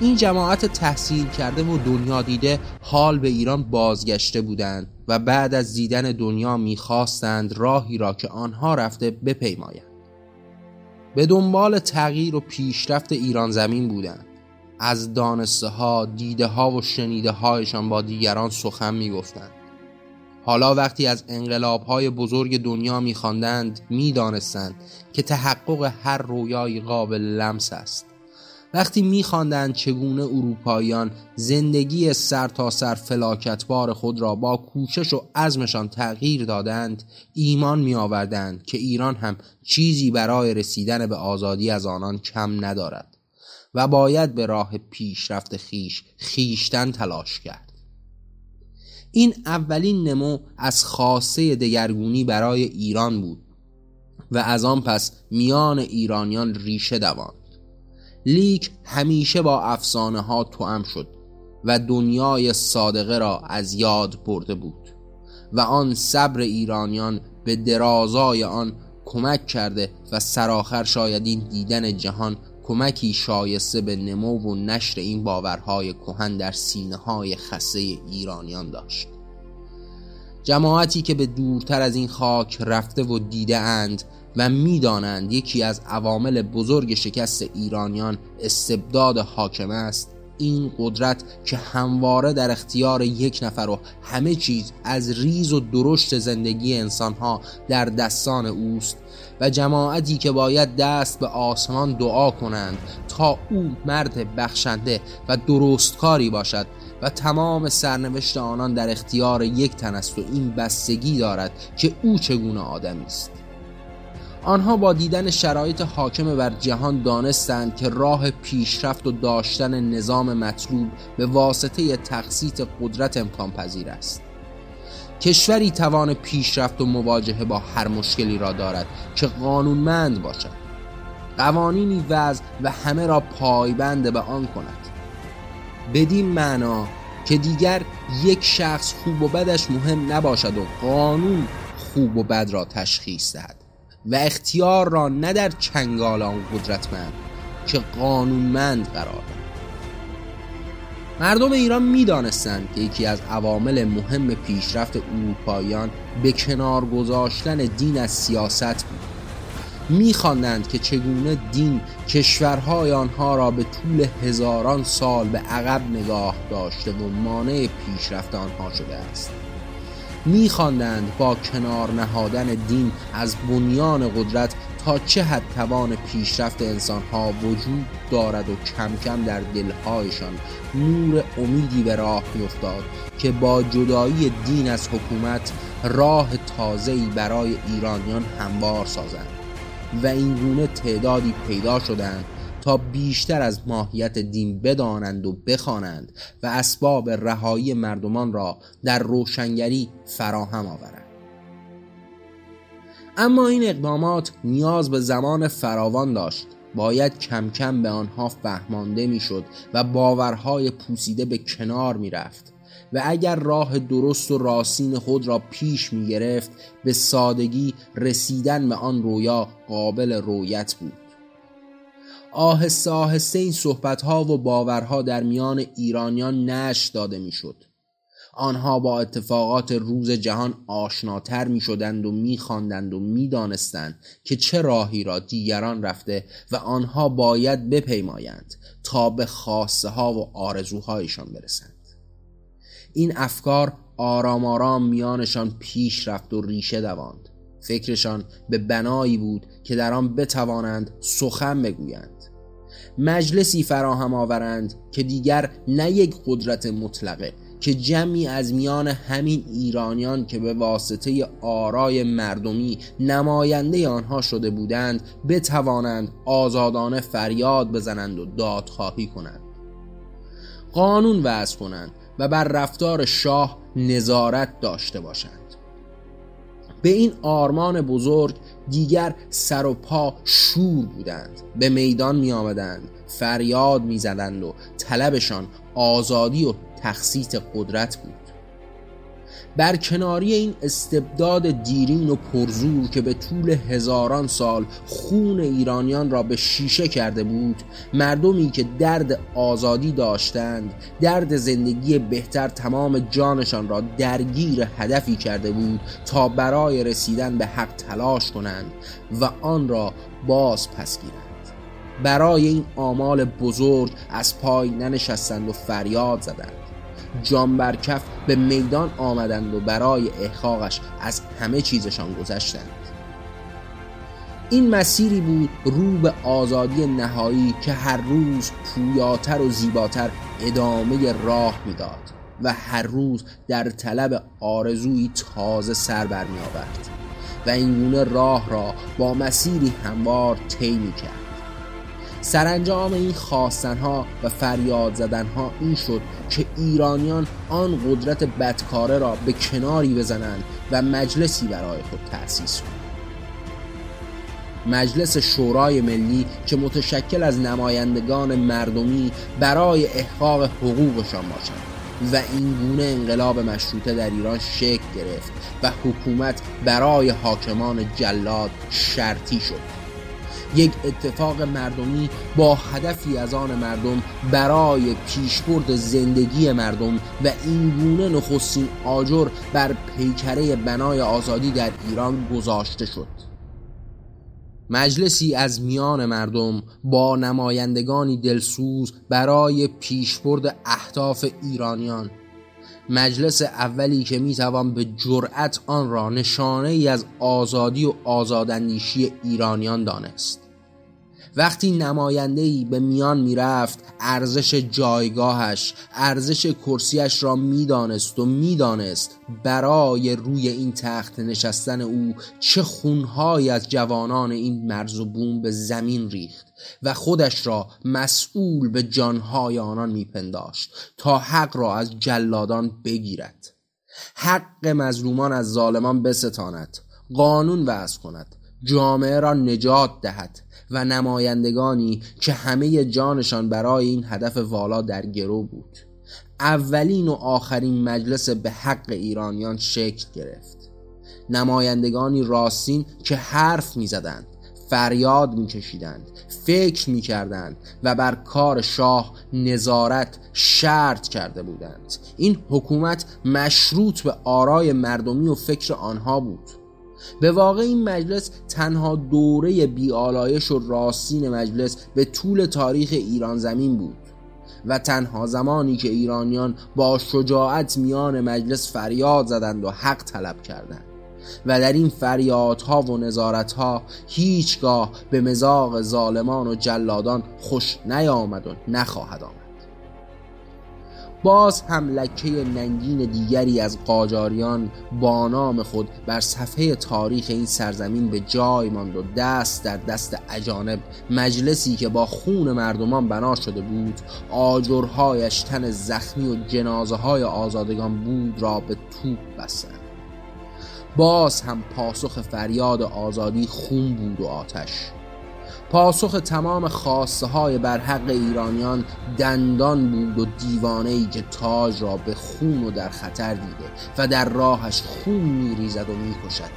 این جماعت تحصیل کرده و دنیا دیده حال به ایران بازگشته بودند و بعد از دیدن دنیا می‌خواستند راهی را که آنها رفته بپیمایند. به دنبال تغییر و پیشرفت ایران زمین بودند. از دانسته ها دیده ها و شنیده هایشان با دیگران سخن می گفتند حالا وقتی از انقلاب های بزرگ دنیا می خواندند می دانستند که تحقق هر رویای قابل لمس است. وقتی میخواندند چگونه اروپاییان زندگی سر تا سر فلاکتبار خود را با کوشش و عزمشان تغییر دادند ایمان می آوردند که ایران هم چیزی برای رسیدن به آزادی از آنان کم ندارد و باید به راه پیشرفت خیش خیشتن تلاش کرد. این اولین نمو از خاصه دگرگونی برای ایران بود و از آن پس میان ایرانیان ریشه دوان لیک همیشه با افسانه ها توام شد و دنیای صادقه را از یاد برده بود و آن صبر ایرانیان به درازای آن کمک کرده و سرآخر شاید این دیدن جهان کمکی شایسته به نمو و نشر این باورهای کهن در سینه های خسته ایرانیان داشت. جماعتی که به دورتر از این خاک رفته و دیده اند و می‌دانند یکی از عوامل بزرگ شکست ایرانیان استبداد حاکم است این قدرت که همواره در اختیار یک نفر و همه چیز از ریز و درشت زندگی انسانها در دستان اوست و جماعتی که باید دست به آسمان دعا کنند تا او مرد بخشنده و درستکاری باشد و تمام سرنوشت آنان در اختیار یک تن است و این بستگی دارد که او چگونه آدمی است. آنها با دیدن شرایط حاکم بر جهان دانستند که راه پیشرفت و داشتن نظام مطلوب به واسطه تقسیط قدرت امکان پذیر است. کشوری توان پیشرفت و مواجهه با هر مشکلی را دارد که قانونمند باشد. قوانینی وضع و همه را پایبند به آن کند. بدین معنا که دیگر یک شخص خوب و بدش مهم نباشد و قانون خوب و بد را تشخیص دهد و اختیار را نه در چنگال آن قدرتمند که قانونمند قرار دهد. مردم ایران می‌دانستند که یکی از عوامل مهم پیشرفت اروپاییان به کنار گذاشتن دین از سیاست بود. میخواندند که چگونه دین کشورهای آنها را به طول هزاران سال به عقب نگاه داشته و مانع پیشرفت آنها شده است. میخواندند با کنار نهادن دین از بنیان قدرت تا چه حد توان پیشرفت انسانها وجود دارد و کم کم در دلهایشان نور امیدی به راه میافتاد که با جدایی دین از حکومت راه تازه‌ای برای ایرانیان هموار سازند و اینگونه تعدادی پیدا شدند تا بیشتر از ماهیت دین بدانند و بخوانند و اسباب رهایی مردمان را در روشنگری فراهم آورند. اما این اقدامات نیاز به زمان فراوان داشت. باید کم کم به آنها فهمانده می‌شد و باورهای پوسیده به کنار می رفت و اگر راه درست و راستین خود را پیش می گرفت به سادگی رسیدن به آن رویا قابل رویت بود. آهسته آهسته این صحبت ها و باورها در میان ایرانیان نش داده می‌شد. آنها با اتفاقات روز جهان آشناتر می شدند و می خواندند و می دانستند که چه راهی را دیگران رفته و آنها باید بپیمایند تا به خواسته ها و آرزوهایشان برسند. این افکار آرام آرام میانشان پیش رفت و ریشه دواند. فکرشان به بنایی بود که در آن بتوانند سخن بگویند. مجلسی فراهم آورند که دیگر نه یک قدرت مطلقه که جمعی از میان همین ایرانیان که به واسطه آرای مردمی نماینده آنها شده بودند بتوانند آزادانه فریاد بزنند و دادخواهی کنند. قانون وضع کنند و بر رفتار شاه نظارت داشته باشند. به این آرمان بزرگ دیگر سر و پا شور بودند. به میدان می آمدند فریاد می زدند و طلبشان آزادی و تخصیص قدرت بود. بر کناری این استبداد دیرین و پرزور که به طول هزاران سال خون ایرانیان را به شیشه کرده بود مردمی که درد آزادی داشتند درد زندگی بهتر تمام جانشان را درگیر هدفی کرده بود تا برای رسیدن به حق تلاش کنند و آن را باز پس گیرند. برای این آمال بزرگ از پای ننشستند و فریاد زدند. جام بر کف به میدان آمدند و برای احقاقش از همه چیزشان گذشتند. این مسیری بود رو به آزادی نهایی که هر روز پویاتر و زیباتر ادامه راه می‌داد و هر روز در طلب آرزوی تازه سر برمی آورد و اینگونه راه را با مسیری هموار طی کرد سرانجام این خواستنها و فریاد زدنها این شد که ایرانیان آن قدرت بدکاره را به کناری بزنند و مجلسی برای خود تأسیس کنند. مجلس شورای ملی که متشکل از نمایندگان مردمی برای احقاق حقوقشان باشند و این گونه انقلاب مشروطه در ایران شکل گرفت و حکومت برای حاکمان جلاد شرطی شد. یک اتفاق مردمی با هدفی از آن مردم برای پیشبرد زندگی مردم و این گونه نخستین آجر بر پیکره بنای آزادی در ایران گذاشته شد. مجلسی از میان مردم با نمایندگانی دلسوز برای پیشبرد اهداف ایرانیان مجلس اولی که می‌توان به جرأت آن را نشانه ای از آزادی و آزاداندیشی ایرانیان دانست. وقتی نماینده ای به میان می‌رفت ارزش جایگاهش ارزش کرسیش را می‌دانست و می‌دانست برای روی این تخت نشستن او چه خونهایی از جوانان این مرز و بوم به زمین ریخت و خودش را مسئول به جانهای آنان میپنداشت تا حق را از جلادان بگیرد. حق مظلومان از ظالمان بستاند قانون وضع کند جامعه را نجات دهد و نمایندگانی که همه جانشان برای این هدف والا در گرو بود. اولین و آخرین مجلس به حق ایرانیان شکل گرفت. نمایندگانی راستین که حرف می‌زدند فریاد میکشیدند فکر می‌کردند و بر کار شاه نظارت شرط کرده بودند. این حکومت مشروط به آرای مردمی و فکر آنها بود. به واقع این مجلس تنها دوره بیالایش و راستین مجلس به طول تاریخ ایران زمین بود و تنها زمانی که ایرانیان با شجاعت میان مجلس فریاد زدند و حق طلب کردند و در این فریادها و نظارتها هیچگاه به مزاق ظالمان و جلادان خوش نیامد و نخواهد آمد. باز هم لکه ننگین دیگری از قاجاریان با نام خود بر صفحه تاریخ این سرزمین به جای ماند و دست در دست اجانب مجلسی که با خون مردمان بنا شده بود آجرهایش تن زخمی و جنازه های آزادگان بود را به توپ بستند. باز هم پاسخ فریاد آزادی خون بود و آتش. پاسخ تمام خواسته های بر حق ایرانیان دندان بود و دیوانه ای که تاج را به خون و در خطر دیده و در راهش خون میریزد و می‌کشد.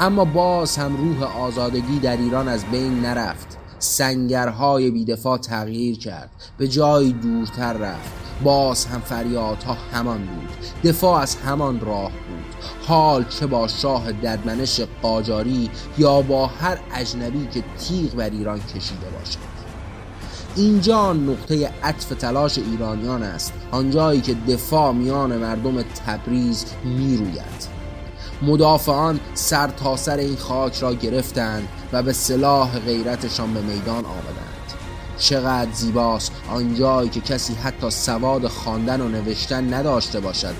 اما باز هم روح آزادگی در ایران از بین نرفت. سنگرهای بیدفاع تغییر کرد. به جای دورتر رفت. باز هم فریادها همان بود. دفاع از همان راه بود. حال چه با شاه ددمنش قاجاری یا با هر اجنبی که تیغ بر ایران کشیده باشد. اینجا نقطه عطف تلاش ایرانیان است. آنجایی که دفاع میان مردم تبریز می‌روید. مدافعان سر تا سر این خاک را گرفتند و به سلاح غیرتشان به میدان آمدند. چقدر زیباست. آنجایی که کسی حتی سواد خواندن و نوشتن نداشته باشد.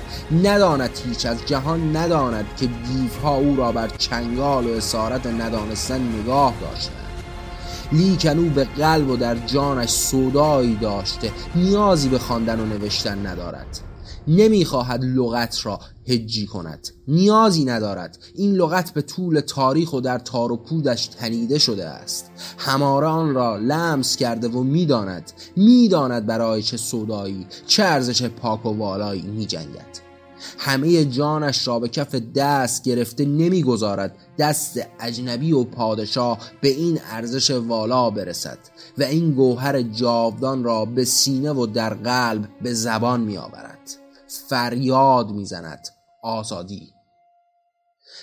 نداند هیچ. از جهان نداند که دیوها او را بر چنگال و اسارت ندانستن نگاه داشتند. لیکن او به قلب و در جانش صدایی داشته. نیازی به خواندن و نوشتن ندارد. نمی‌خواهد لغت را هجی کند. نیازی ندارد. این لغت به طول تاریخ و در تار و پودش تنیده شده است. هماره آن را لمس کرده و می‌داند. می‌داند برای چه صدایی چه ارزش پاک و والایی می جنگد همه جانش را به کف دست گرفته نمی‌گذارد دست اجنبی و پادشاه به این ارزش والا برسد و این گوهر جاودان را به سینه و در قلب به زبان می آورد فریاد می‌زند. آزادی.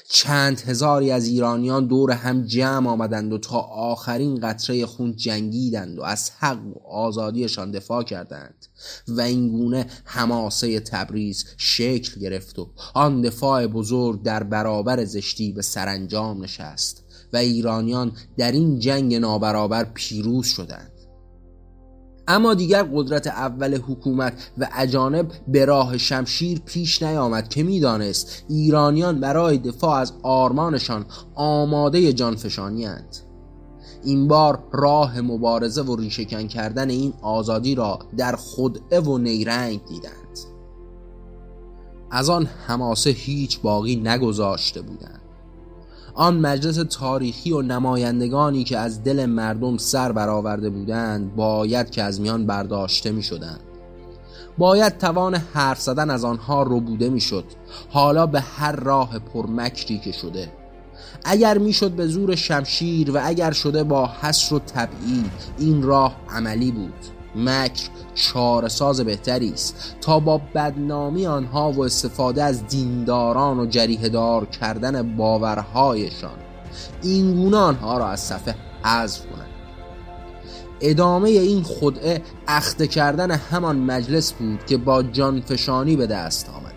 چند هزاری از ایرانیان دور هم جمع آمدند و تا آخرین قطره خون جنگیدند و از حق و آزادیشان دفاع کردند و اینگونه حماسه تبریز شکل گرفت و آن دفاع بزرگ در برابر زشتی به سرانجام نشست و ایرانیان در این جنگ نابرابر پیروز شدند. اما دیگر قدرت اول حکومت و اجانب به راه شمشیر پیش نیامد که می‌دانست ایرانیان برای دفاع از آرمانشان آماده جانفشانی هند. این بار راه مبارزه و ریشهکن کردن این آزادی را در خدعه و نیرنگ دیدند از آن حماسه هیچ باقی نگذاشته بودند آن مجلس تاریخی و نمایندگانی که از دل مردم سر برآورده بودند باید که از میان برداشته می شدند باید توان حرف زدن از آنها ربوده می‌شد. حالا به هر راه پرمکری که شده. اگر می‌شد به زور شمشیر و اگر شده با حسر و تبعید این راه عملی بود. مکر چاره ساز بهتری است. تا با بدنامی آنها و استفاده از دینداران و جریه دار کردن باورهایشان این گونه آنها را از صفحه حذف کنند. ادامه این خدعه اخته کردن همان مجلس بود که با جانفشانی به دست آمد.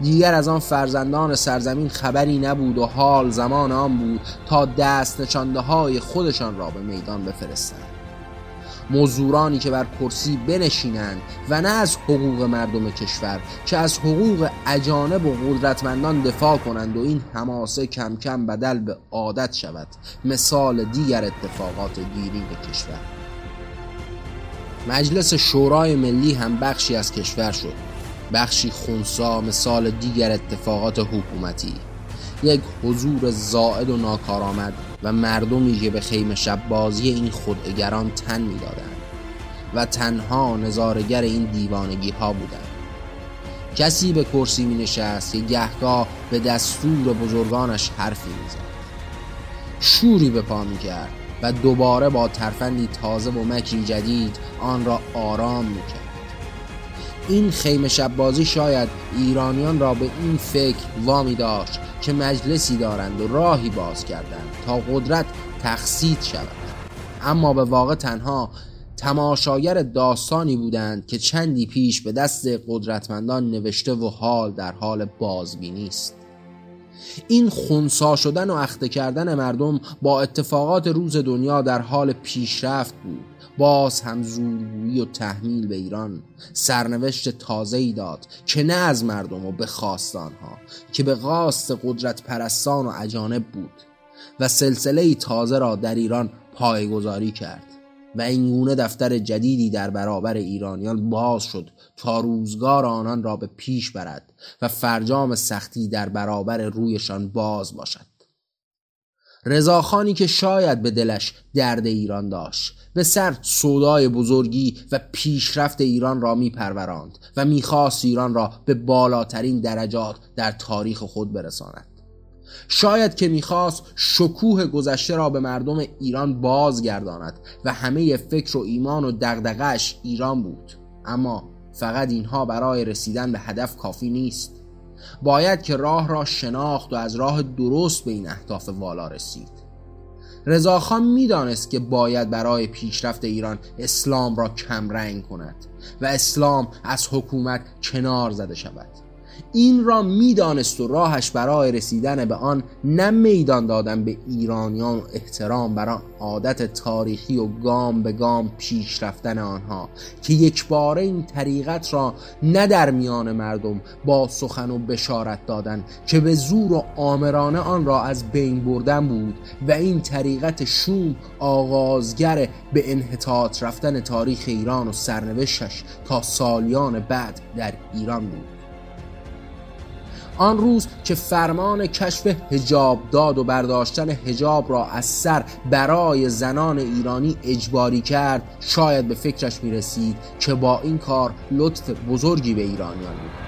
دیگر از آن فرزندان سرزمین خبری نبود و حال زمان آن بود تا دست نچانده های خودشان را به میدان بفرستند. مزورانی که بر کرسی بنشینند و نه از حقوق مردم کشور که از حقوق اجانب و قدرتمندان دفاع کنند و این حماسه کم کم بدل به عادت شود. مثال دیگر اتفاقات گیرین کشور. مجلس شورای ملی هم بخشی از کشور شد. بخشی خونسا مثال دیگر اتفاقات حکومتی. یک حضور زائد و ناکارآمد. و مردمی که به خیمه شب بازی این خودگران تن می‌دادند و تنها نظارگر این دیوانگی ها بودند. کسی به کرسی می نشست که گهگاه به دستور بزرگانش حرفی می زد شوری به پا می کرد و دوباره با ترفندی تازه و مکری جدید آن را آرام می کرد این خیمه شب بازی شاید ایرانیان را به این فکر وامی داشت که مجلسی دارند و راهی باز کردند تا قدرت تخصید شود. اما به واقع تنها تماشاگر داستانی بودند که چندی پیش به دست قدرتمندان نوشته و حال در حال بازبینی است. این خونسا شدن و اخته کردن مردم با اتفاقات روز دنیا در حال پیشرفت بود. باز هم زورگویی و تحمیل به ایران سرنوشت تازه داد که نه از مردم و به خواستانها که به قاست قدرت پرستان و اجانب بود و سلسله تازه را در ایران پایگذاری کرد و اینگونه دفتر جدیدی در برابر ایرانیان باز شد تا روزگار آنان را به پیش برد و فرجام سختی در برابر رویشان باز باشد. رضاخانی که شاید به دلش درد ایران داشت. به سر سودای بزرگی و پیشرفت ایران را میپروراند و می‌خواست ایران را به بالاترین درجات در تاریخ خود برساند. شاید که می‌خواست شکوه گذشته را به مردم ایران بازگرداند و همه فکر و ایمان و دغدغش ایران بود. اما فقط اینها برای رسیدن به هدف کافی نیست. باید که راه را شناخت و از راه درست به این اهداف والا رسید. رضاخان می‌دانست که باید برای پیشرفت ایران اسلام را کمرنگ کند و اسلام از حکومت کنار زده شود. این را می‌دانست و راهش برای رسیدن به آن نه میدان دادن به ایرانیان و احترام بر آن عادت تاریخی و گام به گام پیش رفتن آنها که یک باره این طریقت را نه در میان مردم با سخن و بشارت دادن که به زور و آمرانه آن را از بین بردن بود و این طریقت شوم آغازگر به انحطاط رفتن تاریخ ایران و سرنوشتش تا سالیان بعد در ایران بود. آن روز که فرمان کشف هجاب داد و برداشتن هجاب را از سر برای زنان ایرانی اجباری کرد شاید به فکرش می رسید که با این کار لطف بزرگی به ایرانیان بود.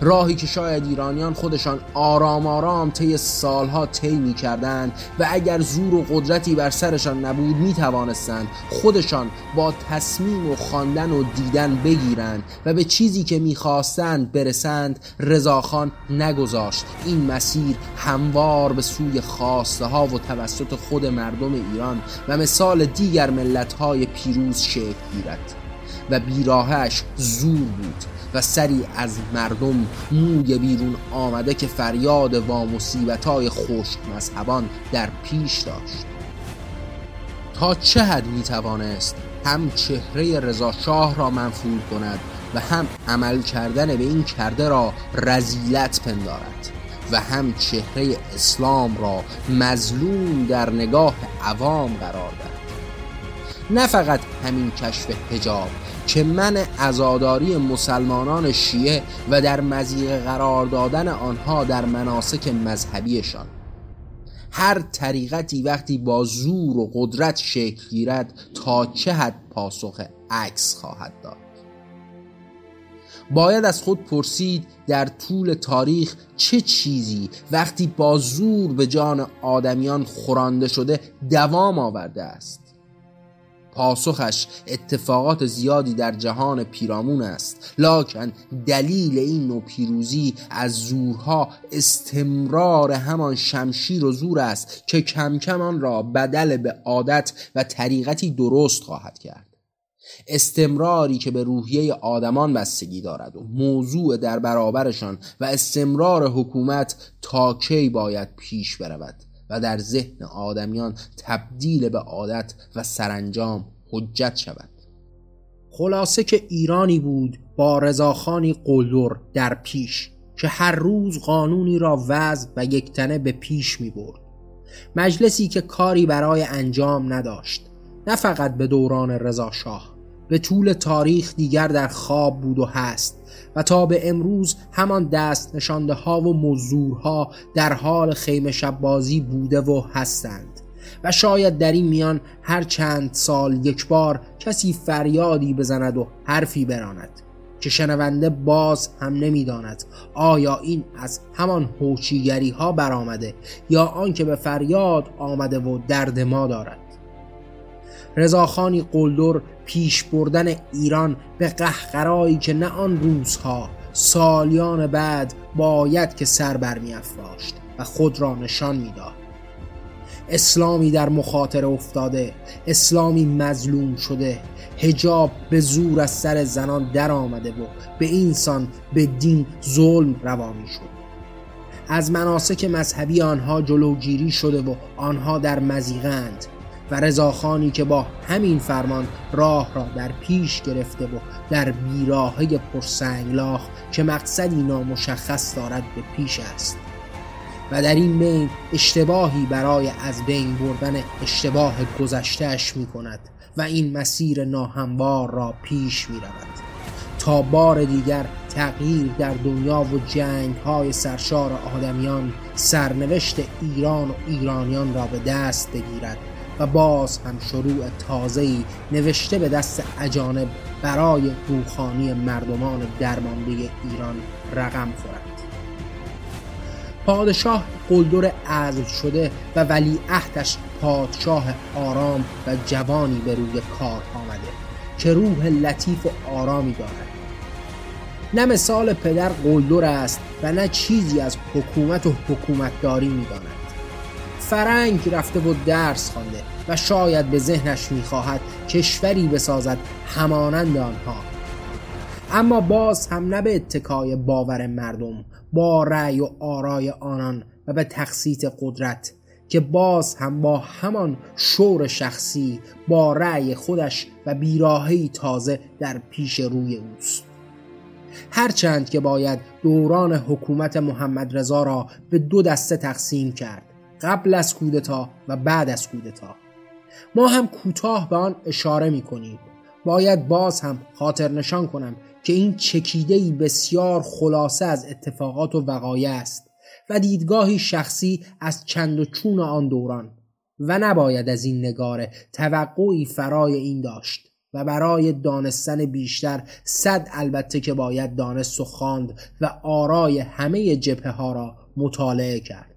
راهی که شاید ایرانیان خودشان آرام آرام طی سالها طی می کردند و اگر زور و قدرتی بر سرشان نبود می توانستند خودشان با تصمیم و خواندن و دیدن بگیرند و به چیزی که می‌خواستند برسند رضاخان نگذاشت. این مسیر هموار به سوی خواسته ها و توسط خود مردم ایران و مثال دیگر ملت های پیروز شکل گیرد و بیراهش زور بود. و سری از مردم موی بیرون آمده که فریاد و های خشک مذهبان در پیش داشت. تا چه حد می توانست هم چهره رضا شاه را منفور کند و هم عمل کردن به این کرده را رزیلت پندارد و هم چهره اسلام را مظلوم در نگاه عوام قرار دهد. نه فقط همین کشف حجاب که من ازاداری مسلمانان شیعه و در مزیق قرار دادن آنها در مناسک مذهبیشان. هر طریقتی وقتی با زور و قدرت شکل گیرد تا چه حد پاسخ عکس خواهد داد؟ باید از خود پرسید در طول تاریخ چه چیزی وقتی با زور به جان آدمیان خورانده شده دوام آورده است؟ پاسخش اتفاقات زیادی در جهان پیرامون است. لاکن دلیل این نوع پیروزی از زورها استمرار همان شمشیر و زور است که کم کم آن را بدل به عادت و طریقتی درست خواهد کرد. استمراری که به روحیه آدمان بستگی دارد و موضوع در برابرشان و استمرار حکومت تا کی باید پیش برود؟ و در ذهن آدمیان تبدیل به عادت و سرانجام حجت شود. خلاصه که ایرانی بود با رضاخانی قلدر در پیش که هر روز قانونی را وضع و یکتنه به پیش می برد. مجلسی که کاری برای انجام نداشت نه فقط به دوران رضا شاه به طول تاریخ دیگر در خواب بود و هست. و تا به امروز همان دست نشانده ها و مزورها در حال خیمه شب بازی بوده و هستند. و شاید در این میان هر چند سال یک بار کسی فریادی بزند و حرفی براند که شنونده باز هم نمی‌داند آیا این از همان هوچیگری ها برآمده یا آنکه به فریاد آمده و درد ما دارد. رضاخانی قلدر پیش بردن ایران به قهقرایی که نه آن روزها سالیان بعد باید که سر برمیافراشت و خود را نشان می‌داد اسلامی در مخاطره افتاده اسلامی مظلوم شده هجاب به زور از سر زنان در آمده و به اینسان به دین ظلم روا شد. از مناسک مذهبی آنها جلوگیری شده و آنها در مزیغند و رضاخانی که با همین فرمان راه را در پیش گرفته و در بیراهه پرسنگلاخ که مقصدی نامشخص دارد به پیش است. و در این بین اشتباهی برای از بین بردن اشتباه گذشتهش می کند و این مسیر ناهموار را پیش می رود تا بار دیگر تغییر در دنیا و جنگ های سرشار آدمیان سرنوشت ایران و ایرانیان را به دست بگیرد و باز هم شروع تازه‌ای نوشته به دست اجانب برای روخانی مردمان درمانده ایران رقم خورد. پادشاه قلدر عزل شده و ولی عهدش پادشاه آرام و جوانی به روی کار آمده که روح لطیف و آرامی دارد. نه مثال پدر قلدر است و نه چیزی از حکومت و حکومتداری می‌داند. فرنگ رفته و درس خوانده و شاید به ذهنش می‌خواهد کشوری بسازد همانند آنها. اما باز هم نه به اتکای باور مردم با رأی و آرای آنان و به تخصیت قدرت که باز هم با همان شور شخصی با رأی خودش و بیراهی تازه در پیش روی اوست. هرچند که باید دوران حکومت محمد رضا را به دو دسته تقسیم کرد. قبل از کودتا و بعد از کودتا. ما هم کوتاه به آن اشاره می کنیم باید باز هم خاطر نشان کنم که این چکیدهی بسیار خلاصه از اتفاقات و وقایع است و دیدگاهی شخصی از چند و چون آن دوران و نباید از این نگاره توقعی فرای این داشت و برای دانستن بیشتر صد البته که باید دانست و خواند و آرای همه جبهه ها را مطالعه کرد.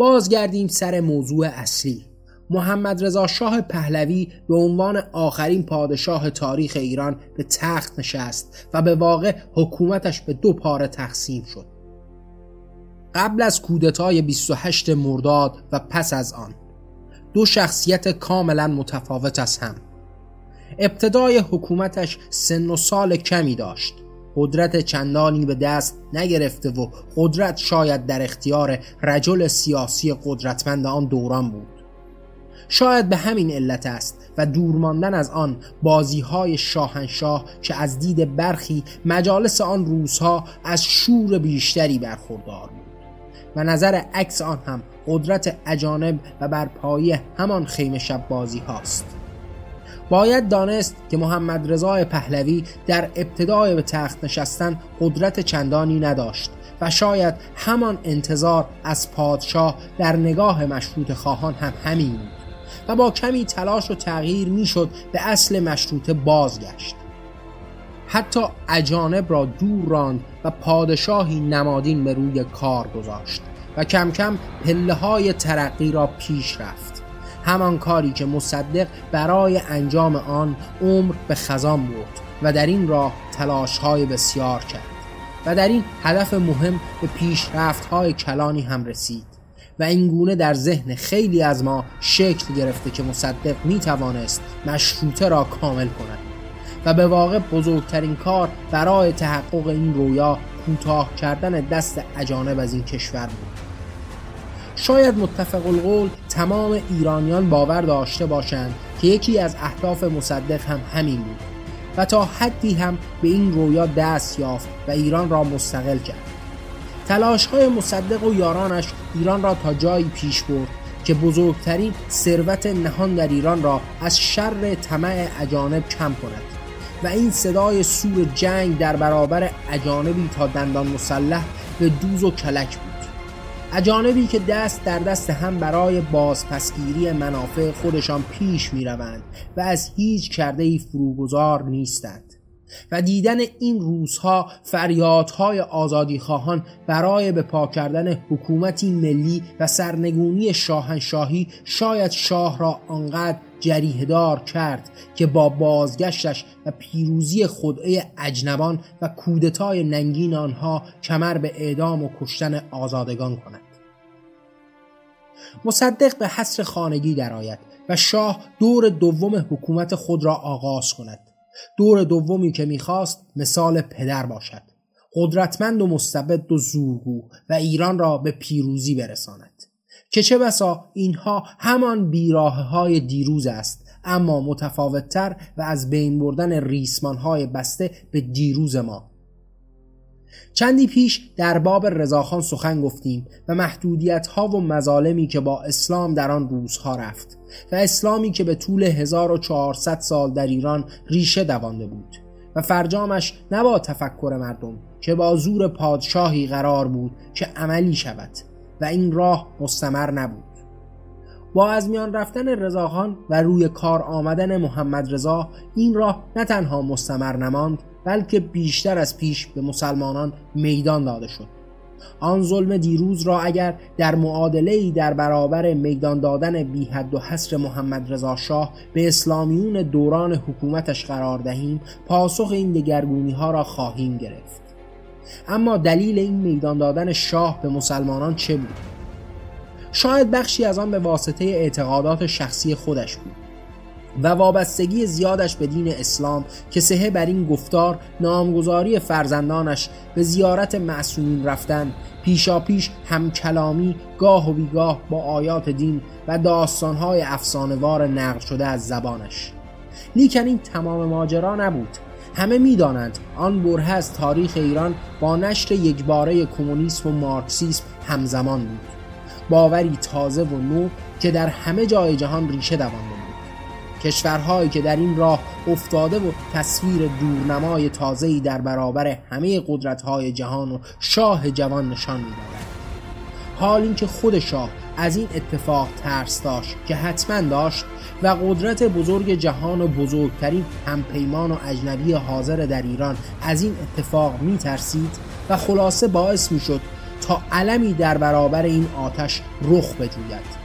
بازگردیم سر موضوع اصلی. محمد رضا شاه پهلوی به عنوان آخرین پادشاه تاریخ ایران به تخت نشست و به واقع حکومتش به دو پاره تقسیم شد. قبل از کودتای 28 مرداد و پس از آن دو شخصیت کاملا متفاوت از هم. ابتدای حکومتش سن و سال کمی داشت. قدرت چندانی به دست نگرفته و قدرت شاید در اختیار رجل سیاسی قدرتمند آن دوران بود. شاید به همین علت است و دور ماندن از آن بازی های شاهنشاه که از دید برخی مجالس آن روزها از شور بیشتری برخوردار بود. و نظر عکس آن هم قدرت اجانب و برپایی همان خیمه شب بازی هاست. باید دانست که محمد رضا پهلوی در ابتدای به تخت نشستن قدرت چندانی نداشت و شاید همان انتظار از پادشاه در نگاه مشروط خواهان هم همین بود و با کمی تلاش و تغییر می‌شد به اصل مشروطه بازگشت. حتی اجانب را دور راند و پادشاهی نمادین به روی کار گذاشت و کم کم پله های ترقی را پیش رفت. همان کاری که مصدق برای انجام آن عمر به خزان برد و در این راه تلاش های بسیار کرد و در این هدف مهم به پیشرفت های کلانی هم رسید و اینگونه در ذهن خیلی از ما شکل گرفته که مصدق می توانست مشروطه را کامل کند و به واقع بزرگترین کار برای تحقق این رویا کوتاه کردن دست اجانب از این کشور بود. شاید متفق القول تمام ایرانیان باور داشته باشند که یکی از اهداف مصدق هم همین بود و تا حدی هم به این رویا دست یافت و ایران را مستقل کرد. تلاش های مصدق و یارانش ایران را تا جایی پیش برد که بزرگترین ثروت نهان در ایران را از شر طمع اجانب کم کند و این صدای سور جنگ در برابر اجانبی تا دندان مسلح به دوز و کلک بود. اجانبی که دست در دست هم برای بازپسگیری منافع خودشان پیش می روند و از هیچ کرده ای فروگذار نیستند و دیدن این روزها فریادهای آزادی خواهان برای به پا کردن حکومتی ملی و سرنگونی شاهنشاهی شاید شاه را آنقدر جریهدار کرد که با بازگشتش و پیروزی خدعه اجنبان و کودتای ننگین آنها کمر به اعدام و کشتن آزادگان کند. مصدق به حصر خانگی درآید و شاه دور دوم حکومت خود را آغاز کند. دور دومی که می‌خواست مثال پدر باشد. قدرتمند و مستبد و زورگو و ایران را به پیروزی برساند. که چه بسا اینها همان بیراه های دیروز است اما متفاوتتر و از بین بردن ریسمان های بسته به دیروز ما. چندی پیش در باب رضاخان سخن گفتیم و محدودیت ها و مظالمی که با اسلام در آن روزها رفت و اسلامی که به طول 1400 سال در ایران ریشه دوانده بود و فرجامش نه با تفکر مردم که با زور پادشاهی قرار بود که عملی شود. و این راه مستمر نبود. با از میان رفتن رضاخان و روی کار آمدن محمد رضا این راه نه تنها مستمر نماند بلکه بیشتر از پیش به مسلمانان میدان داده شد. آن ظلم دیروز را اگر در معادله در برابر میدان دادن بی حد و حصر محمد رضا شاه به اسلامیون دوران حکومتش قرار دهیم پاسخ این دگرگونی ها را خواهیم گرفت. اما دلیل این میدان دادن شاه به مسلمانان چه بود؟ شاید بخشی از آن به واسطه اعتقادات شخصی خودش بود و وابستگی زیادش به دین اسلام که سهه بر این گفتار نامگذاری فرزندانش به زیارت معصومین رفتن پیش هم کلامی گاه و بیگاه با آیات دین و داستانهای افسانوار نقل شده از زبانش. لیکن این تمام ماجرا نبود. همه می‌دانند آن بره از تاریخ ایران با نشر یکباره کمونیسم و مارکسیسم همزمان بود. باوری تازه و نو که در همه جای جهان ریشه دوانده کشورهایی که در این راه افتاده و تصویر دورنمای تازه‌ای در برابر همه قدرت‌های جهان و شاه جوان نشان می‌دهد. حال اینکه خود شاه از این اتفاق ترس داشت که حتما داشت و قدرت بزرگ جهان و بزرگترین همپیمان و اجنبی حاضر در ایران از این اتفاق می ترسید و خلاصه باعث می شد تا علمی در برابر این آتش رخ بجوید.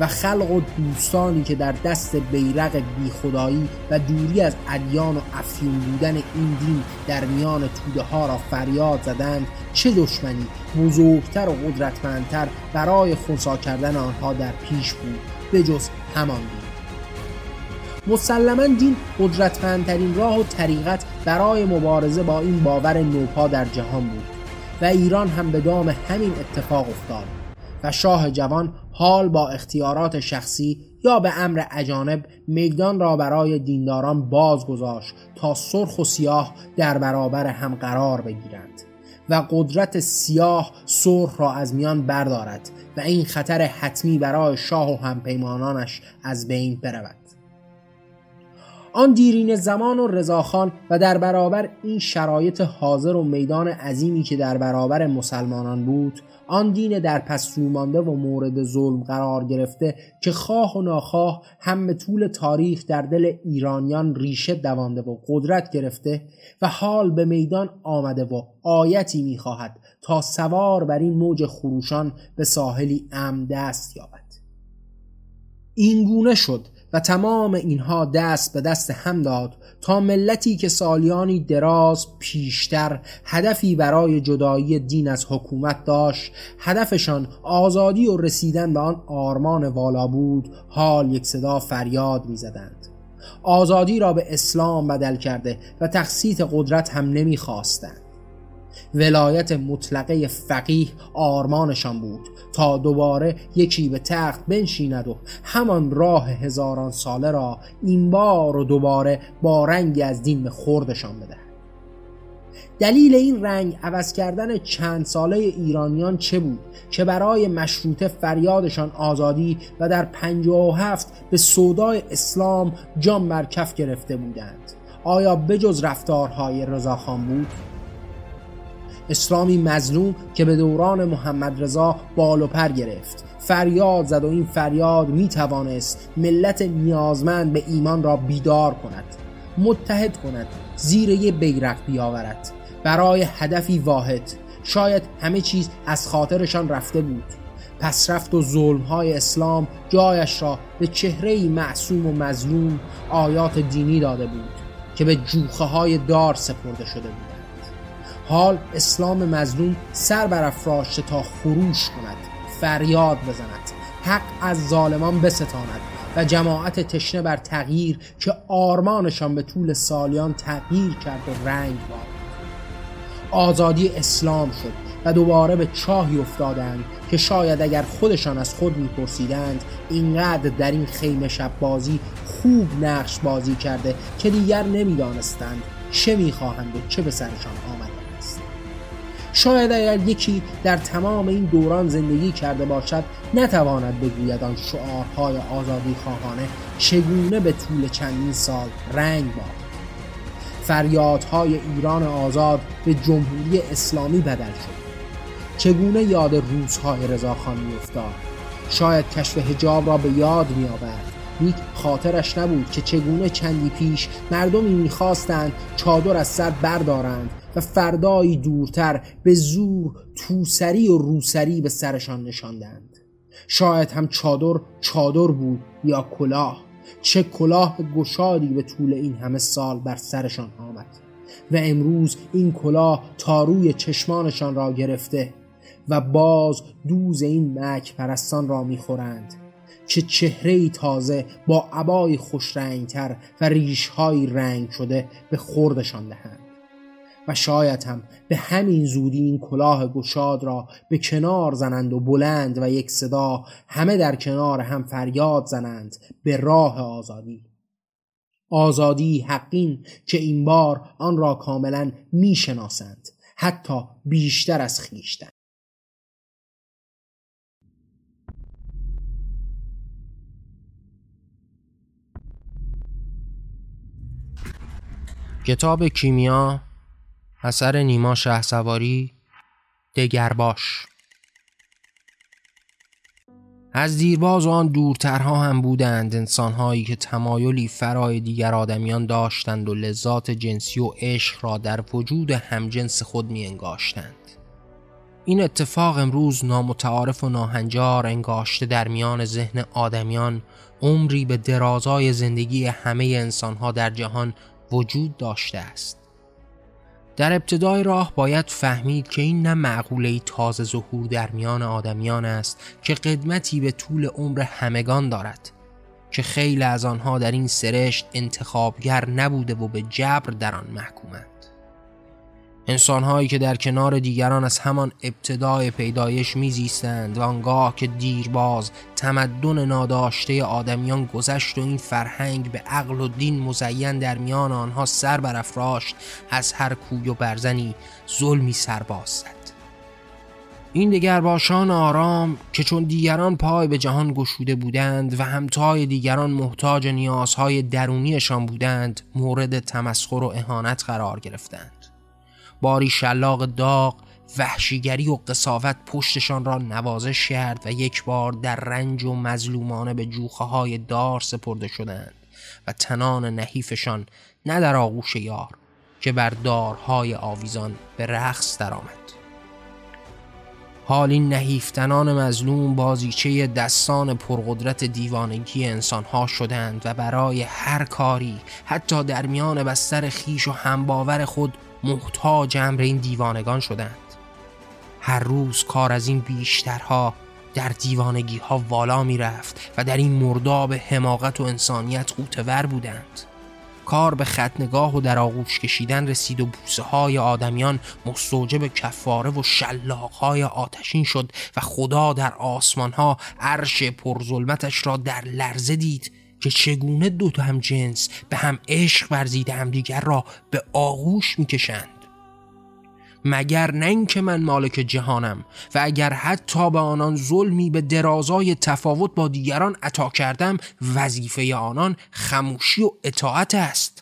و خلق و دوستانی که در دست بیرق بی خدایی و دوری از ادیان و افیون بودن این دین در میان توده ها را فریاد زدند چه دشمنی؟ بزرگتر و قدرتمندتر برای خونسا کردن آنها در پیش بود. به جز همان دین. مسلما دین قدرتمندترین راه و طریقت برای مبارزه با این باور نوپا در جهان بود و ایران هم به دام همین اتفاق افتاد و شاه جوان حال با اختیارات شخصی یا به امر اجانب میدان را برای دینداران باز گذاشت تا سرخ و سیاه در برابر هم قرار بگیرند و قدرت سیاه سرخ را از میان بردارد و این خطر حتمی برای شاه و همپیمانانش از بین برود. آن دیرین زمان و رضاخان و در برابر این شرایط حاضر و میدان عظیمی که در برابر مسلمانان بود آن دین در پس مانده و مورد ظلم قرار گرفته که خواه و ناخواه هم به طول تاریخ در دل ایرانیان ریشه دوانده و قدرت گرفته و حال به میدان آمده و آیتی می‌خواهد تا سوار بر این موج خروشان به ساحلی ام دست یابد. این گونه شد و تمام اینها دست به دست هم داد تا ملتی که سالیانی دراز پیشتر هدفی برای جدایی دین از حکومت داشت هدفشان آزادی و رسیدن به آن آرمان والا بود حال یک صدا فریاد می‌زدند. آزادی را به اسلام بدل کرده و تخصیت قدرت هم نمی‌خواستند. ولایت مطلقه فقیه آرمانشان بود تا دوباره یکی به تخت بنشیند و همان راه هزاران ساله را این بار و دوباره با رنگی از دین به خوردشان بده دلیل این رنگ عوض کردن چند ساله ایرانیان چه بود؟ که برای مشروطه فریادشان آزادی و در و هفت به صدای اسلام جان بر کف گرفته بودند. آیا بجز رفتارهای رضاخان بود؟ اسلامی مظلوم که به دوران محمد رضا بال و پر گرفت. فریاد زد و این فریاد می توانست ملت نیازمند به ایمان را بیدار کند متحد کند زیر یه بیرق بیاورد. برای هدفی واحد شاید همه چیز از خاطرشان رفته بود. پس رفت و ظلم های اسلام جایش را به چهره معصوم و مظلوم آیات دینی داده بود که به جوخه های دار سپرده شده بود. حال اسلام مظلوم سر برافراشته تا خروش کند فریاد بزند حق از ظالمان بستاند و جماعت تشنه بر تغییر که آرمانشان به طول سالیان تغییر کرد و رنگ باد. آزادی اسلام شد و دوباره به چاهی افتادند که شاید اگر خودشان از خود میپرسیدند اینقدر در این خیمه شب بازی خوب نقش بازی کرده که دیگر نمی‌دانستند چه می‌خواهند و چه به سرشان آمده شاید اگر یکی در تمام این دوران زندگی کرده باشد نتواند بگوید آن شعارهای آزادی خواهانه چگونه به طول چندین سال رنگ باد. فریادهای ایران آزاد به جمهوری اسلامی بدل شد. چگونه یاد روزهای رضاخان میافتاد؟ شاید کشف هجاب را به یاد میآورد. نیک خاطرش نبود که چگونه چندی پیش مردمی می‌خواستند چادر از سر بردارند و فردایی دورتر به زور توسری و روسری به سرشان نشاندند. شاید هم چادر چادر بود یا کلاه چه کلاه گشادی به طول این همه سال بر سرشان آمد. و امروز این کلاه تا روی چشمانشان را گرفته و باز دوز این مک پرستان را می‌خورند که چهره تازه با عبای خوش رنگتر و ریشهایی رنگ شده به خوردشان دهند. و شاید هم به همین زودی این کلاه گشاد را به کنار زنند و بلند و یک صدا همه در کنار هم فریاد زنند به راه آزادی. آزادی حقین که این بار آن را کاملا می‌شناسند حتی بیشتر از خیشتن کتاب کیمیا اثر نیما شه سواری دگرباش از دیرباز آن دورترها هم بودند انسانهایی که تمایلی فرای دیگر آدمیان داشتند و لذات جنسی و عشق را در وجود همجنس خود می انگاشتند. این اتفاق امروز نامتعارف و ناهنجار انگاشته در میان ذهن آدمیان عمری به درازای زندگی همه انسانها در جهان وجود داشته است. در ابتدای راه باید فهمید که این نه معقوله تازه ظهور در میان آدمیان است که قدمتی به طول عمر همگان دارد که خیلی از آنها در این سرشت انتخابگر نبوده و به جبر در آن محکومند. انسانهایی که در کنار دیگران از همان ابتدای پیدایش میزیستند و آنگاه که دیرباز تمدن ناداشته آدمیان گذشت و این فرهنگ به عقل و دین مزین در میان آنها سر برافراشت از هر کوی و برزنی ظلمی سرباز زد این دگرباشان آرام که چون دیگران پای به جهان گشوده بودند و همتای دیگران محتاج نیازهای درونیشان بودند مورد تمسخر و اهانت قرار گرفتند. باری شلاق داغ وحشیگری و قصاوت پشتشان را نوازش کرد و یک بار در رنج و مظلومانه به جوخه های دار سپرده شدند و تنان نحیفشان نه در آغوش یار که بر دارهای آویزان به رقص درآمد. حال این نحیفتنان مظلوم بازیچه دستان پرقدرت دیوانگی انسانها شدند و برای هر کاری حتی در میان بستر خیش و همباور خود محتاج امر این دیوانگان شدند. هر روز کار از این بیشترها در دیوانگی ها والا می رفت و در این مرداب حماقت و انسانیت قوتور بودند. کار به خط نگاه و در آغوش کشیدن رسید و بوسه های آدمیان مستوجب کفاره و شلاق های آتشین شد و خدا در آسمان ها عرش پرظلمتش را در لرزه دید که چگونه دو تا هم جنس به هم عشق ورزیده هم دیگر را به آغوش می‌کشند. مگر نه اینکه من مالک جهانم و اگر حتی به آنان ظلمی به درازای تفاوت با دیگران عطا کردم وظیفه آنان خموشی و اطاعت است.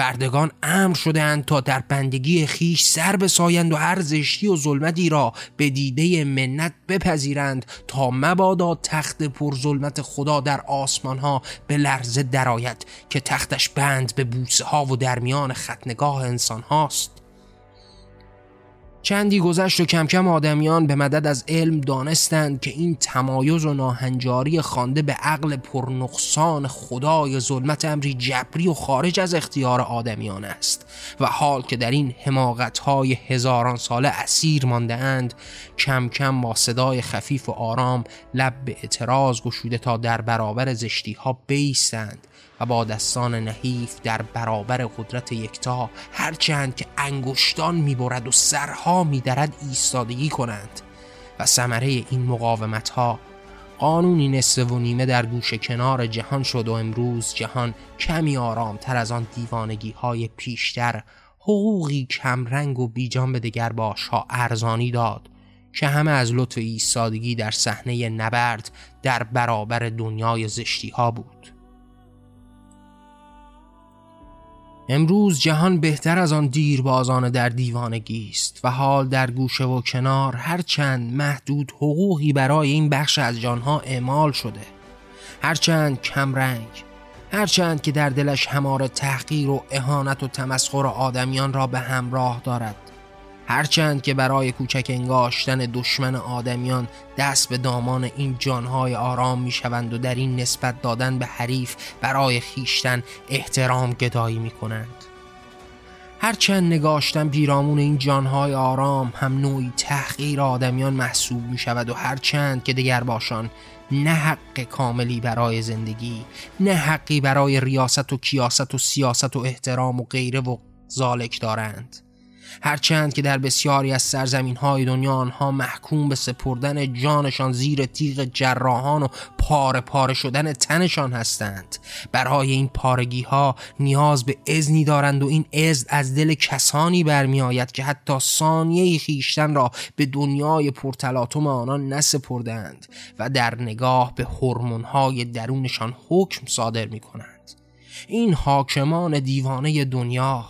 بردگان امر شدهاند تا در بندگی خیش سر بسایند و هر زشتی و ظلمتی را به دیده منت بپذیرند تا مبادا تخت پر ظلمت خدا در آسمان ها به لرزه درآید که تختش بند به بوسه ها و در میان خطنگاه انسان هاست چندی گذشت و کم کم آدمیان به مدد از علم دانستند که این تمایز و ناهنجاری خوانده به عقل پرنقصان خدای ظلمت امری جبری و خارج از اختیار آدمیان است و حال که در این حماقتهای هزاران ساله اسیر مانده اند کم کم با صدای خفیف و آرام لب به اعتراض گشوده تا در برابر زشتی ها بیستند. و با دستان نحیف در برابر قدرت یکتا هرچند که انگشتان می‌برد و سرها میدرد ایستادگی کنند. و ثمره این مقاومت ها قانونی نصف و نیمه در گوش کنار جهان شد و امروز جهان کمی آرام تر از آن دیوانگی های پیشتر حقوقی کمرنگ و بیجان به دگر باش ها ارزانی داد که همه از لطف ایستادگی در صحنه نبرد در برابر دنیای زشتی ها بود. امروز جهان بهتر از آن دیربازان در دیوانگی است و حال در گوشه و کنار هرچند محدود حقوقی برای این بخش از جانها اعمال شده. هرچند کمرنگ هرچند که در دلش هماره تحقیر و اهانت و تمسخر آدمیان را به همراه دارد. هرچند که برای کوچک انگاشتن دشمن آدمیان دست به دامان این جانهای آرام می شوند و در این نسبت دادن به حریف برای خیشتن احترام گدایی می کنند هرچند نگاشتن پیرامون این جانهای آرام هم نوعی تحقیر آدمیان محسوب می شود و هرچند که دگر باشان نه حق کاملی برای زندگی نه حقی برای ریاست و کیاست و سیاست و احترام و غیره و زالک دارند. هرچند که در بسیاری از سرزمین های دنیا آنها محکوم به سپردن جانشان زیر تیغ جراحان و پاره پاره شدن تنشان هستند. برای این پارگی ها نیاز به اذنی دارند و این اذن از دل کسانی برمیآید که حتی ثانیه خیشتن را به دنیای پرتلاتم آنان نسپردند و در نگاه به هورمون های درونشان حکم صادر می کنند این حاکمان دیوانه دنیا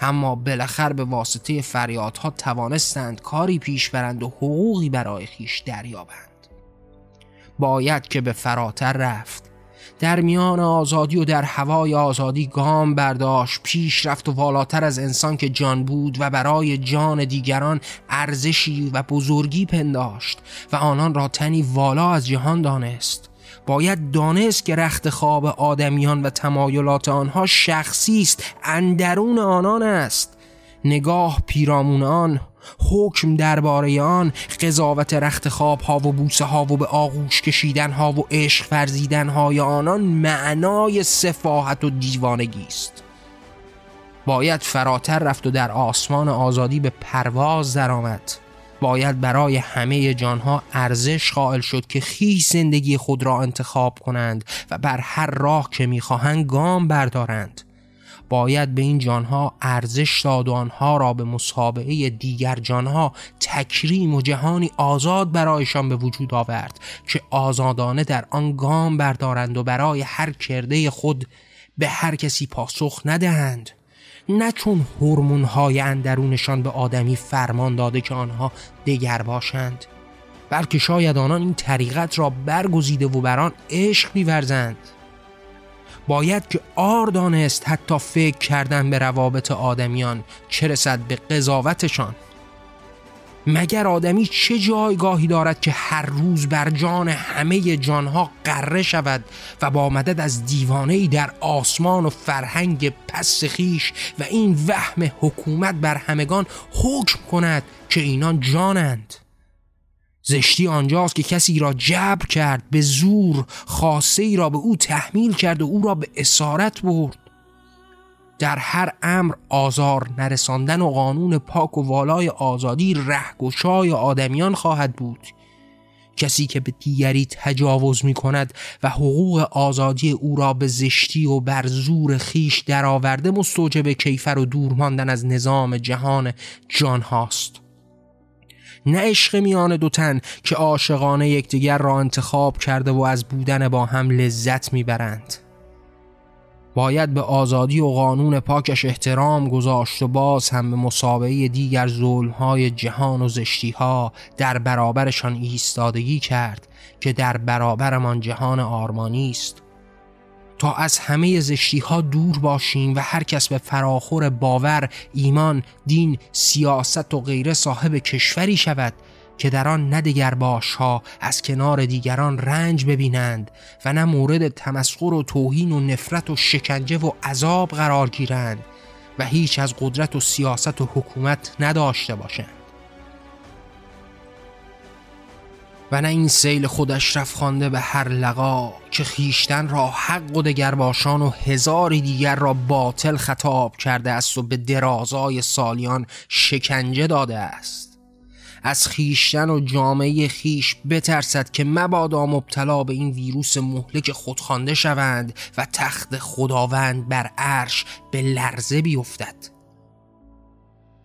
اما بالاخر به واسطه فریادها توانستند کاری پیش برند و حقوقی برای خیش دریابند. باید که به فراتر رفت. در میان آزادی و در هوای آزادی گام برداشت پیش رفت و والاتر از انسان که جان بود و برای جان دیگران ارزشی و بزرگی پنداشت و آنان را تنی والا از جهان دانست. باید دانست که رخت خواب آدمیان و تمایلات آنها شخصی است اندرون آنان است. نگاه پیرامون آن حکم درباره آن قضاوت رخت خواب ها و بوسه ها و به آغوش کشیدن ها و عشق فرزیدن های آنان معنای سفاحت و دیوانگی است. باید فراتر رفت و در آسمان آزادی به پرواز درآمد. باید برای همه جانها ارزش قائل شد که خیش زندگی خود را انتخاب کنند و بر هر راه که می‌خواهند گام بردارند. باید به این جانها ارزش داد و آنها را به مسابقه دیگر جانها تکریم و جهانی آزاد برایشان به وجود آورد که آزادانه در آن گام بردارند و برای هر کرده خود به هر کسی پاسخ ندهند. نه چون هورمون های اندرونشان به آدمی فرمان داده که آنها دگر باشند بلکه شاید آنان این طریقت را برگزیده و بران عشق بیورزند باید که آر دانست حتی فکر کردن به روابط آدمیان چه رسد به قضاوتشان. مگر آدمی چه جایگاهی دارد که هر روز بر جان همه جانها قره شود و با مدد از دیوانه در آسمان و فرهنگ پس خیش و این وهم حکومت بر همگان حکم کند که اینان جانند؟ زشتی آنجاست که کسی را جبر کرد به زور خاصه ای را به او تحمیل کرد و او را به اسارت برد. در هر امر آزار نرساندن و قانون پاک و والای آزادی رهگشای آدمیان خواهد بود. کسی که به دیگری تجاوز می کند و حقوق آزادی او را به زشتی و بر زور خیش درآورده مستوجب کیفر و دور ماندن از نظام جهان جان هاست. نه عشق میان دو تن که عاشقانه یکدیگر را انتخاب کرده و از بودن با هم لذت می‌برند. باید به آزادی و قانون پاکش احترام گذاشت و باز هم به مسابقه دیگر ظلمهای جهان و زشتیها در برابرشان ایستادگی کرد که در برابرمان جهان آرمانی است. تا از همه زشتی ها دور باشیم و هر کس به فراخور باور، ایمان، دین، سیاست و غیره صاحب کشوری شود که در آن نه باش ها از کنار دیگران رنج ببینند و نه مورد تمسخر و توهین و نفرت و شکنجه و عذاب قرار گیرند و هیچ از قدرت و سیاست و حکومت نداشته باشند. و نه این سیل خودش رفت خوانده به هر لقا که خیشتن را حق و دگرباشان و هزاری دیگر را باطل خطاب کرده است و به درازای سالیان شکنجه داده است. از خیشتن و جامعه خیش بترسد که مبادا مبتلا به این ویروس مهلک خودخوانده شوند و تخت خداوند بر عرش به لرزه بیفتد.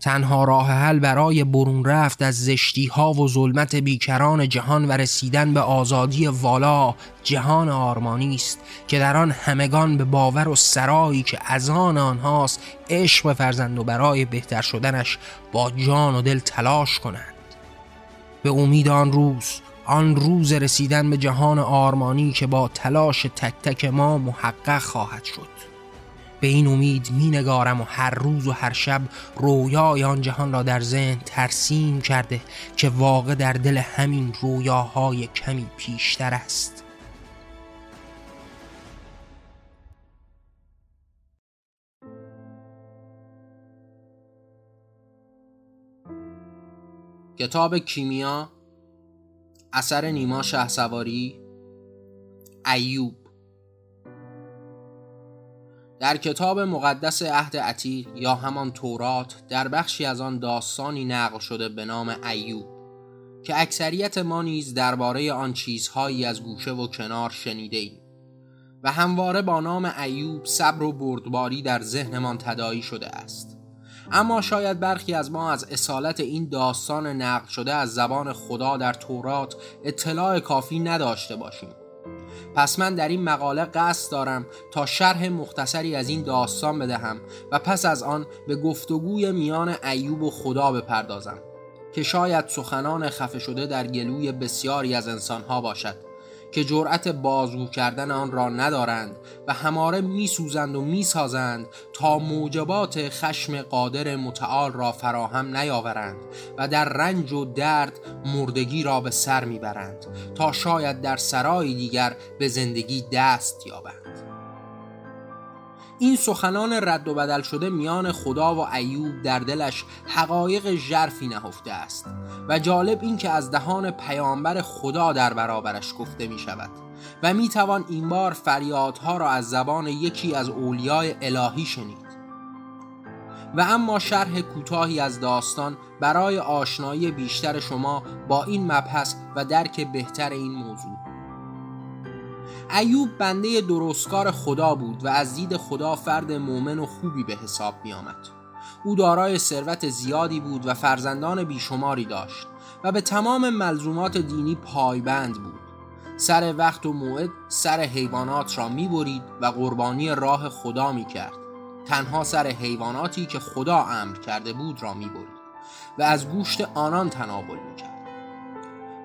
تنها راه حل برای برون رفت از زشتی ها و ظلمت بیکران جهان و رسیدن به آزادی والا جهان آرمانی است که در آن همگان به باور و سرایی که از آن آنهاست عشق بفرزند و برای بهتر شدنش با جان و دل تلاش کنند. به امید آن روز آن روز رسیدن به جهان آرمانی که با تلاش تک تک ما محقق خواهد شد. به این امید می نگارم و هر روز و هر شب رویای آن جهان را در ذهن ترسیم کرده که واقع در دل همین رویاهای کمی پیشتر است. کتاب کیمیا اثر نیما شهسواری ایوب. در کتاب مقدس عهد عتیق یا همان تورات در بخشی از آن داستانی نقل شده به نام ایوب که اکثریت ما نیز درباره آن چیزهایی از گوشه و کنار شنیده ایم و همواره با نام ایوب صبر و بردباری در ذهنمان تدایی شده است. اما شاید برخی از ما از اصالت این داستان نقل شده از زبان خدا در تورات اطلاع کافی نداشته باشیم. پس من در این مقاله قصد دارم تا شرح مختصری از این داستان بدهم و پس از آن به گفتگوی میان ایوب و خدا بپردازم که شاید سخنان خفه شده در گلوی بسیاری از انسانها باشد. که جرأت بازگو کردن آن را ندارند و هماره میسوزند و می‌سازند تا موجبات خشم قادر متعال را فراهم نیاورند و در رنج و درد مردگی را به سر می‌برند تا شاید در سرای دیگر به زندگی دست یابند. این سخنان رد و بدل شده میان خدا و ایوب در دلش حقایق ژرفی نهفته است و جالب این که از دهان پیامبر خدا در برابرش گفته می شود و می توان این بار فریادها را از زبان یکی از اولیای الهی شنید. و اما شرح کوتاهی از داستان برای آشنایی بیشتر شما با این مبحث و درک بهتر این موضوع. ایوب بنده درستکار خدا بود و از دید خدا فرد مؤمن و خوبی به حساب می آمد. او دارای ثروت زیادی بود و فرزندان بیشماری داشت و به تمام ملزومات دینی پایبند بود. سر وقت و موعد سر حیوانات را می برید و قربانی راه خدا می کرد تنها سر حیواناتی که خدا امر کرده بود را می برید و از گوشت آنان تناول می کرد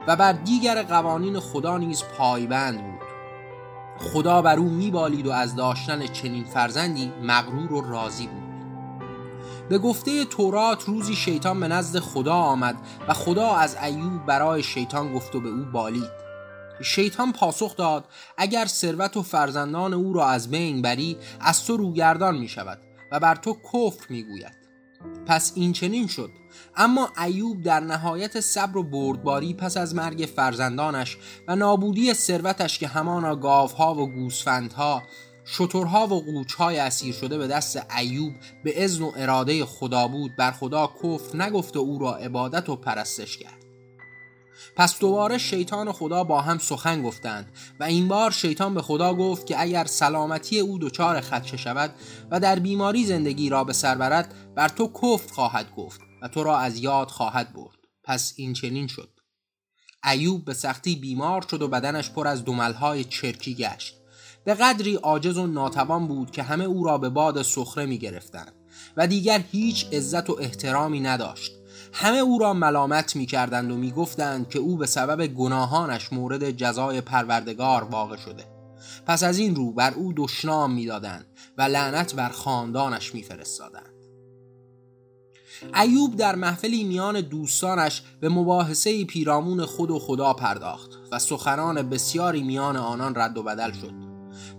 و بر دیگر قوانین خدا نیز پایبند بود. خدا بر او میبالید و از داشتن چنین فرزندی مغرور و راضی بود. به گفته تورات روزی شیطان به نزد خدا آمد و خدا از ایوب برای شیطان گفت و به او بالید. شیطان پاسخ داد اگر ثروت و فرزندان او را از بین بری از تو روگردان می شود و بر تو کفر می گوید پس این چنین شد اما ایوب در نهایت صبر و بردباری پس از مرگ فرزندانش و نابودی ثروتش که همانا گاوها و گوسفندها شترها و قوچهای اسیر شده به دست ایوب به اذن و اراده خدا بود بر خدا کفر نگفته او را عبادت و پرستش کرد. پس دوباره شیطان و خدا با هم سخن گفتند و این بار شیطان به خدا گفت که اگر سلامتی او دچار خدشه شود و در بیماری زندگی را به سر برد بر تو کفر خواهد گفت. تو را از یاد خواهد برد. پس این چنین شد. ایوب به سختی بیمار شد و بدنش پر از دملهای چرکی گشت. به قدری عاجز و ناتوان بود که همه او را به باد سخره می گرفتند و دیگر هیچ عزت و احترامی نداشت. همه او را ملامت می کردند و می گفتند که او به سبب گناهانش مورد جزای پروردگار واقع شده. پس از این رو بر او دشنام می‌دادند و لعنت بر خاندانش میفرستادند. ایوب در محفلی میان دوستانش به مباحثه پیرامون خود و خدا پرداخت و سخنان بسیاری میان آنان رد و بدل شد.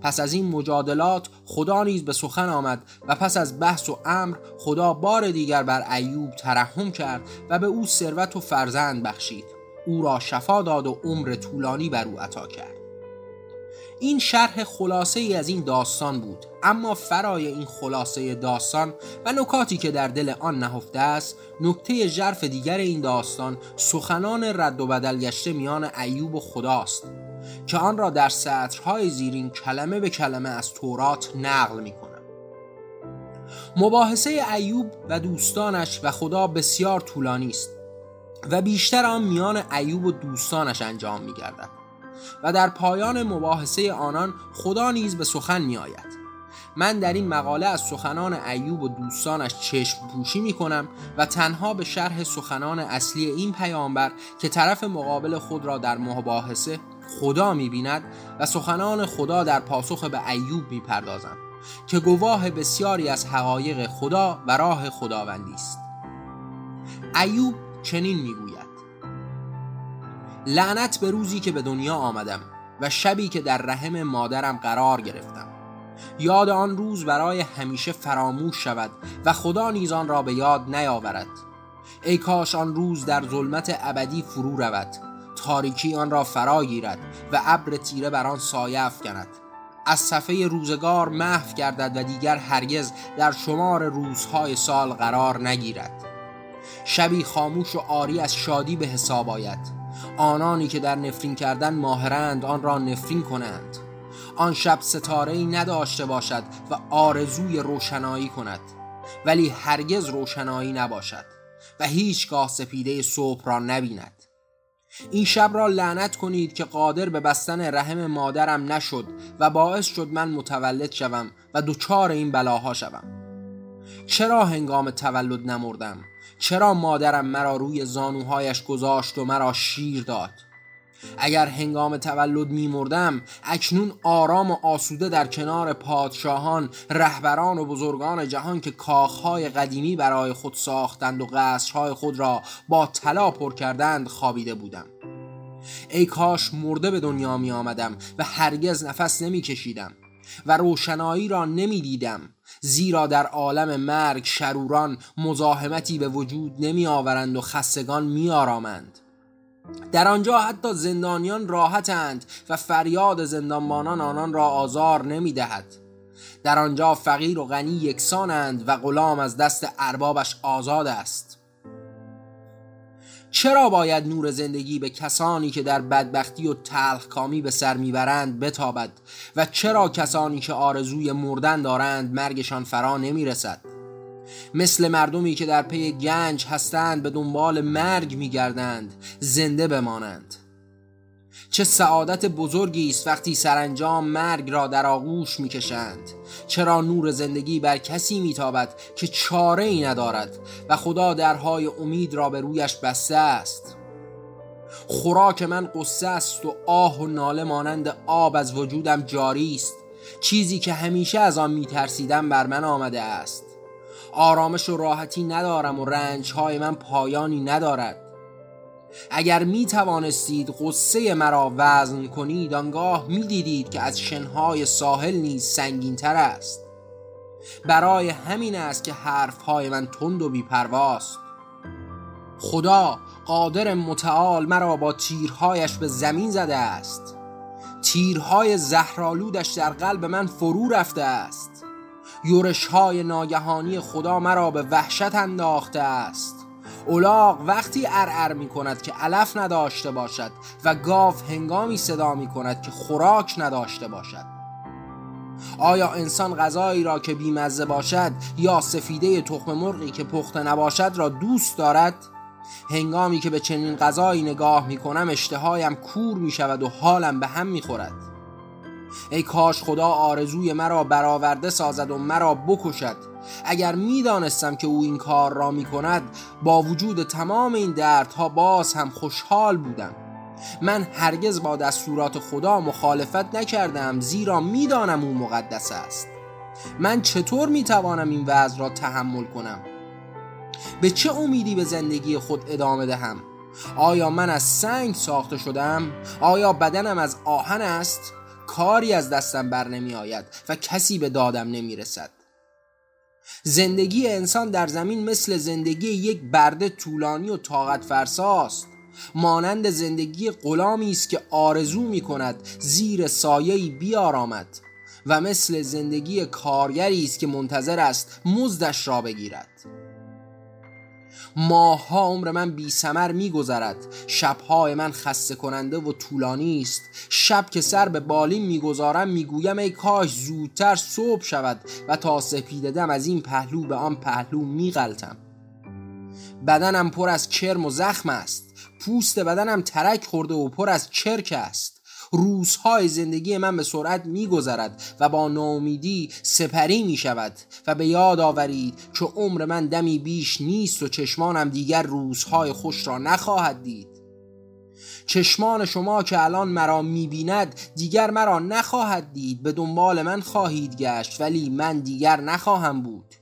پس از این مجادلات خدا نیز به سخن آمد و پس از بحث و امر خدا بار دیگر بر ایوب ترحم کرد و به او ثروت و فرزند بخشید. او را شفا داد و عمر طولانی بر او عطا کرد. این شرح خلاصه ای از این داستان بود اما فرای این خلاصه داستان و نکاتی که در دل آن نهفته است نکته ژرف دیگر این داستان سخنان رد و بدل گشته میان ایوب و خداست که آن را در سطرهای زیرین کلمه به کلمه از تورات نقل می کنم. مباحثه ایوب و دوستانش و خدا بسیار طولانی است و بیشتر آن میان ایوب و دوستانش انجام می گردد و در پایان مباحثه آنان خدا نیز به سخن می آید من در این مقاله از سخنان ایوب و دوستانش چشم پوشی می کنم و تنها به شرح سخنان اصلی این پیامبر که طرف مقابل خود را در مباحثه خدا می بیند و سخنان خدا در پاسخ به ایوب می پردازم که گواه بسیاری از حقایق خدا و راه خداوندی است. ایوب چنین می‌گوید لعنت به روزی که به دنیا آمدم و شبی که در رحم مادرم قرار گرفتم. یاد آن روز برای همیشه فراموش شود و خدا نیزان را به یاد نیاورد. ای کاش آن روز در ظلمت ابدی فرو رود تاریکی آن را فرا گیرد و ابر تیره بر آن سایه افکند. از صفحه روزگار محو گردد و دیگر هرگز در شمار روزهای سال قرار نگیرد. شبی خاموش و آری از شادی به حساب آید. آنانی که در نفرین کردن ماهرند آن را نفرین کنند. آن شب ستاره ای نداشته باشد و آرزوی روشنایی کند ولی هرگز روشنایی نباشد و هیچگاه سپیده صبح را نبیند. این شب را لعنت کنید که قادر به بستن رحم مادرم نشد و باعث شد من متولد شوم و دچار این بلاها شوم. چرا هنگام تولد نمردم؟ چرا مادرم مرا روی زانوهایش گذاشت و مرا شیر داد؟ اگر هنگام تولد می مردم اکنون آرام و آسوده در کنار پادشاهان رهبران و بزرگان جهان که کاخهای قدیمی برای خود ساختند و قصرهای خود را با طلا پر کردند خوابیده بودم. ای کاش مرده به دنیا می آمدم و هرگز نفس نمی کشیدم و روشنایی را نمی دیدم زیرا در عالم مرگ شروران مزاحمتی به وجود نمی آورند و خستگان می آرامند در آنجا حتی زندانیان راحتند و فریاد زندانبانان آنان را آزار نمی دهد. در آنجا فقیر و غنی یکسانند و غلام از دست اربابش آزاد است چرا باید نور زندگی به کسانی که در بدبختی و تلخکامی به سر می‌برند بتابد؟ و چرا کسانی که آرزوی مردن دارند مرگشان فرا نمی‌رسد؟ مثل مردمی که در پی گنج هستند به دنبال مرگ میگردند زنده بمانند. چه سعادت بزرگی است وقتی سرانجام مرگ را در آغوش می‌کشند. چرا نور زندگی بر کسی میتابد که چاره ای ندارد و خدا درهای امید را به رویش بسته است؟ خوراک من قصه است و آه و ناله مانند آب از وجودم جاری است. چیزی که همیشه از آن میترسیدم بر من آمده است. آرامش و راحتی ندارم و رنج های من پایانی ندارد. اگر می توانستید قصه مرا وزن کنید آنگاه می دیدید که از شنهای ساحل نیز سنگین تر است. برای همین است که حرفهای من تند و بیپرواست. خدا قادر متعال مرا با تیرهایش به زمین زده است. تیرهای زهرالودش در قلب من فرو رفته است. یورش های ناگهانی خدا مرا به وحشت انداخته است. اولاغ وقتی ارعر می کند که علف نداشته باشد و گاو هنگامی صدا می کند که خوراک نداشته باشد آیا انسان غذایی را که بیمزه باشد یا سفیده تخم مرغی که پخته نباشد را دوست دارد؟ هنگامی که به چنین غذایی نگاه می کنم اشتهایم کور می شود و حالم به هم می خورد ای کاش خدا آرزوی مرا برآورده سازد و مرا بکشد. اگر می‌دانستم که او این کار را می کند با وجود تمام این دردها باز هم خوشحال بودم. من هرگز با دستورات خدا مخالفت نکردم زیرا می‌دانم او مقدس است. من چطور می‌توانم این وضع را تحمل کنم؟ به چه امیدی به زندگی خود ادامه دهم؟ آیا من از سنگ ساخته شدم؟ آیا بدنم از آهن است؟ کاری از دستم بر نمی آید و کسی به دادم نمی رسد زندگی انسان در زمین مثل زندگی یک برده طولانی و طاقت فرساست. مانند زندگی غلامی است که آرزو می کند زیر سایه‌ای بیارامد و مثل زندگی کارگری است که منتظر است مزدش را بگیرد. ماهها عمر من بی سمر می گذرد شبهای من خسته کننده و طولانی است. شب که سر به بالین می‌گذارم می‌گویم ای کاش زودتر صبح شود و تا سپیده دم از این پهلو به آن پهلو میغلتم. بدنم پر از کرم و زخم است. پوست بدنم ترک خورده و پر از چرک است. روزهای زندگی من به سرعت میگذرد و با ناامیدی سپری می شود و به یاد آورید که عمر من دمی بیش نیست و چشمانم دیگر روزهای خوش را نخواهد دید. چشمان شما که الان مرا می‌بیند دیگر مرا نخواهد دید. به دنبال من خواهید گشت ولی من دیگر نخواهم بود.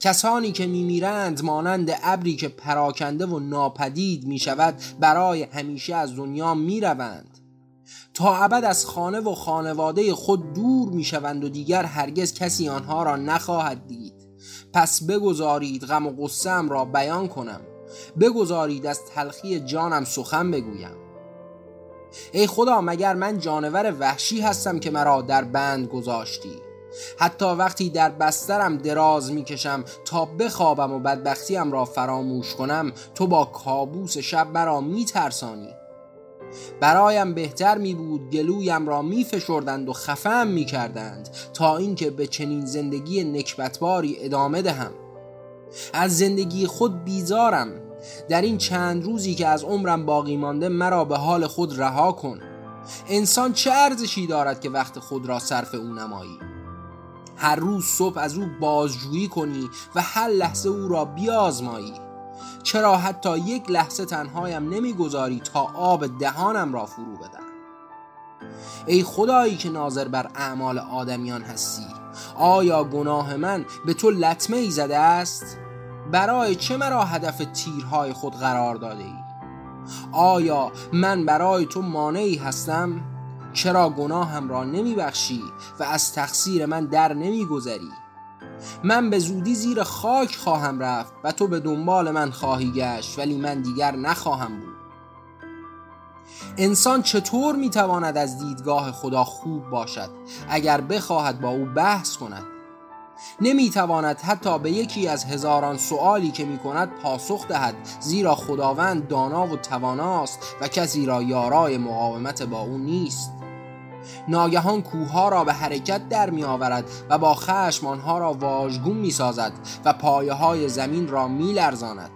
کسانی که میمیرند مانند ابری که پراکنده و ناپدید می‌شود برای همیشه از دنیا می‌روند. تا ابد از خانه و خانواده خود دور می‌شوند و دیگر هرگز کسی آنها را نخواهد دید. پس بگذارید غم و قصم را بیان کنم. بگذارید از تلخی جانم سخن بگویم. ای خدا مگر من جانور وحشی هستم که مرا در بند گذاشتی؟ حتی وقتی در بسترم دراز می‌کشم تا بخوابم و بدبختیم را فراموش کنم تو با کابوس شب مرا میترسانی؟ برایم بهتر می بود گلویم را می فشردند و خفم می کردند تا اینکه به چنین زندگی نکبتباری ادامه دهم. از زندگی خود بیزارم. در این چند روزی که از عمرم باقی مانده مرا به حال خود رها کن. انسان چه ارزشی دارد که وقت خود را صرف او نمایی؟ هر روز صبح از او بازجویی کنی و هر لحظه او را بیازمایی. چرا حتی یک لحظه تنهایم نمی‌گذاری تا آب دهانم را فرو بدم ای خدایی که ناظر بر اعمال آدمیان هستی آیا گناه من به تو لطمه ای زده است؟ برای چه مرا هدف تیرهای خود قرار داده ای؟ آیا من برای تو مانعی هستم؟ چرا گناهم را نمی بخشی و از تقصیر من در نمی گذری؟ من به زودی زیر خاک خواهم رفت و تو به دنبال من خواهی گشت ولی من دیگر نخواهم بود. انسان چطور می‌تواند از دیدگاه خدا خوب باشد؟ اگر بخواهد با او بحث کند. نمی‌تواند حتی به یکی از هزاران سوالی که می‌کند پاسخ دهد زیرا خداوند دانا و تواناست و کسی را یارای مقاومت با او نیست. ناگهان کوه را به حرکت در می آورد و با خشم آنها را واژگون می سازد و پایه های زمین را می لرزاند.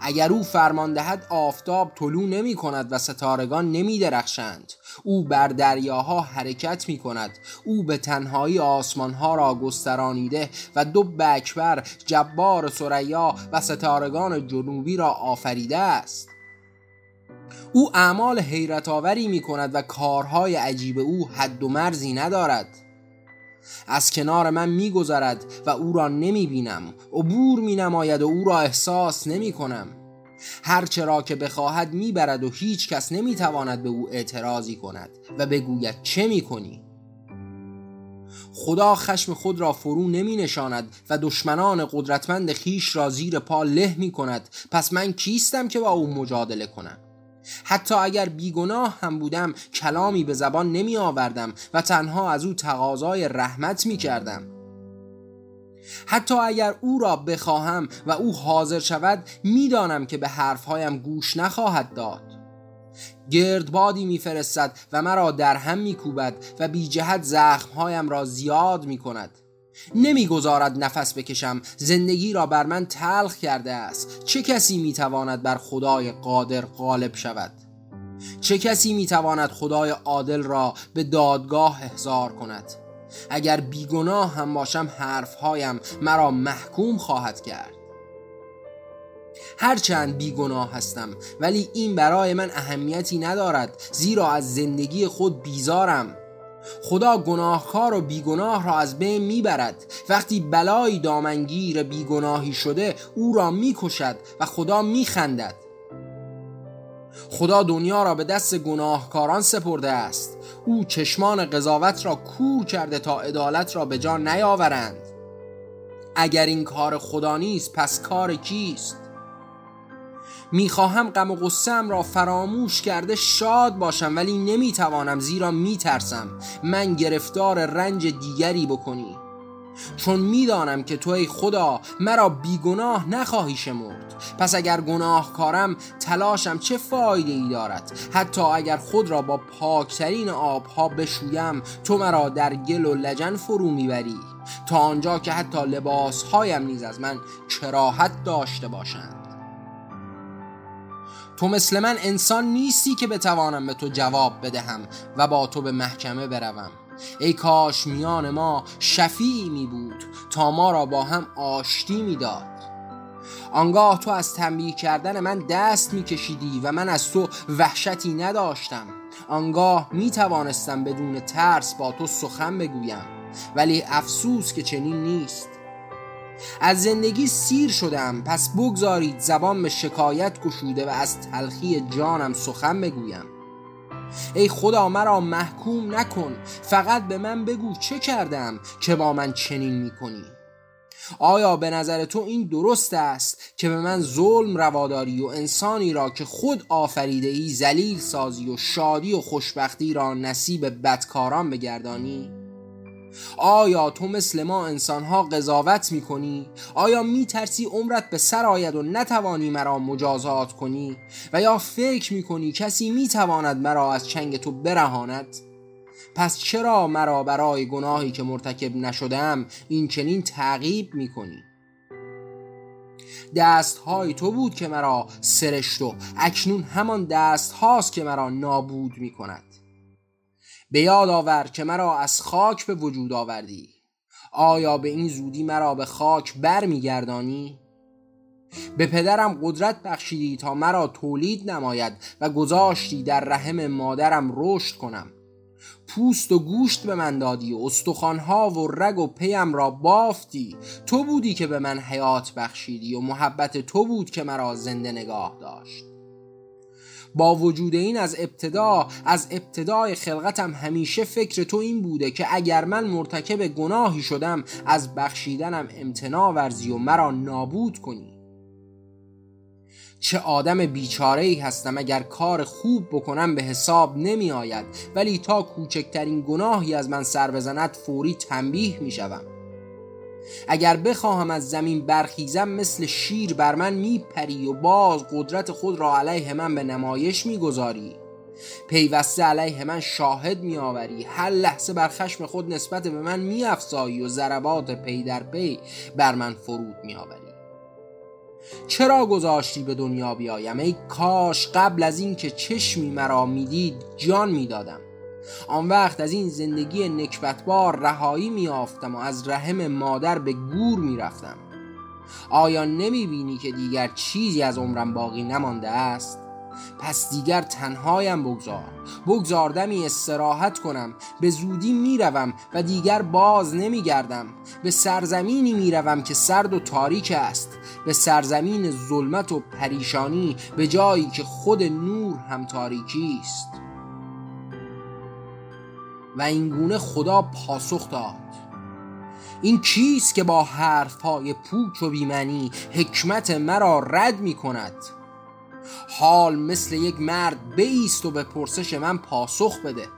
اگر او فرمان دهد آفتاب طلوع نمی کند و ستارگان نمی درخشند او بر دریاها حرکت می کند او به تنهایی آسمانها را گسترانیده و دو بکبر جبار سریا و ستارگان جنوبی را آفریده است. او اعمال حیرت آوری می کند و کارهای عجیب او حد و مرزی ندارد. از کنار من میگذرد و او را نمی بینم عبور می نماید و او را احساس نمی کنم هرچه را که بخواهد می‌برد و هیچ کس نمی‌تواند به او اعتراضی کند و بگوید چه می‌کنی؟ خدا خشم خود را فرو نمی نشاند و دشمنان قدرتمند خیش را زیر پا له می کند پس من کیستم که با او مجادله کنم؟ حتی اگر بیگناه هم بودم کلامی به زبان نمی آوردم و تنها از او تقاضای رحمت می کردم حتی اگر او را بخواهم و او حاضر شود می‌دانم که به حرفهایم گوش نخواهد داد. گردبادی میفرستد و مرا در هم میکوبد و بی جهت زخمهایم را زیاد می کند نمی‌گذارد نفس بکشم. زندگی را بر من تلخ کرده است. چه کسی می‌تواند بر خدای قادر غالب شود؟ چه کسی می‌تواند خدای عادل را به دادگاه احضار کند؟ اگر بیگناه هم باشم حرفهایم مرا محکوم خواهد کرد. هرچند بیگناه هستم ولی این برای من اهمیتی ندارد زیرا از زندگی خود بیزارم. خدا گناهکار و بیگناه را از بین می‌برد. وقتی بلایی دامنگیر بیگناهی شده او را می‌کشد و خدا میخندد. خدا دنیا را به دست گناهکاران سپرده است. او چشمان قضاوت را کور کرده تا عدالت را به جا نیاورند. اگر این کار خدا نیست پس کار کیست؟ می‌خواهم غم و غصم را فراموش کرده شاد باشم ولی نمی‌توانم زیرا میترسم. من گرفتار رنج دیگری بکنی. چون می‌دانم که تو ای خدا مرا بیگناه نخواهی شمرد. پس اگر گناه کارم تلاشم چه فایده ای دارد؟ حتی اگر خود را با پاکترین آبها بشویم تو مرا در گل و لجن فرو می‌بری. تا آنجا که حتی لباسهایم نیز از من کراهت داشته باشند. تو مثل من انسان نیستی که بتوانم به تو جواب بدهم و با تو به محکمه بروم. ای کاش میان ما شفیعی می بود تا ما را با هم آشتی می‌داد آنگاه تو از تنبیه کردن من دست میکشیدی و من از تو وحشتی نداشتم. آنگاه می توانستم بدون ترس با تو سخن بگویم. ولی افسوس که چنین نیست. از زندگی سیر شدم. پس بگذارید زبان به شکایت گشوده و از تلخی جانم سخن بگویم. ای خدا مرا محکوم نکن. فقط به من بگو چه کردم که با من چنین می‌کنی. آیا به نظر تو این درست است که به من ظلم رواداری و انسانی را که خود آفریده ای زلیل سازی و شادی و خوشبختی را نصیب بدکاران بگردانی؟ آیا تو مثل ما انسانها قضاوت می کنی؟ آیا می ترسی عمرت به سر آید و نتوانی مرا مجازات کنی؟ و یا فکر می کنی کسی می تواند مرا از چنگ تو برهاند؟ پس چرا مرا برای گناهی که مرتکب نشدم این چنین تعقیب می کنی؟ دست های تو بود که مرا سرشت و اکنون همان دست هاست که مرا نابود می کند به یاد آور که مرا از خاک به وجود آوردی. آیا به این زودی مرا به خاک برمیگردانی؟ به پدرم قدرت بخشیدی تا مرا تولید نماید و گذاشتی در رحم مادرم رشد کنم. پوست و گوشت به من دادی استخوانها و رگ و پیم را بافتی. تو بودی که به من حیات بخشیدی و محبت تو بود که مرا زنده نگاه داشت. با وجود این از ابتدا از ابتدای خلقتم همیشه فکر تو این بوده که اگر من مرتکب گناهی شدم از بخشیدنم امتنا ورزی و مرا نابود کنی چه آدم بیچاره ای هستم اگر کار خوب بکنم به حساب نمی آید ولی تا کوچکترین گناهی از من سر بزند فوری تنبیه می شوم. اگر بخواهم از زمین برخیزم مثل شیر بر من میپری و باز قدرت خود را علیه من به نمایش می‌گذاری. پیوسته علیه من شاهد میآوری. هر لحظه بر خشم خود نسبت به من میافزایی و ضربات پی در پی بر من فرود میآوری. چرا گذاشتی به دنیا بیایم؟ ای کاش قبل از اینکه چشمی مرا می‌دید جان می‌دادم. آن وقت از این زندگی نکبتبار رهایی میافتم و از رحم مادر به گور می‌رفتم. آیا نمی بینی که دیگر چیزی از عمرم باقی نمانده است؟ پس دیگر تنهایم بگذار. بگذاردمی استراحت کنم. به زودی می‌روم و دیگر باز نمیگردم. به سرزمینی می‌روم که سرد و تاریک است. به سرزمین ظلمت و پریشانی به جایی که خود نور هم تاریکی است. و اینگونه خدا پاسخ داد. این کیست که با حرفهای پوچ و بیمنی حکمت مرا رد می کند حال مثل یک مرد بیست و به پرسش من پاسخ بده.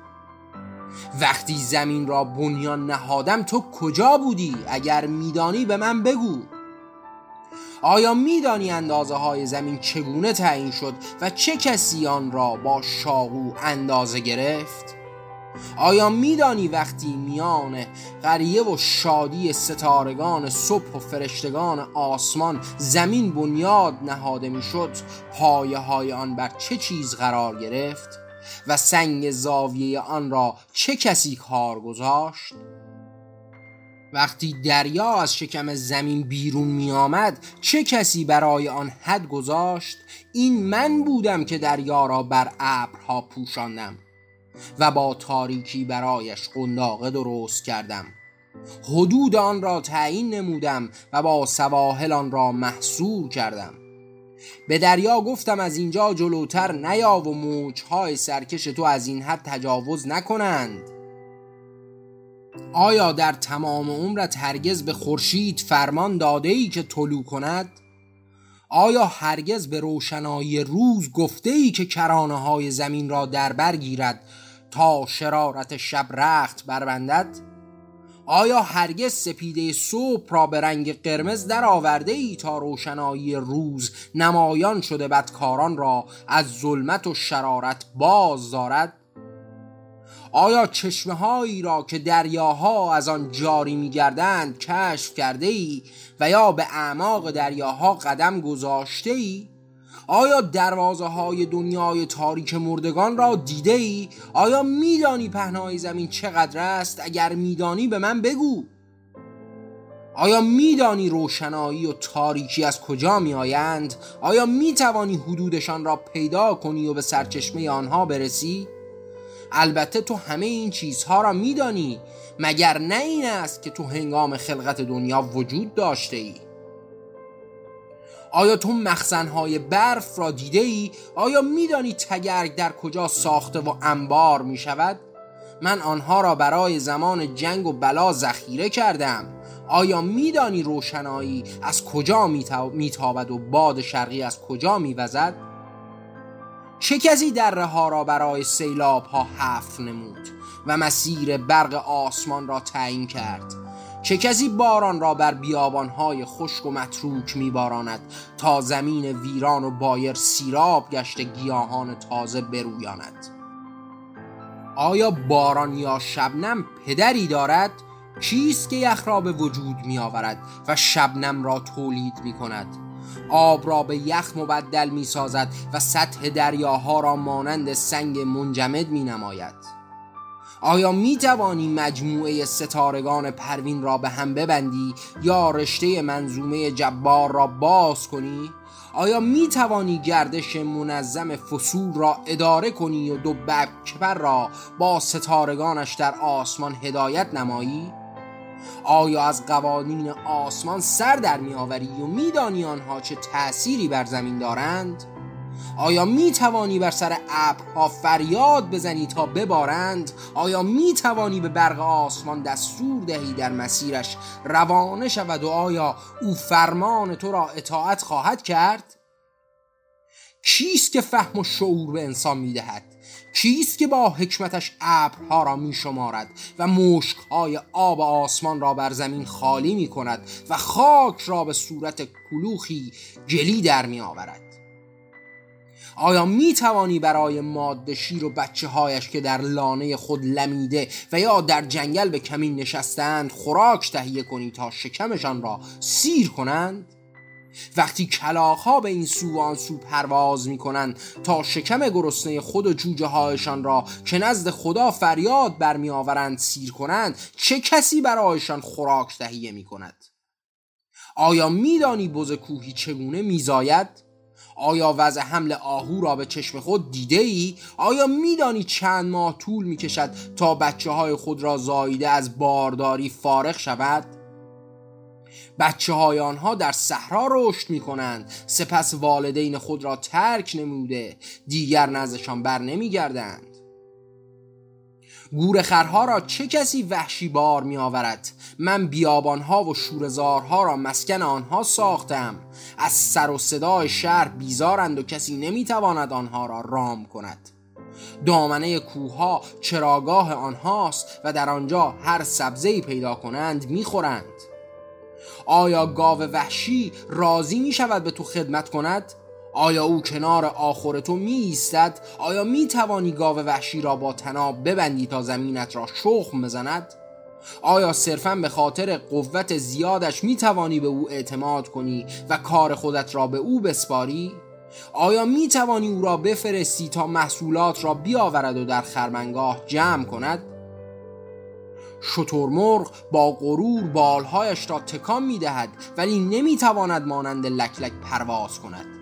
وقتی زمین را بنیان نهادم تو کجا بودی؟ اگر میدانی به من بگو. آیا میدانی اندازه های زمین چگونه تعیین شد و چه کسی آن را با شاقو اندازه گرفت؟ آیا میدانی وقتی میان قریه و شادی ستارگان صبح و فرشتگان آسمان زمین بنیاد نهاده می‌شد پایه های آن بر چه چیز قرار گرفت؟ و سنگ زاویه آن را چه کسی کار گذاشت؟ وقتی دریا از شکم زمین بیرون می آمد چه کسی برای آن حد گذاشت؟ این من بودم که دریا را بر ابرها پوشاندم. و با تاریکی برایش قنداقه درست کردم. حدود آن را تعیین نمودم و با سواحل آن را محصور کردم. به دریا گفتم از اینجا جلوتر نیا و موجهای سرکش تو از این حد تجاوز نکنند. آیا در تمام عمرت هرگز به خورشید فرمان داده ای که طلوع کند؟ آیا هرگز به روشنایی روز گفته ای که کرانه های زمین را در بر گیرد تا شرارت شب رخت بربندد آیا هرگز سپیده صبح را به رنگ قرمز در آورده ای تا روشنایی روز نمایان شده بدکاران را از ظلمت و شرارت باز دارد آیا چشمه هایی را که دریاها از آن جاری می گردند کشف کرده ای و یا به اعماق دریاها قدم گذاشته ای؟ آیا دروازه های دنیای تاریک مردگان را دیده ای؟ آیا میدانی پهنای زمین چقدر است؟ اگر میدانی به من بگو آیا میدانی روشنایی و تاریکی از کجا می آیند؟ آیا می توانی حدودشان را پیدا کنی و به سرچشمه آنها برسی؟ البته تو همه این چیزها را میدانی مگر نه این است که تو هنگام خلقت دنیا وجود داشته ای؟ آیا تو مخزنهای برف را دیده ای؟ آیا میدانی تگرگ در کجا ساخته و انبار می شود؟ من آنها را برای زمان جنگ و بلا ذخیره کردم آیا میدانی روشنایی از کجا میتابد و باد شرقی از کجا میوزد؟ چه کسی دره ها را برای سیلاب ها نمود و مسیر برق آسمان را تعیین کرد چه کسی باران را بر بیابانهای خشک و متروک میباراند تا زمین ویران و بایر سیراب گشت گیاهان تازه برویاند؟ آیا باران یا شبنم پدری دارد؟ چیست که یخ را به وجود می آورد و شبنم را تولید می کند آب را به یخ مبدل می سازد و سطح دریاها را مانند سنگ منجمد می نماید آیا می توانی مجموعه ستارگان پروین را به هم ببندی یا رشته منظومه جبار را باز کنی؟ آیا می توانی گردش منظم فصول را اداره کنی و دو بکپر را با ستارگانش در آسمان هدایت نمایی؟ آیا از قوانین آسمان سر در میآوری و میدانی آنها چه تأثیری بر زمین دارند؟ آیا می توانی بر سر ابرها فریاد بزنی تا ببارند؟ آیا می توانی به برق آسمان دستور دهی در مسیرش روانه شود و آیا او فرمان تو را اطاعت خواهد کرد؟ کیست که فهم و شعور به انسان می دهد کیست که با حکمتش ابرها را می شمارد و مشکهای آب آسمان را بر زمین خالی می کند و خاک را به صورت کلوخی گلی در می آورد آیا می توانی برای ماده شیر و بچه هایش که در لانه خود لمیده و یا در جنگل به کمین نشستند خوراک تهیه کنی تا شکمشان را سیر کنند؟ وقتی کلاخ به این سو و آن سو پرواز می کنند تا شکم گرسنه خود و جوجه هایشان را که نزد خدا فریاد برمی آورند سیر کنند چه کسی برایشان خوراک تهیه می کند؟ آیا میدانی بز کوهی چگونه میزاید؟ آیا وضع حمل آهو را به چشم خود دیده ای؟ آیا میدانی چند ماه طول می کشد تا بچه های خود را زاییده از بارداری فارغ شود؟ بچه های آنها در صحرا رشد می کنند سپس والدین خود را ترک نموده دیگر نزدشان بر نمی گردند گورخرها را چه کسی وحشی بار می آورد من بیابانها و شورزارها را مسکن آنها ساختم. از سر و صدای شهر بیزارند و کسی نمی تواند آنها را رام کند. دامنه کوها چراگاه آنهاست و در آنجا هر سبزهی پیدا کنند می‌خورند. آیا گاو وحشی راضی می شود به تو خدمت کند؟ آیا او کنار آخر تو می ایستد؟ آیا می توانی گاو وحشی را با تناب ببندی تا زمینت را شخم بزند؟ آیا صرفا به خاطر قوت زیادش می توانی به او اعتماد کنی و کار خودت را به او بسپاری؟ آیا می توانی او را بفرستی تا محصولات را بیاورد و در خرمنگاه جمع کند؟ شترمرغ با غرور بالهایش را تکان می دهد ولی نمی تواند مانند لکلک پرواز کند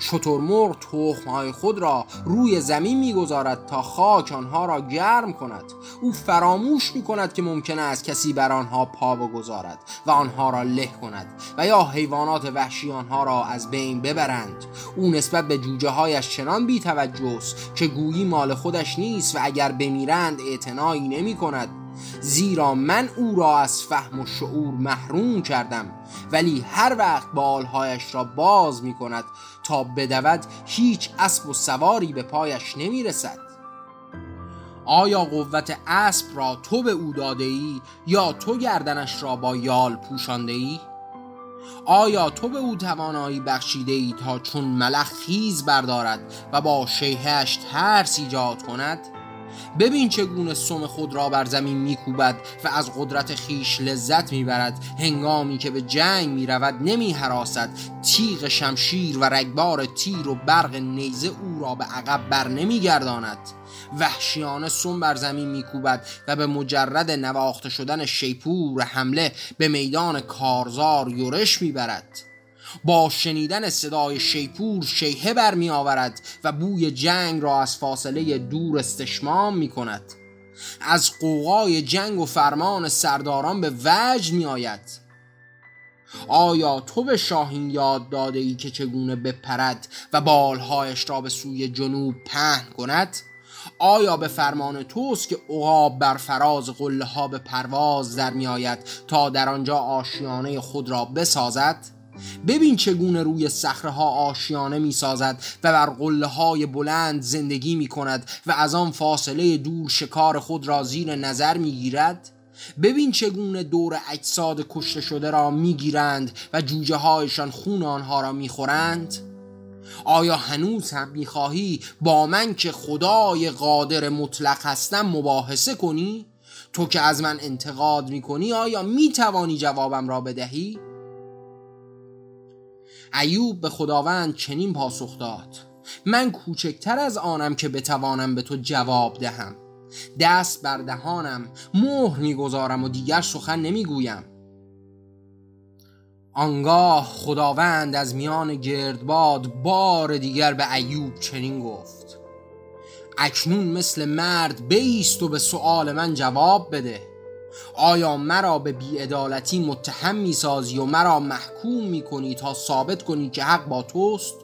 شترمرغ تخمهای خود را روی زمین می‌گذارد تا خاک آنها را گرم کند. او فراموش می کند که ممکن است کسی بر آنها پا بگذارد و آنها را له کند و یا حیوانات وحشی آنها را از بین ببرند. او نسبت به جوجه هایش چنان بی است که گویی مال خودش نیست و اگر بمیرند اعتنایی نمی کند زیرا من او را از فهم و شعور محروم کردم ولی هر وقت بالهایش را باز می کند تا بدود هیچ اسب و سواری به پایش نمی رسد آیا قوت اسب را تو به او داده ای یا تو گردنش را با یال پوشانده ای؟ آیا تو به او توانایی بخشیده ای تا چون ملخ خیز بردارد و با شیهش ترس ایجاد کند؟ ببین چگونه سم خود را بر زمین میکوبد و از قدرت خیش لذت می‌برد. هنگامی که به جنگ می‌رود نمی حراست تیغ شمشیر و رگبار تیر و برق نیزه او را به عقب بر نمیگرداند. وحشیانه سم بر زمین میکوبد و به مجرد نواخته شدن شیپور حمله به میدان کارزار یورش می‌برد. با شنیدن صدای شیپور شیهه برمی آورد و بوی جنگ را از فاصله دور استشمام می کند از قوقای جنگ و فرمان سرداران به وجد می آید آیا تو به شاهین یاد داده ای که چگونه بپرد و بالهایش را به سوی جنوب پهن کند؟ آیا به فرمان توست که عقاب بر فراز قله ها به پرواز در می آید تا در آنجا آشیانه خود را بسازد؟ ببین چگونه روی صخره ها آشیانه می سازد و بر قله های بلند زندگی می کند و از آن فاصله دور شکار خود را زیر نظر می گیرد ببین چگونه دور اجساد کشته شده را می گیرند و جوجه هایشان خون آنها را می خورند آیا هنوز هم می خواهی با من که خدای قادر مطلق هستم مباحثه کنی؟ تو که از من انتقاد می کنی آیا می توانی جوابم را بدهی؟ ایوب به خداوند چنین پاسخ داد. من کوچکتر از آنم که بتوانم به تو جواب دهم. دست بر دهانم مهر می‌گذارم و دیگر سخن نمی‌گویم. آنگاه خداوند از میان گردباد بار دیگر به ایوب چنین گفت. اکنون مثل مرد بیست و به سؤال من جواب بده. آیا مرا به بیعدالتی متهم می‌سازی و مرا محکوم می‌کنی تا ثابت کنی که حق با توست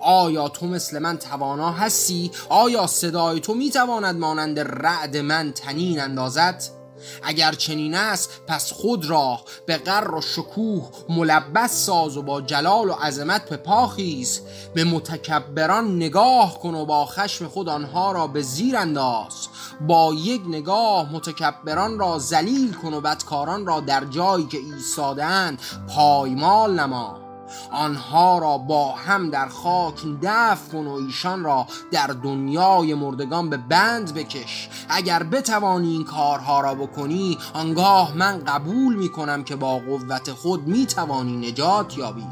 آیا تو مثل من توانا هستی؟ آیا صدای تو می‌تواند مانند رعد من تنین اندازد؟ اگر چنین است پس خود را به قر و شکوه ملبس ساز و با جلال و عظمت به پاخیز به متکبران نگاه کن و با خشم خود آنها را به زیر انداز. با یک نگاه متکبران را ذلیل کن و بدکاران را در جایی که ایستادهاند پایمال نما آنها را با هم در خاک دفن کن و ایشان را در دنیای مردگان به بند بکش. اگر بتوانی این کارها را بکنی آنگاه من قبول می کنم که با قوت خود می توانی نجات یابی.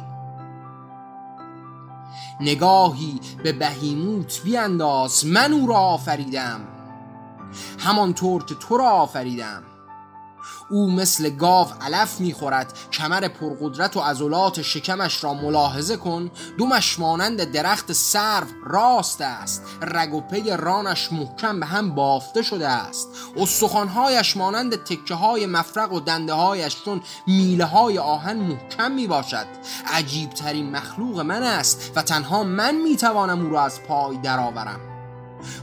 نگاهی به بهیموت بیانداز من او را آفریدم. همانطور که تو را آفریدم. او مثل گاو علف می‌خورد. کمر پرقدرت و عضلات شکمش را ملاحظه کن. دومش مانند درخت سرو راست است. رگ و پی رانش محکم به هم بافته شده است. استخوانهایش مانند تکه های مفرق و دنده هایش چون میله های آهن محکم می باشد عجیب ترین مخلوق من است و تنها من می توانم او را از پای درآورم.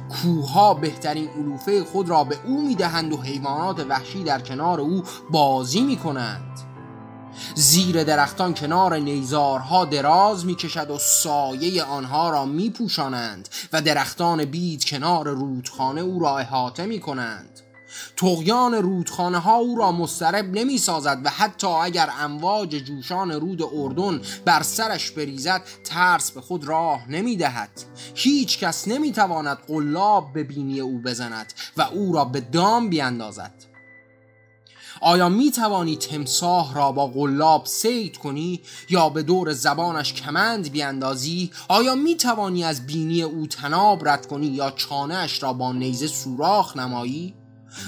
کوها بهترین علوفه خود را به او می‌دهند و حیوانات وحشی در کنار او بازی می‌کنند. زیر درختان کنار نیزارها دراز می‌کشد و سایه آنها را میپوشانند و درختان بید کنار رودخانه او را احاطه می‌کنند. تغیان رودخانه ها او را مسترب نمی سازد و حتی اگر امواج جوشان رود اردن بر سرش بریزد ترس به خود راه نمی دهد هیچ کس نمی تواند قلاب به بینی او بزند و او را به دام بیاندازد آیا می توانی تمساه را با قلاب سید کنی یا به دور زبانش کمند بیاندازی آیا می توانی از بینی او تناب رد کنی یا چانهش را با نیزه سوراخ نمایی؟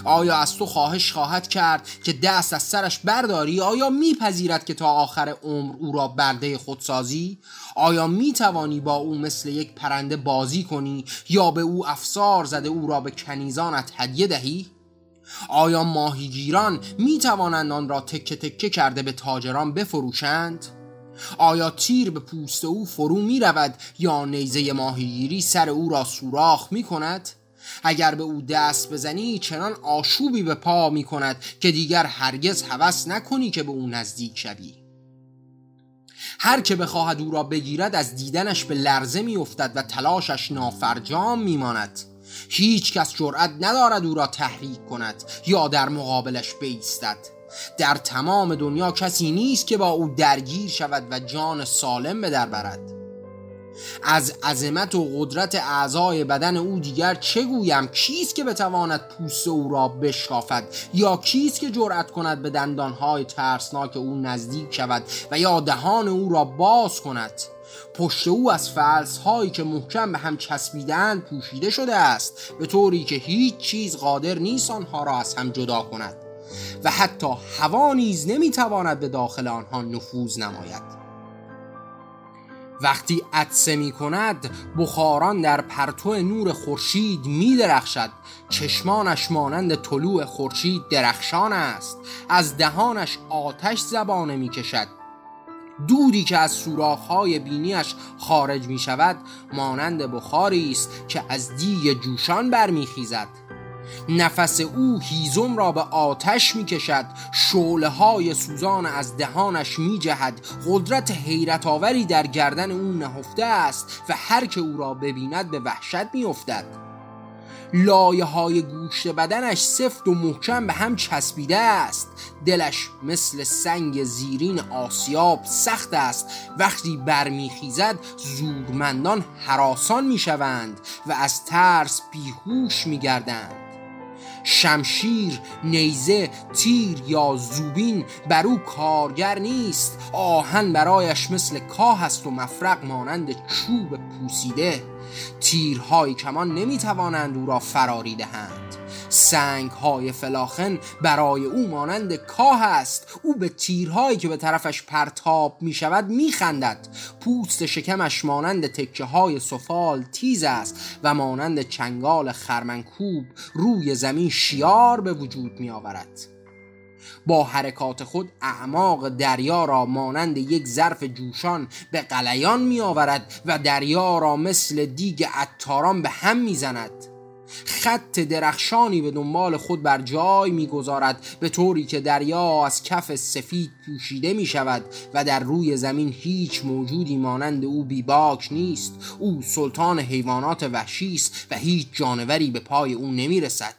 آیا از تو خواهش خواهد کرد که دست از سرش برداری آیا میپذیرد که تا آخر عمر او را برده خود سازی آیا می‌توانی با او مثل یک پرنده بازی کنی یا به او افسار زده او را به کنیزانت هدیه دهی آیا ماهیگیران می توانند آن را تکه تکه کرده به تاجران بفروشند؟ آیا تیر به پوست او فرو می رود یا نیزه ماهیگیری سر او را سوراخ می کند؟ اگر به او دست بزنی چنان آشوبی به پا می کند که دیگر هرگز هوس نکنی که به او نزدیک شوی. هر که بخواهد او را بگیرد از دیدنش به لرزه میافتد و تلاشش نافرجام میماند. هیچ کس جرأت ندارد او را تحریک کند یا در مقابلش بیستد. در تمام دنیا کسی نیست که با او درگیر شود و جان سالم به در برد. از عظمت و قدرت اعضای بدن او دیگر چه گویم؟ کیست که بتواند پوست او را بشکافد؟ یا کیست که جرأت کند به دندانهای ترسناک او نزدیک شود و یا دهان او را باز کند؟ پشت او از فلس هایی که محکم به هم چسبیدن پوشیده شده است. به طوری که هیچ چیز قادر نیست آنها را از هم جدا کند. و حتی هوا نیز نمی‌تواند به داخل آنها نفوذ نماید. وقتی عطسه می کند بخاران در پرتو نور خورشید می درخشد چشمانش مانند طلوع خورشید درخشان است. از دهانش آتش زبانه می کشد دودی که از سوراخ‌های بینیش خارج می شود مانند بخاری است که از دیگ جوشان برمیخیزد. نفس او هیزم را به آتش می کشد شعله های سوزان از دهانش می جهد قدرت حیرت آوری در گردن او نهفته است و هر که او را ببیند به وحشت می افتد لایه های گوشت بدنش سفت و محکم به هم چسبیده است. دلش مثل سنگ زیرین آسیاب سخت است. وقتی برمیخیزد زورمندان حراسان می‌شوند و از ترس بیهوش میگردند. شمشیر نیزه تیر یا زوبین بر او کارگر نیست. آهن برایش مثل کاه است و مفرق مانند چوب پوسیده. تیرهای کمان نمی‌توانند او را فراری دهند. سنگ های فلاخن برای او مانند کاه است. او به تیرهایی که به طرفش پرتاب می شود می خندد پوست شکمش مانند تکه های سفال تیز است و مانند چنگال خرمنکوب روی زمین شیار به وجود می آورد با حرکات خود اعماق دریا را مانند یک ظرف جوشان به قلیان می آورد و دریا را مثل دیگ عطاران به هم می زند خط درخشانی به دنبال خود بر جای می‌گذارد به طوری که دریا از کف سفید پوشیده می شود و در روی زمین هیچ موجودی مانند او بیباک نیست. او سلطان حیوانات وحشی است و هیچ جانوری به پای او نمی رسد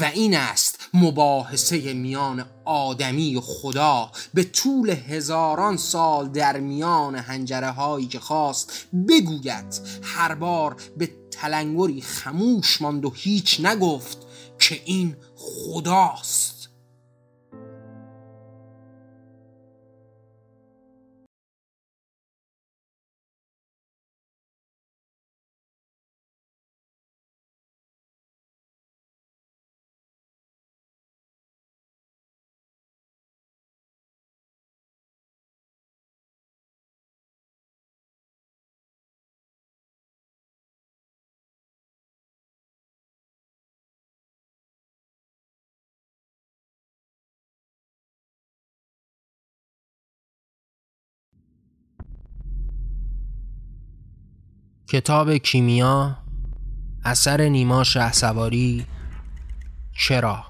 و این است مباحثه میان آدمی و خدا. به طول هزاران سال در میان هنجره هایی که خواست بگوید. هر بار به تلنگری خموش ماند و هیچ نگفت که این خداست. کتاب کیمیا اثر نیما سواری چرا؟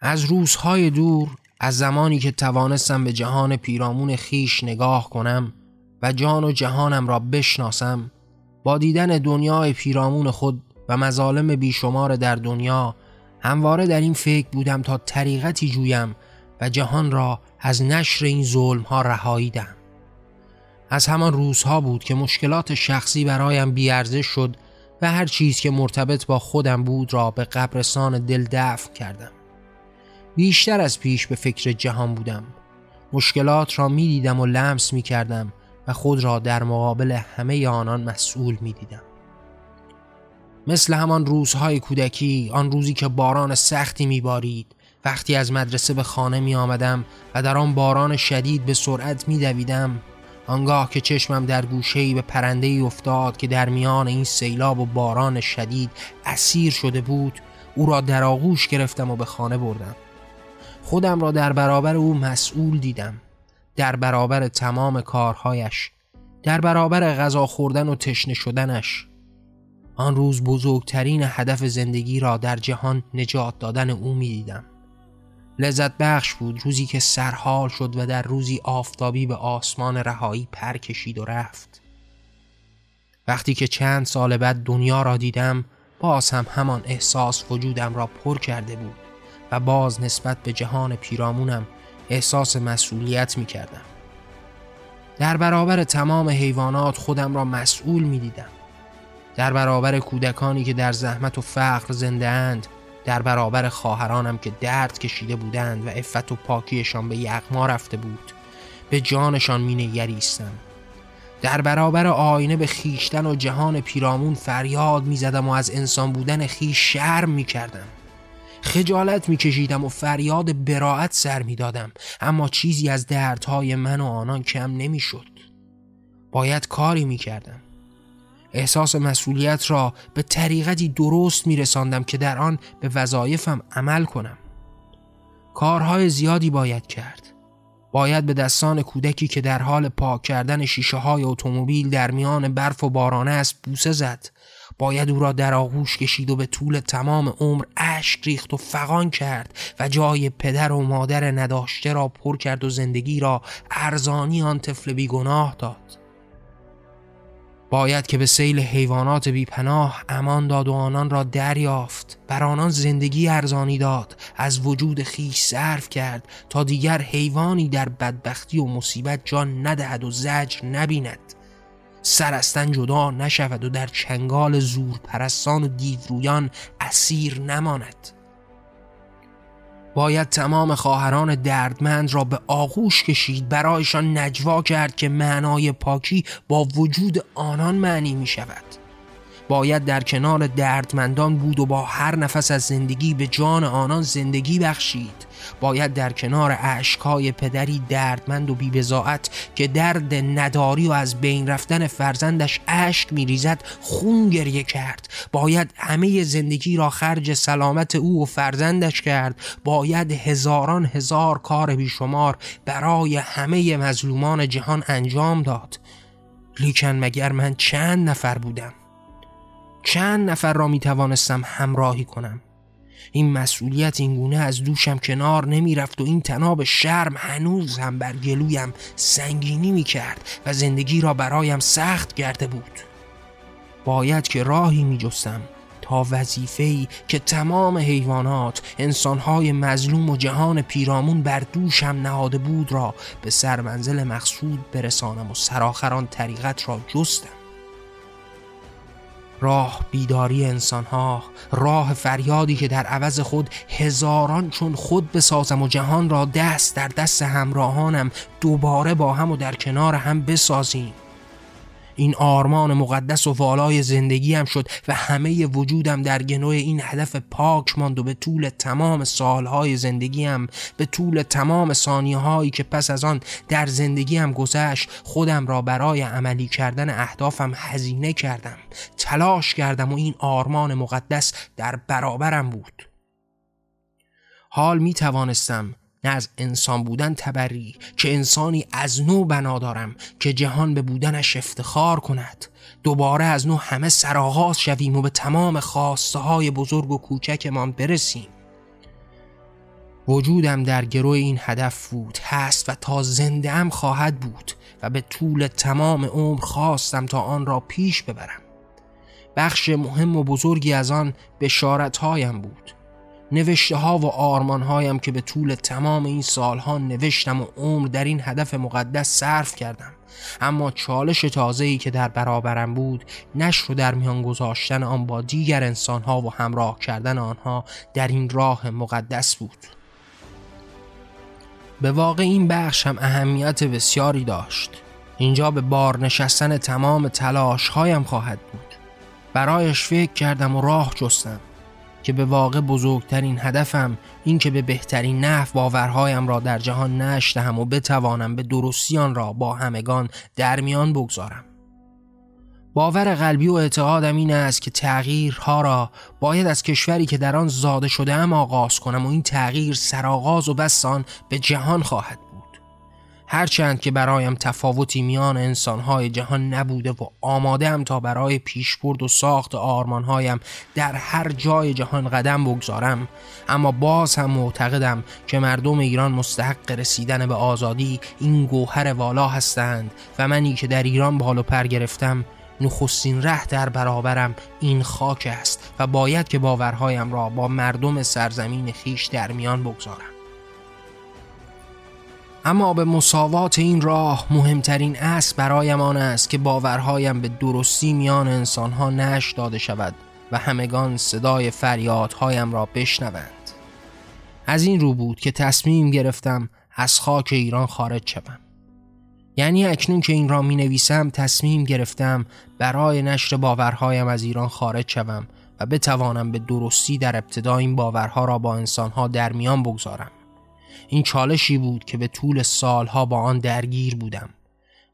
از روزهای دور از زمانی که توانستم به جهان پیرامون خیش نگاه کنم و جان و جهانم را بشناسم با دیدن دنیای پیرامون خود و مظالم بیشمار در دنیا همواره در این فکر بودم تا طریقتی جویم و جهان را از نشر این ظلم ها رهایی دهم از همان روزها بود که مشکلات شخصی برایم بیارزش شد و هر چیز که مرتبط با خودم بود را به قبرستان دل دفن کردم بیشتر از پیش به فکر جهان بودم مشکلات را می دیدم و لمس می کردم و خود را در مقابل همه آنان مسئول می دیدم. مثل همان روزهای کودکی آن روزی که باران سختی می بارید وقتی از مدرسه به خانه می آمدم و در آن باران شدید به سرعت می دویدم آنگاه که چشمم در گوشهی به پرنده ای افتاد که در میان این سیلاب و باران شدید اسیر شده بود او را در آغوش گرفتم و به خانه بردم. خودم را در برابر او مسئول دیدم. در برابر تمام کارهایش در برابر غذا خوردن و تشنه شدنش. آن روز بزرگترین هدف زندگی را در جهان نجات دادن او می دیدم لذت بخش بود روزی که سرحال شد و در روزی آفتابی به آسمان رهایی پر کشید و رفت وقتی که چند سال بعد دنیا را دیدم باز هم همان احساس وجودم را پر کرده بود و باز نسبت به جهان پیرامونم احساس مسئولیت می کردم. در برابر تمام حیوانات خودم را مسئول می دیدم. در برابر کودکانی که در زحمت و فقر زنده اند در برابر خواهرانم که درد کشیده بودند و افت و پاکیشان به یغما رفته بود. به جانشان می نگریستم. در برابر آینه به خیشتن و جهان پیرامون فریاد می زدم و از انسان بودن خیش شرم می کردم. خجالت می کشیدم و فریاد براعت سر می دادم. اما چیزی از دردهای من و آنان کم نمی شد. باید کاری می کردم. احساس مسئولیت را به طریقتی درست می رساندم که در آن به وظایفم عمل کنم. کارهای زیادی باید کرد. باید به دستان کودکی که در حال پاک کردن شیشه های اتومبیل در میان برف و بارانه است بوسه زد. باید او را در آغوش کشید و به طول تمام عمر اشک ریخت و فقان کرد و جای پدر و مادر نداشته را پر کرد و زندگی را ارزانی آن طفل بیگناه داد. باید که به سیل حیوانات بیپناه امان داد و آنان را دریافت. بر آنان زندگی ارزانی داد. از وجود خیش صرف کرد تا دیگر حیوانی در بدبختی و مصیبت جان ندهد و زجر نبیند. سرستن جدا نشود و در چنگال زور پرستان و دیورویان اسیر نماند. باید تمام خواهران دردمند را به آغوش کشید برایشان نجوا کرد که معنای پاکی با وجود آنان معنی می شود باید در کنار دردمندان بود و با هر نفس از زندگی به جان آنان زندگی بخشید. باید در کنار عشقای پدری دردمند و بیبزاعت که درد نداری و از بین رفتن فرزندش اشک میریزد خون گریه کرد. باید همه زندگی را خرج سلامت او و فرزندش کرد. باید هزاران هزار کار بیشمار برای همه مظلومان جهان انجام داد. لیکن مگر من چند نفر بودم؟ چند نفر را می توانستم همراهی کنم؟ این مسئولیت اینگونه از دوشم کنار نمی رفت و این تناب شرم هنوز هم بر گلویم سنگینی می کرد و زندگی را برایم سخت کرده بود. باید که راهی می جستم تا وظیفه‌ای که تمام حیوانات انسانهای مظلوم و جهان پیرامون بر دوشم نهاده بود را به سرمنزل مقصود برسانم و سراخران طریقت را جستم. راه بیداری انسانها راه فریادی که در عوض خود هزاران چون خود بسازم و جهان را دست در دست همراهانم دوباره با هم و در کنار هم بسازیم. این آرمان مقدس و والای زندگی هم شد و همه وجودم در گنوی این هدف پاک ماند و به طول تمام سالهای زندگیم به طول تمام ثانیه هایی که پس از آن در زندگیم گذشت خودم را برای عملی کردن اهدافم هزینه کردم تلاش کردم و این آرمان مقدس در برابرم بود. حال می توانستم نه از انسان بودن تبری که انسانی از نو بنا دارم که جهان به بودنش افتخار کند. دوباره از نو همه سرآغاز شویم و به تمام خواسته های بزرگ و کوچکمان برسیم. وجودم در گروه این هدف بود هست و تا زنده هم خواهد بود و به طول تمام عمر خواستم تا آن را پیش ببرم. بخش مهم و بزرگی از آن بشارت هایم بود. نوشته ها و آرمان هایم که به طول تمام این سالها نوشتم و عمر در این هدف مقدس صرف کردم. اما چالش تازه‌ای که در برابرم بود نشر و در میان گذاشتن آن با دیگر انسانها و همراه کردن آنها در این راه مقدس بود. به واقع این بخش هم اهمیت بسیاری داشت. اینجا به بار نشستن تمام تلاش هایم خواهد بود. برایش فکر کردم و راه جستم. که به واقع بزرگترین هدفم این که به بهترین نحو باورهایم را در جهان نشتهم و بتوانم به درستیان را با همگان در میان بگذارم. باور قلبی و اعتقادم این است که تغییرها را باید از کشوری که در آن زاده شده ام آغاز کنم و این تغییر سرآغاز و بسان به جهان خواهد هرچند که برایم تفاوتی میان انسانهای جهان نبوده و آماده هم تا برای پیشبرد و ساخت آرمانهایم در هر جای جهان قدم بگذارم. اما باز هم معتقدم که مردم ایران مستحق رسیدن به آزادی این گوهر والا هستند و منی که در ایران بال و پر گرفتم نخستین ره در برابرم این خاک است و باید که باورهایم را با مردم سرزمین خیش در میان بگذارم. اما به مساوات این راه مهمترین اصل برایم آن است که باورهایم به درستی میان انسانها نش داده شود و همگان صدای فریادهایم را بشنوند. از این رو بود که تصمیم گرفتم از خاک ایران خارج شوم. یعنی اکنون که این را می نویسم تصمیم گرفتم برای نشر باورهایم از ایران خارج شوم و بتوانم به درستی در ابتدا این باورها را با انسانها در میان بگذارم. این چالشی بود که به طول سالها با آن درگیر بودم.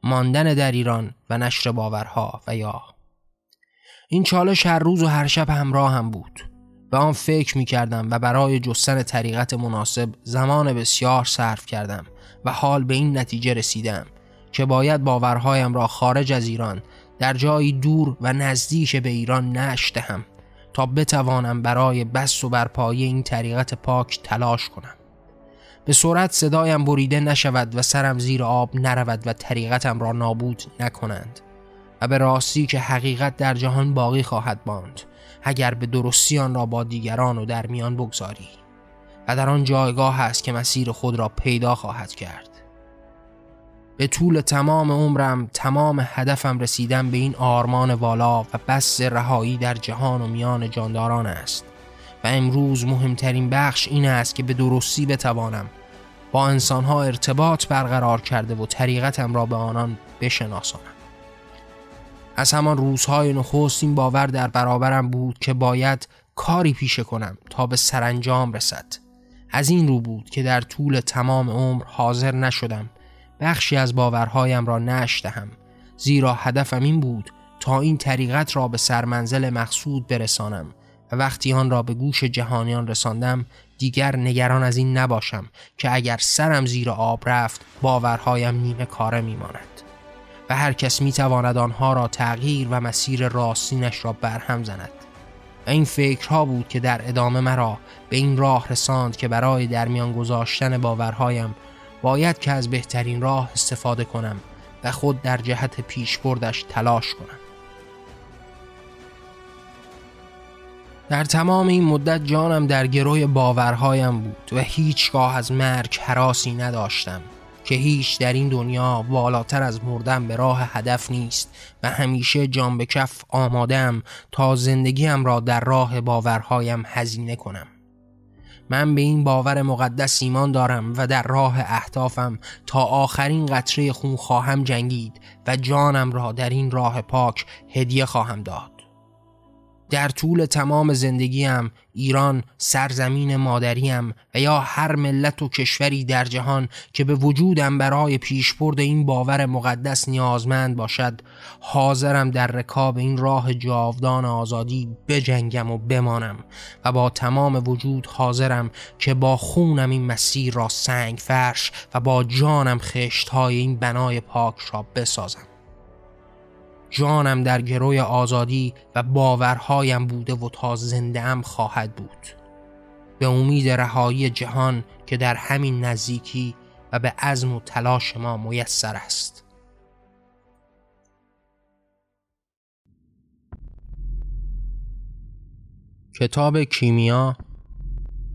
ماندن در ایران و نشر باورها و یا. این چالش هر روز و هر شب همراه هم بود به آن فکر می کردم و برای جستن طریقت مناسب زمان بسیار صرف کردم و حال به این نتیجه رسیدم که باید باورهایم را خارج از ایران در جایی دور و نزدیک به ایران نشتهم تا بتوانم برای بس و برپایی این طریقت پاک تلاش کنم. به سرعت صدایم بریده نشود و سرم زیر آب نرود و طریقتم را نابود نکنند و به راستی که حقیقت در جهان باقی خواهد ماند اگر به درستی آن را با دیگران و در میان بگذاری و در آن جایگاه است که مسیر خود را پیدا خواهد کرد. به طول تمام عمرم تمام هدفم رسیدن به این آرمان والا و بس رهایی در جهان و میان جانداران است. و امروز مهمترین بخش این است که به درستی بتوانم با انسانها ارتباط برقرار کرده و طریقتم را به آنان بشناسانم. از همان روزهای نخست این باور در برابرم بود که باید کاری پیشه کنم تا به سرانجام رسد. از این رو بود که در طول تمام عمر حاضر نشدم بخشی از باورهایم را نشتهم زیرا هدفم این بود تا این طریقت را به سرمنزل مقصود برسانم و وقتی آن را به گوش جهانیان رساندم دیگر نگران از این نباشم که اگر سرم زیر آب رفت باورهایم نیمه کاره میماند و هر کس می تواند آنها را تغییر و مسیر راستینش را برهم زند. و این فکرها بود که در ادامه مرا به این راه رساند که برای در میان گذاشتن باورهایم باید که از بهترین راه استفاده کنم و خود در جهت پیشبردش تلاش کنم. در تمام این مدت جانم در گروی باورهایم بود و هیچگاه از مرگ حراسی نداشتم که هیچ در این دنیا بالاتر از مردن به راه هدف نیست و همیشه جان به کف آمادم تا زندگیم را در راه باورهایم هزینه کنم. من به این باور مقدس ایمان دارم و در راه اهدافم تا آخرین قطره خون خواهم جنگید و جانم را در این راه پاک هدیه خواهم داد. در طول تمام زندگیم ایران سرزمین مادریم و یا هر ملت و کشوری در جهان که به وجودم برای پیشبرد این باور مقدس نیازمند باشد حاضرم در رکاب این راه جاودان آزادی بجنگم و بمانم و با تمام وجود حاضرم که با خونم این مسیر را سنگ فرش و با جانم خشت های این بنای پاک را بسازم. جانم در گروی آزادی و باورهایم بوده و تا زنده ام خواهد بود. به امید رهایی جهان که در همین نزدیکی و به عزم و تلاش ما میسر است. کتاب کیمیا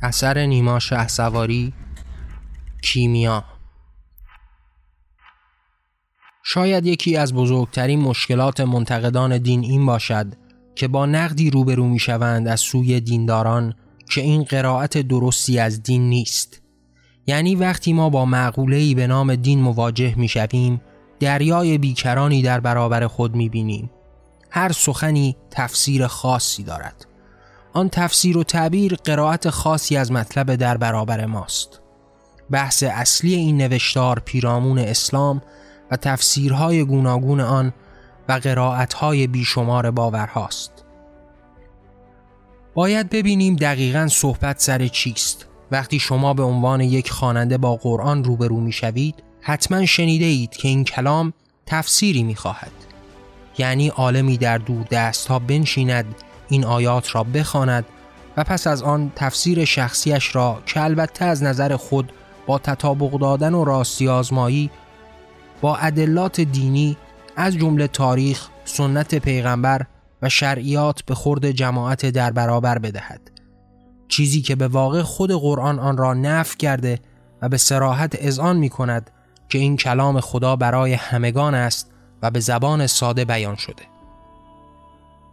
اثر نیما شهسواری کیمیا شاید یکی از بزرگترین مشکلات منتقدان دین این باشد که با نقدی روبرو می شوند از سوی دینداران که این قرائت درستی از دین نیست. یعنی وقتی ما با معقوله‌ای به نام دین مواجه می شویم دریای بیکرانی در برابر خود می بینیم هر سخنی تفسیر خاصی دارد. آن تفسیر و تعبیر قرائت خاصی از مطلب در برابر ماست. بحث اصلی این نوشتار پیرامون اسلام و تفسیرهای گوناگون آن و قرائتهای بیشمار باورهاست. باید ببینیم دقیقا صحبت سر چیست. وقتی شما به عنوان یک خواننده با قرآن روبرو می شوید حتما شنیده اید که این کلام تفسیری می خواهد یعنی عالمی در دور دست ها بنشیند این آیات را بخواند و پس از آن تفسیر شخصیش را که البته از نظر خود با تطابق دادن و راستی آزمایی با ادلات دینی از جمله تاریخ، سنت پیغمبر و شرعیات به خورد جماعت در برابر بدهد. چیزی که به واقع خود قرآن آن را نف کرده و به سراحت اذعان می کند که این کلام خدا برای همگان است و به زبان ساده بیان شده.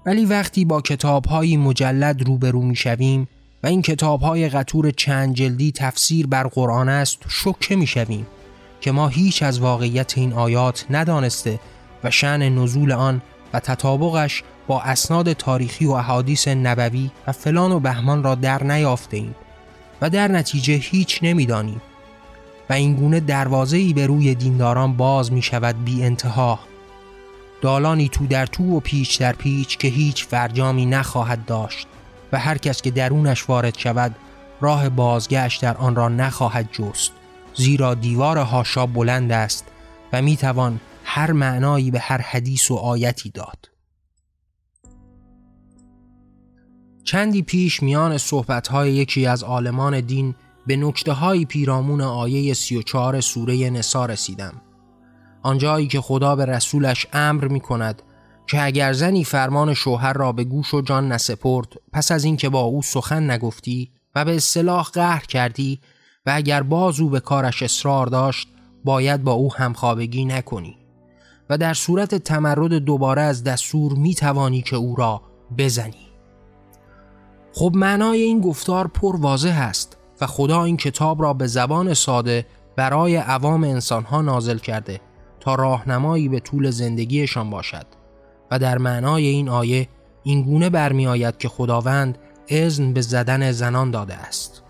ولی وقتی با کتابهایی مجلد روبرو می شویم و این کتابهای قطور چند جلدی تفسیر بر قرآن است شکه می شویم. که ما هیچ از واقعیت این آیات ندانسته و شعن نزول آن و تطابقش با اسناد تاریخی و احادیث نبوی و فلان و بهمان را در نیافته ایم و در نتیجه هیچ نمی‌دانیم. و اینگونه دروازه‌ای به روی دینداران باز می شود بی انتها. دالانی تو در تو و پیچ در پیچ که هیچ فرجامی نخواهد داشت و هر کس که درونش وارد شود راه بازگشت در آن را نخواهد جست. زیرا دیوار هاشا بلند است و می توان هر معنایی به هر حدیث و آیتی داد. چندی پیش میان صحبتهای یکی از عالمان دین به نکته پیرامون آیه 34 سوره نسا رسیدم. آنجایی که خدا به رسولش امر می کند که اگر زنی فرمان شوهر را به گوش و جان نسپرد پس از اینکه با او سخن نگفتی و به اصطلاح قهر کردی و اگر باز او به کارش اصرار داشت باید با او همخوابگی نکنی. و در صورت تمرد دوباره از دستور می توانی که او را بزنی. خب معنای این گفتار پر واضح است و خدا این کتاب را به زبان ساده برای عوام انسانها نازل کرده تا راهنمایی به طول زندگیشان باشد. و در معنای این آیه این گونه برمی آید که خداوند اذن به زدن زنان داده است.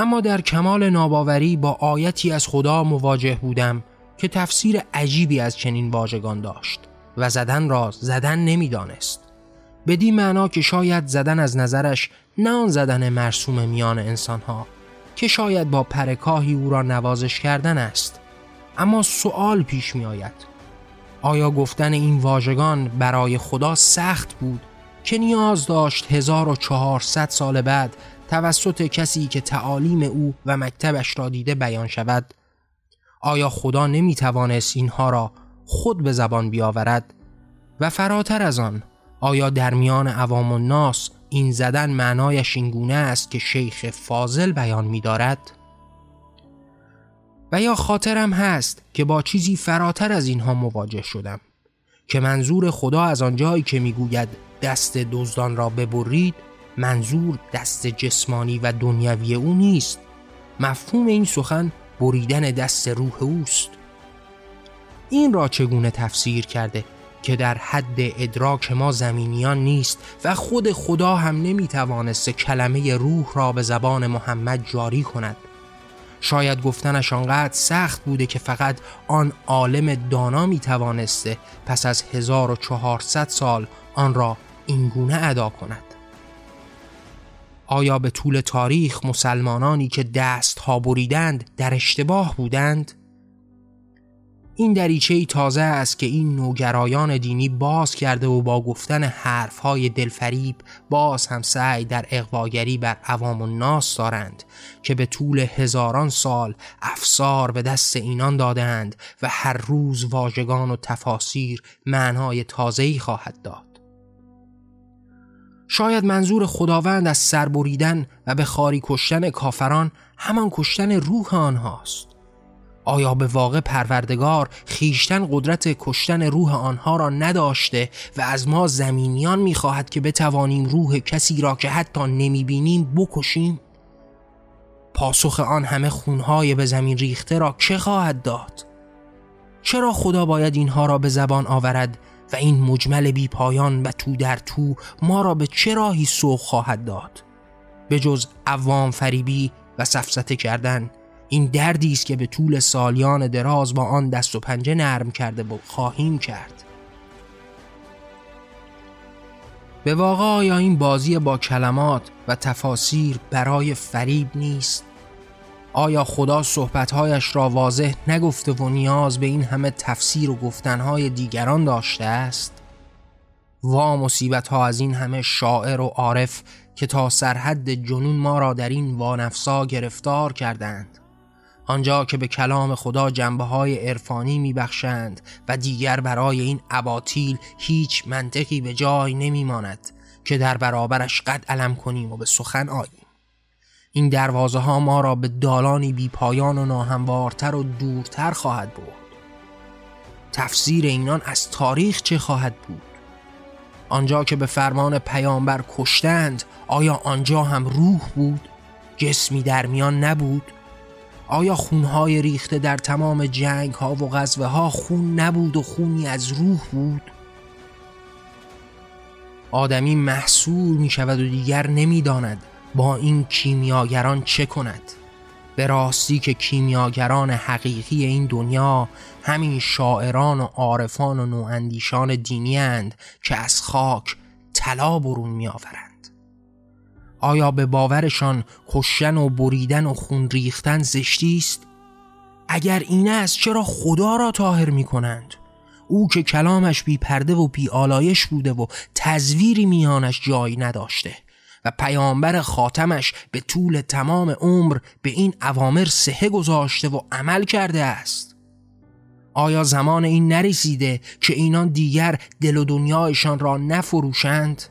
اما در کمال ناباوری با آیتی از خدا مواجه بودم که تفسیر عجیبی از چنین واژگان داشت و زدن را زدن نمی‌دانست. بدی معنا که شاید زدن از نظرش نه آن زدن مرسوم میان انسانها که شاید با پرکاهی او را نوازش کردن است اما سوال پیش می آید آیا گفتن این واژگان برای خدا سخت بود که نیاز داشت 1400 سال بعد توسط کسی که تعالیم او و مکتبش را دیده بیان شود آیا خدا نمی توانست اینها را خود به زبان بیاورد و فراتر از آن آیا در میان عوام الناس این زدن معنایش این گونه است که شیخ فاضل بیان می دارد؟ و یا خاطرم هست که با چیزی فراتر از اینها مواجه شدم که منظور خدا از آنجایی که می‌گوید دست دزدان را ببرید منظور دست جسمانی و دنیوی او نیست. مفهوم این سخن بریدن دست روح اوست. این را چگونه تفسیر کرده که در حد ادراک ما زمینیان نیست و خود خدا هم نمی‌توانست کلمه روح را به زبان محمد جاری کند؟ شاید گفتنش آنقدر سخت بوده که فقط آن عالم دانا می توانسته پس از 1400 سال آن را اینگونه ادا کند. آیا به طول تاریخ مسلمانانی که دست ها بریدند در اشتباه بودند؟ این دریچه ای تازه است که این نوگرایان دینی باز کرده و با گفتن حرف های دلفریب باز هم سعی در اقواگری بر عوام الناس دارند که به طول هزاران سال افسار به دست اینان دادند و هر روز واژگان و تفاسیر معنای تازه‌ای خواهد داد. شاید منظور خداوند از سربریدن و به خاری کشتن کافران همان کشتن روح آنهاست آیا به واقع پروردگار خیشتن قدرت کشتن روح آنها را نداشته و از ما زمینیان می‌خواهد که بتوانیم روح کسی را که حتی نمی‌بینیم بکشیم؟ پاسخ آن همه خونهای به زمین ریخته را چه خواهد داد؟ چرا خدا باید اینها را به زبان آورد و این مجمل بی پایان و تو در تو ما را به چه راهی سوق خواهد داد؟ به جز عوام فریبی و سفسته کردن این دردی است که به طول سالیان دراز با آن دست و پنجه نرم کرده و خواهیم کرد به واقع آیا این بازی با کلمات و تفاسیر برای فریب نیست؟ آیا خدا صحبتهایش را واضح نگفته و نیاز به این همه تفسیر و گفتنهای دیگران داشته است؟ وا مصیبت ها از این همه شاعر و عارف که تا سرحد جنون ما را در این وانفسا گرفتار کردند آنجا که به کلام خدا جنبه های عرفانی میبخشند و دیگر برای این اباطیل هیچ منطقی به جای نمیماند که در برابرش قد علم کنیم و به سخن آییم این دروازه ها ما را به دالانی بی پایان و ناهموارتر و دورتر خواهد برد. تفسیر اینان از تاریخ چه خواهد بود؟ آنجا که به فرمان پیامبر کشتند آیا آنجا هم روح بود؟ جسمی در میان نبود؟ آیا خونهای ریخته در تمام جنگ ها و غزوه ها خون نبود و خونی از روح بود؟ آدمی محصول می شود و دیگر نمی‌داند. با این کیمیاگران چه کند به راستی که کیمیاگران حقیقی این دنیا همین شاعران و عارفان و نواندیشان دینی هند که از خاک طلا برون می آورند. آیا به باورشان کشتن و بریدن و خون ریختن زشتی است؟ اگر این است چرا خدا را طاهر می کنند؟ او که کلامش بی پرده و بی آلایش بوده و تزویری میانش جایی نداشته و پیامبر خاتمش به طول تمام عمر به این اوامر سهه گذاشته و عمل کرده است آیا زمان این نرسیده که اینان دیگر دل و دنیایشان را نفروشند؟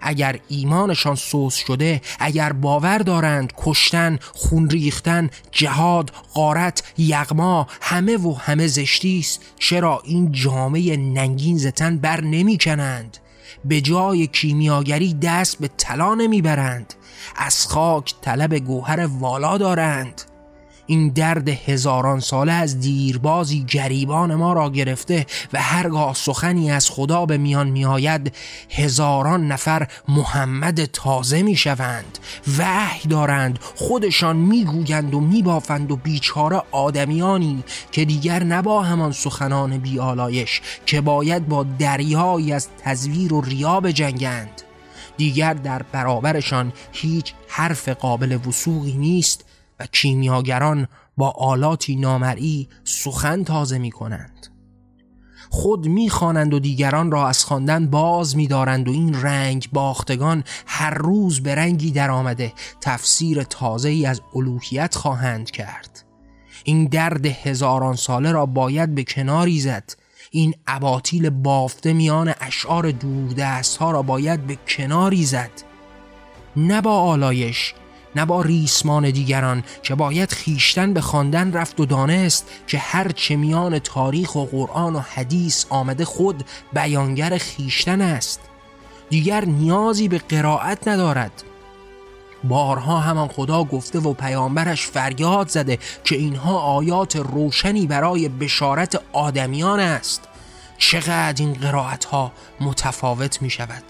اگر ایمانشان سوس شده اگر باور دارند کشتن خون ریختن جهاد قارت یغما همه و همه زشتی است چرا این جامعه ننگین زتن بر نمی کنند به جای کیمیاگری دست به طلا نمی‌برند. از خاک طلب گوهر والا دارند. این درد هزاران ساله از دیربازی گریبان ما را گرفته و هرگاه سخنی از خدا به میان میآید هزاران نفر محمد تازه می‌شوند وحی دارند خودشان می‌گویند و میبافند و بیچاره آدمیانی که دیگر نبا همان سخنان بیالایش که باید با دریایی از تزویر و ریا بجنگند. دیگر در برابرشان هیچ حرف قابل وسوقی نیست. و کیمیاگران با آلاتی نامرئی سخن تازه می کنند خود می‌خوانند و دیگران را از خواندن باز میدارند و این رنگ باختگان هر روز به رنگی در آمده تفسیر تازه ای از الوهیت خواهند کرد. این درد هزاران ساله را باید به کناری زد این اباطیل بافته میان اشعار دوردست ها را باید به کناری زد نه با آلایش نه با ریسمان دیگران که باید خیشتن به خواندن رفت و دانست که هر چه میان تاریخ و قرآن و حدیث آمده خود بیانگر خیشتن است. دیگر نیازی به قرائت ندارد. بارها همان خدا گفته و پیامبرش فریاد زده که اینها آیات روشنی برای بشارت آدمیان است. چقدر این قرائت ها متفاوت می شود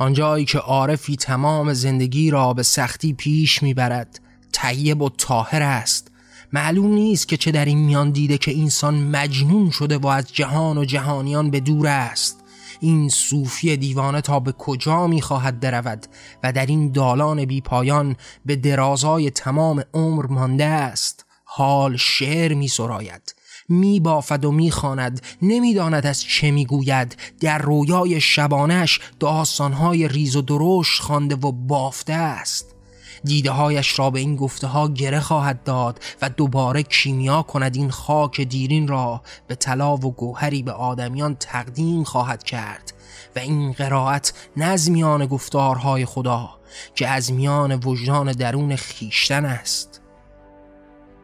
آنجایی که عارفی تمام زندگی را به سختی پیش می‌برد طیب و طاهر است. معلوم نیست که چه در این میان دیده که انسان مجنون شده و از جهان و جهانیان به دور است. این صوفی دیوانه تا به کجا می‌خواهد درود و در این دالان بی پایان به درازای تمام عمر مانده است. حال شعر می سراید می بافد و می خاند نمی‌داند از چه می گوید در رویای شبانش داستانهای ریز و درشت خوانده و بافته است. دیده هایش را به این گفته ها گره خواهد داد و دوباره کیمیا کند این خاک دیرین را به طلا و گوهری به آدمیان تقدیم خواهد کرد. و این قرائت نزمیان گفتارهای خدا که از میان وجدان درون خیشتن است.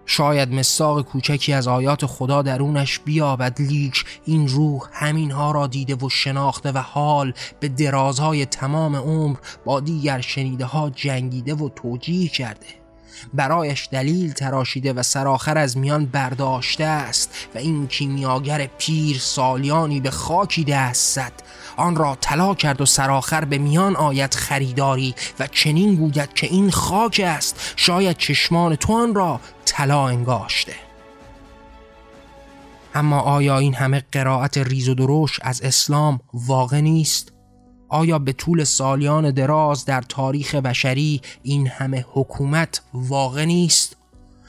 شاید مساق کوچکی از آیات خدا درونش بیابد لیک. این روح همینها را دیده و شناخته و حال به درازهای تمام عمر با دیگر شنیده ها جنگیده و توجیه کرده. برایش دلیل تراشیده و سراخر از میان برداشته است و این کیمیاگر پیر سالیانی به خاکی دست زد. آن را طلا کرد و سراخر به میان آید خریداری و چنین گوید که این خاک است. شاید چشمان تو آن را طلا انگاشته. اما آیا این همه قرائت ریز و دروش از اسلام واقع نیست؟ آیا به طول سالیان دراز در تاریخ بشری این همه حکومت واقع نیست؟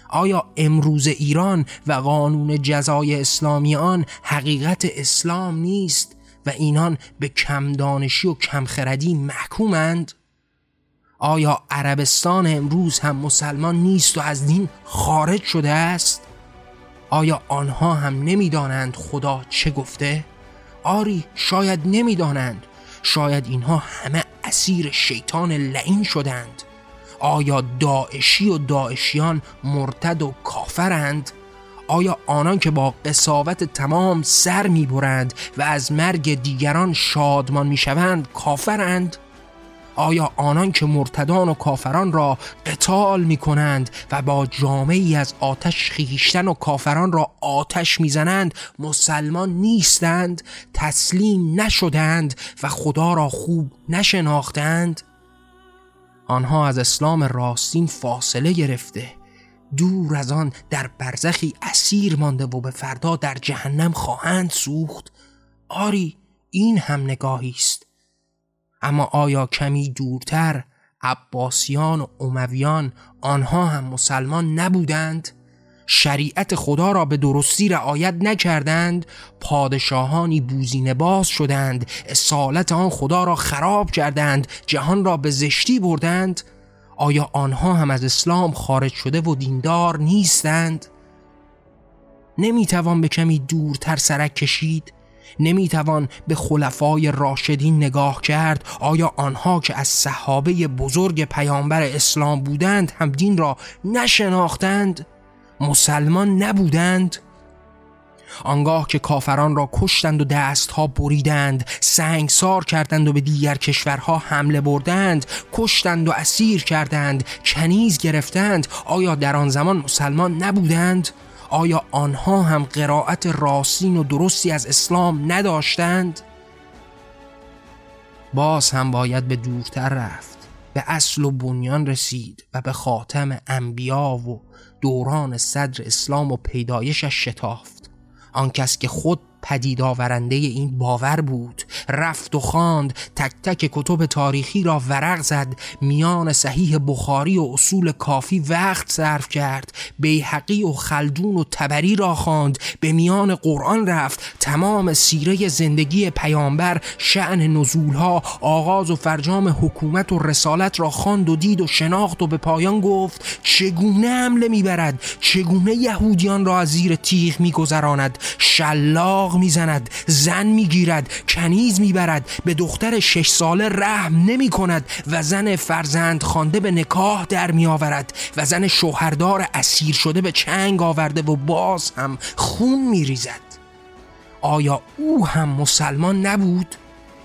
آیا امروز ایران و قانون جزای اسلامی آن حقیقت اسلام نیست و اینان به کمدانشی و کمخردی محکومند؟ آیا عربستان امروز هم مسلمان نیست و از دین خارج شده است؟ آیا آنها هم نمی‌دانند خدا چه گفته؟ آری شاید نمی‌دانند شاید اینها همه اسیر شیطان لعین شدند آیا داعشی و داعشیان مرتد و کافرند؟ آیا آنان که با قصاوت تمام سر می‌برند و از مرگ دیگران شادمان می‌شوند کافرند؟ آیا آنان که مرتدان و کافران را قتال می کنند و با جامعی از آتش خیشتن و کافران را آتش می‌زنند مسلمان نیستند تسلیم نشدند و خدا را خوب نشناختند؟ آنها از اسلام راستین فاصله گرفته دور از آن در برزخی اسیر مانده و به فردا در جهنم خواهند سوخت. آری این هم نگاهی است. اما آیا کمی دورتر عباسیان و امویان آنها هم مسلمان نبودند؟ شریعت خدا را به درستی رعایت نکردند پادشاهانی بوزینه باز شدند اصالت آن خدا را خراب کردند جهان را به زشتی بردند آیا آنها هم از اسلام خارج شده و دیندار نیستند؟ نمی‌توان به کمی دورتر سرک کشید نمی‌توان به خلفای راشدین نگاه کرد. آیا آنها که از صحابه بزرگ پیامبر اسلام بودند هم دین را نشناختند؟ مسلمان نبودند. آنگاه که کافران را کشتند و دستها بریدند سنگسار کردند و به دیگر کشورها حمله بردند کشتند و اسیر کردند کنیز گرفتند. آیا در آن زمان مسلمان نبودند؟ آیا آنها هم قرائت راستین و درستی از اسلام نداشتند؟ باز هم باید به دورتر رفت به اصل و بنیان رسید و به خاتم انبیا و دوران صدر اسلام و پیدایشش شتافت آن کس که خود پدید آورنده این باور بود. رفت و خواند تک تک کتب تاریخی را ورق زد میان صحیح بخاری و اصول کافی وقت صرف کرد بیحقی و خلدون و تبری را خواند به میان قرآن رفت تمام سیره زندگی پیامبر شعن نزولها آغاز و فرجام حکومت و رسالت را خواند و دید و شناخت و به پایان گفت چگونه حمله می‌برد؟ چگونه یهودیان را از زیر تیغ میگذراند؟ شلاق می‌زند زن می‌گیرد کنیز می‌برد به دختر شش ساله رحم نمی کند و زن فرزند خوانده به نکاح در میآورد و زن شوهردار اسیر شده به چنگ آورده و باز هم خون میریزد آیا او هم مسلمان نبود؟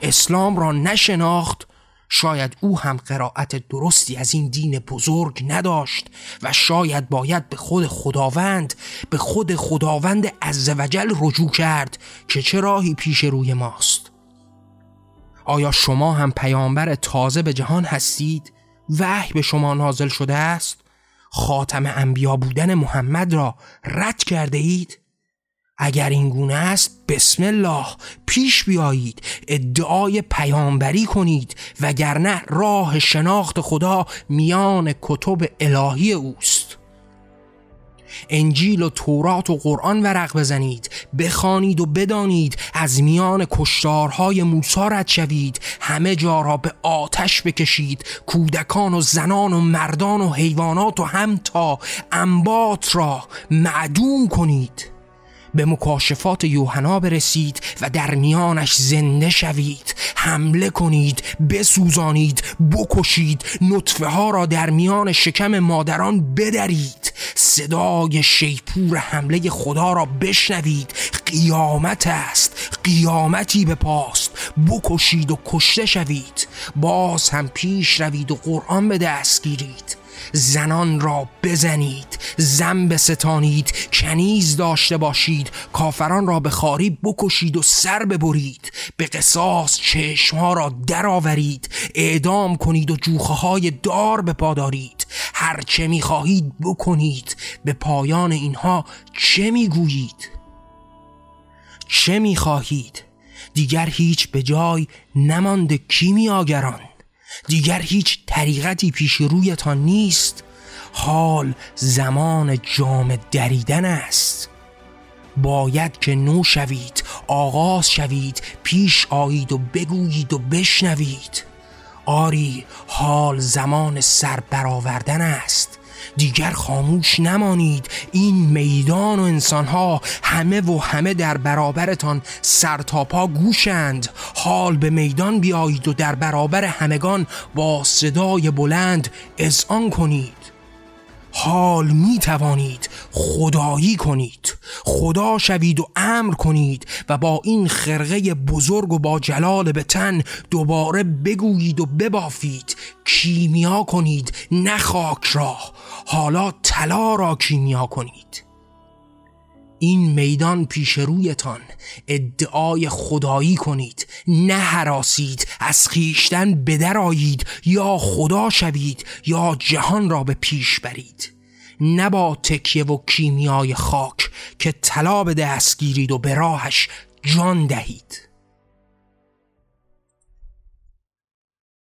اسلام را نشناخت شاید او هم قرائت درستی از این دین بزرگ نداشت و شاید باید به خود خداوند به خود خداوند عزوجل رجوع کرد که چه راهی پیش روی ماست آیا شما هم پیامبر تازه به جهان هستید؟ وحی به شما نازل شده است؟ خاتم انبیا بودن محمد را رد کرده اید؟ اگر این گونه است بسم الله پیش بیایید ادعای پیامبری کنید وگرنه راه شناخت خدا میان کتب الهی اوست. انجیل و تورات و قرآن ورق بزنید بخوانید و بدانید از میان کشتارهای موسی رد شوید همه جا را به آتش بکشید کودکان و زنان و مردان و حیوانات و هم تا انبات را معدوم کنید. به مکاشفات یوحنا برسید و در میانش زنده شوید. حمله کنید بسوزانید بکشید نطفه ها را در میان شکم مادران بدرید. صدای شیپور حمله خدا را بشنوید. قیامت است قیامتی به پاست. بکشید و کشته شوید. باز هم پیش روید و قرآن به دست گیرید. زنان را بزنید زن بستانید کنیز داشته باشید کافران را به خاری بکشید و سر ببرید به قصاص چشمها را درآورید اعدام کنید و جوخه های دار هر چه می‌خواهید بکنید به پایان اینها چه می‌گویید؟ چه می‌خواهید؟ دیگر هیچ به جای نمانده کیمیاگران دیگر هیچ طریقتی پیش رویتان نیست. حال زمان جام دریدن است. باید که نو شوید آغاز شوید پیش آیید و بگویید و بشنوید. آری حال زمان سر برآوردن است. دیگر خاموش نمانید. این میدان و انسانها همه و همه در برابرتان سرتاپا گوشند. حال به میدان بیایید و در برابر همگان با صدای بلند اذعان کنید. حال می توانید خدایی کنید. خدا شوید و امر کنید و با این خرقه بزرگ و با جلال به تن دوباره بگویید و ببافید. کیمیا کنید نه خاک را حالا طلا را کیمیا کنید. این میدان پیش رویتان. ادعای خدایی کنید. نه حراسید. از خیشتن بدرایید یا خدا شوید. یا جهان را به پیش برید. نه با تکیه و کیمیای خاک که طلا به دست گیرید و به راهش جان دهید.